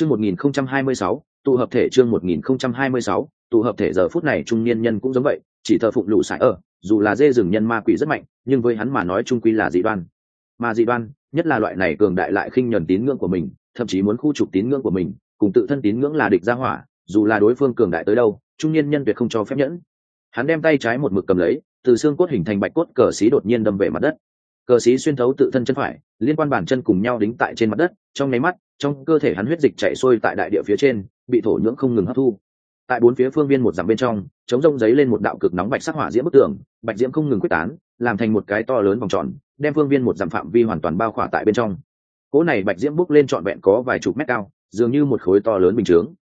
chương 1026, tụ hợp thể chương 1026, tụ hợp thể giờ phút này trung niên nhân cũng giống vậy chỉ thờ phụng lũ sải ở dù là dê rừng nhân ma quỷ rất mạnh nhưng với hắn mà nói trung quy là dị đoan. Mà dị đoan nhất là loại này cường đại lại khinh nhẫn tín ngưỡng của mình thậm chí muốn khu trục tín ngưỡng của mình cùng tự thân tín ngưỡng là địch gia hỏa dù là đối phương cường đại tới đâu trung niên nhân tuyệt không cho phép nhẫn. Hắn đem tay trái một mực cầm lấy từ xương cốt hình thành bạch cốt cờ xí đột nhiên đâm về mặt đất cờ sĩ xuyên thấu tự thân chân phải, liên quan bàn chân cùng nhau đính tại trên mặt đất, trong nháy mắt, trong cơ thể hắn huyết dịch chạy sôi tại đại địa phía trên, bị thổ nhưỡng không ngừng hấp thu. Tại bốn phía phương viên một dặm bên trong, chống rông giấy lên một đạo cực nóng bạch sắc hỏa diễm bức tường, bạch diễm không ngừng quyết tán, làm thành một cái to lớn vòng tròn, đem phương viên một dặm phạm vi hoàn toàn bao khỏa tại bên trong. Cỗ này bạch diễm bốc lên trọn vẹn có vài chục mét cao, dường như một khối to lớn bình chướng.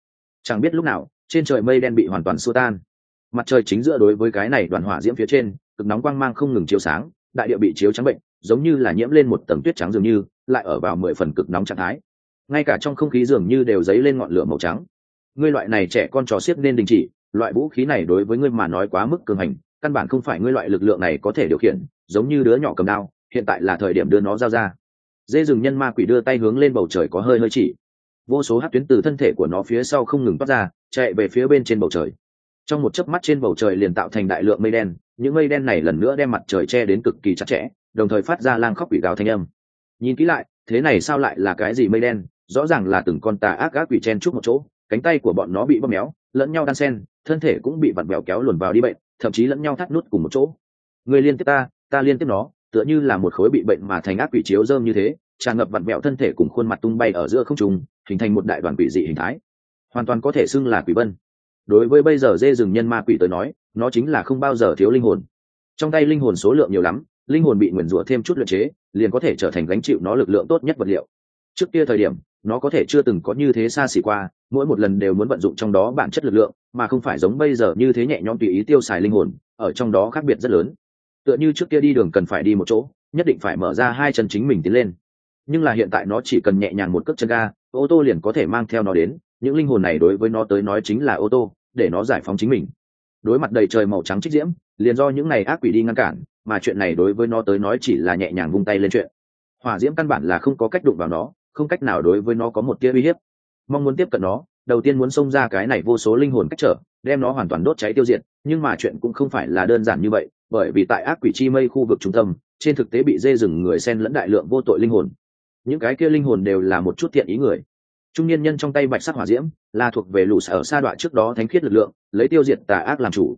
Chẳng biết lúc nào, trên trời mây đen bị hoàn toàn xua tan. Mặt trời chính giữa đối với cái này đoàn hỏa diễm phía trên, cực nóng quang mang không ngừng chiếu sáng, đại địa bị chiếu trắng bệnh giống như là nhiễm lên một tầng tuyết trắng dường như, lại ở vào mười phần cực nóng trạng thái. Ngay cả trong không khí dường như đều dấy lên ngọn lửa màu trắng. Ngươi loại này trẻ con trò xiếc nên đình chỉ, loại vũ khí này đối với ngươi mà nói quá mức cường hành, căn bản không phải ngươi loại lực lượng này có thể điều khiển, giống như đứa nhỏ cầm đao, hiện tại là thời điểm đưa nó giao ra. Dê rừng nhân ma quỷ đưa tay hướng lên bầu trời có hơi hơi chỉ. Vô số hát tuyến từ thân thể của nó phía sau không ngừng toát ra, chạy về phía bên trên bầu trời. Trong một chớp mắt trên bầu trời liền tạo thành đại lượng mây đen, những mây đen này lần nữa đem mặt trời che đến cực kỳ chặt chẽ đồng thời phát ra lang khóc quỷ gào thanh âm. Nhìn kỹ lại, thế này sao lại là cái gì mây đen? Rõ ràng là từng con tà ác gác quỷ chen chúc một chỗ, cánh tay của bọn nó bị bóp méo, lẫn nhau đan sen, thân thể cũng bị vặn vẹo kéo luồn vào đi bệnh, thậm chí lẫn nhau thắt nút cùng một chỗ. Người liên tiếp ta ta liên tiếp nó, tựa như là một khối bị bệnh mà thành ác quỷ chiếu dơm như thế, tràn ngập vặn vẹo thân thể cùng khuôn mặt tung bay ở giữa không trung, hình thành một đại đoàn quỷ dị hình thái. Hoàn toàn có thể xưng là quỷ vân đối với bây giờ dê rừng nhân ma quỷ tới nói, nó chính là không bao giờ thiếu linh hồn. Trong tay linh hồn số lượng nhiều lắm linh hồn bị nguyền rủa thêm chút luyện chế, liền có thể trở thành gánh chịu nó lực lượng tốt nhất vật liệu. Trước kia thời điểm, nó có thể chưa từng có như thế xa xỉ qua, mỗi một lần đều muốn vận dụng trong đó bản chất lực lượng, mà không phải giống bây giờ như thế nhẹ nhõm tùy ý tiêu xài linh hồn, ở trong đó khác biệt rất lớn. Tựa như trước kia đi đường cần phải đi một chỗ, nhất định phải mở ra hai chân chính mình tiến lên. Nhưng là hiện tại nó chỉ cần nhẹ nhàng một cước chân ga, ô tô liền có thể mang theo nó đến, những linh hồn này đối với nó tới nói chính là ô tô, để nó giải phóng chính mình đối mặt đầy trời màu trắng trích diễm, liền do những này ác quỷ đi ngăn cản, mà chuyện này đối với nó tới nói chỉ là nhẹ nhàng vung tay lên chuyện. Hỏa diễm căn bản là không có cách đụng vào nó, không cách nào đối với nó có một tia uy hiếp. Mong muốn tiếp cận nó, đầu tiên muốn xông ra cái này vô số linh hồn cách trở, đem nó hoàn toàn đốt cháy tiêu diệt, nhưng mà chuyện cũng không phải là đơn giản như vậy, bởi vì tại ác quỷ chi mây khu vực trung tâm, trên thực tế bị dê rừng người xen lẫn đại lượng vô tội linh hồn. Những cái kia linh hồn đều là một chút thiện ý người trung niên nhân trong tay bạch sắc hỏa diễm, là thuộc về lũ sở sa đoạn trước đó thánh khiết lực lượng, lấy tiêu diệt tà ác làm chủ.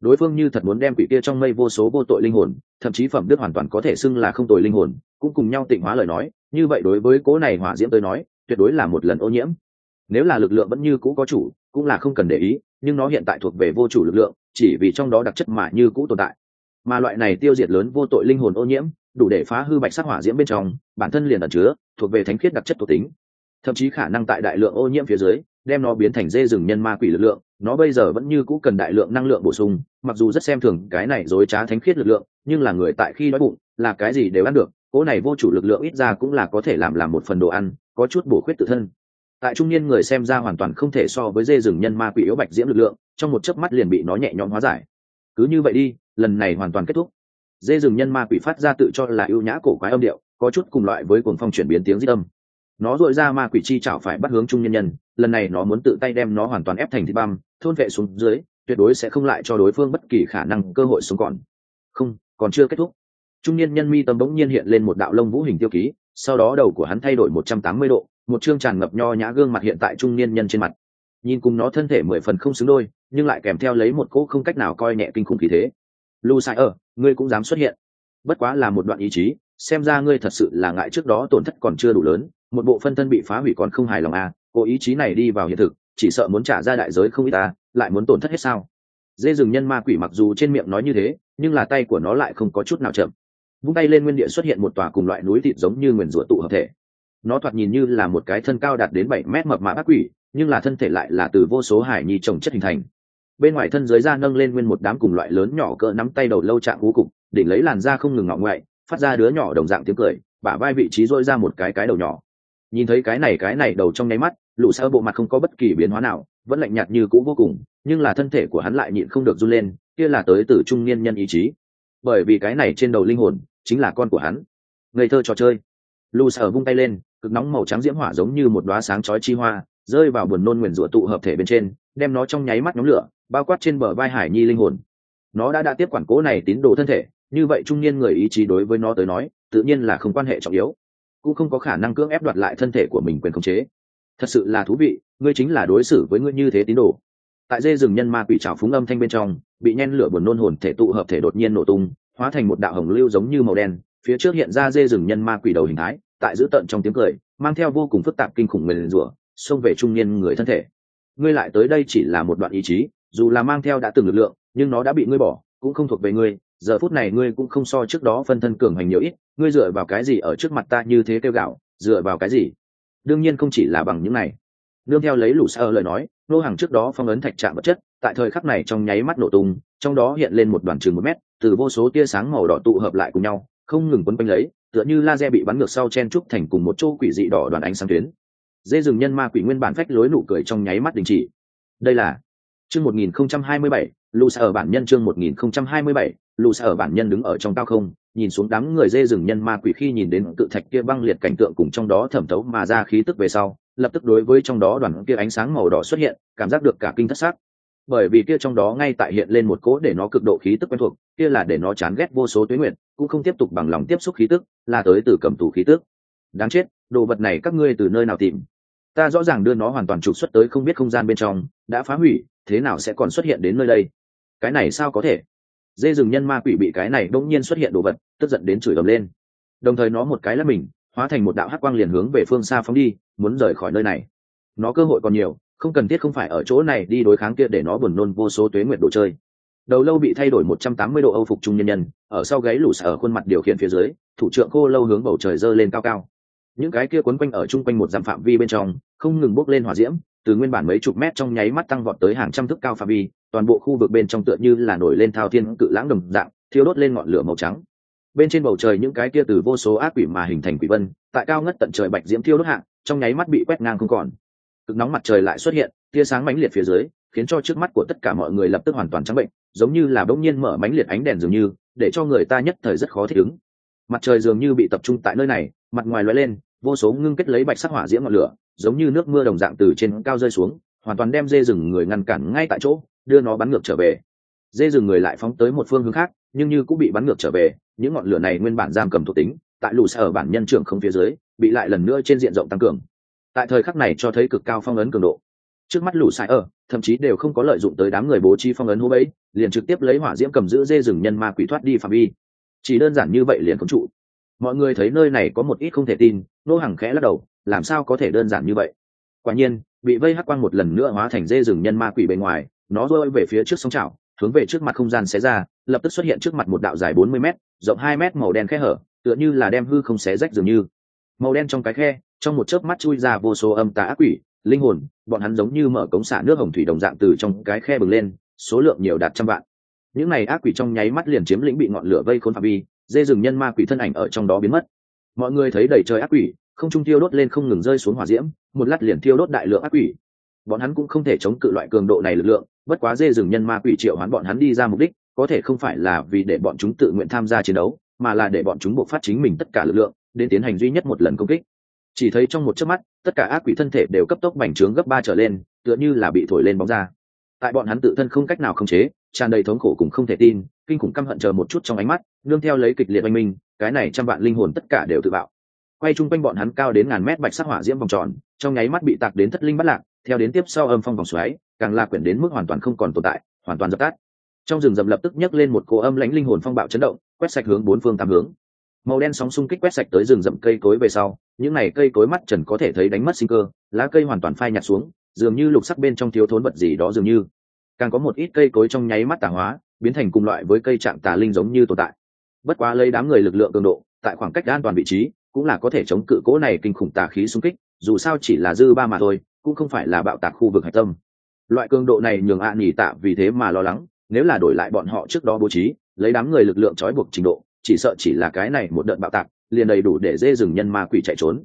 Đối phương như thật muốn đem quỷ kia trong mây vô số vô tội linh hồn, thậm chí phẩm đức hoàn toàn có thể xưng là không tội linh hồn, cũng cùng nhau tịnh hóa lời nói, như vậy đối với cố này hỏa diễm tới nói, tuyệt đối là một lần ô nhiễm. Nếu là lực lượng vẫn như cũ có chủ, cũng là không cần để ý, nhưng nó hiện tại thuộc về vô chủ lực lượng, chỉ vì trong đó đặc chất mà như cũ tồn tại. Mà loại này tiêu diệt lớn vô tội linh hồn ô nhiễm, đủ để phá hư bạch sắc hỏa diễm bên trong, bản thân liền ẩn chứa, thuộc về thánh khiết đặc chất thuộc tính thậm chí khả năng tại đại lượng ô nhiễm phía dưới, đem nó biến thành dê rừng nhân ma quỷ lực lượng, nó bây giờ vẫn như cũ cần đại lượng năng lượng bổ sung, mặc dù rất xem thường cái này dối trá thánh khiết lực lượng, nhưng là người tại khi đói bụng, là cái gì đều ăn được, cỗ này vô chủ lực lượng ít ra cũng là có thể làm làm một phần đồ ăn, có chút bổ khuyết tự thân. Tại trung niên người xem ra hoàn toàn không thể so với dê rừng nhân ma quỷ yếu bạch diễm lực lượng, trong một chớp mắt liền bị nó nhẹ nhõm hóa giải. Cứ như vậy đi, lần này hoàn toàn kết thúc. Dê rừng nhân ma quỷ phát ra tự cho là ưu nhã cổ quái âm điệu, có chút cùng loại với cuồng phong chuyển biến tiếng di âm nó dội ra ma quỷ chi chảo phải bắt hướng trung nhân nhân, lần này nó muốn tự tay đem nó hoàn toàn ép thành thịt băm, thôn vệ xuống dưới, tuyệt đối sẽ không lại cho đối phương bất kỳ khả năng, cơ hội sống còn. Không, còn chưa kết thúc. Trung nhân nhân mi tâm bỗng nhiên hiện lên một đạo lông vũ hình tiêu ký, sau đó đầu của hắn thay đổi một trăm tám mươi độ, một chương tràn ngập nho nhã gương mặt hiện tại trung niên nhân trên mặt. Nhìn cùng nó thân thể mười phần không xứng đôi, nhưng lại kèm theo lấy một cỗ không cách nào coi nhẹ kinh khủng khí thế. Lu sai ở ngươi cũng dám xuất hiện. Bất quá là một đoạn ý chí, xem ra ngươi thật sự là ngại trước đó tổn thất còn chưa đủ lớn một bộ phân thân bị phá hủy còn không hài lòng à cô ý chí này đi vào hiện thực, chỉ sợ muốn trả ra đại giới không ít ta lại muốn tổn thất hết sao? Dê rừng nhân ma quỷ mặc dù trên miệng nói như thế, nhưng là tay của nó lại không có chút nào chậm. Vung tay lên nguyên địa xuất hiện một tòa cùng loại núi thịt giống như nguyền rủa tụ hợp thể. Nó thoạt nhìn như là một cái thân cao đạt đến bảy mét mập mạ ác quỷ, nhưng là thân thể lại là từ vô số hải nhi trồng chất hình thành. Bên ngoài thân dưới da nâng lên nguyên một đám cùng loại lớn nhỏ cỡ nắm tay đầu lâu trạng cú cục, đỉnh lấy làn da không ngừng ngọng ngoại, phát ra đứa nhỏ đồng dạng tiếng cười, bả vai vị trí dôi ra một cái cái đầu nhỏ nhìn thấy cái này cái này đầu trong nháy mắt, lũ sơ bộ mặt không có bất kỳ biến hóa nào, vẫn lạnh nhạt như cũ vô cùng, nhưng là thân thể của hắn lại nhịn không được run lên, kia là tới từ trung niên nhân ý chí. Bởi vì cái này trên đầu linh hồn, chính là con của hắn. Ngây thơ trò chơi. Lù sở vung tay lên, cực nóng màu trắng diễm hỏa giống như một đoá sáng chói chi hoa, rơi vào buồn nôn nguyền rủa tụ hợp thể bên trên, đem nó trong nháy mắt nhóm lửa, bao quát trên bờ vai hải nhi linh hồn. Nó đã đã tiếp quản cố này tín đồ thân thể, như vậy trung niên người ý chí đối với nó tới nói, tự nhiên là không quan hệ trọng yếu cũng không có khả năng cưỡng ép đoạt lại thân thể của mình quyền khống chế. Thật sự là thú vị, ngươi chính là đối xử với ngươi như thế tín đồ. Tại dê rừng nhân ma quỷ trào phúng âm thanh bên trong, bị nhen lửa buồn nôn hồn thể tụ hợp thể đột nhiên nổ tung, hóa thành một đạo hồng lưu giống như màu đen, phía trước hiện ra dê rừng nhân ma quỷ đầu hình thái, tại giữ tận trong tiếng cười, mang theo vô cùng phức tạp kinh khủng nguyền rủa, xông về trung niên người thân thể. Ngươi lại tới đây chỉ là một đoạn ý chí, dù là mang theo đã từng lực lượng, nhưng nó đã bị ngươi bỏ, cũng không thuộc về ngươi giờ phút này ngươi cũng không so trước đó phân thân cường hành nhiều ít ngươi dựa vào cái gì ở trước mặt ta như thế kêu gạo dựa vào cái gì? Đương nhiên không chỉ là bằng những này. Nương theo lấy lũ sơ lời nói nô hàng trước đó phong ấn thạch trạm vật chất tại thời khắc này trong nháy mắt nổ tung trong đó hiện lên một đoàn trường một mét từ vô số tia sáng màu đỏ tụ hợp lại cùng nhau không ngừng quấn quanh lấy tựa như laser bị bắn ngược sau chen trúc thành cùng một chỗ quỷ dị đỏ đoàn ánh sáng tuyến. Dê rừng nhân ma quỷ nguyên bản phách lối nụ cười trong nháy mắt đình chỉ. Đây là chương 1027, lù ở bản nhân chương 1027, lù ở bản nhân đứng ở trong cao không nhìn xuống đám người dê rừng nhân ma quỷ khi nhìn đến cự thạch kia băng liệt cảnh tượng cùng trong đó thẩm thấu mà ra khí tức về sau lập tức đối với trong đó đoàn kia ánh sáng màu đỏ xuất hiện cảm giác được cả kinh thất sắc. Bởi vì kia trong đó ngay tại hiện lên một cố để nó cực độ khí tức quen thuộc kia là để nó chán ghét vô số tuyến nguyện cũng không tiếp tục bằng lòng tiếp xúc khí tức là tới từ cầm tù khí tức. Đáng chết đồ vật này các ngươi từ nơi nào tìm? Ta rõ ràng đưa nó hoàn toàn trục xuất tới không biết không gian bên trong đã phá hủy thế nào sẽ còn xuất hiện đến nơi đây? Cái này sao có thể? Dê rừng nhân ma quỷ bị cái này bỗng nhiên xuất hiện đồ vật, tức giận đến chửi ầm lên. Đồng thời nó một cái là mình, hóa thành một đạo hắc quang liền hướng về phương xa phóng đi, muốn rời khỏi nơi này. Nó cơ hội còn nhiều, không cần thiết không phải ở chỗ này đi đối kháng kia để nó buồn nôn vô số tuế nguyệt đồ chơi. Đầu lâu bị thay đổi một trăm tám mươi độ âu phục trung nhân nhân, ở sau gáy lũ sở khuôn mặt điều khiển phía dưới, thủ trưởng khô lâu hướng bầu trời dơ lên cao cao. Những cái kia quấn quanh ở chung quanh một dặm phạm vi bên trong, không ngừng bốc lên hỏa diễm, từ nguyên bản mấy chục mét trong nháy mắt tăng vọt tới hàng trăm thước cao phạm vi toàn bộ khu vực bên trong tựa như là nổi lên thao thiên cự lãng đồng dạng, thiêu đốt lên ngọn lửa màu trắng. Bên trên bầu trời những cái kia từ vô số ác quỷ mà hình thành quỷ vân, tại cao ngất tận trời bạch diễm thiêu đốt hạng trong nháy mắt bị quét ngang không còn. Cực nóng mặt trời lại xuất hiện, tia sáng mãnh liệt phía dưới, khiến cho trước mắt của tất cả mọi người lập tức hoàn toàn trắng bệnh, giống như là bỗng nhiên mở mãnh liệt ánh đèn dường như, để cho người ta nhất thời rất khó thích ứng. Mặt trời dường như bị tập trung tại nơi này, mặt ngoài lóe lên, vô số ngưng kết lấy bạch sắc hỏa diễm ngọn lửa, giống như nước mưa đồng dạng từ trên cao rơi xuống, hoàn toàn đem dê rừng người ngăn cản ngay tại chỗ đưa nó bắn ngược trở về. Dê rừng người lại phóng tới một phương hướng khác, nhưng như cũng bị bắn ngược trở về, những ngọn lửa này nguyên bản giam cầm thuộc tính, tại lù sở ở bản nhân trưởng không phía dưới, bị lại lần nữa trên diện rộng tăng cường. Tại thời khắc này cho thấy cực cao phong ấn cường độ. Trước mắt lũ sai ở ờ, thậm chí đều không có lợi dụng tới đám người bố trí phong ấn hô bấy liền trực tiếp lấy hỏa diễm cầm giữ dê rừng nhân ma quỷ thoát đi phạm vi. Chỉ đơn giản như vậy liền không trụ. Mọi người thấy nơi này có một ít không thể tin, nô hàng khẽ lắc đầu, làm sao có thể đơn giản như vậy? Quả nhiên bị vây hắc quang một lần nữa hóa thành dê rừng nhân ma quỷ bên ngoài, nó rơi về phía trước sông trào hướng về trước mặt không gian xé ra, lập tức xuất hiện trước mặt một đạo dài bốn mươi m rộng hai m màu đen khe hở, tựa như là đem hư không xé rách dường như. Màu đen trong cái khe, trong một chớp mắt chui ra vô số âm tà ác quỷ, linh hồn, bọn hắn giống như mở cống xả nước hồng thủy đồng dạng từ trong cái khe bừng lên, số lượng nhiều đạt trăm vạn. Những này ác quỷ trong nháy mắt liền chiếm lĩnh bị ngọn lửa vây khốn phạm vi, dê rừng nhân ma quỷ thân ảnh ở trong đó biến mất. Mọi người thấy đầy trời ác quỷ không trung tiêu đốt lên không ngừng rơi xuống hỏa diễm, một lát liền tiêu đốt đại lượng ác quỷ. Bọn hắn cũng không thể chống cự loại cường độ này lực lượng, bất quá dê rừng nhân ma quỷ triệu hoán bọn hắn đi ra mục đích, có thể không phải là vì để bọn chúng tự nguyện tham gia chiến đấu, mà là để bọn chúng buộc phát chính mình tất cả lực lượng, đến tiến hành duy nhất một lần công kích. Chỉ thấy trong một chớp mắt, tất cả ác quỷ thân thể đều cấp tốc bành trướng gấp ba trở lên, tựa như là bị thổi lên bóng ra tại bọn hắn tự thân không cách nào khống chế, tràn đầy thống khổ cũng không thể tin, kinh khủng căm hận chờ một chút trong ánh mắt, nương theo lấy kịch liệt oanh minh, cái này trăm vạn linh hồn tất cả đều tự bạo quay chung quanh bọn hắn cao đến ngàn mét bạch sắc hỏa diễm vòng tròn, trong nháy mắt bị tạc đến thất linh bắt lạc, theo đến tiếp sau âm phong vòng xoáy, càng la quyển đến mức hoàn toàn không còn tồn tại, hoàn toàn dập tắt. Trong rừng rậm lập tức nhấc lên một cỗ âm lãnh linh hồn phong bạo chấn động, quét sạch hướng bốn phương tám hướng. Màu đen sóng xung kích quét sạch tới rừng rậm cây cối về sau, những này cây cối mắt trần có thể thấy đánh mất sinh cơ, lá cây hoàn toàn phai nhạt xuống, dường như lục sắc bên trong thiếu thốn vật gì đó dường như. Càng có một ít cây cối trong nháy mắt tả hóa, biến thành cùng loại với cây trạng tà linh giống như tồn tại. Bất quá lấy đám người lực lượng cường độ, tại khoảng cách an toàn vị trí cũng là có thể chống cự cố này kinh khủng tà khí xung kích, dù sao chỉ là dư ba mà thôi, cũng không phải là bạo tạc khu vực hạch tâm. Loại cường độ này nhường ạ à nghỉ tạ vì thế mà lo lắng, nếu là đổi lại bọn họ trước đó bố trí, lấy đám người lực lượng trói buộc trình độ, chỉ sợ chỉ là cái này một đợt bạo tạc, liền đầy đủ để dê rừng nhân ma quỷ chạy trốn.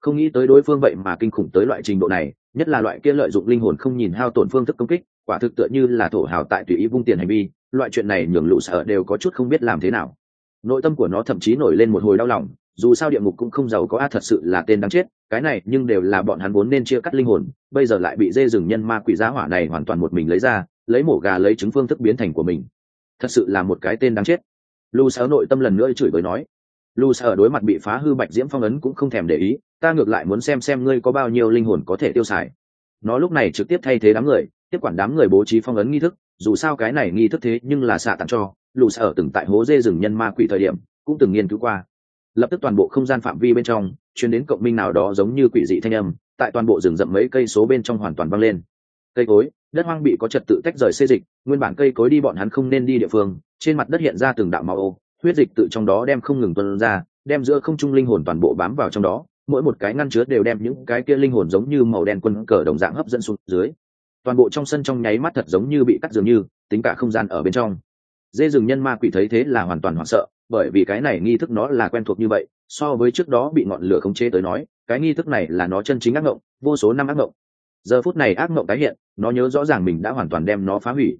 Không nghĩ tới đối phương vậy mà kinh khủng tới loại trình độ này, nhất là loại kia lợi dụng linh hồn không nhìn hao tổn phương thức công kích, quả thực tựa như là thổ hào tại tùy ý vung tiền hành vi, loại chuyện này nhường lũ sợ đều có chút không biết làm thế nào. Nội tâm của nó thậm chí nổi lên một hồi đau lòng dù sao địa ngục cũng không giàu có a, thật sự là tên đáng chết. Cái này nhưng đều là bọn hắn vốn nên chia cắt linh hồn, bây giờ lại bị dê rừng nhân ma quỷ giá hỏa này hoàn toàn một mình lấy ra, lấy mổ gà, lấy trứng phương thức biến thành của mình. Thật sự là một cái tên đáng chết. Lu sở nội tâm lần nữa chửi bới nói. Lu sở đối mặt bị phá hư bạch diễm phong ấn cũng không thèm để ý, ta ngược lại muốn xem xem ngươi có bao nhiêu linh hồn có thể tiêu xài. Nó lúc này trực tiếp thay thế đám người, tiếp quản đám người bố trí phong ấn nghi thức, dù sao cái này nghi thức thế nhưng là xạ tặng cho lù sở từng tại hố dê rừng nhân ma quỷ thời điểm, cũng từng nghiên cứu qua lập tức toàn bộ không gian phạm vi bên trong chuyến đến cộng minh nào đó giống như quỷ dị thanh âm, tại toàn bộ rừng rậm mấy cây số bên trong hoàn toàn văng lên. Cây cối, đất hoang bị có trật tự tách rời xê dịch, nguyên bản cây cối đi bọn hắn không nên đi địa phương, trên mặt đất hiện ra từng đạo màu ô, huyết dịch tự trong đó đem không ngừng tuân ra, đem giữa không trung linh hồn toàn bộ bám vào trong đó, mỗi một cái ngăn chứa đều đem những cái kia linh hồn giống như màu đen quân cờ đồng dạng hấp dẫn xuống dưới. Toàn bộ trong sân trong nháy mắt thật giống như bị cắt dường như, tính cả không gian ở bên trong. Dê rừng nhân ma quỷ thấy thế là hoàn toàn hoảng sợ bởi vì cái này nghi thức nó là quen thuộc như vậy, so với trước đó bị ngọn lửa khống chế tới nói, cái nghi thức này là nó chân chính ác mộng vô số năm ác mộng giờ phút này ác mộng tái hiện, nó nhớ rõ ràng mình đã hoàn toàn đem nó phá hủy.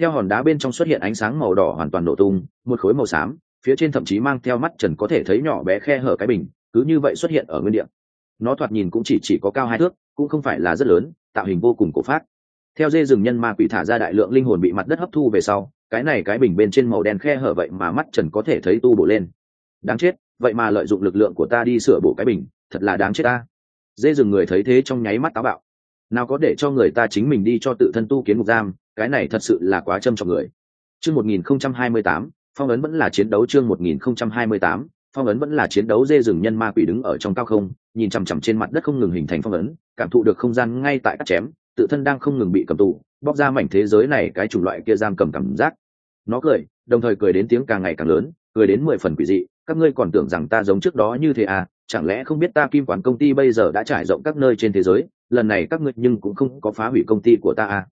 Theo hòn đá bên trong xuất hiện ánh sáng màu đỏ hoàn toàn nổ tung, một khối màu xám, phía trên thậm chí mang theo mắt trần có thể thấy nhỏ bé khe hở cái bình, cứ như vậy xuất hiện ở nguyên địa. Nó thoạt nhìn cũng chỉ chỉ có cao hai thước, cũng không phải là rất lớn, tạo hình vô cùng cổ phát theo dê rừng nhân ma quỷ thả ra đại lượng linh hồn bị mặt đất hấp thu về sau cái này cái bình bên trên màu đen khe hở vậy mà mắt trần có thể thấy tu bổ lên. Đáng chết, vậy mà lợi dụng lực lượng của ta đi sửa bổ cái bình, thật là đáng chết ta. Dê rừng người thấy thế trong nháy mắt táo bạo. Nào có để cho người ta chính mình đi cho tự thân tu kiến mục giam, cái này thật sự là quá châm cho người. Chương một nghìn không trăm hai mươi tám, phong ấn vẫn là chiến đấu chương một nghìn không trăm hai mươi tám, phong ấn vẫn là chiến đấu, dê rừng nhân ma quỷ đứng ở trong cao không, nhìn chằm chằm trên mặt đất không ngừng hình thành phong ấn, cảm thụ được không gian ngay tại các chém, tự thân đang không ngừng bị cầm tù, bóc ra mảnh thế giới này cái chủng loại kia giam cầm cảm giác nó cười, đồng thời cười đến tiếng càng ngày càng lớn, cười đến mười phần quỷ dị. Các ngươi còn tưởng rằng ta giống trước đó như thế à? Chẳng lẽ không biết ta kim quản công ty bây giờ đã trải rộng các nơi trên thế giới? Lần này các ngươi nhưng cũng không có phá hủy công ty của ta à?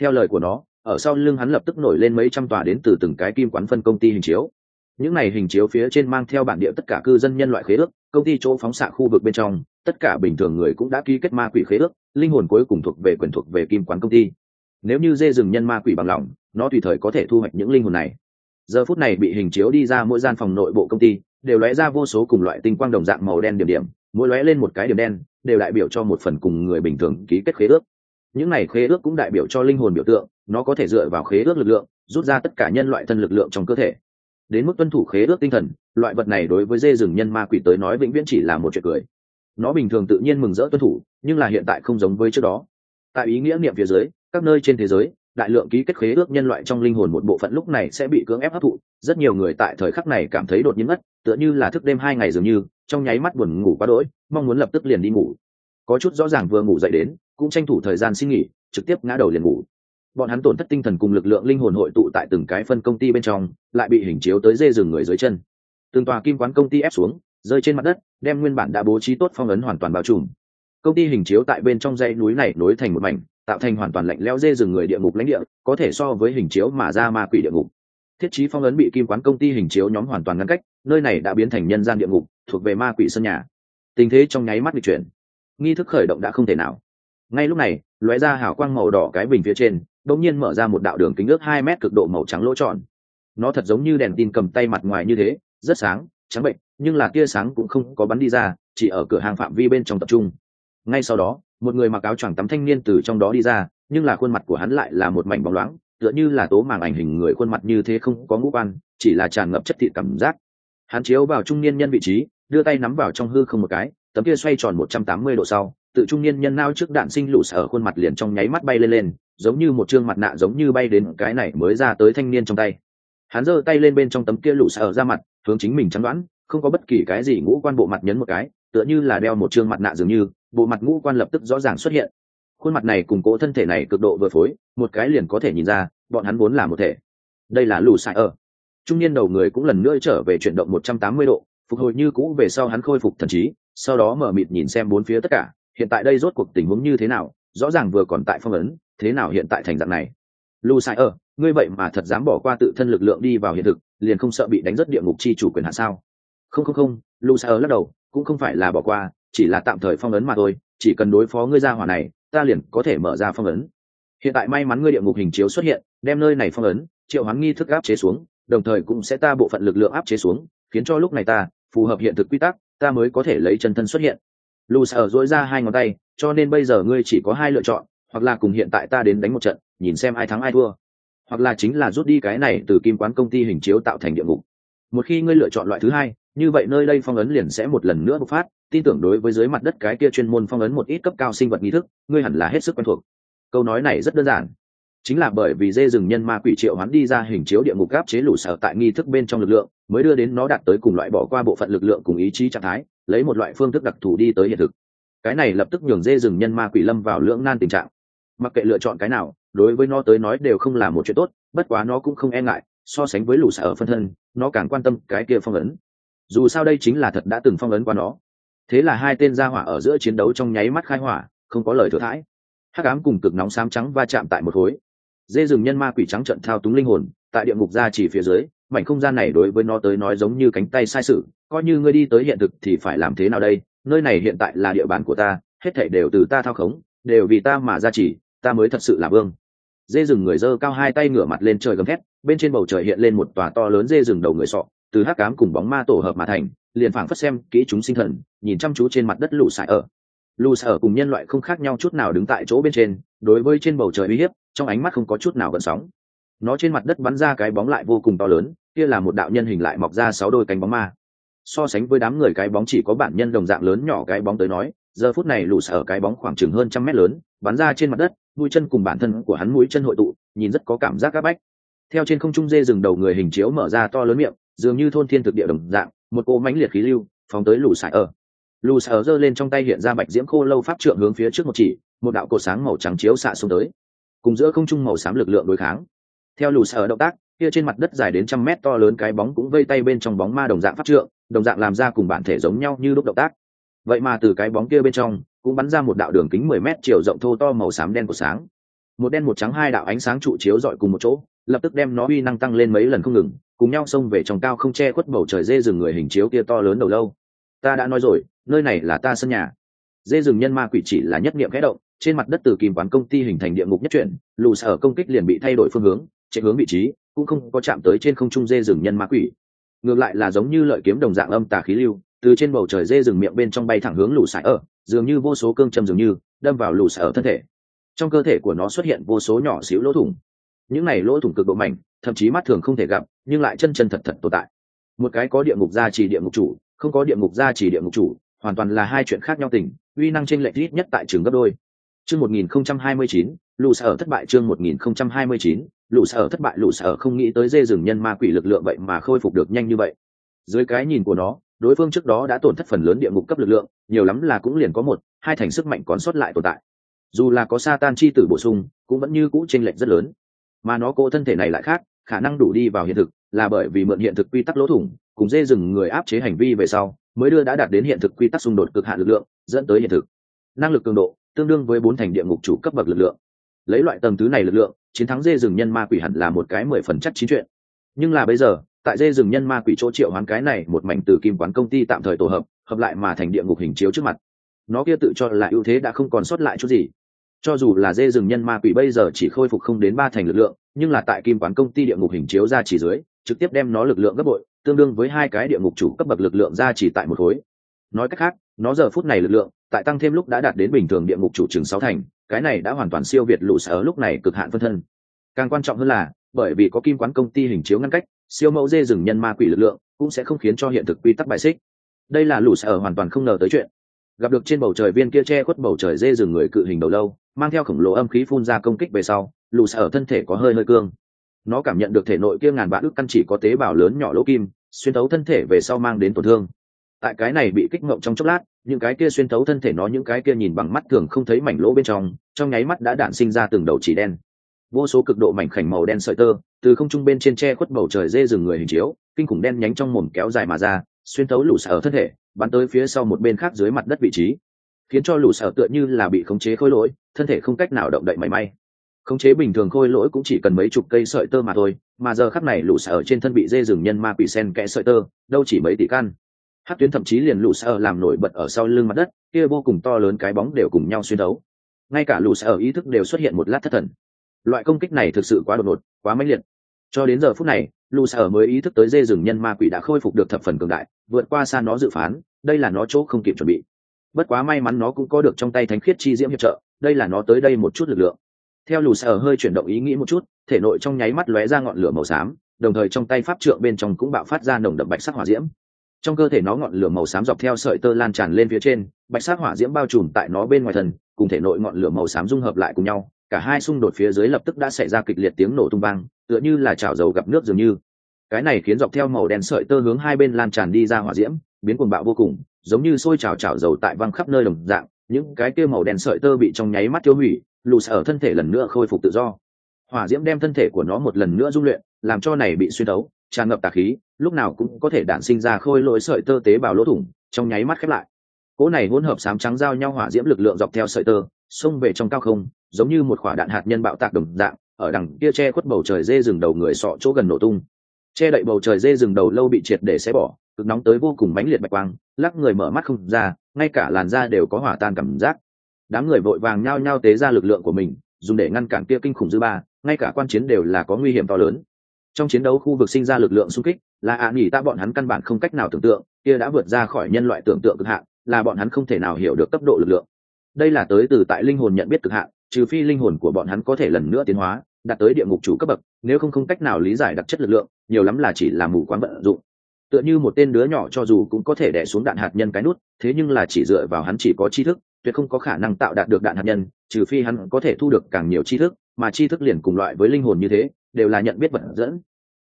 Theo lời của nó, ở sau lưng hắn lập tức nổi lên mấy trăm tòa đến từ từng cái kim quán phân công ty hình chiếu. Những này hình chiếu phía trên mang theo bản địa tất cả cư dân nhân loại khế ước, công ty chỗ phóng xạ khu vực bên trong, tất cả bình thường người cũng đã ký kết ma quỷ khế ước, linh hồn cuối cùng thuộc về quyền thuộc về kim quán công ty. Nếu như dê rừng nhân ma quỷ bằng lòng nó tùy thời có thể thu hoạch những linh hồn này. Giờ phút này bị hình chiếu đi ra mỗi gian phòng nội bộ công ty, đều lóe ra vô số cùng loại tinh quang đồng dạng màu đen điểm điểm, mỗi lóe lên một cái điểm đen, đều đại biểu cho một phần cùng người bình thường ký kết khế ước. Những này khế ước cũng đại biểu cho linh hồn biểu tượng, nó có thể dựa vào khế ước lực lượng, rút ra tất cả nhân loại thân lực lượng trong cơ thể. Đến mức tuân thủ khế ước tinh thần, loại vật này đối với dê rừng nhân ma quỷ tới nói vĩnh viễn chỉ là một chuyện cười. Nó bình thường tự nhiên mừng rỡ tuân thủ, nhưng là hiện tại không giống với trước đó. Tại ý nghĩa niệm phía dưới, các nơi trên thế giới đại lượng ký kết khế ước nhân loại trong linh hồn một bộ phận lúc này sẽ bị cưỡng ép hấp thụ. Rất nhiều người tại thời khắc này cảm thấy đột nhiên mất, tựa như là thức đêm hai ngày dường như, trong nháy mắt buồn ngủ quá đỗi, mong muốn lập tức liền đi ngủ. Có chút rõ ràng vừa ngủ dậy đến, cũng tranh thủ thời gian xin nghỉ, trực tiếp ngã đầu liền ngủ. Bọn hắn tổn thất tinh thần cùng lực lượng linh hồn hội tụ tại từng cái phân công ty bên trong, lại bị hình chiếu tới dê rừng người dưới chân. Từng tòa kim quán công ty ép xuống, rơi trên mặt đất, đem nguyên bản đã bố trí tốt phong ấn hoàn toàn bao trùm. Công ty hình chiếu tại bên trong dãy núi này nối thành một mảnh tạo thành hoàn toàn lạnh lẽo dê rừng người địa ngục lãnh địa, có thể so với hình chiếu mà ra ma quỷ địa ngục. Thiết trí phong ấn bị kim quán công ty hình chiếu nhóm hoàn toàn ngăn cách, nơi này đã biến thành nhân gian địa ngục, thuộc về ma quỷ sân nhà. Tình thế trong nháy mắt bị chuyển. Nghi thức khởi động đã không thể nào. Ngay lúc này, lóe ra hào quang màu đỏ cái bình phía trên, đột nhiên mở ra một đạo đường kính ước hai mét cực độ màu trắng lỗ tròn. Nó thật giống như đèn tin cầm tay mặt ngoài như thế, rất sáng, trắng bệnh, nhưng là tia sáng cũng không có bắn đi ra, chỉ ở cửa hàng phạm vi bên trong tập trung. Ngay sau đó một người mặc áo choàng tắm thanh niên từ trong đó đi ra, nhưng là khuôn mặt của hắn lại là một mảnh bóng loáng, tựa như là tố màng ảnh hình người khuôn mặt như thế không có ngũ quan, chỉ là tràn ngập chất thịt cảm giác. Hắn chiếu vào trung niên nhân vị trí, đưa tay nắm vào trong hư không một cái, tấm kia xoay tròn một trăm tám mươi độ sau, tự trung niên nhân nao trước đạn sinh lũ sở khuôn mặt liền trong nháy mắt bay lên lên, giống như một chương mặt nạ giống như bay đến cái này mới ra tới thanh niên trong tay. Hắn giơ tay lên bên trong tấm kia lũ sở ra mặt, hướng chính mình chắn đoán, không có bất kỳ cái gì ngũ quan bộ mặt nhấn một cái, tựa như là đeo một chương mặt nạ dường như bộ mặt ngũ quan lập tức rõ ràng xuất hiện. Khuôn mặt này cùng cố thân thể này cực độ vừa phối, một cái liền có thể nhìn ra, bọn hắn vốn là một thể. Đây là lù sai ở. Trung niên đầu người cũng lần nữa trở về chuyển động một trăm tám mươi độ, phục hồi như cũ về sau hắn khôi phục thần trí, sau đó mở mịt nhìn xem bốn phía tất cả, hiện tại đây rốt cuộc tình huống như thế nào, rõ ràng vừa còn tại phong ấn, thế nào hiện tại thành dạng này. Lù sai ở, ngươi vậy mà thật dám bỏ qua tự thân lực lượng đi vào hiện thực, liền không sợ bị đánh rất địa ngục chi chủ quyền hạ sao? Không không không lù sai ở lắc đầu, cũng không phải là bỏ qua chỉ là tạm thời phong ấn mà thôi, chỉ cần đối phó ngươi ra hỏa này, ta liền có thể mở ra phong ấn. Hiện tại may mắn ngươi địa ngục hình chiếu xuất hiện, đem nơi này phong ấn, triệu hoán nghi thức áp chế xuống, đồng thời cũng sẽ ta bộ phận lực lượng áp chế xuống, khiến cho lúc này ta, phù hợp hiện thực quy tắc, ta mới có thể lấy chân thân xuất hiện. Lù sở dỗi ra hai ngón tay, cho nên bây giờ ngươi chỉ có hai lựa chọn, hoặc là cùng hiện tại ta đến đánh một trận, nhìn xem ai thắng ai thua. Hoặc là chính là rút đi cái này từ kim quán công ty hình chiếu tạo thành địa ngục. Một khi ngươi lựa chọn loại thứ hai, như vậy nơi đây phong ấn liền sẽ một lần nữa bộc phát tin tưởng đối với dưới mặt đất cái kia chuyên môn phong ấn một ít cấp cao sinh vật nghi thức, ngươi hẳn là hết sức quen thuộc. Câu nói này rất đơn giản. Chính là bởi vì dê rừng nhân ma quỷ triệu hắn đi ra hình chiếu địa ngục gáp chế lũ sở tại nghi thức bên trong lực lượng, mới đưa đến nó đạt tới cùng loại bỏ qua bộ phận lực lượng cùng ý chí trạng thái, lấy một loại phương thức đặc thù đi tới hiện thực. Cái này lập tức nhường dê rừng nhân ma quỷ lâm vào lưỡng nan tình trạng. Mặc kệ lựa chọn cái nào, đối với nó tới nói đều không là một chuyện tốt, bất quá nó cũng không e ngại, so sánh với lũ sở phân thân, nó càng quan tâm cái kia phong ấn. Dù sao đây chính là thật đã từng phong ấn qua nó thế là hai tên gia hỏa ở giữa chiến đấu trong nháy mắt khai hỏa, không có lời thừa thãi. Hắc ám cùng cực nóng xám trắng va chạm tại một khối. Dê rừng nhân ma quỷ trắng trận thao túng linh hồn, tại địa ngục ra chỉ phía dưới, mảnh không gian này đối với nó tới nói giống như cánh tay sai sự, coi như ngươi đi tới hiện thực thì phải làm thế nào đây? Nơi này hiện tại là địa bàn của ta, hết thảy đều từ ta thao khống, đều vì ta mà ra chỉ, ta mới thật sự là vương. Dê rừng người dơ cao hai tay ngửa mặt lên trời gầm thét, bên trên bầu trời hiện lên một tòa to lớn dê rừng đầu người sọ, từ hắc cám cùng bóng ma tổ hợp mà thành liền phảng phất xem kỹ chúng sinh thần, nhìn chăm chú trên mặt đất lũ sải ở. Lũ sải ở cùng nhân loại không khác nhau chút nào đứng tại chỗ bên trên, đối với trên bầu trời uy hiếp, trong ánh mắt không có chút nào gợn sóng. Nó trên mặt đất bắn ra cái bóng lại vô cùng to lớn, kia là một đạo nhân hình lại mọc ra sáu đôi cánh bóng ma. So sánh với đám người cái bóng chỉ có bản nhân đồng dạng lớn nhỏ cái bóng tới nói, giờ phút này lũ sở cái bóng khoảng chừng hơn trăm mét lớn, bắn ra trên mặt đất, mũi chân cùng bản thân của hắn mũi chân hội tụ, nhìn rất có cảm giác áp bách. Theo trên không trung dê rừng đầu người hình chiếu mở ra to lớn miệng, dường như thôn thiên thực địa đồng dạng một cỗ mãnh liệt khí lưu phóng tới lù sải ở. Lù sải ở giơ lên trong tay hiện ra bạch diễm khô lâu pháp trượng hướng phía trước một chỉ, một đạo cột sáng màu trắng chiếu xạ xuống tới. Cùng giữa không trung màu xám lực lượng đối kháng. Theo lù sải ở động tác, kia trên mặt đất dài đến trăm mét to lớn cái bóng cũng vây tay bên trong bóng ma đồng dạng pháp trượng, đồng dạng làm ra cùng bản thể giống nhau như lúc động tác. Vậy mà từ cái bóng kia bên trong, cũng bắn ra một đạo đường kính mười mét chiều rộng thô to màu xám đen của sáng. Một đen một trắng hai đạo ánh sáng trụ chiếu dọi cùng một chỗ, lập tức đem nó uy năng tăng lên mấy lần không ngừng cùng nhau xông về trong cao không che khuất bầu trời dê rừng người hình chiếu kia to lớn đầu lâu. Ta đã nói rồi, nơi này là ta sân nhà. Dê rừng nhân ma quỷ chỉ là nhất niệm khẽ động, trên mặt đất từ kìm quán công ty hình thành địa ngục nhất chuyển, lù sở công kích liền bị thay đổi phương hướng, chạy hướng vị trí, cũng không có chạm tới trên không trung dê rừng nhân ma quỷ. Ngược lại là giống như lợi kiếm đồng dạng âm tà khí lưu, từ trên bầu trời dê rừng miệng bên trong bay thẳng hướng lù sải ở dường như vô số cương châm dường như, đâm vào lù sải ở thân thể. Trong cơ thể của nó xuất hiện vô số nhỏ xíu lỗ thủng những này lỗ thủng cực độ mạnh thậm chí mắt thường không thể gặp nhưng lại chân chân thật thật tồn tại. Một cái có địa ngục gia trì địa ngục chủ không có địa ngục gia trì địa ngục chủ hoàn toàn là hai chuyện khác nhau tình uy năng trên lệch ít nhất tại trường gấp đôi. Chương 1029, lũ sở thất bại chương 1029, lũ sở thất bại lũ sở không nghĩ tới dê rừng nhân ma quỷ lực lượng vậy mà khôi phục được nhanh như vậy. Dưới cái nhìn của nó đối phương trước đó đã tổn thất phần lớn địa ngục cấp lực lượng nhiều lắm là cũng liền có một hai thành sức mạnh còn sót lại tồn tại. Dù là có sa tan chi tử bổ sung cũng vẫn như cũ tranh lệch rất lớn mà nó cô thân thể này lại khác, khả năng đủ đi vào hiện thực, là bởi vì mượn hiện thực quy tắc lỗ thủng, cùng dê rừng người áp chế hành vi về sau, mới đưa đã đạt đến hiện thực quy tắc xung đột cực hạn lực lượng, dẫn tới hiện thực. Năng lực cường độ, tương đương với bốn thành địa ngục chủ cấp bậc lực lượng. Lấy loại tầng thứ này lực lượng, chiến thắng dê rừng nhân ma quỷ hẳn là một cái mười phần chắc chín chuyện. Nhưng là bây giờ, tại dê rừng nhân ma quỷ chỗ triệu hoán cái này một mảnh từ kim quán công ty tạm thời tổ hợp hợp lại mà thành địa ngục hình chiếu trước mặt. Nó kia tự cho là ưu thế đã không còn sót lại chút gì cho dù là dê rừng nhân ma quỷ bây giờ chỉ khôi phục không đến ba thành lực lượng, nhưng là tại kim quán công ty địa ngục hình chiếu ra chỉ dưới, trực tiếp đem nó lực lượng gấp bội, tương đương với hai cái địa ngục chủ cấp bậc lực lượng ra chỉ tại một khối. Nói cách khác, nó giờ phút này lực lượng, tại tăng thêm lúc đã đạt đến bình thường địa ngục chủ chừng sáu thành, cái này đã hoàn toàn siêu việt lũ sở lúc này cực hạn phân thân. Càng quan trọng hơn là, bởi vì có kim quán công ty hình chiếu ngăn cách, siêu mẫu dê rừng nhân ma quỷ lực lượng cũng sẽ không khiến cho hiện thực quy tắc bài xích. Đây là lũ sở hoàn toàn không ngờ tới chuyện. Gặp được trên bầu trời viên kia che khuất bầu trời dê rừng người cự hình đầu lâu mang theo khổng lồ âm khí phun ra công kích về sau, lũ sở thân thể có hơi hơi cương. Nó cảm nhận được thể nội kia ngàn vạn ức căn chỉ có tế bào lớn nhỏ lỗ kim, xuyên thấu thân thể về sau mang đến tổn thương. Tại cái này bị kích ngộng trong chốc lát, những cái kia xuyên thấu thân thể nó những cái kia nhìn bằng mắt thường không thấy mảnh lỗ bên trong trong nháy mắt đã đạn sinh ra từng đầu chỉ đen. Vô số cực độ mảnh khảnh màu đen sợi tơ, từ không trung bên trên tre khuất bầu trời dê rừng người hình chiếu, kinh khủng đen nhánh trong mồm kéo dài mà ra, xuyên thấu lũ sở thân thể, bắn tới phía sau một bên khác dưới mặt đất vị trí khiến cho lũ sở tựa như là bị khống chế khôi lỗi, thân thể không cách nào động đậy mảy may. Khống chế bình thường khôi lỗi cũng chỉ cần mấy chục cây sợi tơ mà thôi, mà giờ khắc này lũ sở trên thân bị dê rừng nhân ma quỷ sen kẽ sợi tơ, đâu chỉ mấy tỷ căn. Hát tuyến thậm chí liền lũ sở làm nổi bật ở sau lưng mặt đất, kia vô cùng to lớn cái bóng đều cùng nhau xuyên đấu. Ngay cả lũ sở ý thức đều xuất hiện một lát thất thần. Loại công kích này thực sự quá đột ngột, quá mãnh liệt. Cho đến giờ phút này, lũ sở mới ý thức tới dê rừng nhân ma quỷ đã khôi phục được thập phần cường đại, vượt qua xa nó dự phán, đây là nó chỗ không kịp chuẩn bị bất quá may mắn nó cũng có được trong tay thánh khiết chi diễm hiệp trợ, đây là nó tới đây một chút lực lượng. Theo lù sở hơi chuyển động ý nghĩ một chút, thể nội trong nháy mắt lóe ra ngọn lửa màu xám, đồng thời trong tay pháp trượng bên trong cũng bạo phát ra nồng đậm bạch sắc hỏa diễm. Trong cơ thể nó ngọn lửa màu xám dọc theo sợi tơ lan tràn lên phía trên, bạch sắc hỏa diễm bao trùm tại nó bên ngoài thần, cùng thể nội ngọn lửa màu xám dung hợp lại cùng nhau, cả hai xung đột phía dưới lập tức đã xảy ra kịch liệt tiếng nổ tung vang, tựa như là chảo dầu gặp nước dường như cái này khiến dọc theo màu đen sợi tơ hướng hai bên lan tràn đi ra hỏa diễm, biến cuồng bạo vô cùng, giống như sôi trào trào dầu tại văng khắp nơi đồng dạng, những cái kia màu đen sợi tơ bị trong nháy mắt tiêu hủy lù ở thân thể lần nữa khôi phục tự do. Hỏa diễm đem thân thể của nó một lần nữa dung luyện, làm cho này bị xuyên tấu tràn ngập tà khí, lúc nào cũng có thể đản sinh ra khôi lỗi sợi tơ tế bào lỗ thủng, trong nháy mắt khép lại. Cỗ này hỗn hợp sám trắng giao nhau hỏa diễm lực lượng dọc theo sợi tơ, xông về trong cao không, giống như một quả đạn hạt nhân bạo tạc đồng dạng, ở đằng kia che khuất bầu trời dê rừng đầu người sọ chỗ gần nổ tung che đậy bầu trời dê rừng đầu lâu bị triệt để xé bỏ, cực nóng tới vô cùng mãnh liệt bạch quang, lắc người mở mắt không ra, ngay cả làn da đều có hỏa tan cảm giác. Đám người vội vàng nhao nhao tế ra lực lượng của mình, dùng để ngăn cản kia kinh khủng dư ba, ngay cả quan chiến đều là có nguy hiểm to lớn. Trong chiến đấu khu vực sinh ra lực lượng xung kích, là ạ à nghỉ ta bọn hắn căn bản không cách nào tưởng tượng, kia đã vượt ra khỏi nhân loại tưởng tượng cực hạn, là bọn hắn không thể nào hiểu được cấp độ lực lượng. Đây là tới từ tại linh hồn nhận biết cực hạn, trừ phi linh hồn của bọn hắn có thể lần nữa tiến hóa đạt tới địa ngục chủ cấp bậc, nếu không không cách nào lý giải đặc chất lực lượng, nhiều lắm là chỉ là mù quáng vận dụng. Tựa như một tên đứa nhỏ cho dù cũng có thể đẻ xuống đạn hạt nhân cái nút, thế nhưng là chỉ dựa vào hắn chỉ có tri thức, tuyệt không có khả năng tạo đạt được đạn hạt nhân, trừ phi hắn có thể thu được càng nhiều tri thức, mà tri thức liền cùng loại với linh hồn như thế, đều là nhận biết vật dẫn.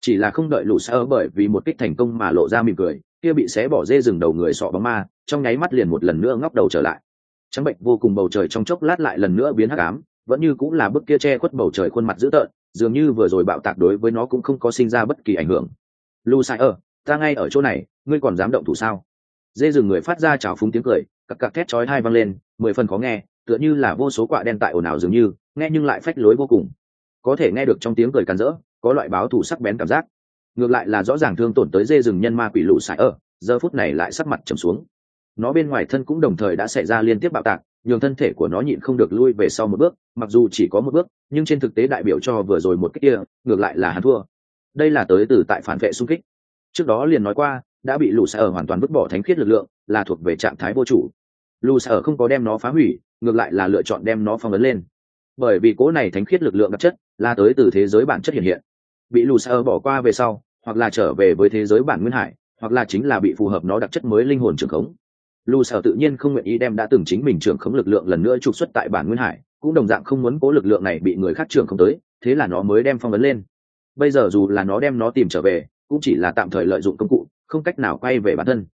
Chỉ là không đợi lũ sơ bởi vì một kích thành công mà lộ ra mỉm cười, kia bị xé bỏ dê rừng đầu người sọ bóng ma, trong nháy mắt liền một lần nữa ngóc đầu trở lại. Trắng bệnh vô cùng bầu trời trong chốc lát lại lần nữa biến hắc ám vẫn như cũng là bức kia che khuất bầu trời khuôn mặt dữ tợn, dường như vừa rồi bạo tạc đối với nó cũng không có sinh ra bất kỳ ảnh hưởng. Lu sai ơ, ta ngay ở chỗ này, ngươi còn dám động thủ sao? Dê rừng người phát ra trào phúng tiếng cười, cặc cặc thét chói hai văng lên, mười phần khó nghe, tựa như là vô số quạ đen tại ồn ào dường như, nghe nhưng lại phách lối vô cùng. Có thể nghe được trong tiếng cười càn rỡ, có loại báo thủ sắc bén cảm giác. Ngược lại là rõ ràng thương tổn tới dê rừng nhân ma quỷ lũ sải ở giờ phút này lại sắc mặt trầm xuống. Nó bên ngoài thân cũng đồng thời đã xảy ra liên tiếp bạo tạc nhường thân thể của nó nhịn không được lui về sau một bước, mặc dù chỉ có một bước, nhưng trên thực tế đại biểu cho vừa rồi một cách kia, ngược lại là hắn thua. Đây là tới từ tại phản vệ xung kích. Trước đó liền nói qua, đã bị lũ sở hoàn toàn vứt bỏ thánh khiết lực lượng, là thuộc về trạng thái vô chủ. Lũ sở không có đem nó phá hủy, ngược lại là lựa chọn đem nó phong ấn lên. Bởi vì cố này thánh khiết lực lượng đặc chất, là tới từ thế giới bản chất hiện hiện. Bị lù ở bỏ qua về sau, hoặc là trở về với thế giới bản nguyên hải, hoặc là chính là bị phù hợp nó đặc chất mới linh hồn trưởng khống lù sở tự nhiên không nguyện ý đem đã từng chính mình trưởng khống lực lượng lần nữa trục xuất tại bản nguyên hải, cũng đồng dạng không muốn cố lực lượng này bị người khác trưởng không tới, thế là nó mới đem phong ấn lên. Bây giờ dù là nó đem nó tìm trở về, cũng chỉ là tạm thời lợi dụng công cụ, không cách nào quay về bản thân.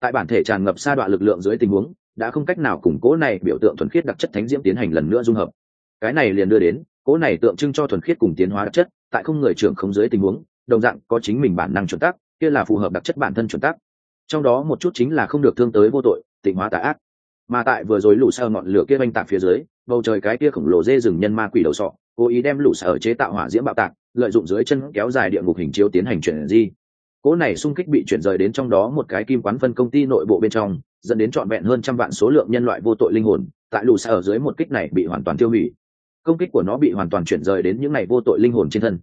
Tại bản thể tràn ngập sa đoạn lực lượng dưới tình huống, đã không cách nào củng cố này biểu tượng thuần khiết đặc chất thánh diễm tiến hành lần nữa dung hợp. Cái này liền đưa đến, cố này tượng trưng cho thuần khiết cùng tiến hóa đặc chất, tại không người trưởng không dưới tình huống, đồng dạng có chính mình bản năng chuẩn tắc, kia là phù hợp đặc chất bản thân chuẩn tắc trong đó một chút chính là không được thương tới vô tội, tịnh hóa tà ác. Mà tại vừa rồi lũ sơ ngọn lửa kia oanh tạc phía dưới, bầu trời cái kia khổng lồ dê rừng nhân ma quỷ đầu sọ, cố ý đem lũ sở chế tạo hỏa diễm bạo tạc, lợi dụng dưới chân kéo dài địa ngục hình chiếu tiến hành chuyển di. Cỗ này xung kích bị chuyển rời đến trong đó một cái kim quán phân công ty nội bộ bên trong, dẫn đến trọn vẹn hơn trăm vạn số lượng nhân loại vô tội linh hồn, tại lũ sở dưới một kích này bị hoàn toàn tiêu hủy. Công kích của nó bị hoàn toàn chuyển rời đến những này vô tội linh hồn trên thân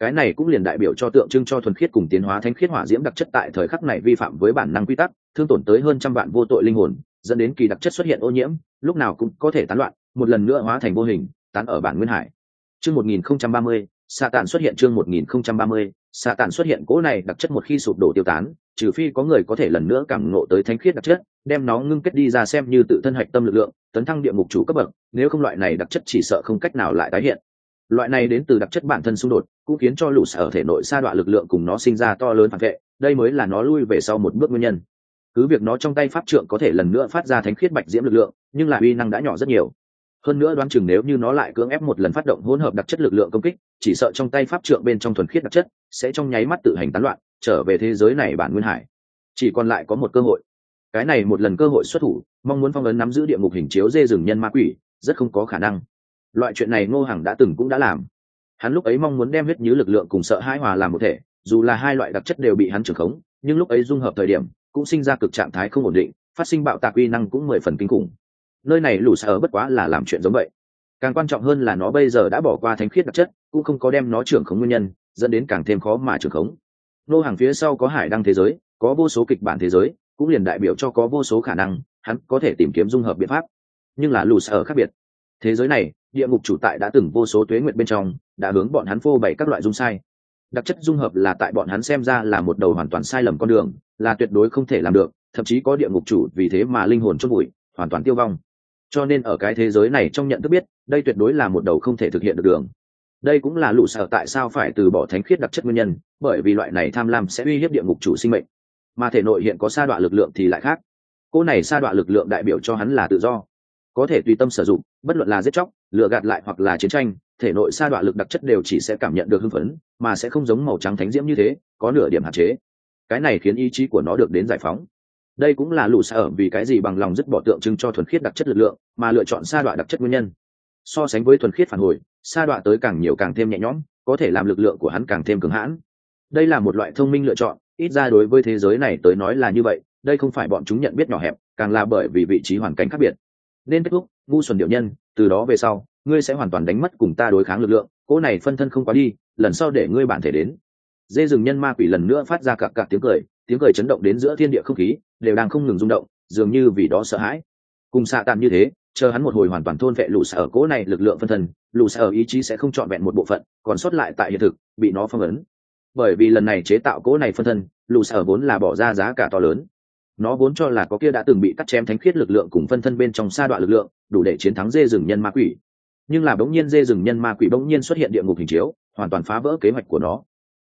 cái này cũng liền đại biểu cho tượng trưng cho thuần khiết cùng tiến hóa thánh khiết hỏa diễm đặc chất tại thời khắc này vi phạm với bản năng quy tắc, thương tổn tới hơn trăm vạn vô tội linh hồn, dẫn đến kỳ đặc chất xuất hiện ô nhiễm, lúc nào cũng có thể tán loạn, một lần nữa hóa thành vô hình, tán ở bản nguyên hải. Chương một nghìn không trăm ba mươi, xạ tàn xuất hiện chương một nghìn không trăm ba mươi, xạ tàn xuất hiện cỗ này đặc chất một khi sụp đổ tiêu tán, trừ phi có người có thể lần nữa cảm ngộ tới thánh khiết đặc chất, đem nó ngưng kết đi ra xem như tự thân hạch tâm lực lượng, tấn thăng địa ngục chủ cấp bậc, nếu không loại này đặc chất chỉ sợ không cách nào lại tái hiện loại này đến từ đặc chất bản thân xung đột, cũng khiến cho lũ sở thể nội sa đoạn lực lượng cùng nó sinh ra to lớn phản vệ, đây mới là nó lui về sau một bước nguyên nhân. Cứ việc nó trong tay pháp trượng có thể lần nữa phát ra thánh khiết bạch diễm lực lượng, nhưng là uy năng đã nhỏ rất nhiều. Hơn nữa đoán chừng nếu như nó lại cưỡng ép một lần phát động hỗn hợp đặc chất lực lượng công kích, chỉ sợ trong tay pháp trượng bên trong thuần khiết đặc chất sẽ trong nháy mắt tự hành tán loạn, trở về thế giới này bản nguyên hải. Chỉ còn lại có một cơ hội. Cái này một lần cơ hội xuất thủ, mong muốn phong ấn nắm giữ địa ngục hình chiếu dê rừng nhân ma quỷ, rất không có khả năng loại chuyện này ngô hằng đã từng cũng đã làm. Hắn lúc ấy mong muốn đem huyết nhứ lực lượng cùng sợ hai hòa làm một thể, dù là hai loại đặc chất đều bị hắn trưởng khống, nhưng lúc ấy dung hợp thời điểm, cũng sinh ra cực trạng thái không ổn định, phát sinh bạo tạc uy năng cũng mười phần kinh khủng. Nơi này lũ sở bất quá là làm chuyện giống vậy. Càng quan trọng hơn là nó bây giờ đã bỏ qua thánh khiết đặc chất, cũng không có đem nó trưởng khống nguyên nhân, dẫn đến càng thêm khó mà trưởng khống. Nô hàng phía sau có hải đăng thế giới, có vô số kịch bản thế giới, cũng liền đại biểu cho có vô số khả năng, hắn có thể tìm kiếm dung hợp biện pháp. Nhưng là lù sở khác biệt thế giới này, địa ngục chủ tại đã từng vô số tuế nguyện bên trong, đã hướng bọn hắn phô bày các loại dung sai. Đặc chất dung hợp là tại bọn hắn xem ra là một đầu hoàn toàn sai lầm con đường, là tuyệt đối không thể làm được, thậm chí có địa ngục chủ vì thế mà linh hồn chốt bụi hoàn toàn tiêu vong. Cho nên ở cái thế giới này trong nhận thức biết, đây tuyệt đối là một đầu không thể thực hiện được đường. Đây cũng là lũ sở tại sao phải từ bỏ thánh khiết đặc chất nguyên nhân, bởi vì loại này tham lam sẽ uy hiếp địa ngục chủ sinh mệnh. Mà thể nội hiện có sa đoạn lực lượng thì lại khác. Cô này sa đoạn lực lượng đại biểu cho hắn là tự do có thể tùy tâm sử dụng, bất luận là giết chóc lựa gạt lại hoặc là chiến tranh, thể nội sa đoạn lực đặc chất đều chỉ sẽ cảm nhận được hưng phấn, mà sẽ không giống màu trắng thánh diễm như thế, có nửa điểm hạn chế. Cái này khiến ý chí của nó được đến giải phóng. Đây cũng là lũ sở vì cái gì bằng lòng dứt bỏ tượng trưng cho thuần khiết đặc chất lực lượng, mà lựa chọn sa đoạn đặc chất nguyên nhân. So sánh với thuần khiết phản hồi, sa đoạn tới càng nhiều càng thêm nhẹ nhõm, có thể làm lực lượng của hắn càng thêm cứng hãn. Đây là một loại thông minh lựa chọn, ít ra đối với thế giới này tới nói là như vậy, đây không phải bọn chúng nhận biết nhỏ hẹp, càng là bởi vì vị trí hoàn cảnh khác biệt nên kết thúc, ngu xuẩn điệu nhân, từ đó về sau, ngươi sẽ hoàn toàn đánh mất cùng ta đối kháng lực lượng, cỗ này phân thân không quá đi, lần sau để ngươi bản thể đến. Dê rừng nhân ma quỷ lần nữa phát ra cặp cặp tiếng cười tiếng cười chấn động đến giữa thiên địa không khí, đều đang không ngừng rung động, dường như vì đó sợ hãi. Cùng xạ tàn như thế, chờ hắn một hồi hoàn toàn thôn vệ lũ sở cỗ này lực lượng phân thân, lũ sở ý chí sẽ không trọn vẹn một bộ phận, còn sót lại tại hiện thực, bị nó phong ấn. Bởi vì lần này chế tạo cỗ này phân thân, lũ sở vốn là bỏ ra giá cả to lớn nó vốn cho là có kia đã từng bị cắt chém thánh khiết lực lượng cùng phân thân bên trong sa đoạn lực lượng, đủ để chiến thắng dê rừng nhân ma quỷ. Nhưng là bỗng nhiên dê rừng nhân ma quỷ bỗng nhiên xuất hiện địa ngục hình chiếu, hoàn toàn phá vỡ kế hoạch của nó.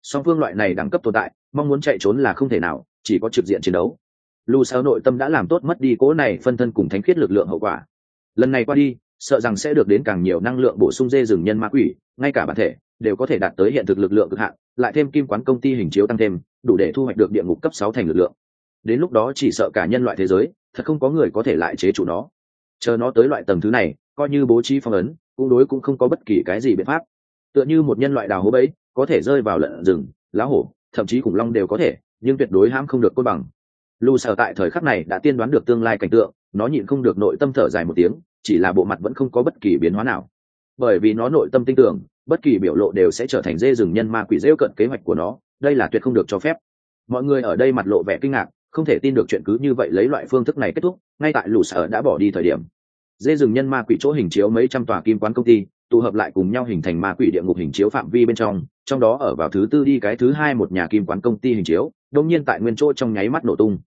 Song phương loại này đẳng cấp tồn tại, mong muốn chạy trốn là không thể nào, chỉ có trực diện chiến đấu. Lù sao nội tâm đã làm tốt mất đi cố này phân thân cùng thánh khiết lực lượng hậu quả. Lần này qua đi, sợ rằng sẽ được đến càng nhiều năng lượng bổ sung dê rừng nhân ma quỷ, ngay cả bản thể đều có thể đạt tới hiện thực lực lượng cực hạn, lại thêm kim quán công ty hình chiếu tăng thêm, đủ để thu hoạch được địa ngục cấp sáu thành lực lượng đến lúc đó chỉ sợ cả nhân loại thế giới, thật không có người có thể lại chế chủ nó. Chờ nó tới loại tầng thứ này, coi như bố trí phong ấn, cũng đối cũng không có bất kỳ cái gì biện pháp. Tựa như một nhân loại đào hố bẫy, có thể rơi vào lợn rừng, lá hổ, thậm chí khủng long đều có thể, nhưng tuyệt đối hãm không được côn bằng. Lù sở tại thời khắc này đã tiên đoán được tương lai cảnh tượng, nó nhịn không được nội tâm thở dài một tiếng, chỉ là bộ mặt vẫn không có bất kỳ biến hóa nào. Bởi vì nó nội tâm tin tưởng, bất kỳ biểu lộ đều sẽ trở thành dê rừng nhân ma quỷ rêu cận kế hoạch của nó, đây là tuyệt không được cho phép. Mọi người ở đây mặt lộ vẻ kinh ngạc không thể tin được chuyện cứ như vậy lấy loại phương thức này kết thúc, ngay tại lũ sở đã bỏ đi thời điểm. Dê rừng nhân ma quỷ chỗ hình chiếu mấy trăm tòa kim quán công ty, tụ hợp lại cùng nhau hình thành ma quỷ địa ngục hình chiếu phạm vi bên trong trong đó ở vào thứ tư đi cái thứ hai một nhà kim quán công ty hình chiếu, đông nhiên tại nguyên chỗ trong nháy mắt nổ tung.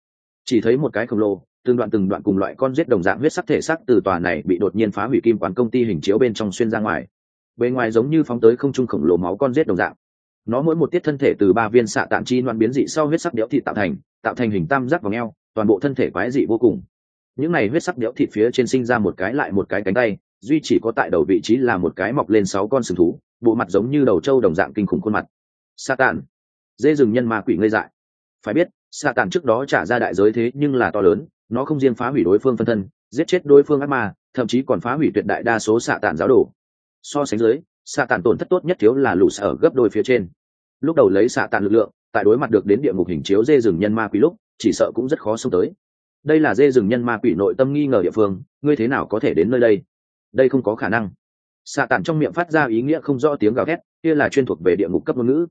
Chỉ thấy một cái khổng lồ, từng đoạn từng đoạn cùng loại con giết đồng dạng huyết sắc thể sắc từ tòa này bị đột nhiên phá hủy kim quán công ty hình chiếu bên trong xuyên ra ngoài. Bề ngoài giống như phóng tới không trung khổng lồ máu con giết đồng dạng. Nó mỗi một tiết thân thể từ ba viên xạ tạm chi loạn biến dị sau huyết sắc đẽo thị tạo thành tạo thành hình tam giác vòng eo, toàn bộ thân thể quái dị vô cùng. Những này huyết sắc đẽo thịt phía trên sinh ra một cái lại một cái cánh tay, duy chỉ có tại đầu vị trí là một cái mọc lên sáu con sừng thú, bộ mặt giống như đầu trâu đồng dạng kinh khủng khuôn mặt. Sa tàn dê rừng nhân ma quỷ ngây dại. Phải biết sa tàn trước đó trả ra đại giới thế nhưng là to lớn, nó không riêng phá hủy đối phương phân thân, giết chết đối phương ác ma, thậm chí còn phá hủy tuyệt đại đa số xạ tàn giáo đồ. So sánh dưới xạ tàn tổn thất tốt nhất thiếu là lũ sở gấp đôi phía trên. Lúc đầu lấy xạ tàn lực lượng tại đối mặt được đến địa ngục hình chiếu dê rừng nhân ma quỷ lúc, chỉ sợ cũng rất khó xông tới. Đây là dê rừng nhân ma quỷ nội tâm nghi ngờ địa phương, ngươi thế nào có thể đến nơi đây? Đây không có khả năng. Xạ tản trong miệng phát ra ý nghĩa không rõ tiếng gào thét, kia là chuyên thuộc về địa ngục cấp ngôn ngữ.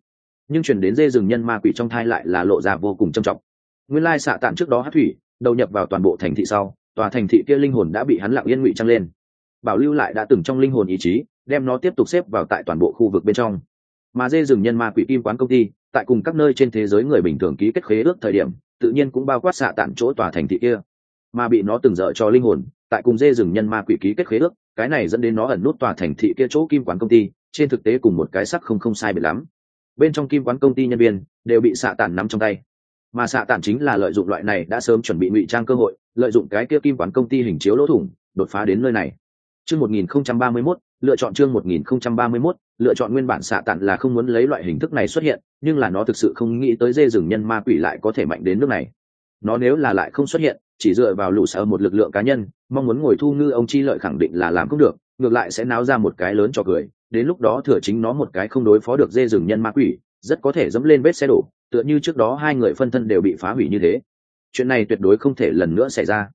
Nhưng chuyển đến dê rừng nhân ma quỷ trong thai lại là lộ ra vô cùng trầm trọng. Nguyên lai xạ tản trước đó hát thủy, đầu nhập vào toàn bộ thành thị sau, tòa thành thị kia linh hồn đã bị hắn lặng yên ngụy trăng lên. Bảo lưu lại đã từng trong linh hồn ý chí, đem nó tiếp tục xếp vào tại toàn bộ khu vực bên trong. Mà dê rừng nhân ma quỷ kim quán công ty tại cùng các nơi trên thế giới người bình thường ký kết khế ước thời điểm tự nhiên cũng bao quát xạ tản chỗ tòa thành thị kia. Mà bị nó từng dở cho linh hồn tại cùng dê rừng nhân ma quỷ ký kết khế ước cái này dẫn đến nó ẩn nút tòa thành thị kia chỗ kim quán công ty trên thực tế cùng một cái sắc không không sai biệt lắm. Bên trong kim quán công ty nhân viên đều bị xạ tản nắm trong tay. Mà xạ tản chính là lợi dụng loại này đã sớm chuẩn bị ngụy trang cơ hội lợi dụng cái kia kim quán công ty hình chiếu lỗ thủng đột phá đến nơi này. Chương 1031, lựa chọn chương 1031, lựa chọn nguyên bản xạ tản là không muốn lấy loại hình thức này xuất hiện nhưng là nó thực sự không nghĩ tới dê rừng nhân ma quỷ lại có thể mạnh đến nước này. Nó nếu là lại không xuất hiện chỉ dựa vào lũ sở một lực lượng cá nhân mong muốn ngồi thu ngư ông chi lợi khẳng định là làm không được ngược lại sẽ náo ra một cái lớn cho cười đến lúc đó thừa chính nó một cái không đối phó được dê rừng nhân ma quỷ rất có thể dẫm lên vết xe đổ tựa như trước đó hai người phân thân đều bị phá hủy như thế. Chuyện này tuyệt đối không thể lần nữa xảy ra.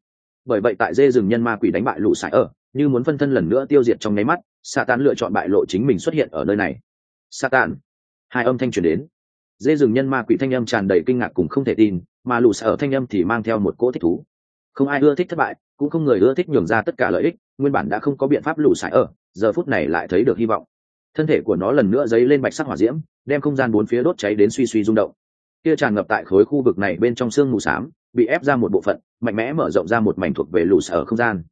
Bởi vậy tại dê rừng nhân ma quỷ đánh bại lũ sải ở như muốn phân thân lần nữa tiêu diệt trong nháy mắt xạ tàn lựa chọn bại lộ chính mình xuất hiện ở nơi này. Xạ tàn hai âm thanh truyền đến. Dê rừng nhân ma quỷ thanh âm tràn đầy kinh ngạc cùng không thể tin, mà lù sở thanh âm thì mang theo một cỗ thích thú. Không ai ưa thích thất bại, cũng không người ưa thích nhường ra tất cả lợi ích, nguyên bản đã không có biện pháp lù sải ở, giờ phút này lại thấy được hy vọng. Thân thể của nó lần nữa dấy lên bạch sắc hỏa diễm, đem không gian bốn phía đốt cháy đến suy suy rung động. Kia tràn ngập tại khối khu vực này bên trong sương mù s á m bị ép ra một bộ phận, mạnh mẽ mở rộng ra một mảnh thuộc về lù sở không gian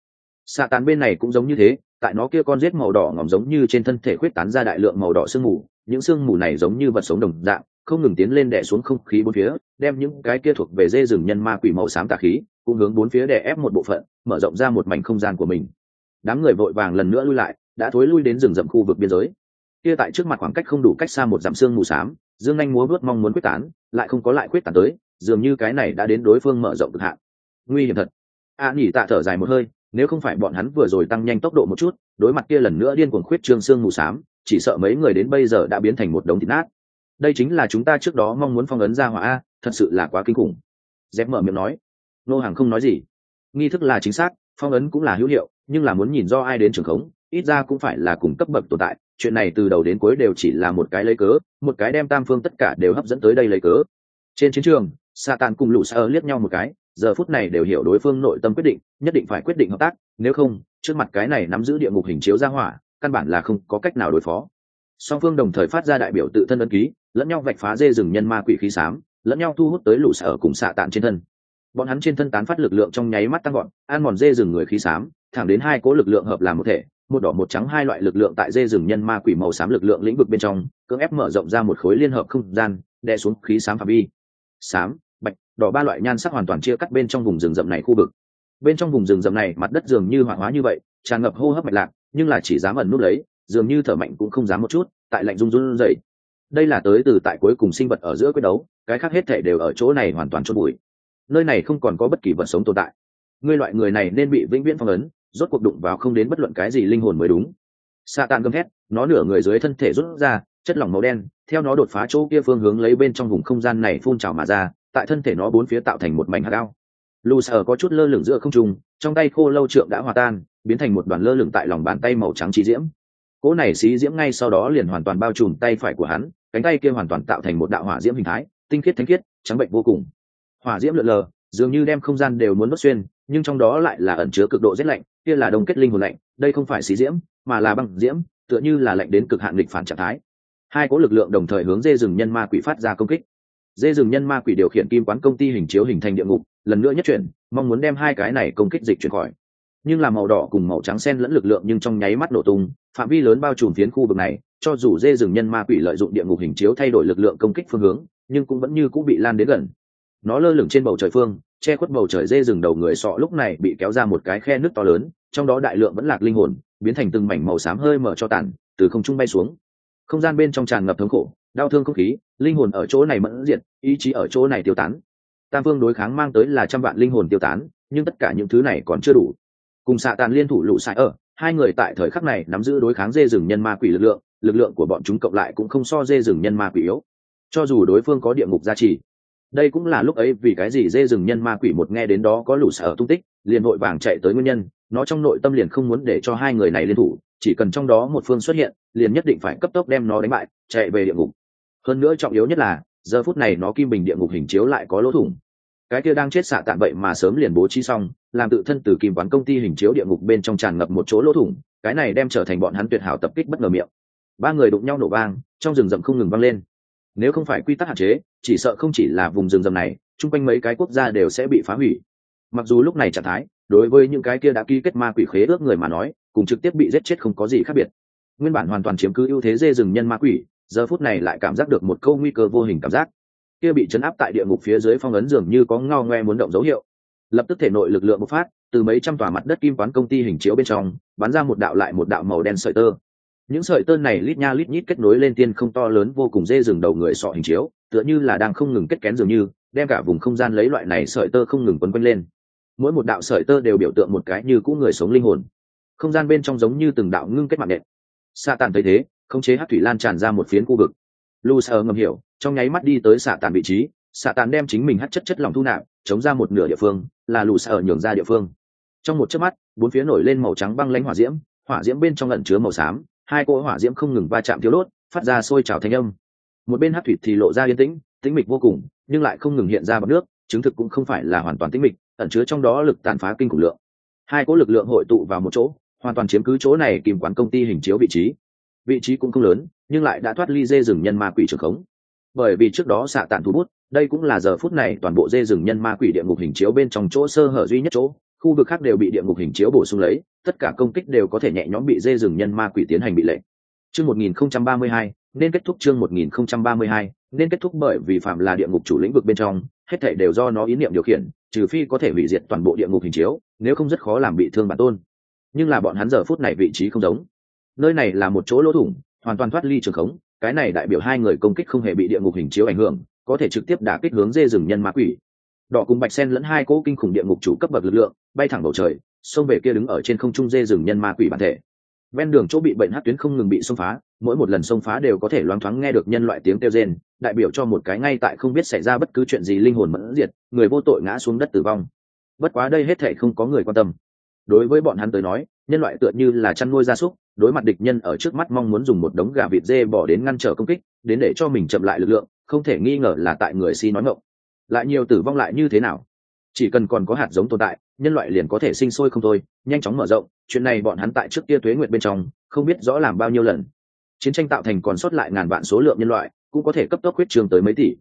xạ tán bên này cũng giống như thế tại nó kia con rết màu đỏ ngỏm giống như trên thân thể khuyết tán ra đại lượng màu đỏ sương mù những sương mù này giống như vật sống đồng dạng không ngừng tiến lên đè xuống không khí bốn phía đem những cái kia thuộc về dê rừng nhân ma quỷ màu xám tà khí cũng hướng bốn phía đè ép một bộ phận mở rộng ra một mảnh không gian của mình. Đám người vội vàng lần nữa lui lại đã thối lui đến rừng rậm khu vực biên giới. Kia tại trước mặt khoảng cách không đủ cách xa một dặm xương mù xám dương anh múa vớt mong muốn quyết tán lại không có lại quyết tán tới dường như cái này đã đến đối phương mở rộng cực hạn. Nguy hiểm thật. A à, nhỉ tạ thở dài một hơi nếu không phải bọn hắn vừa rồi tăng nhanh tốc độ một chút, đối mặt kia lần nữa điên cuồng khuyết trương xương mù xám, chỉ sợ mấy người đến bây giờ đã biến thành một đống thịt nát. Đây chính là chúng ta trước đó mong muốn phong ấn ra hỏa a, thật sự là quá kinh khủng. Dép mở miệng nói. Nô hàng không nói gì. Nghi thức là chính xác, phong ấn cũng là hữu hiệu, nhưng là muốn nhìn do ai đến trường khống, ít ra cũng phải là cùng cấp bậc tồn tại. Chuyện này từ đầu đến cuối đều chỉ là một cái lấy cớ, một cái đem tam phương tất cả đều hấp dẫn tới đây lấy cớ. Trên chiến trường, sa tàn cùng lũ sa liếc nhau một cái giờ phút này đều hiểu đối phương nội tâm quyết định, nhất định phải quyết định hợp tác, nếu không, trước mặt cái này nắm giữ địa ngục hình chiếu ra hỏa, căn bản là không có cách nào đối phó. Song phương đồng thời phát ra đại biểu tự thân ấn ký, lẫn nhau vạch phá dê rừng nhân ma quỷ khí xám lẫn nhau thu hút tới lũ sở cùng xạ tạn trên thân. Bọn hắn trên thân tán phát lực lượng trong nháy mắt tăng gọn ăn mòn dê rừng người khí xám thẳng đến hai cố lực lượng hợp làm một thể, một đỏ một trắng hai loại lực lượng tại dê rừng nhân ma quỷ màu xám lực lượng lĩnh vực bên trong, cưỡng ép mở rộng ra một khối liên hợp không gian, đè xuống khí xám phạm vi. Xám đỏ ba loại nhan sắc hoàn toàn chia cắt bên trong vùng rừng rậm này khu vực. Bên trong vùng rừng rậm này, mặt đất dường như hoảng hóa như vậy, tràn ngập hô hấp mạch lạc, nhưng là chỉ dám ẩn nút lấy, dường như thở mạnh cũng không dám một chút, tại lạnh run run dậy đây là tới từ tại cuối cùng sinh vật ở giữa quyết đấu, cái khác hết thể đều ở chỗ này hoàn toàn chôn bụi nơi này không còn có bất kỳ vật sống tồn tại. Ngươi loại người này nên bị vĩnh viễn phong ấn, rốt cuộc đụng vào không đến bất luận cái gì linh hồn mới đúng. Sa tàn gầm hét nó nửa người dưới thân thể rút ra, chất lỏng màu đen, theo nó đột phá chỗ kia phương hướng lấy bên trong vùng không gian này phun trào mà ra tại thân thể nó bốn phía tạo thành một mảnh hạt ao. Lù sở có chút lơ lửng giữa không trung, trong tay khô lâu trượng đã hòa tan, biến thành một đoàn lơ lửng tại lòng bàn tay màu trắng trí diễm. Cỗ này xí diễm ngay sau đó liền hoàn toàn bao trùm tay phải của hắn, cánh tay kia hoàn toàn tạo thành một đạo hỏa diễm hình thái, tinh khiết thánh khiết, trắng bệnh vô cùng. Hỏa diễm lượn lờ, dường như đem không gian đều muốn bất xuyên, nhưng trong đó lại là ẩn chứa cực độ rét lạnh, kia là đông kết linh hồn lạnh, đây không phải xí diễm, mà là băng diễm, tựa như là lạnh đến cực hạn lịch phản trạng thái. Hai cỗ lực lượng đồng thời hướng dê rừng nhân ma quỷ phát ra công kích dê rừng nhân ma quỷ điều khiển kim quán công ty hình chiếu hình thành địa ngục, lần nữa nhất chuyển, mong muốn đem hai cái này công kích dịch chuyển khỏi. Nhưng là màu đỏ cùng màu trắng sen lẫn lực lượng nhưng trong nháy mắt nổ tung, phạm vi lớn bao trùm phiến khu vực này, cho dù dê rừng nhân ma quỷ lợi dụng địa ngục hình chiếu thay đổi lực lượng công kích phương hướng, nhưng cũng vẫn như cũng bị lan đến gần. Nó lơ lửng trên bầu trời phương, che khuất bầu trời dê rừng đầu người sọ lúc này bị kéo ra một cái khe nước to lớn, trong đó đại lượng vẫn lạc linh hồn, biến thành từng mảnh màu xám hơi mở cho tàn, từ không trung bay xuống. Không gian bên trong tràn ngập thống khổ, đau thương không khí linh hồn ở chỗ này mẫn diệt, ý chí ở chỗ này tiêu tán. Tam phương đối kháng mang tới là trăm vạn linh hồn tiêu tán, nhưng tất cả những thứ này còn chưa đủ. Cùng xạ tàn liên thủ lũ sải ở, hai người tại thời khắc này nắm giữ đối kháng dê rừng nhân ma quỷ lực lượng lực lượng của bọn chúng cộng lại cũng không so dê rừng nhân ma quỷ yếu. Cho dù đối phương có địa ngục gia trì, đây cũng là lúc ấy vì cái gì dê rừng nhân ma quỷ một nghe đến đó có lũ sở tung tích, liền vội vàng chạy tới nguyên nhân, nó trong nội tâm liền không muốn để cho hai người này liên thủ, chỉ cần trong đó một phương xuất hiện, liền nhất định phải cấp tốc đem nó đánh bại, chạy về địa ngục hơn nữa trọng yếu nhất là, giờ phút này nó kim bình địa ngục hình chiếu lại có lỗ thủng. Cái kia đang chết xạ tạm vậy mà sớm liền bố trí xong, làm tự thân từ kim quán công ty hình chiếu địa ngục bên trong tràn ngập một chỗ lỗ thủng, cái này đem trở thành bọn hắn tuyệt hảo tập kích bất ngờ miệng. Ba người đụng nhau nổ vang, trong rừng rậm không ngừng vang lên. Nếu không phải quy tắc hạn chế, chỉ sợ không chỉ là vùng rừng rậm này, chung quanh mấy cái quốc gia đều sẽ bị phá hủy. Mặc dù lúc này trạng thái, đối với những cái kia đã ký kết ma quỷ khế ước người mà nói, cùng trực tiếp bị giết chết không có gì khác biệt. Nguyên bản hoàn toàn chiếm cứ ưu thế dê rừng nhân ma quỷ giờ phút này lại cảm giác được một câu nguy cơ vô hình cảm giác. Kia bị chấn áp tại địa ngục phía dưới phong ấn dường như có ngao ngoe muốn động dấu hiệu. Lập tức thể nội lực lượng bộc phát, từ mấy trăm tòa mặt đất kim quán công ty hình chiếu bên trong, bắn ra một đạo lại một đạo màu đen sợi tơ. Những sợi tơ này lít nha lít nhít kết nối lên tiên không to lớn vô cùng dê rừng đầu người sọ hình chiếu, tựa như là đang không ngừng kết kén dường như, đem cả vùng không gian lấy loại này sợi tơ không ngừng quấn quanh lên. Mỗi một đạo sợi tơ đều biểu tượng một cái như cũ người sống linh hồn. Không gian bên trong giống như từng đạo ngưng kết mạng nện. Xa tàn thấy thế khống chế hát thủy lan tràn ra một phiến khu vực. Lu sơ ngầm hiểu, trong nháy mắt đi tới xạ tàn vị trí, xạ tàn đem chính mình hát chất chất lòng thu nạp, chống ra một nửa địa phương, là lù sơ nhường ra địa phương. Trong một chớp mắt, bốn phía nổi lên màu trắng băng lãnh hỏa diễm hỏa diễm bên trong lẩn chứa màu xám, hai cỗ hỏa diễm không ngừng va chạm thiếu đốt, phát ra sôi trào thanh âm. Một bên hát thủy thì lộ ra yên tĩnh tĩnh mịch vô cùng, nhưng lại không ngừng hiện ra bằng nước, chứng thực cũng không phải là hoàn toàn tĩnh mịch, ẩn chứa trong đó lực tàn phá kinh khủng lượng. Hai cỗ lực lượng hội tụ vào một chỗ, hoàn toàn chiếm cứ chỗ này kìm quán công ty hình chiếu vị trí vị trí cũng không lớn, nhưng lại đã thoát ly dê rừng nhân ma quỷ trường khống. Bởi vì trước đó xạ tàn thu bút, đây cũng là giờ phút này toàn bộ dê rừng nhân ma quỷ địa ngục hình chiếu bên trong chỗ sơ hở duy nhất chỗ, khu vực khác đều bị địa ngục hình chiếu bổ sung lấy, tất cả công kích đều có thể nhẹ nhõm bị dê rừng nhân ma quỷ tiến hành bị lệ. chương 1032 nên kết thúc chương 1032 nên kết thúc bởi vì phạm là địa ngục chủ lĩnh vực bên trong, hết thể đều do nó ý niệm điều khiển, trừ phi có thể hủy diệt toàn bộ địa ngục hình chiếu, nếu không rất khó làm bị thương bản tôn. Nhưng là bọn hắn giờ phút này vị trí không giống nơi này là một chỗ lỗ thủng, hoàn toàn thoát ly trường khống, cái này đại biểu hai người công kích không hề bị địa ngục hình chiếu ảnh hưởng, có thể trực tiếp đả kích hướng dê rừng nhân ma quỷ. Đỏ cùng bạch sen lẫn hai cỗ kinh khủng địa ngục chủ cấp bậc lực lượng, bay thẳng bầu trời, xông về kia đứng ở trên không trung dê rừng nhân ma quỷ bản thể. Ven đường chỗ bị bệnh hát tuyến không ngừng bị xông phá, mỗi một lần xông phá đều có thể loáng thoáng nghe được nhân loại tiếng kêu rên, đại biểu cho một cái ngay tại không biết xảy ra bất cứ chuyện gì linh hồn mẫn diệt, người vô tội ngã xuống đất tử vong. Bất quá đây hết thể không có người quan tâm. Đối với bọn hắn tới nói nhân loại tựa như là chăn nuôi gia súc, đối mặt địch nhân ở trước mắt mong muốn dùng một đống gà vịt dê bỏ đến ngăn trở công kích, đến để cho mình chậm lại lực lượng, không thể nghi ngờ là tại người si nói ngộng lại nhiều tử vong lại như thế nào? Chỉ cần còn có hạt giống tồn tại, nhân loại liền có thể sinh sôi không thôi, nhanh chóng mở rộng, chuyện này bọn hắn tại trước kia tuế nguyện bên trong, không biết rõ làm bao nhiêu lần. Chiến tranh tạo thành còn sót lại ngàn vạn số lượng nhân loại, cũng có thể cấp tốc huyết trường tới mấy tỷ.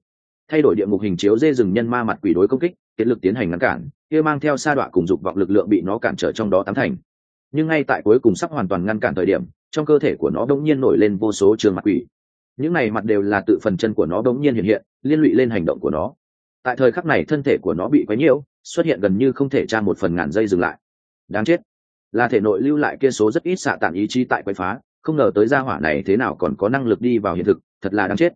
Thay đổi địa ngục hình chiếu dê rừng nhân ma mặt quỷ đối công kích kết lực tiến hành ngăn cản, kia mang theo sa đọa cùng dục vọng lực lượng bị nó cản trở trong đó tám thành nhưng ngay tại cuối cùng sắp hoàn toàn ngăn cản thời điểm, trong cơ thể của nó đ ỗ n g nhiên nổi lên vô số trường mặt quỷ. Những này mặt đều là tự phần chân của nó đ ỗ n g nhiên hiện hiện, liên lụy lên hành động của nó. Tại thời khắc này thân thể của nó bị quấy nhiễu, xuất hiện gần như không thể tra một phần ngàn giây dừng lại. Đáng chết. Là thể nội lưu lại kia số rất ít xạ tản ý chí tại quấy phá, không ngờ tới gia hỏa này thế nào còn có năng lực đi vào hiện thực, thật là đáng chết.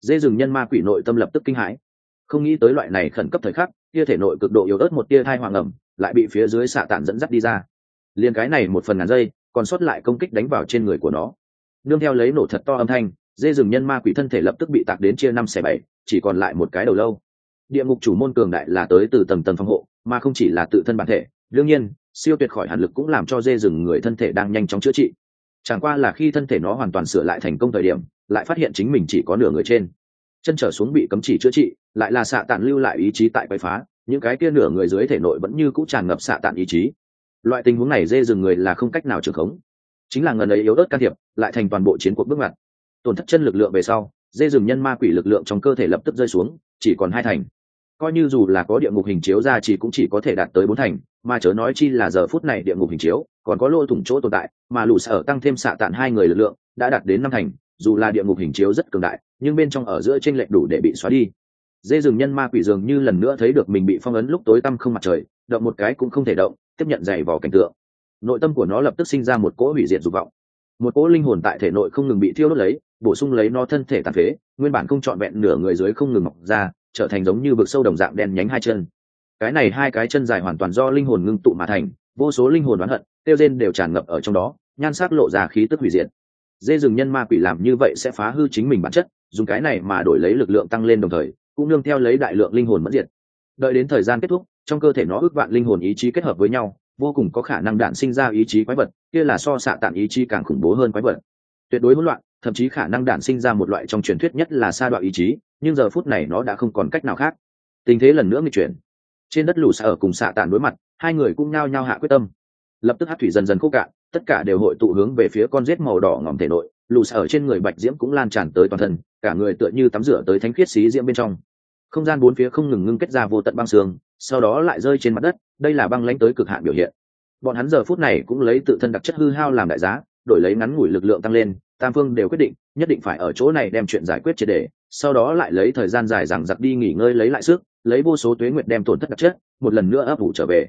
Dê rừng nhân ma quỷ nội tâm lập tức kinh hãi. Không nghĩ tới loại này khẩn cấp thời khắc tia thể nội cực độ yếu ớt một tia thai hoàng ẩm, lại bị phía dưới xạ tản dẫn dắt đi ra liền cái này một phần ngàn giây, còn sót lại công kích đánh vào trên người của nó. Nương theo lấy nổ thật to âm thanh, dê rừng nhân ma quỷ thân thể lập tức bị tạc đến chia năm xẻ bảy, chỉ còn lại một cái đầu lâu. Địa ngục chủ môn cường đại là tới từ tầng tầng phòng hộ, mà không chỉ là tự thân bản thể, đương nhiên, siêu tuyệt khỏi hàn lực cũng làm cho dê rừng người thân thể đang nhanh chóng chữa trị. Chẳng qua là khi thân thể nó hoàn toàn sửa lại thành công thời điểm, lại phát hiện chính mình chỉ có nửa người trên. Chân trở xuống bị cấm chỉ chữa trị, lại là xạ tản lưu lại ý chí tại quậy phá, những cái kia nửa người dưới thể nội vẫn như cũng tràn ngập xạ tản ý chí loại tình huống này dê dừng người là không cách nào trưởng khống. Chính là ngần ấy yếu ớt can thiệp, lại thành toàn bộ chiến cuộc bước ngoặt. Tổn thất chân lực lượng về sau, dê dừng nhân ma quỷ lực lượng trong cơ thể lập tức rơi xuống, chỉ còn hai thành. Coi như dù là có địa ngục hình chiếu ra chỉ cũng chỉ có thể đạt tới bốn thành, mà chớ nói chi là giờ phút này địa ngục hình chiếu, còn có lỗ thủng chỗ tồn tại, mà lũ sở tăng thêm xạ tạn hai người lực lượng, đã đạt đến năm thành, dù là địa ngục hình chiếu rất cường đại, nhưng bên trong ở giữa tranh lệch đủ để bị xóa đi. Dê rừng nhân ma quỷ dường như lần nữa thấy được mình bị phong ấn lúc tối tăm không mặt trời, động một cái cũng không thể động tiếp nhận dày vò cảnh tượng. Nội tâm của nó lập tức sinh ra một cỗ hủy diệt dục vọng. Một cỗ linh hồn tại thể nội không ngừng bị thiêu đốt lấy, bổ sung lấy nó thân thể tàn phế, nguyên bản không trọn vẹn nửa người dưới không ngừng mọc ra, trở thành giống như vực sâu đồng dạng đen nhánh hai chân. Cái này hai cái chân dài hoàn toàn do linh hồn ngưng tụ mà thành, vô số linh hồn oán hận, tiêu rên đều tràn ngập ở trong đó, nhan sắc lộ ra khí tức hủy diệt. Dê rừng nhân ma quỷ làm như vậy sẽ phá hư chính mình bản chất, dùng cái này mà đổi lấy lực lượng tăng lên đồng thời, cũng nương theo lấy đại lượng linh hồn mất diệt. Đợi đến thời gian kết thúc trong cơ thể nó ước vạn linh hồn ý chí kết hợp với nhau, vô cùng có khả năng đạn sinh ra ý chí quái vật, kia là so xạ tản ý chí càng khủng bố hơn quái vật. Tuyệt đối hỗn loạn, thậm chí khả năng đạn sinh ra một loại trong truyền thuyết nhất là sa đoạn ý chí, nhưng giờ phút này nó đã không còn cách nào khác. Tình thế lần nữa nghịch chuyển. Trên đất lù xa ở cùng xạ tản đối mặt, hai người cũng nhao nhao hạ quyết tâm. Lập tức hát thủy dần dần khô cạn, tất cả đều hội tụ hướng về phía con rết màu đỏ ngòm thể nội lù xa ở trên người bạch diễm cũng lan tràn tới toàn thân, cả người tựa như tắm rửa tới thánh khiết xí diễm bên trong. Không gian bốn phía không ngừng ngưng kết ra vô tận băng xương sau đó lại rơi trên mặt đất, đây là băng lãnh tới cực hạn biểu hiện. Bọn hắn giờ phút này cũng lấy tự thân đặc chất hư hao làm đại giá, đổi lấy ngắn ngủi lực lượng tăng lên, tam phương đều quyết định, nhất định phải ở chỗ này đem chuyện giải quyết triệt đề sau đó lại lấy thời gian dài rằng giặc đi nghỉ ngơi lấy lại sức, lấy vô số tuế nguyện đem tổn thất đặc chất, một lần nữa ấp ủ trở về.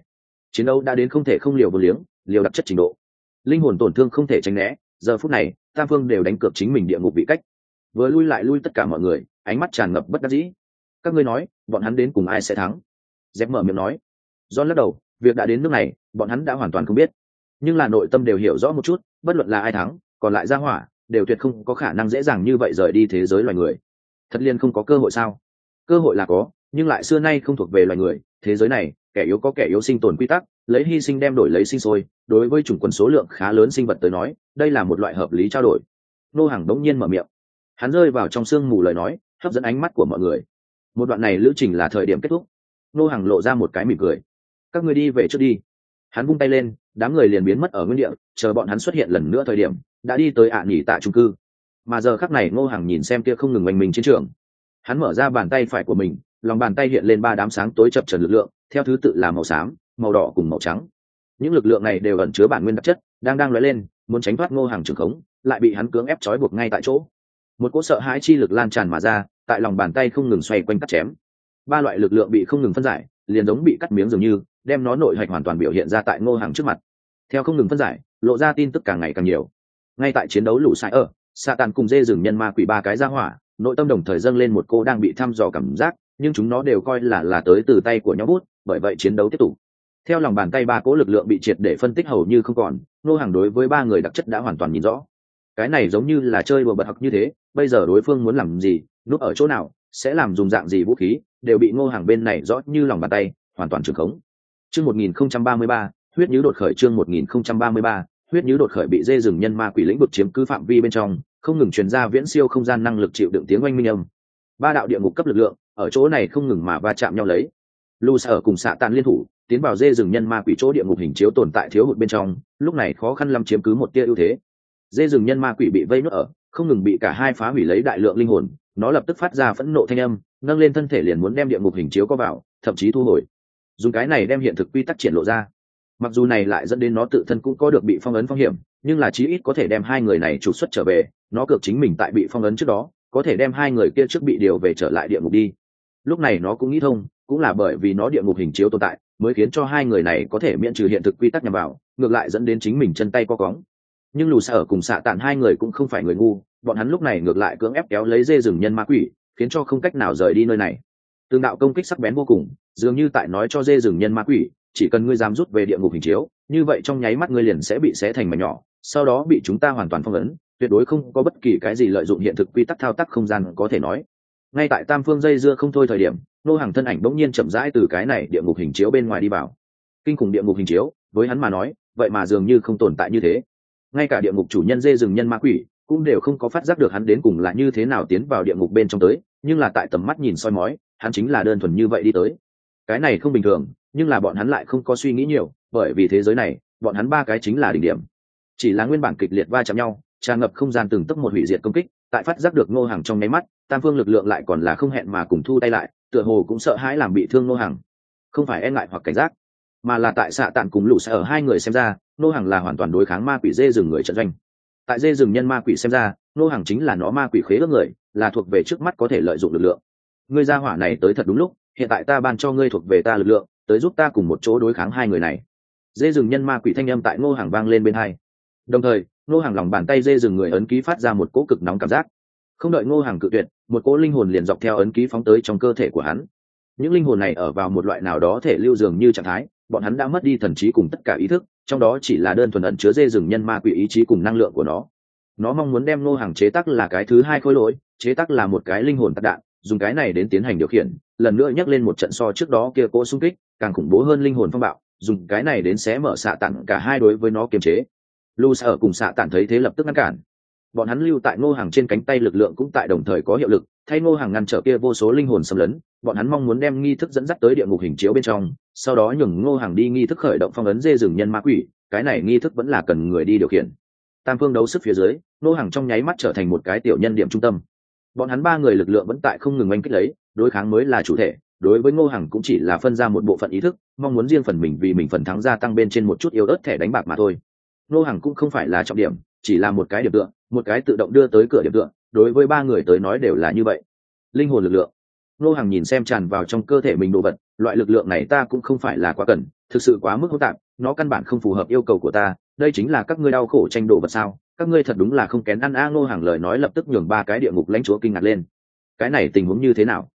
Chiến đấu đã đến không thể không liều vô liếng, liều đặc chất trình độ. Linh hồn tổn thương không thể tránh né, giờ phút này, tam phương đều đánh cược chính mình địa ngục bị cách. Vừa lui lại lui tất cả mọi người, ánh mắt tràn ngập bất đắc dĩ. Các ngươi nói, bọn hắn đến cùng ai sẽ thắng? Dép mở miệng nói. Do lắc đầu, việc đã đến nước này, bọn hắn đã hoàn toàn không biết. Nhưng là nội tâm đều hiểu rõ một chút, bất luận là ai thắng, còn lại ra hỏa, đều tuyệt không có khả năng dễ dàng như vậy rời đi thế giới loài người. Thật liên không có cơ hội sao? Cơ hội là có, nhưng lại xưa nay không thuộc về loài người. Thế giới này, kẻ yếu có kẻ yếu sinh tồn quy tắc, lấy hy sinh đem đổi lấy sinh sôi. Đối với chủng quân số lượng khá lớn sinh vật tới nói, đây là một loại hợp lý trao đổi. Nô hàng đống nhiên mở miệng. Hắn rơi vào trong sương mù lời nói, hấp dẫn ánh mắt của mọi người. Một đoạn này lữ trình là thời điểm kết thúc nô hàng lộ ra một cái mỉm cười. Các người đi về trước đi. Hắn vung tay lên, đám người liền biến mất ở nguyên địa, chờ bọn hắn xuất hiện lần nữa thời điểm, đã đi tới ạ nghỉ tại trung cư. Mà giờ khắc này ngô hàng nhìn xem kia không ngừng oanh mình chiến trường. Hắn mở ra bàn tay phải của mình, lòng bàn tay hiện lên ba đám sáng tối chập trần lực lượng, theo thứ tự là màu xám, màu đỏ cùng màu trắng. Những lực lượng này đều ẩn chứa bản nguyên đặc chất, đang đang lóe lên, muốn tránh thoát ngô hàng trường khống, lại bị hắn cưỡng ép trói buộc ngay tại chỗ. Một cỗ sợ hãi chi lực lan tràn mà ra, tại lòng bàn tay không ngừng xoay quanh cắt chém ba loại lực lượng bị không ngừng phân giải, liền giống bị cắt miếng dường như, đem nó nội hạch hoàn toàn biểu hiện ra tại ngô hàng trước mặt. Theo không ngừng phân giải, lộ ra tin tức càng ngày càng nhiều. Ngay tại chiến đấu lũ sai ở xạ tàn cùng dê rừng nhân ma quỷ ba cái ra hỏa, nội tâm đồng thời dâng lên một cô đang bị thăm dò cảm giác, nhưng chúng nó đều coi là là tới từ tay của nhóm bút, bởi vậy chiến đấu tiếp tục. Theo lòng bàn tay ba cỗ lực lượng bị triệt để phân tích hầu như không còn nô hàng đối với ba người đặc chất đã hoàn toàn nhìn rõ. Cái này giống như là chơi đùa bật học như thế, bây giờ đối phương muốn làm gì, núp ở chỗ nào sẽ làm dùng dạng gì vũ khí, đều bị ngô hàng bên này rõ như lòng bàn tay, hoàn toàn trường khống. Chương một nghìn không trăm ba mươi ba, huyết nhứ đột khởi chương một nghìn không trăm ba mươi ba, huyết nhứ đột khởi bị dê rừng nhân ma quỷ lĩnh vực chiếm cứ phạm vi bên trong, không ngừng truyền ra viễn siêu không gian năng lực chịu đựng tiếng oanh minh âm. Ba đạo địa ngục cấp lực lượng, ở chỗ này không ngừng mà va chạm nhau lấy. Lu sở cùng xạ tàn liên thủ, tiến vào dê rừng nhân ma quỷ chỗ địa ngục hình chiếu tồn tại thiếu hụt bên trong, lúc này khó khăn lắm chiếm cứ một tia ưu thế. Dê rừng nhân ma quỷ bị vây nước ở không ngừng bị cả hai phá hủy lấy đại lượng linh hồn, nó lập tức phát ra phẫn nộ thanh âm, nâng lên thân thể liền muốn đem địa ngục hình chiếu có vào, thậm chí thu hồi. Dùng cái này đem hiện thực quy tắc triển lộ ra. Mặc dù này lại dẫn đến nó tự thân cũng có được bị phong ấn phong hiểm, nhưng là chí ít có thể đem hai người này trục xuất trở về, nó cược chính mình tại bị phong ấn trước đó, có thể đem hai người kia trước bị điều về trở lại địa ngục đi. Lúc này nó cũng nghĩ thông, cũng là bởi vì nó địa ngục hình chiếu tồn tại, mới khiến cho hai người này có thể miễn trừ hiện thực quy tắc nhằm vào, ngược lại dẫn đến chính mình chân tay co cóng nhưng lù ở cùng xạ tản hai người cũng không phải người ngu, bọn hắn lúc này ngược lại cưỡng ép kéo lấy dê rừng nhân ma quỷ, khiến cho không cách nào rời đi nơi này. Tương đạo công kích sắc bén vô cùng, dường như tại nói cho dê rừng nhân ma quỷ, chỉ cần ngươi dám rút về địa ngục hình chiếu, như vậy trong nháy mắt ngươi liền sẽ bị xé thành mảnh nhỏ, sau đó bị chúng ta hoàn toàn phong ấn, tuyệt đối không có bất kỳ cái gì lợi dụng hiện thực quy tắc thao tác không gian có thể nói. Ngay tại tam phương dây dưa không thôi thời điểm, nô hàng thân ảnh bỗng nhiên chậm rãi từ cái này địa ngục hình chiếu bên ngoài đi vào. Kinh khủng địa ngục hình chiếu, với hắn mà nói, vậy mà dường như không tồn tại như thế ngay cả địa ngục chủ nhân dê rừng nhân ma quỷ cũng đều không có phát giác được hắn đến cùng là như thế nào tiến vào địa ngục bên trong tới, nhưng là tại tầm mắt nhìn soi mói, hắn chính là đơn thuần như vậy đi tới. Cái này không bình thường, nhưng là bọn hắn lại không có suy nghĩ nhiều, bởi vì thế giới này, bọn hắn ba cái chính là đỉnh điểm. Chỉ là nguyên bản kịch liệt va chạm nhau, tràn ngập không gian từng tấc một hủy diệt công kích, tại phát giác được ngô hàng trong nháy mắt, tam phương lực lượng lại còn là không hẹn mà cùng thu tay lại, tựa hồ cũng sợ hãi làm bị thương ngô hàng không phải e ngại hoặc cảnh giác mà là tại xạ tạn cùng lũ sẽ ở hai người xem ra ngô hàng là hoàn toàn đối kháng ma quỷ dê rừng người trận doanh. Tại dê rừng nhân ma quỷ xem ra ngô hàng chính là nó ma quỷ khế ước người, là thuộc về trước mắt có thể lợi dụng lực lượng. Ngươi ra hỏa này tới thật đúng lúc, hiện tại ta ban cho ngươi thuộc về ta lực lượng, tới giúp ta cùng một chỗ đối kháng hai người này. Dê rừng nhân ma quỷ thanh âm tại ngô hàng vang lên bên hai. Đồng thời ngô hàng lòng bàn tay dê rừng người ấn ký phát ra một cỗ cực nóng cảm giác. Không đợi ngô hàng cự tuyệt, một cỗ linh hồn liền dọc theo ấn ký phóng tới trong cơ thể của hắn. Những linh hồn này ở vào một loại nào đó thể lưu dường như trạng thái bọn hắn đã mất đi thần trí cùng tất cả ý thức, trong đó chỉ là đơn thuần ẩn chứa dê rừng nhân ma quỷ ý chí cùng năng lượng của nó. Nó mong muốn đem ngô hàng chế tắc là cái thứ hai khối lỗi, chế tắc là một cái linh hồn tạc đạn, dùng cái này đến tiến hành điều khiển, lần nữa nhắc lên một trận so trước đó kia cỗ xung kích, càng khủng bố hơn linh hồn phong bạo, dùng cái này đến xé mở xạ tặng cả hai đối với nó kiềm chế. Lu sở cùng xạ tản thấy thế lập tức ngăn cản. Bọn hắn lưu tại ngô hàng trên cánh tay lực lượng cũng tại đồng thời có hiệu lực, thay ngô hàng ngăn trở kia vô số linh hồn xâm lấn bọn hắn mong muốn đem nghi thức dẫn dắt tới địa ngục hình chiếu bên trong, sau đó nhường ngô hàng đi nghi thức khởi động phong ấn dê rừng nhân ma quỷ, cái này nghi thức vẫn là cần người đi điều khiển. Tam phương đấu sức phía dưới, ngô hàng trong nháy mắt trở thành một cái tiểu nhân điểm trung tâm. Bọn hắn ba người lực lượng vẫn tại không ngừng oanh kích lấy, đối kháng mới là chủ thể, đối với ngô hằng cũng chỉ là phân ra một bộ phận ý thức, mong muốn riêng phần mình vì mình phần thắng gia tăng bên trên một chút yếu ớt thẻ đánh bạc mà thôi. Ngô hằng cũng không phải là trọng điểm, chỉ là một cái điểm tựa, một cái tự động đưa tới cửa điểm tựa, đối với ba người tới nói đều là như vậy. Linh hồn lực lượng. Nô hằng nhìn xem tràn vào trong cơ thể mình đồ vật, loại lực lượng này ta cũng không phải là quá cần, thực sự quá mức hỗn tạp, nó căn bản không phù hợp yêu cầu của ta, đây chính là các ngươi đau khổ tranh đồ vật sao? Các ngươi thật đúng là không kén ăn a ngô hàng lời nói lập tức nhường ba cái địa ngục lãnh chúa kinh ngạc lên. Cái này tình huống như thế nào?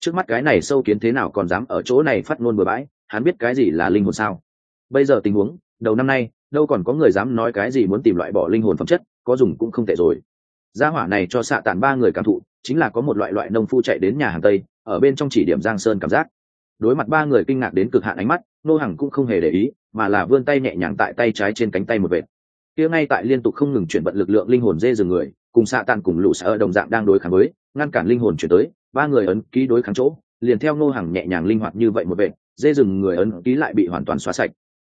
Trước mắt cái này sâu kiến thế nào còn dám ở chỗ này phát ngôn bừa bãi, hắn biết cái gì là linh hồn sao? Bây giờ tình huống, đầu năm nay, đâu còn có người dám nói cái gì muốn tìm loại bỏ linh hồn phẩm chất, có dùng cũng không tệ rồi. Gia hỏa này cho xạ tàn ba người cảm thụ chính là có một loại loại nông phu chạy đến nhà hàng tây, ở bên trong chỉ điểm giang sơn cảm giác. Đối mặt ba người kinh ngạc đến cực hạn ánh mắt, nô hàng cũng không hề để ý, mà là vươn tay nhẹ nhàng tại tay trái trên cánh tay một vệt. Kia ngay tại liên tục không ngừng chuyển vận lực lượng linh hồn dê rừng người, cùng xạ tàn cùng lũ xạ đồng dạng đang đối kháng với, ngăn cản linh hồn chuyển tới, ba người ấn ký đối kháng chỗ, liền theo nô hàng nhẹ nhàng linh hoạt như vậy một vệt, dê rừng người ấn ký lại bị hoàn toàn xóa sạch.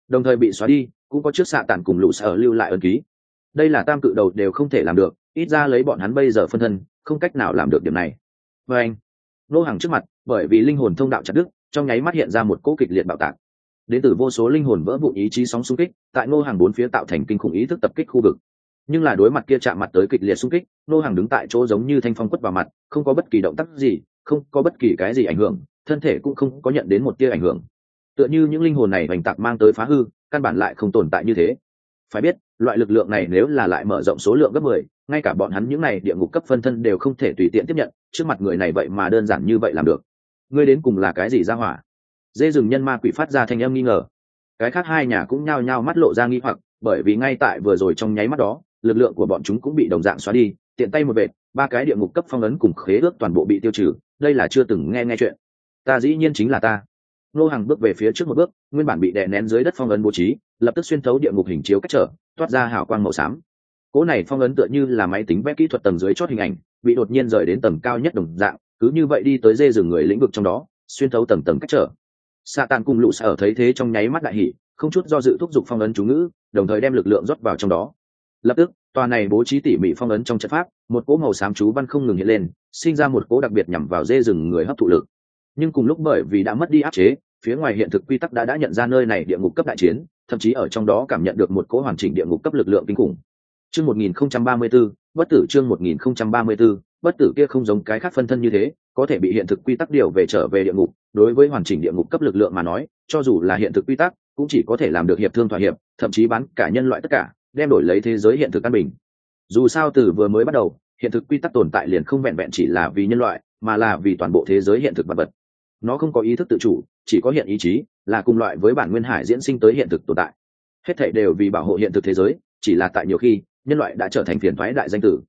Đồng thời bị xóa đi, cũng có trước xạ tàn cùng lũ xạ lưu lại ấn ký. Đây là tam cự đầu đều không thể làm được, ít ra lấy bọn hắn bây giờ phân thân không cách nào làm được điểm này. Và anh, nô hàng trước mặt, bởi vì linh hồn thông đạo chặt đức trong nháy mắt hiện ra một cỗ kịch liệt bạo tạc. Đến từ vô số linh hồn vỡ vụn ý chí sóng xung kích, tại nô hàng bốn phía tạo thành kinh khủng ý thức tập kích khu vực. Nhưng là đối mặt kia chạm mặt tới kịch liệt xung kích, nô hàng đứng tại chỗ giống như thanh phong quất vào mặt, không có bất kỳ động tác gì, không có bất kỳ cái gì ảnh hưởng, thân thể cũng không có nhận đến một tia ảnh hưởng. Tựa như những linh hồn này hoành tạc mang tới phá hư, căn bản lại không tồn tại như thế. Phải biết, loại lực lượng này nếu là lại mở rộng số lượng gấp mười ngay cả bọn hắn những này địa ngục cấp phân thân đều không thể tùy tiện tiếp nhận, trước mặt người này vậy mà đơn giản như vậy làm được. Ngươi đến cùng là cái gì ra hỏa? Dê rừng nhân ma quỷ phát ra thanh âm nghi ngờ. Cái khác hai nhà cũng nhao nhao mắt lộ ra nghi hoặc, bởi vì ngay tại vừa rồi trong nháy mắt đó, lực lượng của bọn chúng cũng bị đồng dạng xóa đi, tiện tay một vệt, ba cái địa ngục cấp phong ấn cùng khế ước toàn bộ bị tiêu trừ, đây là chưa từng nghe nghe chuyện. Ta dĩ nhiên chính là ta. Nô hàng bước về phía trước một bước, nguyên bản bị đè nén dưới đất phong ấn bố trí, lập tức xuyên thấu địa ngục hình chiếu cách trở, toát ra hào quang màu xám cỗ này phong ấn tựa như là máy tính vẽ kỹ thuật tầng dưới chót hình ảnh, bị đột nhiên rời đến tầng cao nhất đồng dạng, cứ như vậy đi tới dê rừng người lĩnh vực trong đó, xuyên thấu tầng tầng cách trở. Xạ tàn cùng lũ sở thấy thế trong nháy mắt đại hỷ không chút do dự thúc giục phong ấn chú ngữ, đồng thời đem lực lượng rót vào trong đó. Lập tức, tòa này bố trí tỉ mỉ phong ấn trong trận pháp, một cỗ màu xám chú văn không ngừng hiện lên, sinh ra một cỗ đặc biệt nhằm vào dê rừng người hấp thụ lực. Nhưng cùng lúc bởi vì đã mất đi áp chế, phía ngoài hiện thực quy tắc đã đã nhận ra nơi này địa ngục cấp đại chiến, thậm chí ở trong đó cảm nhận được một cỗ hoàn chỉnh địa ngục cấp lực lượng kinh khủng chương 1034, bất tử chương 1034, bất tử kia không giống cái khác phân thân như thế có thể bị hiện thực quy tắc điều về trở về địa ngục. Đối với hoàn chỉnh địa ngục cấp lực lượng mà nói cho dù là hiện thực quy tắc cũng chỉ có thể làm được hiệp thương thỏa hiệp thậm chí bán cả nhân loại tất cả đem đổi lấy thế giới hiện thực an bình. Dù sao từ vừa mới bắt đầu hiện thực quy tắc tồn tại liền không vẹn vẹn chỉ là vì nhân loại mà là vì toàn bộ thế giới hiện thực vật vật. Nó không có ý thức tự chủ chỉ có hiện ý chí là cùng loại với bản nguyên hải diễn sinh tới hiện thực tồn tại. Hết thảy đều vì bảo hộ hiện thực thế giới chỉ là tại nhiều khi nhân loại đã trở thành phiền thoái đại danh tử.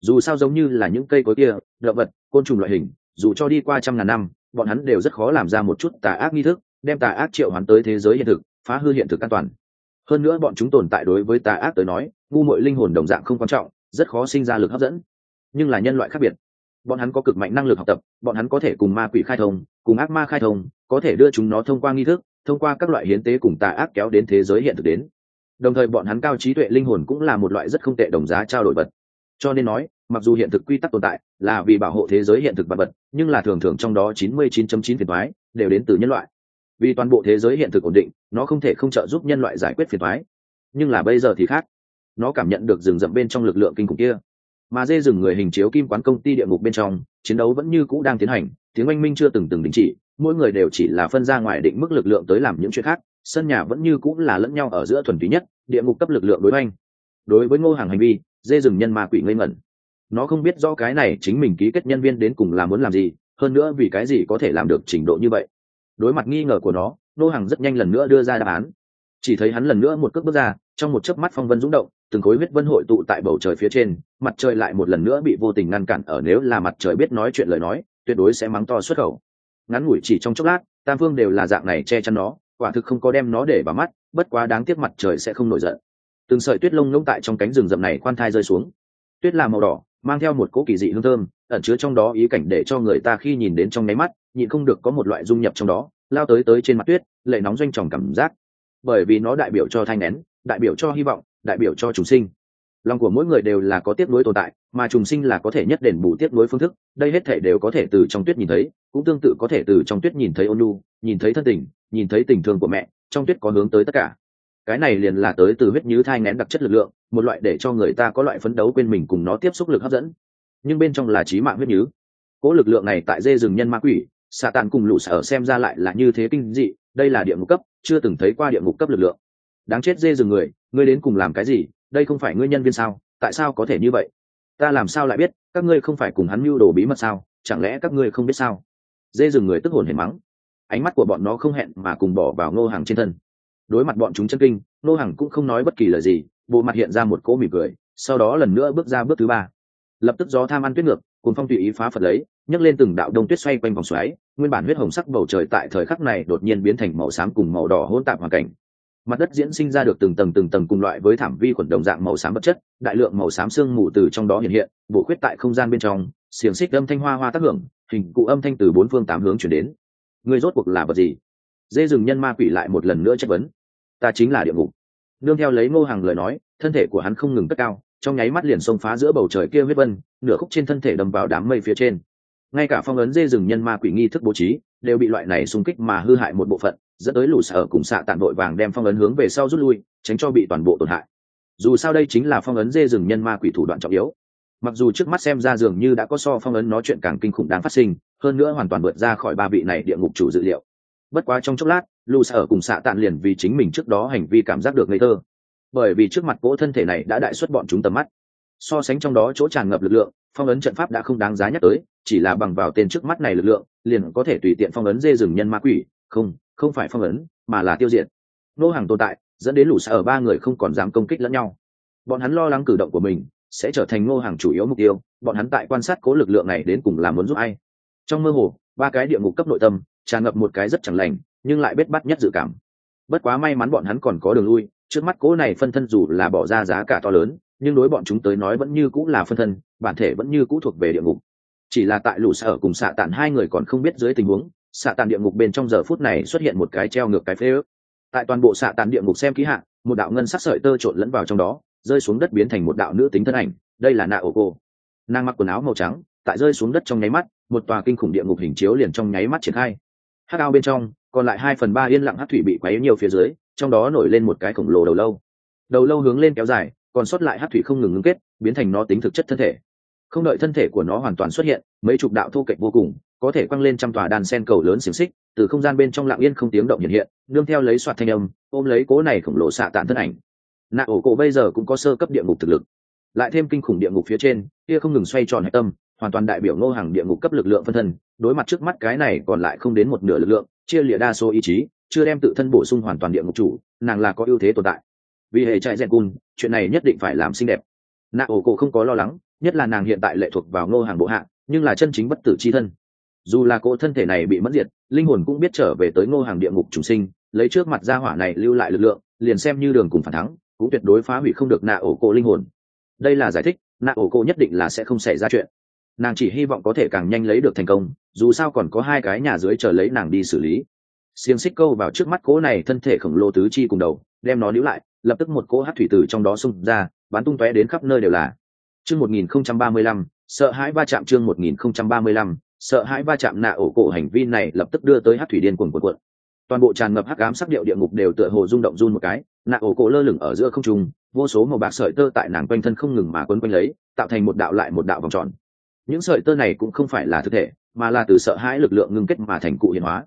Dù sao giống như là những cây cối kia, động vật, côn trùng loại hình, dù cho đi qua trăm ngàn năm, bọn hắn đều rất khó làm ra một chút tà ác nghi thức, đem tà ác triệu hắn tới thế giới hiện thực, phá hư hiện thực an toàn. Hơn nữa bọn chúng tồn tại đối với tà ác tới nói, ngu mội linh hồn đồng dạng không quan trọng, rất khó sinh ra lực hấp dẫn. Nhưng là nhân loại khác biệt. Bọn hắn có cực mạnh năng lực học tập, bọn hắn có thể cùng ma quỷ khai thông, cùng ác ma khai thông, có thể đưa chúng nó thông qua nghi thức, thông qua các loại hiến tế cùng tà ác kéo đến thế giới hiện thực đến đồng thời bọn hắn cao trí tuệ linh hồn cũng là một loại rất không tệ đồng giá trao đổi vật. Cho nên nói, mặc dù hiện thực quy tắc tồn tại, là vì bảo hộ thế giới hiện thực vật vật, nhưng là thường thường trong đó 99.9 phiền thoái đều đến từ nhân loại. Vì toàn bộ thế giới hiện thực ổn định, nó không thể không trợ giúp nhân loại giải quyết phiền thoái nhưng là bây giờ thì khác. Nó cảm nhận được rừng rậm bên trong lực lượng kinh khủng kia. Mà dê rừng người hình chiếu kim quán công ty địa ngục bên trong, chiến đấu vẫn như cũ đang tiến hành, tiếng oanh minh chưa từng từng đình chỉ, mỗi người đều chỉ là phân ra ngoài định mức lực lượng tới làm những chuyện khác sân nhà vẫn như cũng là lẫn nhau ở giữa thuần túy nhất, địa ngục cấp lực lượng đối oanh đối với ngô hàng hành vi, dê rừng nhân ma quỷ ngây ngẩn. Nó không biết rõ cái này chính mình ký kết nhân viên đến cùng là muốn làm gì, hơn nữa vì cái gì có thể làm được trình độ như vậy. Đối mặt nghi ngờ của nó nô hàng rất nhanh lần nữa đưa ra đáp án. Chỉ thấy hắn lần nữa một cước bước ra, trong một chớp mắt phong vân rung động, từng khối huyết vân hội tụ tại bầu trời phía trên, mặt trời lại một lần nữa bị vô tình ngăn cản ở nếu là mặt trời biết nói chuyện lời nói, tuyệt đối sẽ mắng to xuất khẩu. Ngắn ngủi chỉ trong chốc lát, tam phương đều là dạng này che chắn nó quả thực không có đem nó để vào mắt bất quá đáng tiếc mặt trời sẽ không nổi giận. Từng sợi tuyết lông lông tại trong cánh rừng rậm này khoan thai rơi xuống. Tuyết là màu đỏ mang theo một cỗ kỳ dị hương thơm ẩn chứa trong đó ý cảnh để cho người ta khi nhìn đến trong nháy mắt nhịn không được có một loại dung nhập trong đó lao tới tới trên mặt tuyết lệ nóng doanh tròng cảm giác. Bởi vì nó đại biểu cho thanh nén đại biểu cho hy vọng đại biểu cho trùng sinh. Lòng của mỗi người đều là có tiếp nối tồn tại mà trùng sinh là có thể nhất đền bù tiếp nối phương thức đây hết thể đều có thể từ trong tuyết nhìn thấy cũng tương tự có thể từ trong tuyết nhìn thấy ôn nhu, nhìn thấy thân tình nhìn thấy tình thương của mẹ, trong tuyết có hướng tới tất cả. Cái này liền là tới từ huyết nhứ thai ngén đặc chất lực lượng, một loại để cho người ta có loại phấn đấu quên mình cùng nó tiếp xúc lực hấp dẫn. Nhưng bên trong là trí mạng huyết nhứ. Cỗ lực lượng này tại dê rừng nhân ma quỷ, xạ tàn cùng lũ sở xem ra lại là như thế kinh dị, đây là địa ngục cấp, chưa từng thấy qua địa ngục cấp lực lượng. Đáng chết dê rừng người, ngươi đến cùng làm cái gì? Đây không phải ngươi nhân viên sao? Tại sao có thể như vậy? Ta làm sao lại biết? Các ngươi không phải cùng hắn mưu đồ bí mật sao? Chẳng lẽ các ngươi không biết sao? Dê rừng người tức hồn hề mắng ánh mắt của bọn nó không hẹn mà cùng bỏ vào ngô hàng trên thân. Đối mặt bọn chúng chân kinh, ngô hàng cũng không nói bất kỳ lời gì, bộ mặt hiện ra một cỗ mỉm cười, sau đó lần nữa bước ra bước thứ ba. Lập tức gió tham ăn tuyết ngược cùng phong tùy ý phá phật lấy, nhấc lên từng đạo đông tuyết xoay quanh vòng xoáy, nguyên bản huyết hồng sắc bầu trời tại thời khắc này đột nhiên biến thành màu xám cùng màu đỏ hỗn tạp hoàn cảnh. Mặt đất diễn sinh ra được từng tầng từng tầng cùng loại với thảm vi khuẩn đồng dạng màu xám vật chất, đại lượng màu xám sương mù từ trong đó hiện hiện, bổ khuyết tại không gian bên trong, xiềng xích âm thanh hoa hoa tác hưởng, hình cụ âm thanh từ bốn phương tám hướng chuyển đến. Ngươi rốt cuộc là vật gì? Dê rừng nhân ma quỷ lại một lần nữa chất vấn. Ta chính là địa ngục. Nương theo lấy ngô hàng lời nói, thân thể của hắn không ngừng cất cao, trong nháy mắt liền xông phá giữa bầu trời kia huyết vân, nửa khúc trên thân thể đâm vào đám mây phía trên. Ngay cả phong ấn dê rừng nhân ma quỷ nghi thức bố trí, đều bị loại này xung kích mà hư hại một bộ phận, dẫn tới lũ sở cùng xạ tàn đội vàng đem phong ấn hướng về sau rút lui, tránh cho bị toàn bộ tổn hại. Dù sao đây chính là phong ấn dê rừng nhân ma quỷ thủ đoạn trọng yếu mặc dù trước mắt xem ra dường như đã có so phong ấn nó chuyện càng kinh khủng đáng phát sinh, hơn nữa hoàn toàn vượt ra khỏi ba vị này địa ngục chủ dự liệu. Bất quá trong chốc lát, lũ sở cùng xạ tàn liền vì chính mình trước đó hành vi cảm giác được ngây thơ. Bởi vì trước mặt cỗ thân thể này đã đại xuất bọn chúng tầm mắt. So sánh trong đó chỗ tràn ngập lực lượng, phong ấn trận pháp đã không đáng giá nhắc tới, chỉ là bằng vào tên trước mắt này lực lượng, liền có thể tùy tiện phong ấn dê rừng nhân ma quỷ. Không không phải phong ấn, mà là tiêu diệt. Nô hàng tồn tại, dẫn đến lũ xa ở ba người không còn dám công kích lẫn nhau. Bọn hắn lo lắng cử động của mình sẽ trở thành ngô hàng chủ yếu mục tiêu, bọn hắn tại quan sát cố lực lượng này đến cùng làm muốn giúp ai. Trong mơ hồ, ba cái địa ngục cấp nội tâm, tràn ngập một cái rất chẳng lành, nhưng lại bết bắt nhất dự cảm. Bất quá may mắn bọn hắn còn có đường lui, trước mắt cố này phân thân dù là bỏ ra giá cả to lớn, nhưng đối bọn chúng tới nói vẫn như cũng là phân thân, bản thể vẫn như cũ thuộc về địa ngục. Chỉ là tại lũ sở cùng xạ tàn hai người còn không biết dưới tình huống, xạ tàn địa ngục bên trong giờ phút này xuất hiện một cái treo ngược cái phê ước. Tại toàn bộ xạ tàn địa ngục xem ký hạn một đạo ngân sắc sợi tơ trộn lẫn vào trong đó rơi xuống đất biến thành một đạo nữ tính thân ảnh, đây là nạ ổ cô nàng mặc quần áo màu trắng, tại rơi xuống đất trong nháy mắt, một tòa kinh khủng địa ngục hình chiếu liền trong nháy mắt triển khai. Hát ao bên trong, còn lại hai phần ba yên lặng hát thủy bị quấy nhiều phía dưới, trong đó nổi lên một cái khổng lồ đầu lâu. Đầu lâu hướng lên kéo dài, còn sót lại hát thủy không ngừng ngưng kết, biến thành nó tính thực chất thân thể. Không đợi thân thể của nó hoàn toàn xuất hiện, mấy chục đạo thu kệch vô cùng, có thể quăng lên trăm tòa đàn sen cầu lớn xiềng xích, từ không gian bên trong lạng yên không tiếng động hiện hiện, nương theo lấy soạt thanh âm, ôm lấy cố này khổng lồ xạ tàn thân ảnh nạ ổ cổ bây giờ cũng có sơ cấp địa ngục thực lực. Lại thêm kinh khủng địa ngục phía trên, kia không ngừng xoay tròn hạch tâm, hoàn toàn đại biểu ngô hàng địa ngục cấp lực lượng phân thân, đối mặt trước mắt cái này còn lại không đến một nửa lực lượng, chia lịa đa số ý chí, chưa đem tự thân bổ sung hoàn toàn địa ngục chủ, nàng là có ưu thế tồn tại. Vì hệ chạy rèn cun, chuyện này nhất định phải làm xinh đẹp. Nạ ổ cổ không có lo lắng, nhất là nàng hiện tại lệ thuộc vào ngô hàng bộ hạ, nhưng là chân chính bất tử c h i thân. Dù là cỗ thân thể này bị mất diệt, linh hồn cũng biết trở về tới ngô hàng địa ngục trùng sinh, lấy trước mặt gia hỏa này lưu lại lực lượng, liền xem như đường cùng phản thắng cũng tuyệt đối phá hủy không được nạ ổ cổ linh hồn. Đây là giải thích, nạ ổ cổ nhất định là sẽ không xảy ra chuyện. Nàng chỉ hy vọng có thể càng nhanh lấy được thành công, dù sao còn có hai cái nhà dưới chờ lấy nàng đi xử lý. Xiềng xích câu vào trước mắt cỗ này thân thể khổng lồ tứ chi cùng đầu, đem nó níu lại, lập tức một cỗ hát thủy tử trong đó xung ra, bắn tung tóe đến khắp nơi đều là. Chương một nghìn không trăm ba mươi lăm, sợ hãi va chạm chương một nghìn không trăm ba mươi lăm, sợ hãi va chạm nạ ổ cổ hành vi này lập tức đưa tới hát thủy điên cuồng cuộn cuộn toàn bộ tràn ngập hắc ám sắc điệu địa ngục đều tựa hồ rung động run một cái, nạ ổ cổ lơ lửng ở giữa không trung, vô số màu bạc sợi tơ tại nàng quanh thân không ngừng mà quấn quanh lấy, tạo thành một đạo lại một đạo vòng tròn. Những sợi tơ này cũng không phải là thực thể, mà là từ sợ hãi lực lượng ngưng kết mà thành cụ hiện hóa.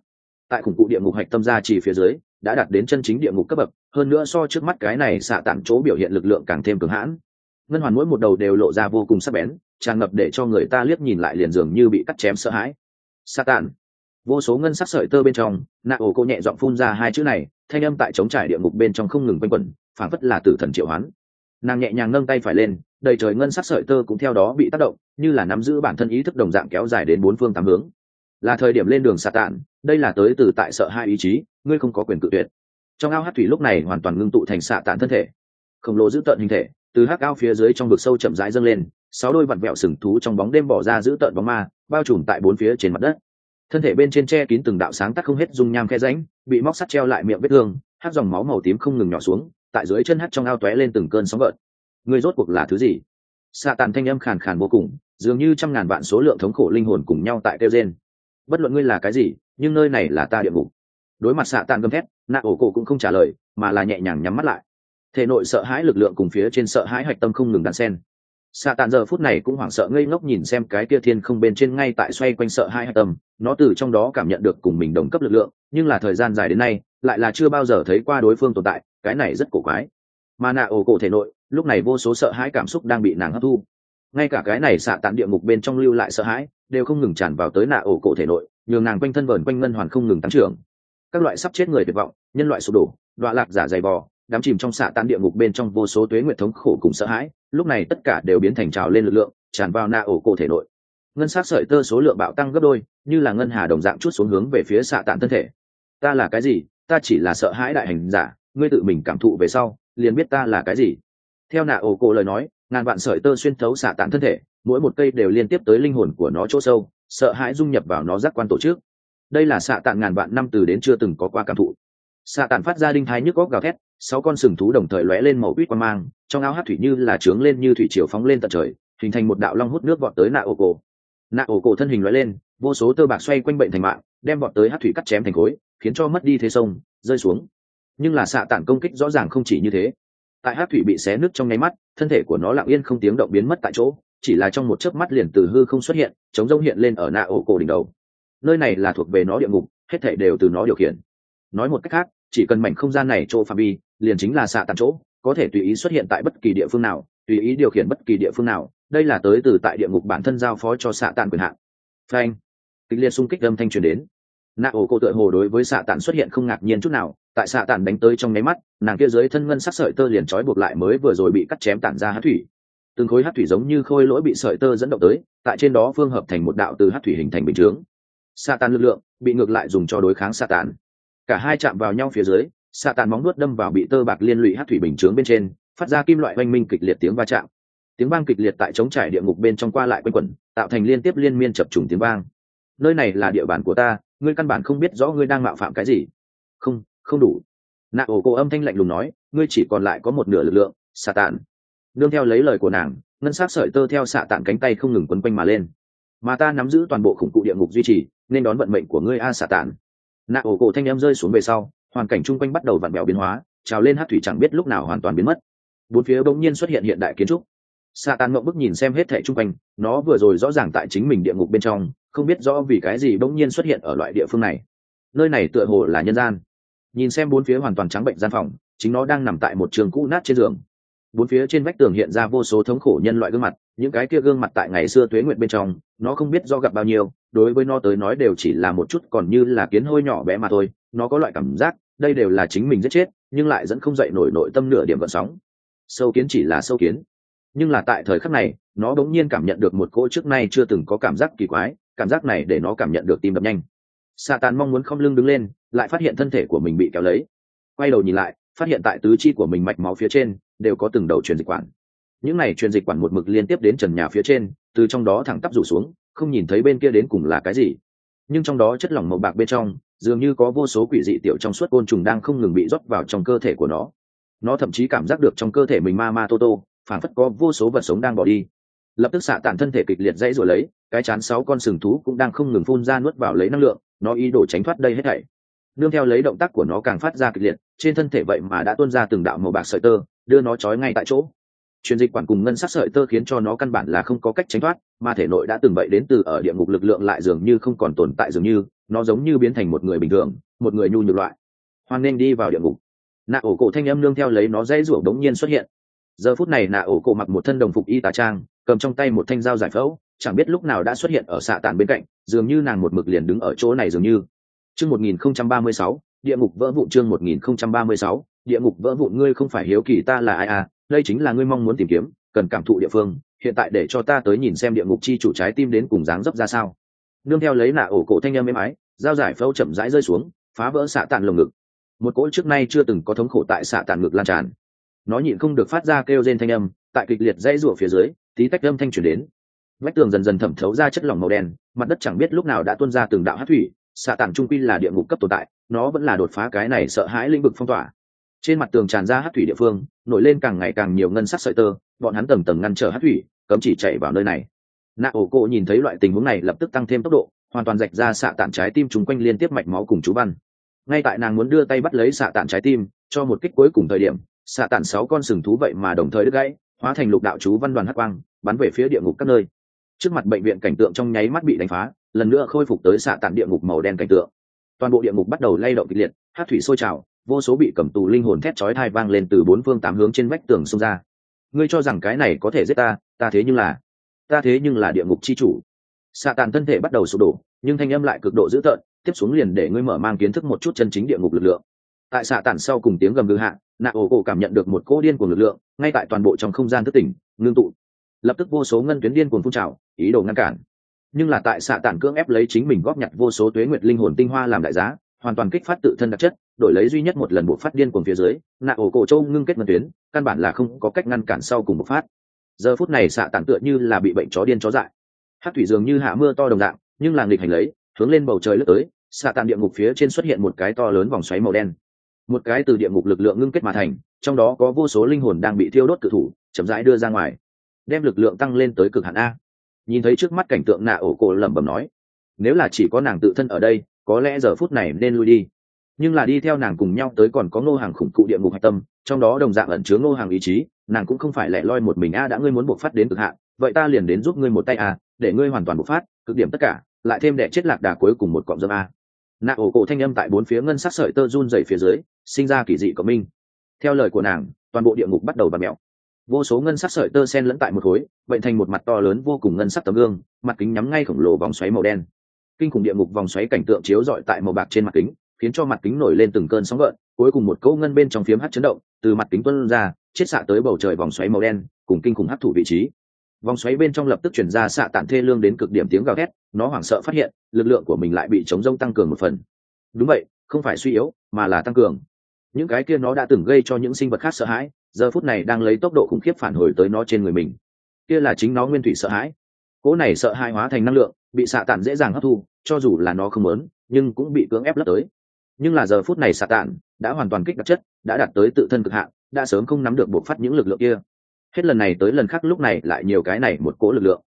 Tại khủng cụ địa ngục hạch tâm gia trì phía dưới, đã đạt đến chân chính địa ngục cấp bậc, hơn nữa so trước mắt cái này xạ tản chỗ biểu hiện lực lượng càng thêm cường hãn. Ngân hoàn mỗi một đầu đều lộ ra vô cùng sắc bén, tràn ngập để cho người ta liếc nhìn lại liền dường như bị cắt chém sợ hãi. Xạ tản vô số ngân sắc sợi tơ bên trong, nạ ổ cô nhẹ giọng phun ra hai chữ này, thanh âm tại chống trải địa ngục bên trong không ngừng quanh quẩn phản phất là tử thần triệu hoán. Nàng nhẹ nhàng nâng tay phải lên, đầy trời ngân sắc sợi tơ cũng theo đó bị tác động, như là nắm giữ bản thân ý thức đồng dạng kéo dài đến bốn phương tám hướng. Là thời điểm lên đường xạ tạn đây là tới từ tại sợ hai ý chí, ngươi không có quyền cự tuyệt. Trong ao hát thủy lúc này hoàn toàn ngưng tụ thành xạ tạn thân thể. Khổng lồ giữ tợn hình thể, từ hắc ao phía dưới trong vực sâu chậm rãi dâng lên, sáu đôi vặn vẹo sừng thú trong bóng đêm bỏ ra giữ tợn bóng ma, bao trùm tại bốn phía trên mặt đất thân thể bên trên che kín từng đạo sáng tắt không hết dung nham khe ránh bị móc sắt treo lại miệng vết thương, hát dòng máu màu tím không ngừng nhỏ xuống, tại dưới chân hát trong ao tóe lên từng cơn sóng gợn. Người rốt cuộc là thứ gì? Xạ tàn thanh âm khàn khàn vô cùng, dường như trăm ngàn vạn số lượng thống khổ linh hồn cùng nhau tại kêu gen bất luận ngươi là cái gì, nhưng nơi này là ta địa ngục. Đối mặt xạ tàn gầm thét nạ ổ cổ cũng không trả lời, mà là nhẹ nhàng nhắm mắt lại. Thể nội sợ hãi lực lượng cùng phía trên sợ hãi hạch tâm không ngừng đan sen xạ tàn giờ phút này cũng hoảng sợ ngây ngốc nhìn xem cái kia thiên không bên trên ngay tại xoay quanh sợ hãi hạ tầm nó từ trong đó cảm nhận được cùng mình đồng cấp lực lượng, nhưng là thời gian dài đến nay, lại là chưa bao giờ thấy qua đối phương tồn tại, cái này rất cổ quái. Mà nạ ổ cổ thể nội, lúc này vô số sợ hãi cảm xúc đang bị nàng hấp thu. Ngay cả cái này xạ tàn địa ngục bên trong lưu lại sợ hãi, đều không ngừng tràn vào tới nạ ổ cổ thể nội, nhường nàng quanh thân vờn quanh ngân hoàn không ngừng tăng trưởng. Các loại sắp chết người tuyệt vọng, nhân loại sụp đổ, đọa lạc giả dày bò đám chìm trong xạ tán địa ngục bên trong vô số tuế nguyệt thống khổ cùng sợ hãi, lúc này tất cả đều biến thành trào lên lực lượng, tràn vào na ổ cổ thể nội. Ngân sắc sợi tơ số lượng bạo tăng gấp đôi, như là ngân hà đồng dạng chút xuống hướng về phía xạ tàn thân thể. Ta là cái gì? Ta chỉ là sợ hãi đại hành giả, ngươi tự mình cảm thụ về sau, liền biết ta là cái gì. Theo nạ ổ cổ lời nói, ngàn vạn sợi tơ xuyên thấu xạ tàn thân thể, mỗi một cây đều liên tiếp tới linh hồn của nó chỗ sâu, sợ hãi dung nhập vào nó giác quan tổ chức. Đây là xạ tàn ngàn vạn năm từ đến chưa từng có qua cảm thụ. Xạ tàn phát ra đinh thái nhức góc gào thét sáu con sừng thú đồng thời lóe lên màu quýt quang mang, trong áo hát thủy như là trướng lên như thủy chiều phóng lên tận trời, hình thành một đạo long hút nước vọt tới nạ ổ cổ. Nạ ổ cổ thân hình lóe lên, vô số tơ bạc xoay quanh bệnh thành mạng, đem vọt tới hát thủy cắt chém thành khối, khiến cho mất đi thế sông, rơi xuống. Nhưng là xạ tản công kích rõ ràng không chỉ như thế. Tại hát thủy bị xé nứt trong nháy mắt, thân thể của nó lặng yên không tiếng động biến mất tại chỗ, chỉ là trong một chớp mắt liền từ hư không xuất hiện, chống rông hiện lên ở nạ ổ cổ đỉnh đầu. Nơi này là thuộc về nó địa ngục, hết thể đều từ nó điều khiển. Nói một cách khác, chỉ cần mảnh không gian này chỗ phạm vi liền chính là xạ tàn chỗ, có thể tùy ý xuất hiện tại bất kỳ địa phương nào, tùy ý điều khiển bất kỳ địa phương nào, đây là tới từ tại địa ngục bản thân giao phó cho xạ tàn quyền hạn. Phanh! Kịch liệt xung kích âm thanh truyền đến. Nạ ổ cổ tựa hồ đối với xạ tàn xuất hiện không ngạc nhiên chút nào, tại xạ tàn đánh tới trong nháy mắt, nàng kia dưới thân ngân sắc sợi tơ liền trói buộc lại mới vừa rồi bị cắt chém tản ra hát thủy. Từng khối hát thủy giống như khôi lỗi bị sợi tơ dẫn động tới, tại trên đó phương hợp thành một đạo từ hát thủy hình thành bình chướng. Xạ tàn lực lượng bị ngược lại dùng cho đối kháng xạ tàn. Cả hai chạm vào nhau phía dưới xạ tàn móng nuốt đâm vào bị tơ bạc liên lụy hát thủy bình chướng bên trên, phát ra kim loại oanh minh kịch liệt tiếng va chạm. Tiếng vang kịch liệt tại chống trải địa ngục bên trong qua lại quanh quẩn, tạo thành liên tiếp liên miên chập trùng tiếng vang. Nơi này là địa bàn của ta, ngươi căn bản không biết rõ ngươi đang mạo phạm cái gì. Không không đủ. Nạ ổ cổ âm thanh lạnh lùng nói, ngươi chỉ còn lại có một nửa lực lượng, xạ tàn. Nương theo lấy lời của nàng, ngân sát sợi tơ theo xạ tàn cánh tay không ngừng quấn quanh mà lên. Mà ta nắm giữ toàn bộ khủng cụ địa ngục duy trì, nên đón vận mệnh của ngươi a xạ tàn. Nạ ổ cổ thanh em rơi xuống về sau hoàn cảnh chung quanh bắt đầu vặn bèo biến hóa, trào lên hát thủy chẳng biết lúc nào hoàn toàn biến mất. Bốn phía bỗng nhiên xuất hiện hiện đại kiến trúc. Xạ tàn ngậm bức nhìn xem hết thẻ chung quanh, nó vừa rồi rõ ràng tại chính mình địa ngục bên trong, không biết rõ vì cái gì bỗng nhiên xuất hiện ở loại địa phương này. Nơi này tựa hồ là nhân gian. Nhìn xem bốn phía hoàn toàn trắng bệnh gian phòng, chính nó đang nằm tại một trường cũ nát trên giường bốn phía trên vách tường hiện ra vô số thống khổ nhân loại gương mặt, những cái kia gương mặt tại ngày xưa tuế nguyện bên trong, nó không biết do gặp bao nhiêu, đối với nó tới nói đều chỉ là một chút còn như là kiến hôi nhỏ bé mà thôi, nó có loại cảm giác, đây đều là chính mình giết chết, nhưng lại dẫn không dậy nổi nội tâm nửa điểm vận sóng. Sâu kiến chỉ là sâu kiến. Nhưng là tại thời khắc này, nó bỗng nhiên cảm nhận được một cỗ trước nay chưa từng có cảm giác kỳ quái, cảm giác này để nó cảm nhận được tim đập nhanh. Sa tàn mong muốn không lưng đứng lên, lại phát hiện thân thể của mình bị kéo lấy. Quay đầu nhìn lại, phát hiện tại tứ chi của mình mạch máu phía trên đều có từng đầu truyền dịch quản. Những này truyền dịch quản một mực liên tiếp đến trần nhà phía trên, từ trong đó thẳng tắp rủ xuống, không nhìn thấy bên kia đến cùng là cái gì. Nhưng trong đó chất lỏng màu bạc bên trong, dường như có vô số quỷ dị tiểu trong suốt côn trùng đang không ngừng bị rót vào trong cơ thể của nó. Nó thậm chí cảm giác được trong cơ thể mình ma ma tô tô phản phất có vô số vật sống đang bỏ đi. Lập tức xạ tản thân thể kịch liệt dãy rồi lấy, cái chán sáu con sừng thú cũng đang không ngừng phun ra nuốt vào lấy năng lượng, nó ý đồ tránh thoát đây hết thảy. Nương theo lấy động tác của nó càng phát ra kịch liệt, trên thân thể vậy mà đã tuôn ra từng đạo màu bạc sợi tơ đưa nó trói ngay tại chỗ. Truyền dịch quản cùng ngân sát sợi tơ khiến cho nó căn bản là không có cách tránh thoát mà thể nội đã từng vậy đến từ ở địa ngục lực lượng lại dường như không còn tồn tại dường như nó giống như biến thành một người bình thường một người nhu nhược loại. Hoan nên đi vào địa ngục. Nạ ổ cổ thanh âm nương theo lấy nó dãy rủa đống nhiên xuất hiện. Giờ phút này nạ ổ cổ mặc một thân đồng phục y tá trang cầm trong tay một thanh dao giải phẫu chẳng biết lúc nào đã xuất hiện ở xạ tản bên cạnh dường như nàng một mực liền đứng ở chỗ này dường như. Chương 1036, địa ngục vỡ vụ chương 1036, địa ngục vỡ vụn ngươi không phải hiếu kỳ ta là ai à đây chính là ngươi mong muốn tìm kiếm, cần cảm thụ địa phương, hiện tại để cho ta tới nhìn xem địa ngục chi chủ trái tim đến cùng dáng dấp ra sao. Nương theo lấy nạ ổ cổ thanh âm êm ái, dao giải phẫu chậm rãi rơi xuống, phá vỡ xạ tàn lồng ngực. Một cỗ trước nay chưa từng có thống khổ tại xạ tàn ngực lan tràn. Nó nhịn không được phát ra kêu rên thanh âm, tại kịch liệt dãy rủa phía dưới, tí tách âm thanh chuyển đến. Vách tường dần dần thẩm thấu ra chất lỏng màu đen, mặt đất chẳng biết lúc nào đã tuôn ra từng đạo hát thủy, xạ tàn trung quy là địa ngục cấp tồn tại, nó vẫn là đột phá cái này sợ hãi lĩnh vực phong tỏa trên mặt tường tràn ra hát thủy địa phương, nổi lên càng ngày càng nhiều ngân sắc sợi tơ, bọn hắn tầng tầng ngăn trở hát thủy, cấm chỉ chạy vào nơi này. Nạ ổ cộ nhìn thấy loại tình huống này lập tức tăng thêm tốc độ, hoàn toàn rạch ra xạ tản trái tim chúng quanh liên tiếp mạch máu cùng chú văn. Ngay tại nàng muốn đưa tay bắt lấy xạ tản trái tim, cho một kích cuối cùng thời điểm, xạ tản sáu con sừng thú vậy mà đồng thời đứt gãy, hóa thành lục đạo chú văn đoàn hắc quang, bắn về phía địa ngục các nơi. Trước mặt bệnh viện cảnh tượng trong nháy mắt bị đánh phá, lần nữa khôi phục tới xạ tản địa ngục màu đen cảnh tượng. Toàn bộ địa ngục bắt đầu lay động kịch liệt, hát thủy sôi trào vô số bị cầm tù linh hồn thét chói thai vang lên từ bốn phương tám hướng trên vách tường xông ra. Ngươi cho rằng cái này có thể giết ta ta thế nhưng là, ta thế nhưng là địa ngục chi chủ. Xạ tàn thân thể bắt đầu sụp đổ, nhưng thanh âm lại cực độ dữ tợn, tiếp xuống liền để ngươi mở mang kiến thức một chút chân chính địa ngục lực lượng. Tại xạ tàn sau cùng tiếng gầm ngư hạ nạ ổ cổ cảm nhận được một cỗ điên của lực lượng, ngay tại toàn bộ trong không gian thất tỉnh, ngưng tụ. Lập tức vô số ngân tuyến điên cuồng phun trào, ý đồ ngăn cản. Nhưng là tại xạ tản cưỡng ép lấy chính mình góp nhặt vô số tuế nguyệt linh hồn tinh hoa làm đại giá hoàn toàn kích phát tự thân đặc chất, đổi lấy duy nhất một lần buộc phát điên cuồng phía dưới, nạ ổ cổ châu ngưng kết ngân tuyến, căn bản là không có cách ngăn cản sau cùng bộc phát. Giờ phút này xạ tản tựa như là bị bệnh chó điên chó dại. Hát thủy dường như hạ mưa to đồng dạng, nhưng làng nghịch hành lấy, hướng lên bầu trời lướt tới, xạ tản địa ngục phía trên xuất hiện một cái to lớn vòng xoáy màu đen. Một cái từ địa ngục lực lượng ngưng kết mà thành, trong đó có vô số linh hồn đang bị thiêu đốt cự thủ, chậm rãi đưa ra ngoài, đem lực lượng tăng lên tới cực hạn a. Nhìn thấy trước mắt cảnh tượng nạ ổ cổ lẩm bẩm nói, nếu là chỉ có nàng tự thân ở đây có lẽ giờ phút này nên lui đi. Nhưng là đi theo nàng cùng nhau tới còn có ngô hàng khủng cụ địa ngục hạch tâm, trong đó đồng dạng ẩn chứa ngô hàng ý chí, nàng cũng không phải lẻ loi một mình, a, đã ngươi muốn buộc phát đến cực hạn, vậy ta liền đến giúp ngươi một tay, a, để ngươi hoàn toàn bộc phát, cực điểm tất cả, lại thêm đệ chết lạc đà cuối cùng một cọng dâm, a. Nạ ổ cổ thanh âm tại bốn phía ngân sắc sợi tơ run dày phía dưới, sinh ra kỳ dị của minh. Theo lời của nàng, toàn bộ địa ngục bắt đầu bật mẹo vô số ngân sắc sợi tơ sen lẫn tại một khối, bệnh thành một mặt to lớn vô cùng ngân sắc tấm gương, mặt kính nhắm ngay khổng lồ vòng xoáy màu đen kinh khủng địa ngục vòng xoáy cảnh tượng chiếu rọi tại màu bạc trên mặt kính, khiến cho mặt kính nổi lên từng cơn sóng gợn, cuối cùng một câu ngân bên trong phiếm hát chấn động, từ mặt kính tuân ra, chiết xạ tới bầu trời vòng xoáy màu đen, cùng kinh khủng hấp thụ vị trí. Vòng xoáy bên trong lập tức chuyển ra xạ tản thê lương đến cực điểm tiếng gào thét, nó hoảng sợ phát hiện, lực lượng của mình lại bị chống rông tăng cường một phần. Đúng vậy, không phải suy yếu, mà là tăng cường. Những cái kia nó đã từng gây cho những sinh vật khác sợ hãi, giờ phút này đang lấy tốc độ khủng khiếp phản hồi tới nó trên người mình. Kia là chính nó nguyên thủy sợ hãi cỗ này sợ hãi hóa thành năng lượng bị xạ tản dễ dàng hấp thu cho dù là nó không lớn, nhưng cũng bị cưỡng ép lấp tới. Nhưng là giờ phút này xạ tản đã hoàn toàn kích đặc chất đã đạt tới tự thân cực hạn đã sớm không nắm được bộc phát những lực lượng kia. Hết lần này tới lần khác lúc này lại nhiều cái này một cỗ lực lượng.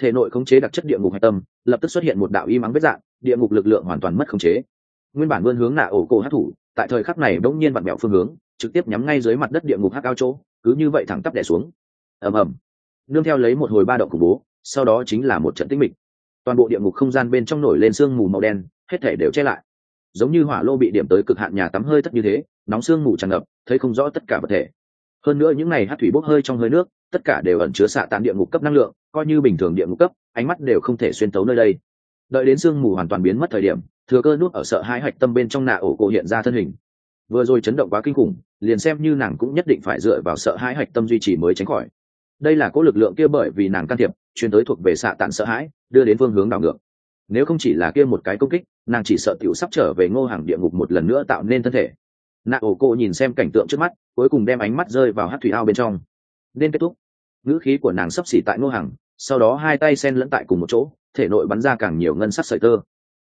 Thể nội khống chế đặc chất địa ngục hạch tâm lập tức xuất hiện một đạo y mắng vết dạng địa ngục lực lượng hoàn toàn mất khống chế. Nguyên bản vươn hướng nạ ổ cổ hát thủ tại thời khắc này bỗng nhiên vặn mẹo phương hướng trực tiếp nhắm ngay dưới mặt đất địa ngục hắc cao chỗ cứ như vậy thẳng tắp đẻ xuống. Ầm ầm. Nương theo lấy một hồi ba động khủng bố sau đó chính là một trận tĩnh mịch. Toàn bộ địa ngục không gian bên trong nổi lên sương mù màu đen, hết thể đều che lại. Giống như hỏa lô bị điểm tới cực hạn nhà tắm hơi tất như thế, nóng sương mù tràn ngập, thấy không rõ tất cả vật thể. Hơn nữa những này hát thủy bốc hơi trong hơi nước, tất cả đều ẩn chứa xạ tán địa ngục cấp năng lượng, coi như bình thường địa ngục cấp, ánh mắt đều không thể xuyên tấu nơi đây. Đợi đến sương mù hoàn toàn biến mất thời điểm, thừa cơ nút ở sợ hai hạch tâm bên trong nạ ổ cổ hiện ra thân hình. Vừa rồi chấn động quá kinh khủng, liền xem như nàng cũng nhất định phải dựa vào sợ hãi hạch tâm duy trì mới tránh khỏi. Đây là cố lực lượng kia bởi vì nàng can thiệp chuyên tới thuộc về xạ tàn sợ hãi, đưa đến phương hướng đảo ngược. Nếu không chỉ là kia một cái công kích, nàng chỉ sợ tiểu sắp trở về ngô hàng địa ngục một lần nữa tạo nên thân thể. Nạ ổ cô nhìn xem cảnh tượng trước mắt, cuối cùng đem ánh mắt rơi vào hát thủy ao bên trong. Nên kết thúc. Ngữ khí của nàng sắp xỉ tại ngô hàng, sau đó hai tay sen lẫn tại cùng một chỗ, thể nội bắn ra càng nhiều ngân sắc sợi tơ.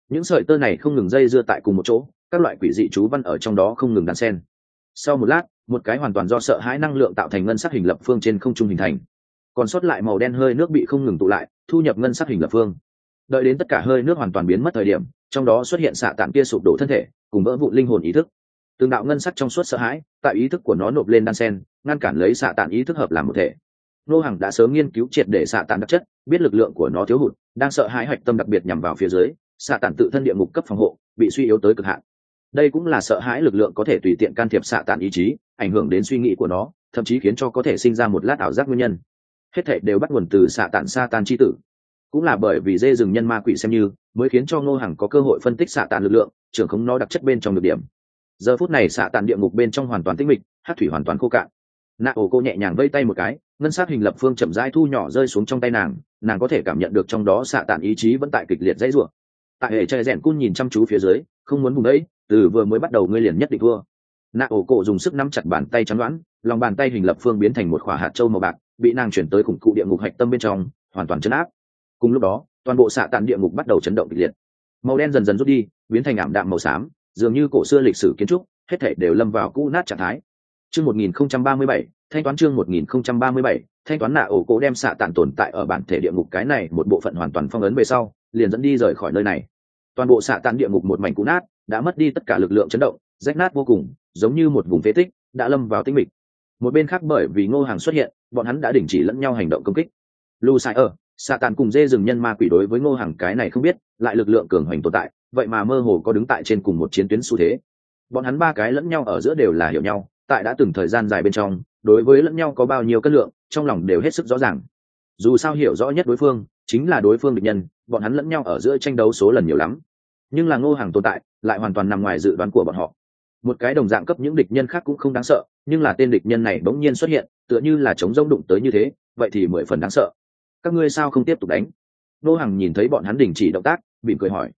Những sợi tơ này không ngừng dây dưa tại cùng một chỗ, các loại quỷ dị chú văn ở trong đó không ngừng đàn sen sau một lát, một cái hoàn toàn do sợ hãi năng lượng tạo thành ngân sắc hình lập phương trên không trung hình thành còn sót lại màu đen hơi nước bị không ngừng tụ lại, thu nhập ngân sắc hình lập phương. Đợi đến tất cả hơi nước hoàn toàn biến mất thời điểm, trong đó xuất hiện xạ tạm kia sụp đổ thân thể, cùng vỡ vụ linh hồn ý thức. Từng đạo ngân sắc trong suốt sợ hãi, tại ý thức của nó nộp lên đan sen, ngăn cản lấy xạ tản ý thức hợp làm một thể. Nô hàng đã sớm nghiên cứu triệt để xạ tản đặc chất, biết lực lượng của nó thiếu hụt, đang sợ hãi hạch tâm đặc biệt nhằm vào phía dưới, xạ tản tự thân địa ngục cấp phòng hộ, bị suy yếu tới cực hạn. Đây cũng là sợ hãi lực lượng có thể tùy tiện can thiệp xạ tản ý chí, ảnh hưởng đến suy nghĩ của nó, thậm chí khiến cho có thể sinh ra một lát ảo giác nguyên nhân hết thảy đều bắt nguồn từ xạ tản sa tan chi tử. Cũng là bởi vì dê rừng nhân ma quỷ xem như, mới khiến cho ngô hằng có cơ hội phân tích xạ tàn lực lượng, trưởng không nó đặc chất bên trong được điểm. Giờ phút này xạ tàn địa ngục bên trong hoàn toàn tĩnh mịch hát thủy hoàn toàn khô cạn. Nạ ổ cô nhẹ nhàng vây tay một cái, ngân sát hình lập phương chậm rãi thu nhỏ rơi xuống trong tay nàng nàng có thể cảm nhận được trong đó xạ tàn ý chí vẫn tại kịch liệt dãy ruộng tại hệ chơi rèn cun nhìn chăm chú phía dưới, không muốn vùng đấy, từ vừa mới bắt đầu ngươi liền nhất định thua. Nạ ổ cổ dùng sức nắm chặt bàn tay chắn đoán, lòng bàn tay hình lập phương biến thành một khỏa hạt trâu màu bạc bị nàng chuyển tới khủng cụ địa ngục hạch tâm bên trong hoàn toàn chấn áp. Cùng lúc đó toàn bộ xạ tàn địa ngục bắt đầu chấn động kịch liệt. Màu đen dần dần rút đi biến thành ảm đạm màu xám dường như cổ xưa lịch sử kiến trúc hết thể đều lâm vào cũ nát trạng thái. Chương 1037, thanh toán chương 1037, thanh toán nạ ổ cổ đem xạ tàn tồn tại ở bản thể địa ngục cái này một bộ phận hoàn toàn phong ấn về sau liền dẫn đi rời khỏi nơi này. Toàn bộ xạ tàn địa ngục một mảnh cũ nát đã mất đi tất cả lực lượng chấn động rách nát vô cùng giống như một vùng phế tích đã lâm vào tinh mịch. Một bên khác bởi vì ngô hàng xuất hiện bọn hắn đã đình chỉ lẫn nhau hành động công kích. Lu sai ở xạ tàn cùng dê rừng nhân ma quỷ đối với ngô hàng cái này không biết, lại lực lượng cường hoành tồn tại, vậy mà mơ hồ có đứng tại trên cùng một chiến tuyến xu thế. Bọn hắn ba cái lẫn nhau ở giữa đều là hiểu nhau, tại đã từng thời gian dài bên trong, đối với lẫn nhau có bao nhiêu cân lượng, trong lòng đều hết sức rõ ràng. Dù sao hiểu rõ nhất đối phương, chính là đối phương địch nhân, bọn hắn lẫn nhau ở giữa tranh đấu số lần nhiều lắm. Nhưng là ngô hàng tồn tại, lại hoàn toàn nằm ngoài dự đoán của bọn họ một cái đồng dạng cấp những địch nhân khác cũng không đáng sợ, nhưng là tên địch nhân này bỗng nhiên xuất hiện, tựa như là chống rông đụng tới như thế, vậy thì mười phần đáng sợ. Các ngươi sao không tiếp tục đánh? Nô Hằng nhìn thấy bọn hắn đình chỉ động tác bị cười hỏi.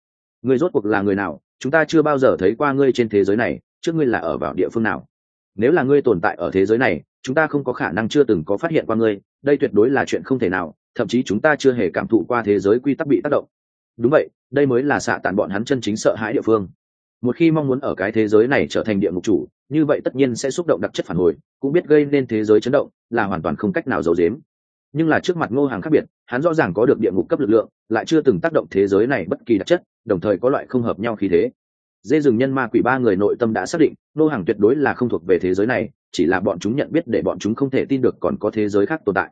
Người rốt cuộc là người nào? Chúng ta chưa bao giờ thấy qua ngươi trên thế giới này, trước ngươi là ở vào địa phương nào? Nếu là ngươi tồn tại ở thế giới này, chúng ta không có khả năng chưa từng có phát hiện qua ngươi, đây tuyệt đối là chuyện không thể nào, thậm chí chúng ta chưa hề cảm thụ qua thế giới quy tắc bị tác động. Đúng vậy, đây mới là xạ tàn bọn hắn chân chính sợ hãi địa phương một khi mong muốn ở cái thế giới này trở thành địa ngục chủ, như vậy tất nhiên sẽ xúc động đặc chất phản hồi, cũng biết gây nên thế giới chấn động, là hoàn toàn không cách nào giấu giếm. Nhưng là trước mặt ngô hàng khác biệt, hắn rõ ràng có được địa ngục cấp lực lượng, lại chưa từng tác động thế giới này bất kỳ đặc chất, đồng thời có loại không hợp nhau khí thế. Dê rừng nhân ma quỷ ba người nội tâm đã xác định, ngô hàng tuyệt đối là không thuộc về thế giới này, chỉ là bọn chúng nhận biết để bọn chúng không thể tin được còn có thế giới khác tồn tại.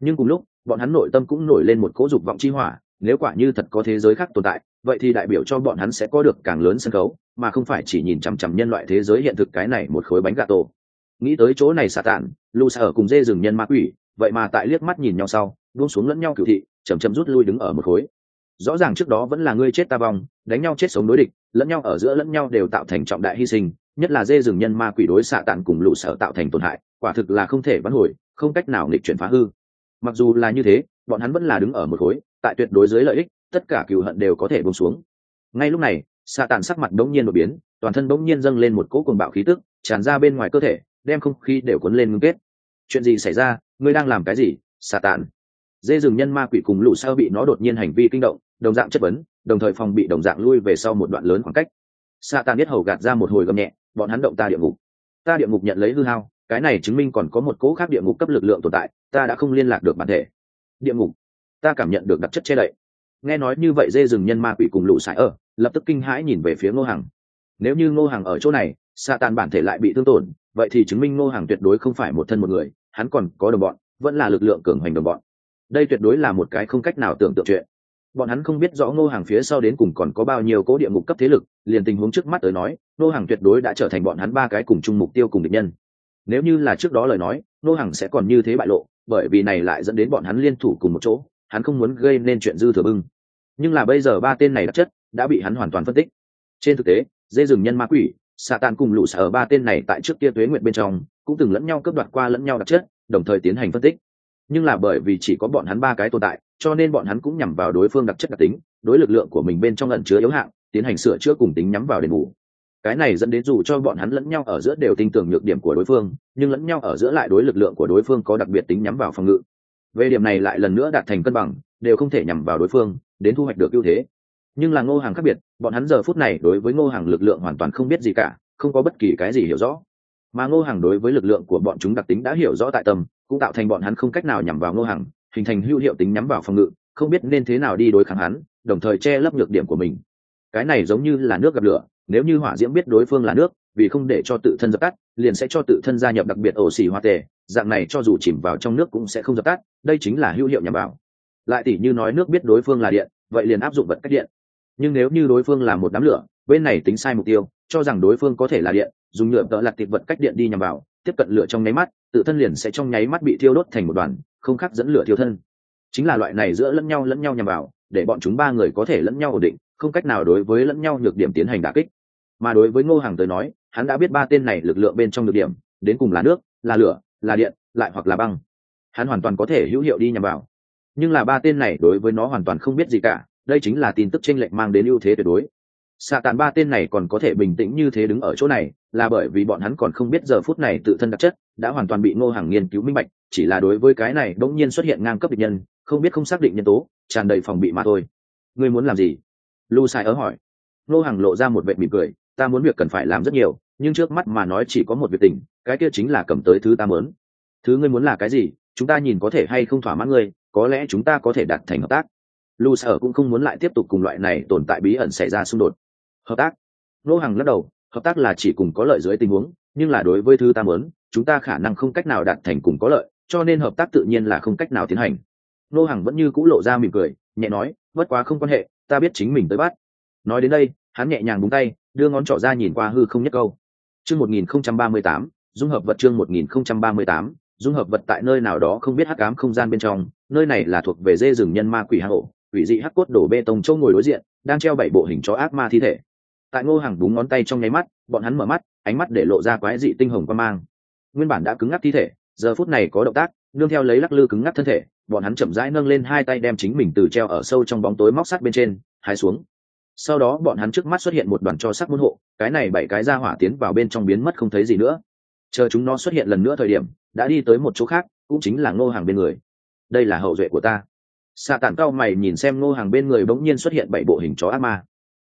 Nhưng cùng lúc, bọn hắn nội tâm cũng nổi lên một cỗ dục vọng chi hỏa, nếu quả như thật có thế giới khác tồn tại vậy thì đại biểu cho bọn hắn sẽ có được càng lớn sân khấu, mà không phải chỉ nhìn chằm chằm nhân loại thế giới hiện thực cái này một khối bánh gà tổ. Nghĩ tới chỗ này xả tản lu sở cùng dê rừng nhân ma quỷ, vậy mà tại liếc mắt nhìn nhau sau, buông xuống lẫn nhau cửu thị chầm chầm rút lui đứng ở một khối. Rõ ràng trước đó vẫn là ngươi chết ta vong, đánh nhau chết sống đối địch, lẫn nhau ở giữa lẫn nhau đều tạo thành trọng đại hy sinh, nhất là dê rừng nhân ma quỷ đối xạ tản cùng lũ sở tạo thành tổn hại, quả thực là không thể vãn hồi, không cách nào nghịch chuyển phá hư. Mặc dù là như thế, bọn hắn vẫn là đứng ở một khối, tại tuyệt đối dưới lợi ích tất cả cựu hận đều có thể buông xuống. Ngay lúc này, xạ tản sắc mặt đống nhiên đột biến, toàn thân đống nhiên dâng lên một cỗ cuồng bạo khí tức, tràn ra bên ngoài cơ thể, đem không khí đều cuốn lên ngưng kết. Chuyện gì xảy ra? Ngươi đang làm cái gì, xạ tản? Dê rừng nhân ma quỷ cùng lũ sao bị nó đột nhiên hành vi kinh động, đồng dạng chất vấn, đồng thời phòng bị đồng dạng lui về sau một đoạn lớn khoảng cách. Xạ tản biết hầu gạt ra một hồi gầm nhẹ, bọn hắn động ta địa ngục. Ta địa ngục nhận lấy hư hao, cái này chứng minh còn có một cỗ khác địa ngục cấp lực lượng tồn tại, ta đã không liên lạc được bản thể. Địa ngục. Ta cảm nhận được đặc chất che đậy nghe nói như vậy dê rừng nhân ma quỷ cùng lũ sải ở, lập tức kinh hãi nhìn về phía ngô hằng. Nếu như ngô hằng ở chỗ này sa tàn bản thể lại bị thương tổn, vậy thì chứng minh ngô hằng tuyệt đối không phải một thân một người, hắn còn có đồng bọn, vẫn là lực lượng cường hoành đồng bọn. Đây tuyệt đối là một cái không cách nào tưởng tượng chuyện. Bọn hắn không biết rõ ngô hàng phía sau đến cùng còn có bao nhiêu cố địa ngục cấp thế lực, liền tình huống trước mắt tới nói, ngô hàng tuyệt đối đã trở thành bọn hắn ba cái cùng chung mục tiêu cùng địch nhân. Nếu như là trước đó lời nói, ngô hàng sẽ còn như thế bại lộ, bởi vì này lại dẫn đến bọn hắn liên thủ cùng một chỗ, hắn không muốn gây nên chuyện dư thừa bưng nhưng là bây giờ ba tên này đặc chất đã bị hắn hoàn toàn phân tích. Trên thực tế, dê rừng nhân ma quỷ, xạ tàn cùng lũ sở ba tên này tại trước kia tuế nguyện bên trong, cũng từng lẫn nhau cướp đoạt qua lẫn nhau đặc chất, đồng thời tiến hành phân tích. Nhưng là bởi vì chỉ có bọn hắn ba cái tồn tại, cho nên bọn hắn cũng nhằm vào đối phương đặc chất đặc tính, đối lực lượng của mình bên trong lẫn chứa yếu hạng, tiến hành sửa chữa cùng tính nhắm vào đền bù. Cái này dẫn đến dù cho bọn hắn lẫn nhau ở giữa đều tin tưởng nhược điểm của đối phương, nhưng lẫn nhau ở giữa lại đối lực lượng của đối phương có đặc biệt tính nhắm vào phòng ngự. Về điểm này lại lần nữa đạt thành cân bằng, đều không thể nhằm vào đối phương đến thu hoạch được ưu thế. Nhưng là ngô hàng khác biệt, bọn hắn giờ phút này đối với ngô hàng lực lượng hoàn toàn không biết gì cả, không có bất kỳ cái gì hiểu rõ. Mà ngô hàng đối với lực lượng của bọn chúng đặc tính đã hiểu rõ tại tâm, cũng tạo thành bọn hắn không cách nào nhằm vào ngô hàng, hình thành hữu hiệu tính nhắm vào phòng ngự, không biết nên thế nào đi đối kháng hắn, đồng thời che lấp nhược điểm của mình. Cái này giống như là nước gặp lửa, nếu như hỏa diễm biết đối phương là nước, vì không để cho tự thân dập tắt, liền sẽ cho tự thân gia nhập đặc biệt ổ xỉ hoa tề, dạng này cho dù chìm vào trong nước cũng sẽ không dập tắt, đây chính là hữu hiệu nhằm vào lại tỉ như nói nước biết đối phương là điện, vậy liền áp dụng vật cách điện. Nhưng nếu như đối phương là một đám lửa, bên này tính sai mục tiêu, cho rằng đối phương có thể là điện, dùng nhựa tợ lặt tịp vật cách điện đi nhằm vào, tiếp cận lửa trong nháy mắt, tự thân liền sẽ trong nháy mắt bị thiêu đốt thành một đoàn, không khác dẫn lửa thiêu thân. Chính là loại này giữa lẫn nhau lẫn nhau nhằm vào, để bọn chúng ba người có thể lẫn nhau ổn định, không cách nào đối với lẫn nhau nhược điểm tiến hành đả kích. Mà đối với ngô hàng tới nói, hắn đã biết ba tên này lực lượng bên trong nhược điểm, đến cùng là nước, là lửa, là điện, lại hoặc là băng. Hắn hoàn toàn có thể hữu hiệu đi nhằm vào nhưng là ba tên này đối với nó hoàn toàn không biết gì cả, đây chính là tin tức tranh lệch mang đến ưu thế tuyệt đối. Xạ tàn ba tên này còn có thể bình tĩnh như thế đứng ở chỗ này, là bởi vì bọn hắn còn không biết giờ phút này tự thân đặc chất, đã hoàn toàn bị ngô hàng nghiên cứu minh bạch, chỉ là đối với cái này bỗng nhiên xuất hiện ngang cấp địch nhân, không biết không xác định nhân tố, tràn đầy phòng bị mà thôi. Ngươi muốn làm gì? Lu sai ớ hỏi. Ngô hàng lộ ra một vệ mỉm cười, ta muốn việc cần phải làm rất nhiều, nhưng trước mắt mà nói chỉ có một việc tình, cái kia chính là cầm tới thứ ta mớn thứ ngươi muốn là cái gì, chúng ta nhìn có thể hay không thỏa mãn ngươi có lẽ chúng ta có thể đạt thành hợp tác. Lu sở cũng không muốn lại tiếp tục cùng loại này tồn tại bí ẩn xảy ra xung đột. Hợp tác? Nô hàng lắc đầu, hợp tác là chỉ cùng có lợi dưới tình huống, nhưng là đối với thứ ta muốn, chúng ta khả năng không cách nào đạt thành cùng có lợi, cho nên hợp tác tự nhiên là không cách nào tiến hành. Nô hàng vẫn như c ũ lộ ra mỉm cười, nhẹ nói, bất quá không quan hệ, ta biết chính mình tới bắt. Nói đến đây, hắn nhẹ nhàng búng tay, đưa ngón trỏ ra nhìn qua hư không nhất câu. Chương một nghìn không trăm ba mươi tám, dung hợp vật chương một nghìn không trăm ba mươi tám dung hợp vật tại nơi nào đó không biết hắc ám không gian bên trong, nơi này là thuộc về dê rừng nhân ma quỷ hạ hộ quỷ dị hắc cốt đổ bê tông châu ngồi đối diện, đang treo bảy bộ hình chó ác ma thi thể. Tại ngô hàng búng ngón tay trong nháy mắt, bọn hắn mở mắt, ánh mắt để lộ ra quái dị tinh hồng quan mang. Nguyên bản đã cứng ngắc thi thể, giờ phút này có động tác, nương theo lấy lắc lư cứng ngắc thân thể, bọn hắn chậm rãi nâng lên hai tay đem chính mình từ treo ở sâu trong bóng tối móc sắt bên trên hai xuống. Sau đó bọn hắn trước mắt xuất hiện một đoàn cho sắc môn hộ, cái này bảy cái ra hỏa tiến vào bên trong biến mất không thấy gì nữa. Chờ chúng nó xuất hiện lần nữa thời điểm đã đi tới một chỗ khác, cũng chính là ngô hàng bên người. Đây là hậu duệ của ta. Xạ tản cao mày nhìn xem ngô hàng bên người bỗng nhiên xuất hiện bảy bộ hình chó ác ma.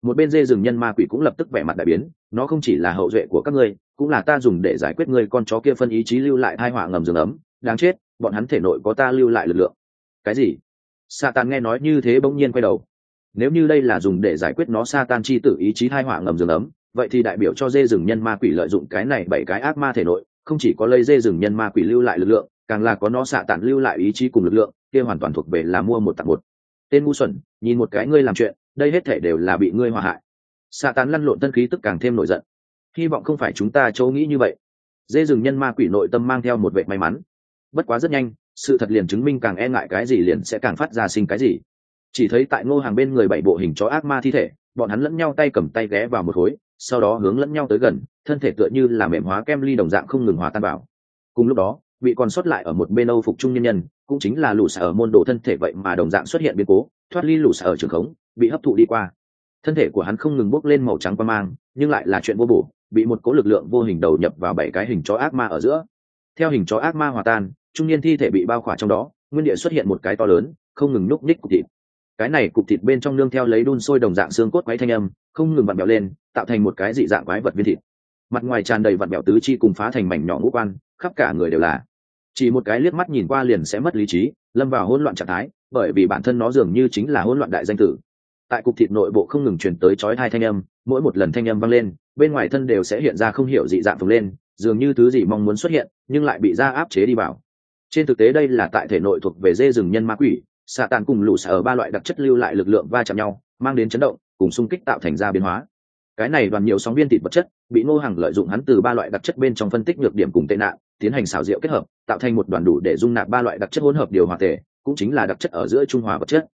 Một bên dê rừng nhân ma quỷ cũng lập tức vẻ mặt đại biến, nó không chỉ là hậu duệ của các ngươi, cũng là ta dùng để giải quyết ngươi con chó kia phân ý chí lưu lại hai họa ngầm rừng ấm. Đáng chết, bọn hắn thể nội có ta lưu lại lực lượng. Cái gì? Sa tan nghe nói như thế bỗng nhiên quay đầu. Nếu như đây là dùng để giải quyết nó sa tan chi tử ý chí hai họa ngầm rừng ấm, vậy thì đại biểu cho dê rừng nhân ma quỷ lợi dụng cái này bảy cái ác ma thể nội không chỉ có lây dê rừng nhân ma quỷ lưu lại lực lượng, càng là có nó xạ tản lưu lại ý chí cùng lực lượng, kia hoàn toàn thuộc về là mua một tặng một. Tên ngu xuẩn, nhìn một cái ngươi làm chuyện, đây hết thể đều là bị ngươi hòa hại. Xạ tán lăn lộn tân khí tức càng thêm nổi giận. Hy vọng không phải chúng ta châu nghĩ như vậy. Dê rừng nhân ma quỷ nội tâm mang theo một vệ may mắn. Bất quá rất nhanh, sự thật liền chứng minh càng e ngại cái gì liền sẽ càng phát ra sinh cái gì. Chỉ thấy tại ngô hàng bên người bảy bộ hình chó ác ma thi thể, bọn hắn lẫn nhau tay cầm tay ghé vào một khối sau đó hướng lẫn nhau tới gần, thân thể tựa như là mềm hóa kem ly đồng dạng không ngừng hòa tan vào. Cùng lúc đó bị còn sót lại ở một bên âu phục trung nhân nhân, cũng chính là lũ xả ở môn đồ thân thể vậy mà đồng dạng xuất hiện biến cố, thoát ly lũ xả ở trường khống, bị hấp thụ đi qua. Thân thể của hắn không ngừng bốc lên màu trắng qua mang, nhưng lại là chuyện vô bổ, bị một cố lực lượng vô hình đầu nhập vào bảy cái hình chó ác ma ở giữa. Theo hình chó ác ma hòa tan, trung niên thi thể bị bao khỏa trong đó, nguyên địa xuất hiện một cái to lớn, không ngừng núp ních cục thịt cái này cục thịt bên trong nương theo lấy đun sôi đồng dạng xương cốt quái thanh âm, không ngừng vặn bẹo lên, tạo thành một cái dị dạng quái vật viên thịt. Mặt ngoài tràn đầy vặn bẹo tứ chi cùng phá thành mảnh nhỏ ngũ quan, khắp cả người đều là. Chỉ một cái liếc mắt nhìn qua liền sẽ mất lý trí, lâm vào hỗn loạn trạng thái, bởi vì bản thân nó dường như chính là hỗn loạn đại danh tử. Tại cục thịt nội bộ không ngừng truyền tới chói hai thanh âm, mỗi một lần thanh âm vang lên, bên ngoài thân đều sẽ hiện ra không hiểu dị dạng phồng lên, dường như thứ gì mong muốn xuất hiện, nhưng lại bị ra áp chế đi vào. Trên thực tế đây là tại thể nội thuộc về dê rừng nhân ma quỷ xạ tàn cùng lũ xả ở ba loại đặc chất lưu lại lực lượng va chạm nhau, mang đến chấn động, cùng xung kích tạo thành ra biến hóa. Cái này đoàn nhiều sóng viên thịt vật chất, bị ngô hàng lợi dụng hắn từ ba loại đặc chất bên trong phân tích nhược điểm cùng tệ nạn, tiến hành xào rượu kết hợp, tạo thành một đoàn đủ để dung nạp ba loại đặc chất hỗn hợp điều hòa thể, cũng chính là đặc chất ở giữa trung hòa vật chất.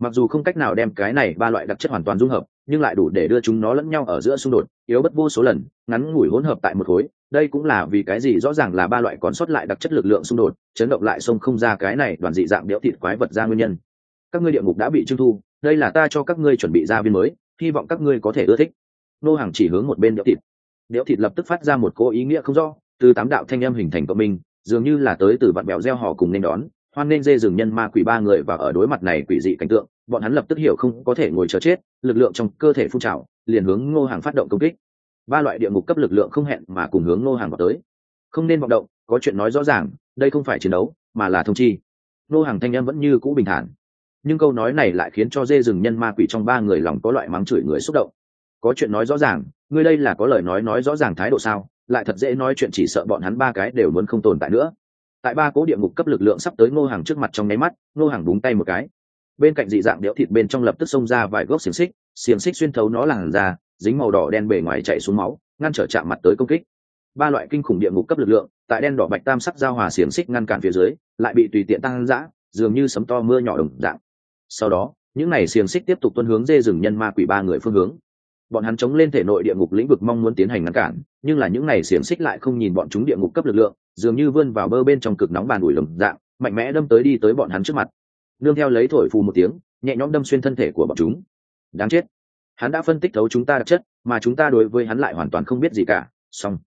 Mặc dù không cách nào đem cái này ba loại đặc chất hoàn toàn dung hợp, nhưng lại đủ để đưa chúng nó lẫn nhau ở giữa xung đột, yếu bất vô số lần, ngắn ngủi hỗn hợp tại một khối đây cũng là vì cái gì? Rõ ràng là ba loại còn sót lại đặc chất lực lượng xung đột, chấn động lại sông không ra cái này đoàn dị dạng đẽo thịt quái vật ra nguyên nhân. Các ngươi địa ngục đã bị trưng thu, đây là ta cho các ngươi chuẩn bị ra viên mới, hy vọng các ngươi có thể ưa thích. Nô hàng chỉ hướng một bên đẽo thịt. Đẽo thịt lập tức phát ra một cô ý nghĩa không rõ, từ tám đạo thanh âm hình thành cộng minh, dường như là tới từ bạn bèo gieo họ cùng nên đón. Hoan nên dê rừng nhân ma quỷ ba người và ở đối mặt này quỷ dị cảnh tượng, bọn hắn lập tức hiểu không có thể ngồi chờ chết, lực lượng trong cơ thể phun trào, liền hướng ngô hàng phát động công kích ba loại địa ngục cấp lực lượng không hẹn mà cùng hướng ngô hàng vào tới. Không nên vọng động, có chuyện nói rõ ràng, đây không phải chiến đấu, mà là thông chi. Ngô hàng thanh em vẫn như cũ bình thản. Nhưng câu nói này lại khiến cho dê rừng nhân ma quỷ trong ba người lòng có loại mắng chửi người xúc động. Có chuyện nói rõ ràng, ngươi đây là có lời nói nói rõ ràng thái độ sao? Lại thật dễ nói chuyện chỉ sợ bọn hắn ba cái đều muốn không tồn tại nữa. Tại ba cố địa ngục cấp lực lượng sắp tới ngô hàng trước mặt trong nháy mắt, ngô hàng búng tay một cái. Bên cạnh dị dạng đẽo thịt bên trong lập tức xông ra vài gốc xiềng xích xiềng xích xuyên thấu nó làn ra dính màu đỏ đen bề ngoài chạy xuống máu, ngăn trở chạm mặt tới công kích. Ba loại kinh khủng địa ngục cấp lực lượng, tại đen đỏ bạch tam sắc giao hòa xiềng xích ngăn cản phía dưới, lại bị tùy tiện tăng giã dường như sấm to mưa nhỏ đồng dạng. Sau đó, những n à y xiềng xích tiếp tục tuân hướng dê rừng nhân ma quỷ ba người phương hướng. Bọn hắn chống lên thể nội địa ngục lĩnh vực mong muốn tiến hành ngăn cản, nhưng là những n à y xiềng xích lại không nhìn bọn chúng địa ngục cấp lực lượng, dường như vươn vào bơ bên trong cực nóng bàn ủi lồng dạng, mạnh mẽ đâm tới đi tới bọn hắn trước mặt. Nương theo lấy thổi phù một tiếng, nhẹ nhõm đâm xuyên thân thể của bọn chúng. Đáng chết hắn đã phân tích thấu chúng ta đặc chất, mà chúng ta đối với hắn lại hoàn toàn không biết gì cả. Xong.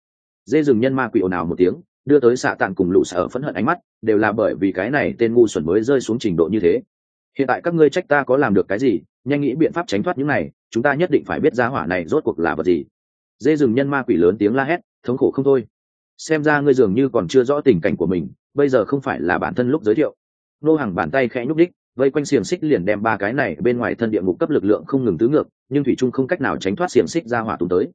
Dê rừng nhân ma quỷ ồn ào một tiếng, đưa tới xạ tàn cùng lũ sở phẫn hận ánh mắt, đều là bởi vì cái này tên ngu xuẩn mới rơi xuống trình độ như thế. Hiện tại các ngươi trách ta có làm được cái gì, nhanh nghĩ biện pháp tránh thoát những này, chúng ta nhất định phải biết giá hỏa này rốt cuộc là vật gì. Dê rừng nhân ma quỷ lớn tiếng la hét, thống khổ không thôi. Xem ra ngươi dường như còn chưa rõ tình cảnh của mình, bây giờ không phải là bản thân lúc giới thiệu. Nô hàng bàn tay khẽ nhúc đích vây quanh xiềng xích liền đem ba cái này bên ngoài thân địa ngục cấp lực lượng không ngừng tứ ngược, nhưng thủy trung không cách nào tránh thoát xiềng xích ra hỏa tùng tới.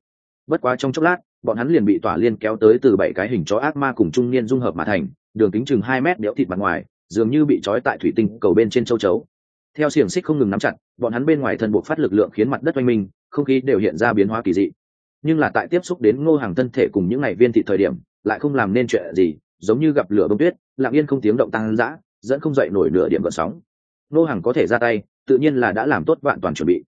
Bất quá trong chốc lát, bọn hắn liền bị tỏa liên kéo tới từ bảy cái hình chó ác ma cùng trung niên dung hợp mà thành, đường kính chừng hai mét đẽo thịt mặt ngoài, dường như bị trói tại thủy tinh cầu bên trên châu chấu. Theo xiềng xích không ngừng nắm chặt, bọn hắn bên ngoài thân buộc phát lực lượng khiến mặt đất oanh minh, không khí đều hiện ra biến hóa kỳ dị. Nhưng là tại tiếp xúc đến ngô hàng thân thể cùng những ngày viên thị thời điểm, lại không làm nên chuyện gì, giống như gặp lửa bông tuyết, lặng yên không tiếng động tăng dã, dẫn không dậy nổi nửa điểm gợn sóng. Nô hàng có thể ra tay tự nhiên là đã làm tốt vạn toàn chuẩn bị.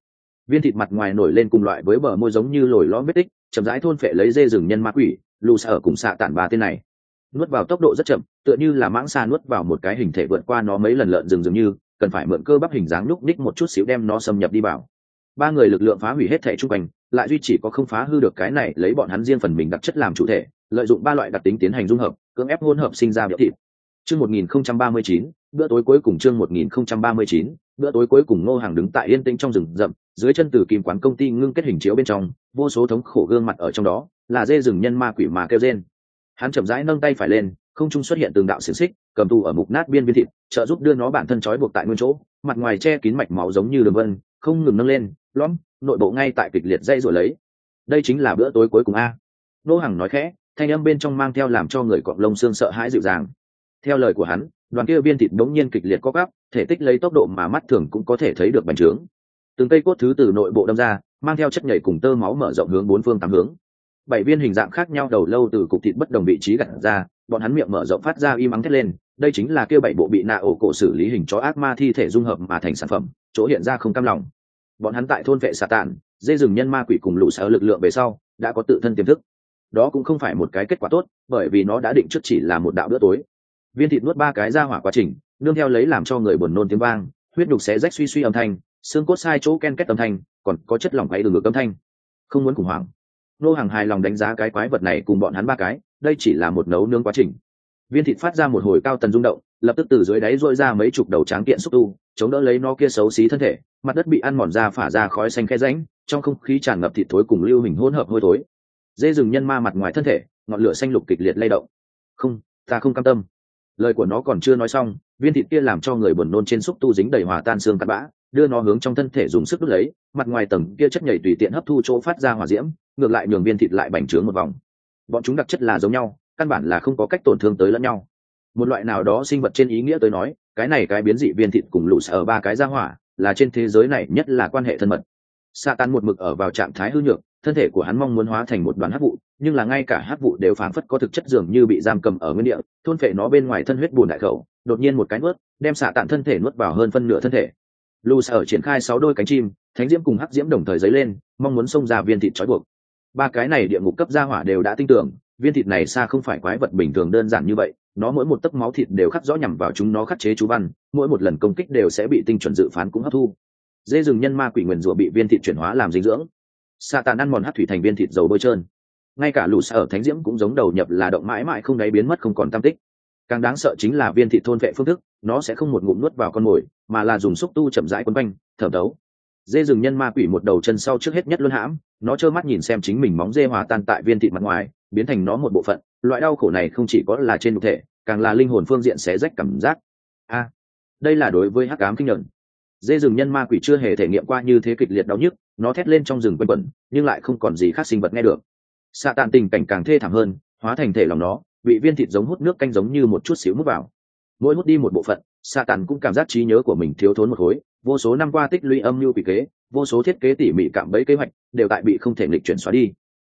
Viên thịt mặt ngoài nổi lên cùng loại với bờ môi giống như lồi lõm vết tích chậm rãi thôn phệ lấy dê rừng nhân ma quỷ lù ở cùng xạ tản ba tên này. Nuốt vào tốc độ rất chậm tựa như là mãng xa nuốt vào một cái hình thể vượt qua nó mấy lần lợn rừng dường như cần phải mượn cơ bắp hình dáng lúc ních một chút xíu đem nó xâm nhập đi vào. Ba người lực lượng phá hủy hết thể trung quanh lại duy chỉ có không phá hư được cái này lấy bọn hắn riêng phần mình đặc chất làm chủ thể lợi dụng ba loại đặc tính tiến hành dung hợp cưỡng ép hỗn hợp sinh ra biểu thịt. Chương 1039, bữa tối cuối cùng chương 1039, bữa tối cuối cùng ngô hàng đứng tại yên tĩnh trong rừng rậm dưới chân từ kim quán công ty ngưng kết hình chiếu bên trong vô số thống khổ gương mặt ở trong đó là dê rừng nhân ma quỷ mà kêu rên. Hắn chậm rãi nâng tay phải lên không trung xuất hiện từng đạo xiển xích cầm tù ở mục nát biên viên thịt trợ giúp đưa nó bản thân trói buộc tại nguyên chỗ mặt ngoài che kín mạch máu giống như đường vân không ngừng nâng lên lõm nội bộ ngay tại kịch liệt dây rồi lấy. Đây chính là bữa tối cuối cùng a. Nô hằng nói khẽ thanh âm bên trong mang theo làm cho người cọp lông xương sợ hãi dịu dàng. Theo lời của hắn đoàn kia viên thịt đống nhiên kịch liệt có gắp thể tích lấy tốc độ mà mắt thường cũng có thể thấy được bành trướng. Từng cây cốt thứ từ nội bộ đâm ra, mang theo chất nhảy cùng tơ máu mở rộng hướng bốn phương tám hướng. Bảy viên hình dạng khác nhau đầu lâu từ cục thịt bất đồng vị trí gặt ra, bọn hắn miệng mở rộng phát ra im ắng thét lên, đây chính là kêu bảy bộ bị nạ ổ cổ xử lý hình chó ác ma thi thể dung hợp mà thành sản phẩm, chỗ hiện ra không cam lòng. Bọn hắn tại thôn vệ xà tàn dây rừng nhân ma quỷ cùng lũ sở lực lượng về sau, đã có tự thân tiềm thức. Đó cũng không phải một cái kết quả tốt, bởi vì nó đã định trước chỉ là một đạo bữa tối viên thịt nuốt ba cái ra hỏa quá trình, nương theo lấy làm cho người buồn nôn tiếng vang, huyết nhục sẽ rách suy suy âm thanh, xương cốt sai chỗ ken kết âm thanh, còn có chất lỏng quay từ ngược âm thanh. Không muốn khủng hoảng. Nô hàng hài lòng đánh giá cái quái vật này cùng bọn hắn ba cái, đây chỉ là một nấu nướng quá trình. Viên thịt phát ra một hồi cao tần rung động, lập tức từ dưới đáy dội ra mấy chục đầu tráng kiện xúc tu, chống đỡ lấy nó kia xấu xí thân thể, mặt đất bị ăn mòn ra phả ra khói xanh khe ránh trong không khí tràn ngập thịt thối cùng lưu hình hỗn hợp hôi thối. Dê rừng nhân ma mặt ngoài thân thể, ngọn lửa xanh lục kịch liệt lay động. Không, ta không cam tâm lời của nó còn chưa nói xong, viên thịt kia làm cho người buồn nôn trên xúc tu dính đầy hòa tan xương cắt bã, đưa nó hướng trong thân thể dùng sức đút lấy, mặt ngoài tầng kia chất nhảy tùy tiện hấp thu chỗ phát ra hỏa diễm, ngược lại nhường viên thịt lại bành trướng một vòng. Bọn chúng đặc chất là giống nhau, căn bản là không có cách tổn thương tới lẫn nhau. Một loại nào đó sinh vật trên ý nghĩa tới nói, cái này cái biến dị viên thịt cùng lũ ở ba cái ra hỏa, là trên thế giới này nhất là quan hệ thân mật. Sa tan một mực ở vào trạng thái hư nhược, thân thể của hắn mong muốn hóa thành một đoàn hắc vụ nhưng là ngay cả hát vụ đều phảng phất có thực chất dường như bị giam cầm ở nguyên địa, thôn phệ nó bên ngoài thân huyết bùn đại khẩu, đột nhiên một cái nuốt, đem xạ tản thân thể nuốt vào hơn phân nửa thân thể. Lù sở triển khai sáu đôi cánh chim, thánh diễm cùng hắc diễm đồng thời dấy lên, mong muốn xông ra viên thịt trói buộc. Ba cái này địa ngục cấp gia hỏa đều đã tin tưởng, viên thịt này xa không phải quái vật bình thường đơn giản như vậy, nó mỗi một tấc máu thịt đều khắc rõ nhằm vào chúng nó khắc chế chú văn, mỗi một lần công kích đều sẽ bị tinh chuẩn dự phán cũng hấp thu. Dê rừng nhân ma quỷ nguyền rủa bị viên thịt chuyển hóa làm dinh dưỡng. Xạ tàn ăn mòn hát thủy thành viên thịt dầu bôi trơn ngay cả lũ sở thánh diễm cũng giống đầu nhập là động mãi mãi không đáy biến mất không còn tam tích. Càng đáng sợ chính là viên thị thôn vệ phương thức, nó sẽ không một ngụm nuốt vào con mồi, mà là dùng xúc tu chậm rãi quấn quanh thở đấu. Dê rừng nhân ma quỷ một đầu chân sau trước hết nhất luôn hãm, nó trơ mắt nhìn xem chính mình móng dê hòa tan tại viên thị mặt ngoài, biến thành nó một bộ phận. Loại đau khổ này không chỉ có là trên nhục thể, càng là linh hồn phương diện xé rách cảm giác. A, đây là đối với hắc ám kinh nhận dê rừng nhân ma quỷ chưa hề thể nghiệm qua như thế kịch liệt đau nhức, nó thét lên trong rừng quanh quẩn, nhưng lại không còn gì khác sinh vật nghe được xạ tàn tình cảnh càng thê thảm hơn, hóa thành thể lòng nó bị viên thịt giống hút nước canh giống như một chút xíu mút vào. Mỗi hút đi một bộ phận, xạ tàn cũng cảm giác trí nhớ của mình thiếu thốn một khối. Vô số năm qua tích lũy âm mưu quỷ kế, vô số thiết kế tỉ mỉ cạm bẫy kế hoạch, đều tại bị không thể lịch chuyển xóa đi.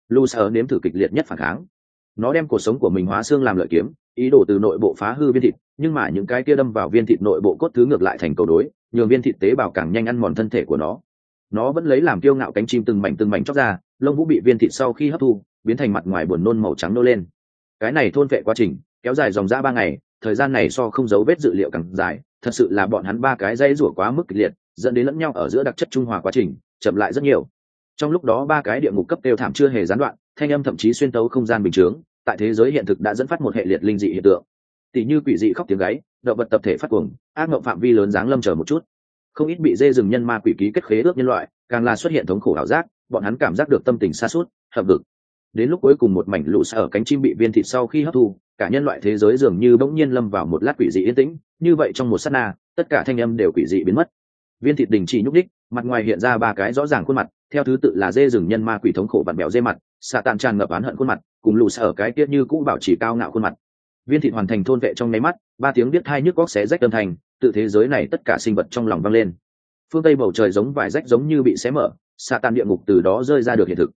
Lu sợ nếm thử kịch liệt nhất phản kháng. Nó đem cuộc sống của mình hóa xương làm lợi kiếm, ý đồ từ nội bộ phá hư viên thịt, nhưng mà những cái kia đâm vào viên thịt nội bộ cốt thứ ngược lại thành cầu đối, nhường viên thịt tế bào càng nhanh ăn mòn thân thể của nó nó vẫn lấy làm kiêu ngạo cánh chim từng mảnh từng mảnh chóc ra, lông vũ bị viên thịt sau khi hấp thu, biến thành mặt ngoài buồn nôn màu trắng nô lên. Cái này thôn vệ quá trình, kéo dài dòng ra ba ngày, thời gian này so không giấu vết dự liệu càng dài, thật sự là bọn hắn ba cái dây rủa quá mức kịch liệt, dẫn đến lẫn nhau ở giữa đặc chất trung hòa quá trình, chậm lại rất nhiều. Trong lúc đó ba cái địa ngục cấp đều thảm chưa hề gián đoạn, thanh âm thậm chí xuyên tấu không gian bình chướng, tại thế giới hiện thực đã dẫn phát một hệ liệt linh dị hiện tượng. Tỷ như quỷ dị khóc tiếng gáy, động vật tập thể phát cuồng, ác mộng phạm vi lớn dáng lâm chờ một chút không ít bị dê rừng nhân ma quỷ ký kết khế ước nhân loại, càng là xuất hiện thống khổ ảo giác, bọn hắn cảm giác được tâm tình xa suốt, hợp vực. Đến lúc cuối cùng một mảnh lũ xa ở cánh chim bị viên thịt sau khi hấp thu, cả nhân loại thế giới dường như bỗng nhiên lâm vào một lát quỷ dị yên tĩnh, như vậy trong một sát na, tất cả thanh âm đều quỷ dị biến mất. Viên thịt đình chỉ nhúc đích mặt ngoài hiện ra ba cái rõ ràng khuôn mặt, theo thứ tự là dê rừng nhân ma quỷ thống khổ vặn bèo dê mặt, xạ tàn tràn ngập oán hận khuôn mặt, cùng lù xa ở cái tiết như cũ bảo trì cao ngạo khuôn mặt. Viên thịt hoàn thành thôn vệ trong nháy mắt ba tiếng biết hai nhức góc xé rách âm thanh, tự thế giới này tất cả sinh vật trong lòng vang lên. Phương tây bầu trời giống vải rách giống như bị xé mở, xạ tàn địa ngục từ đó rơi ra được hiện thực.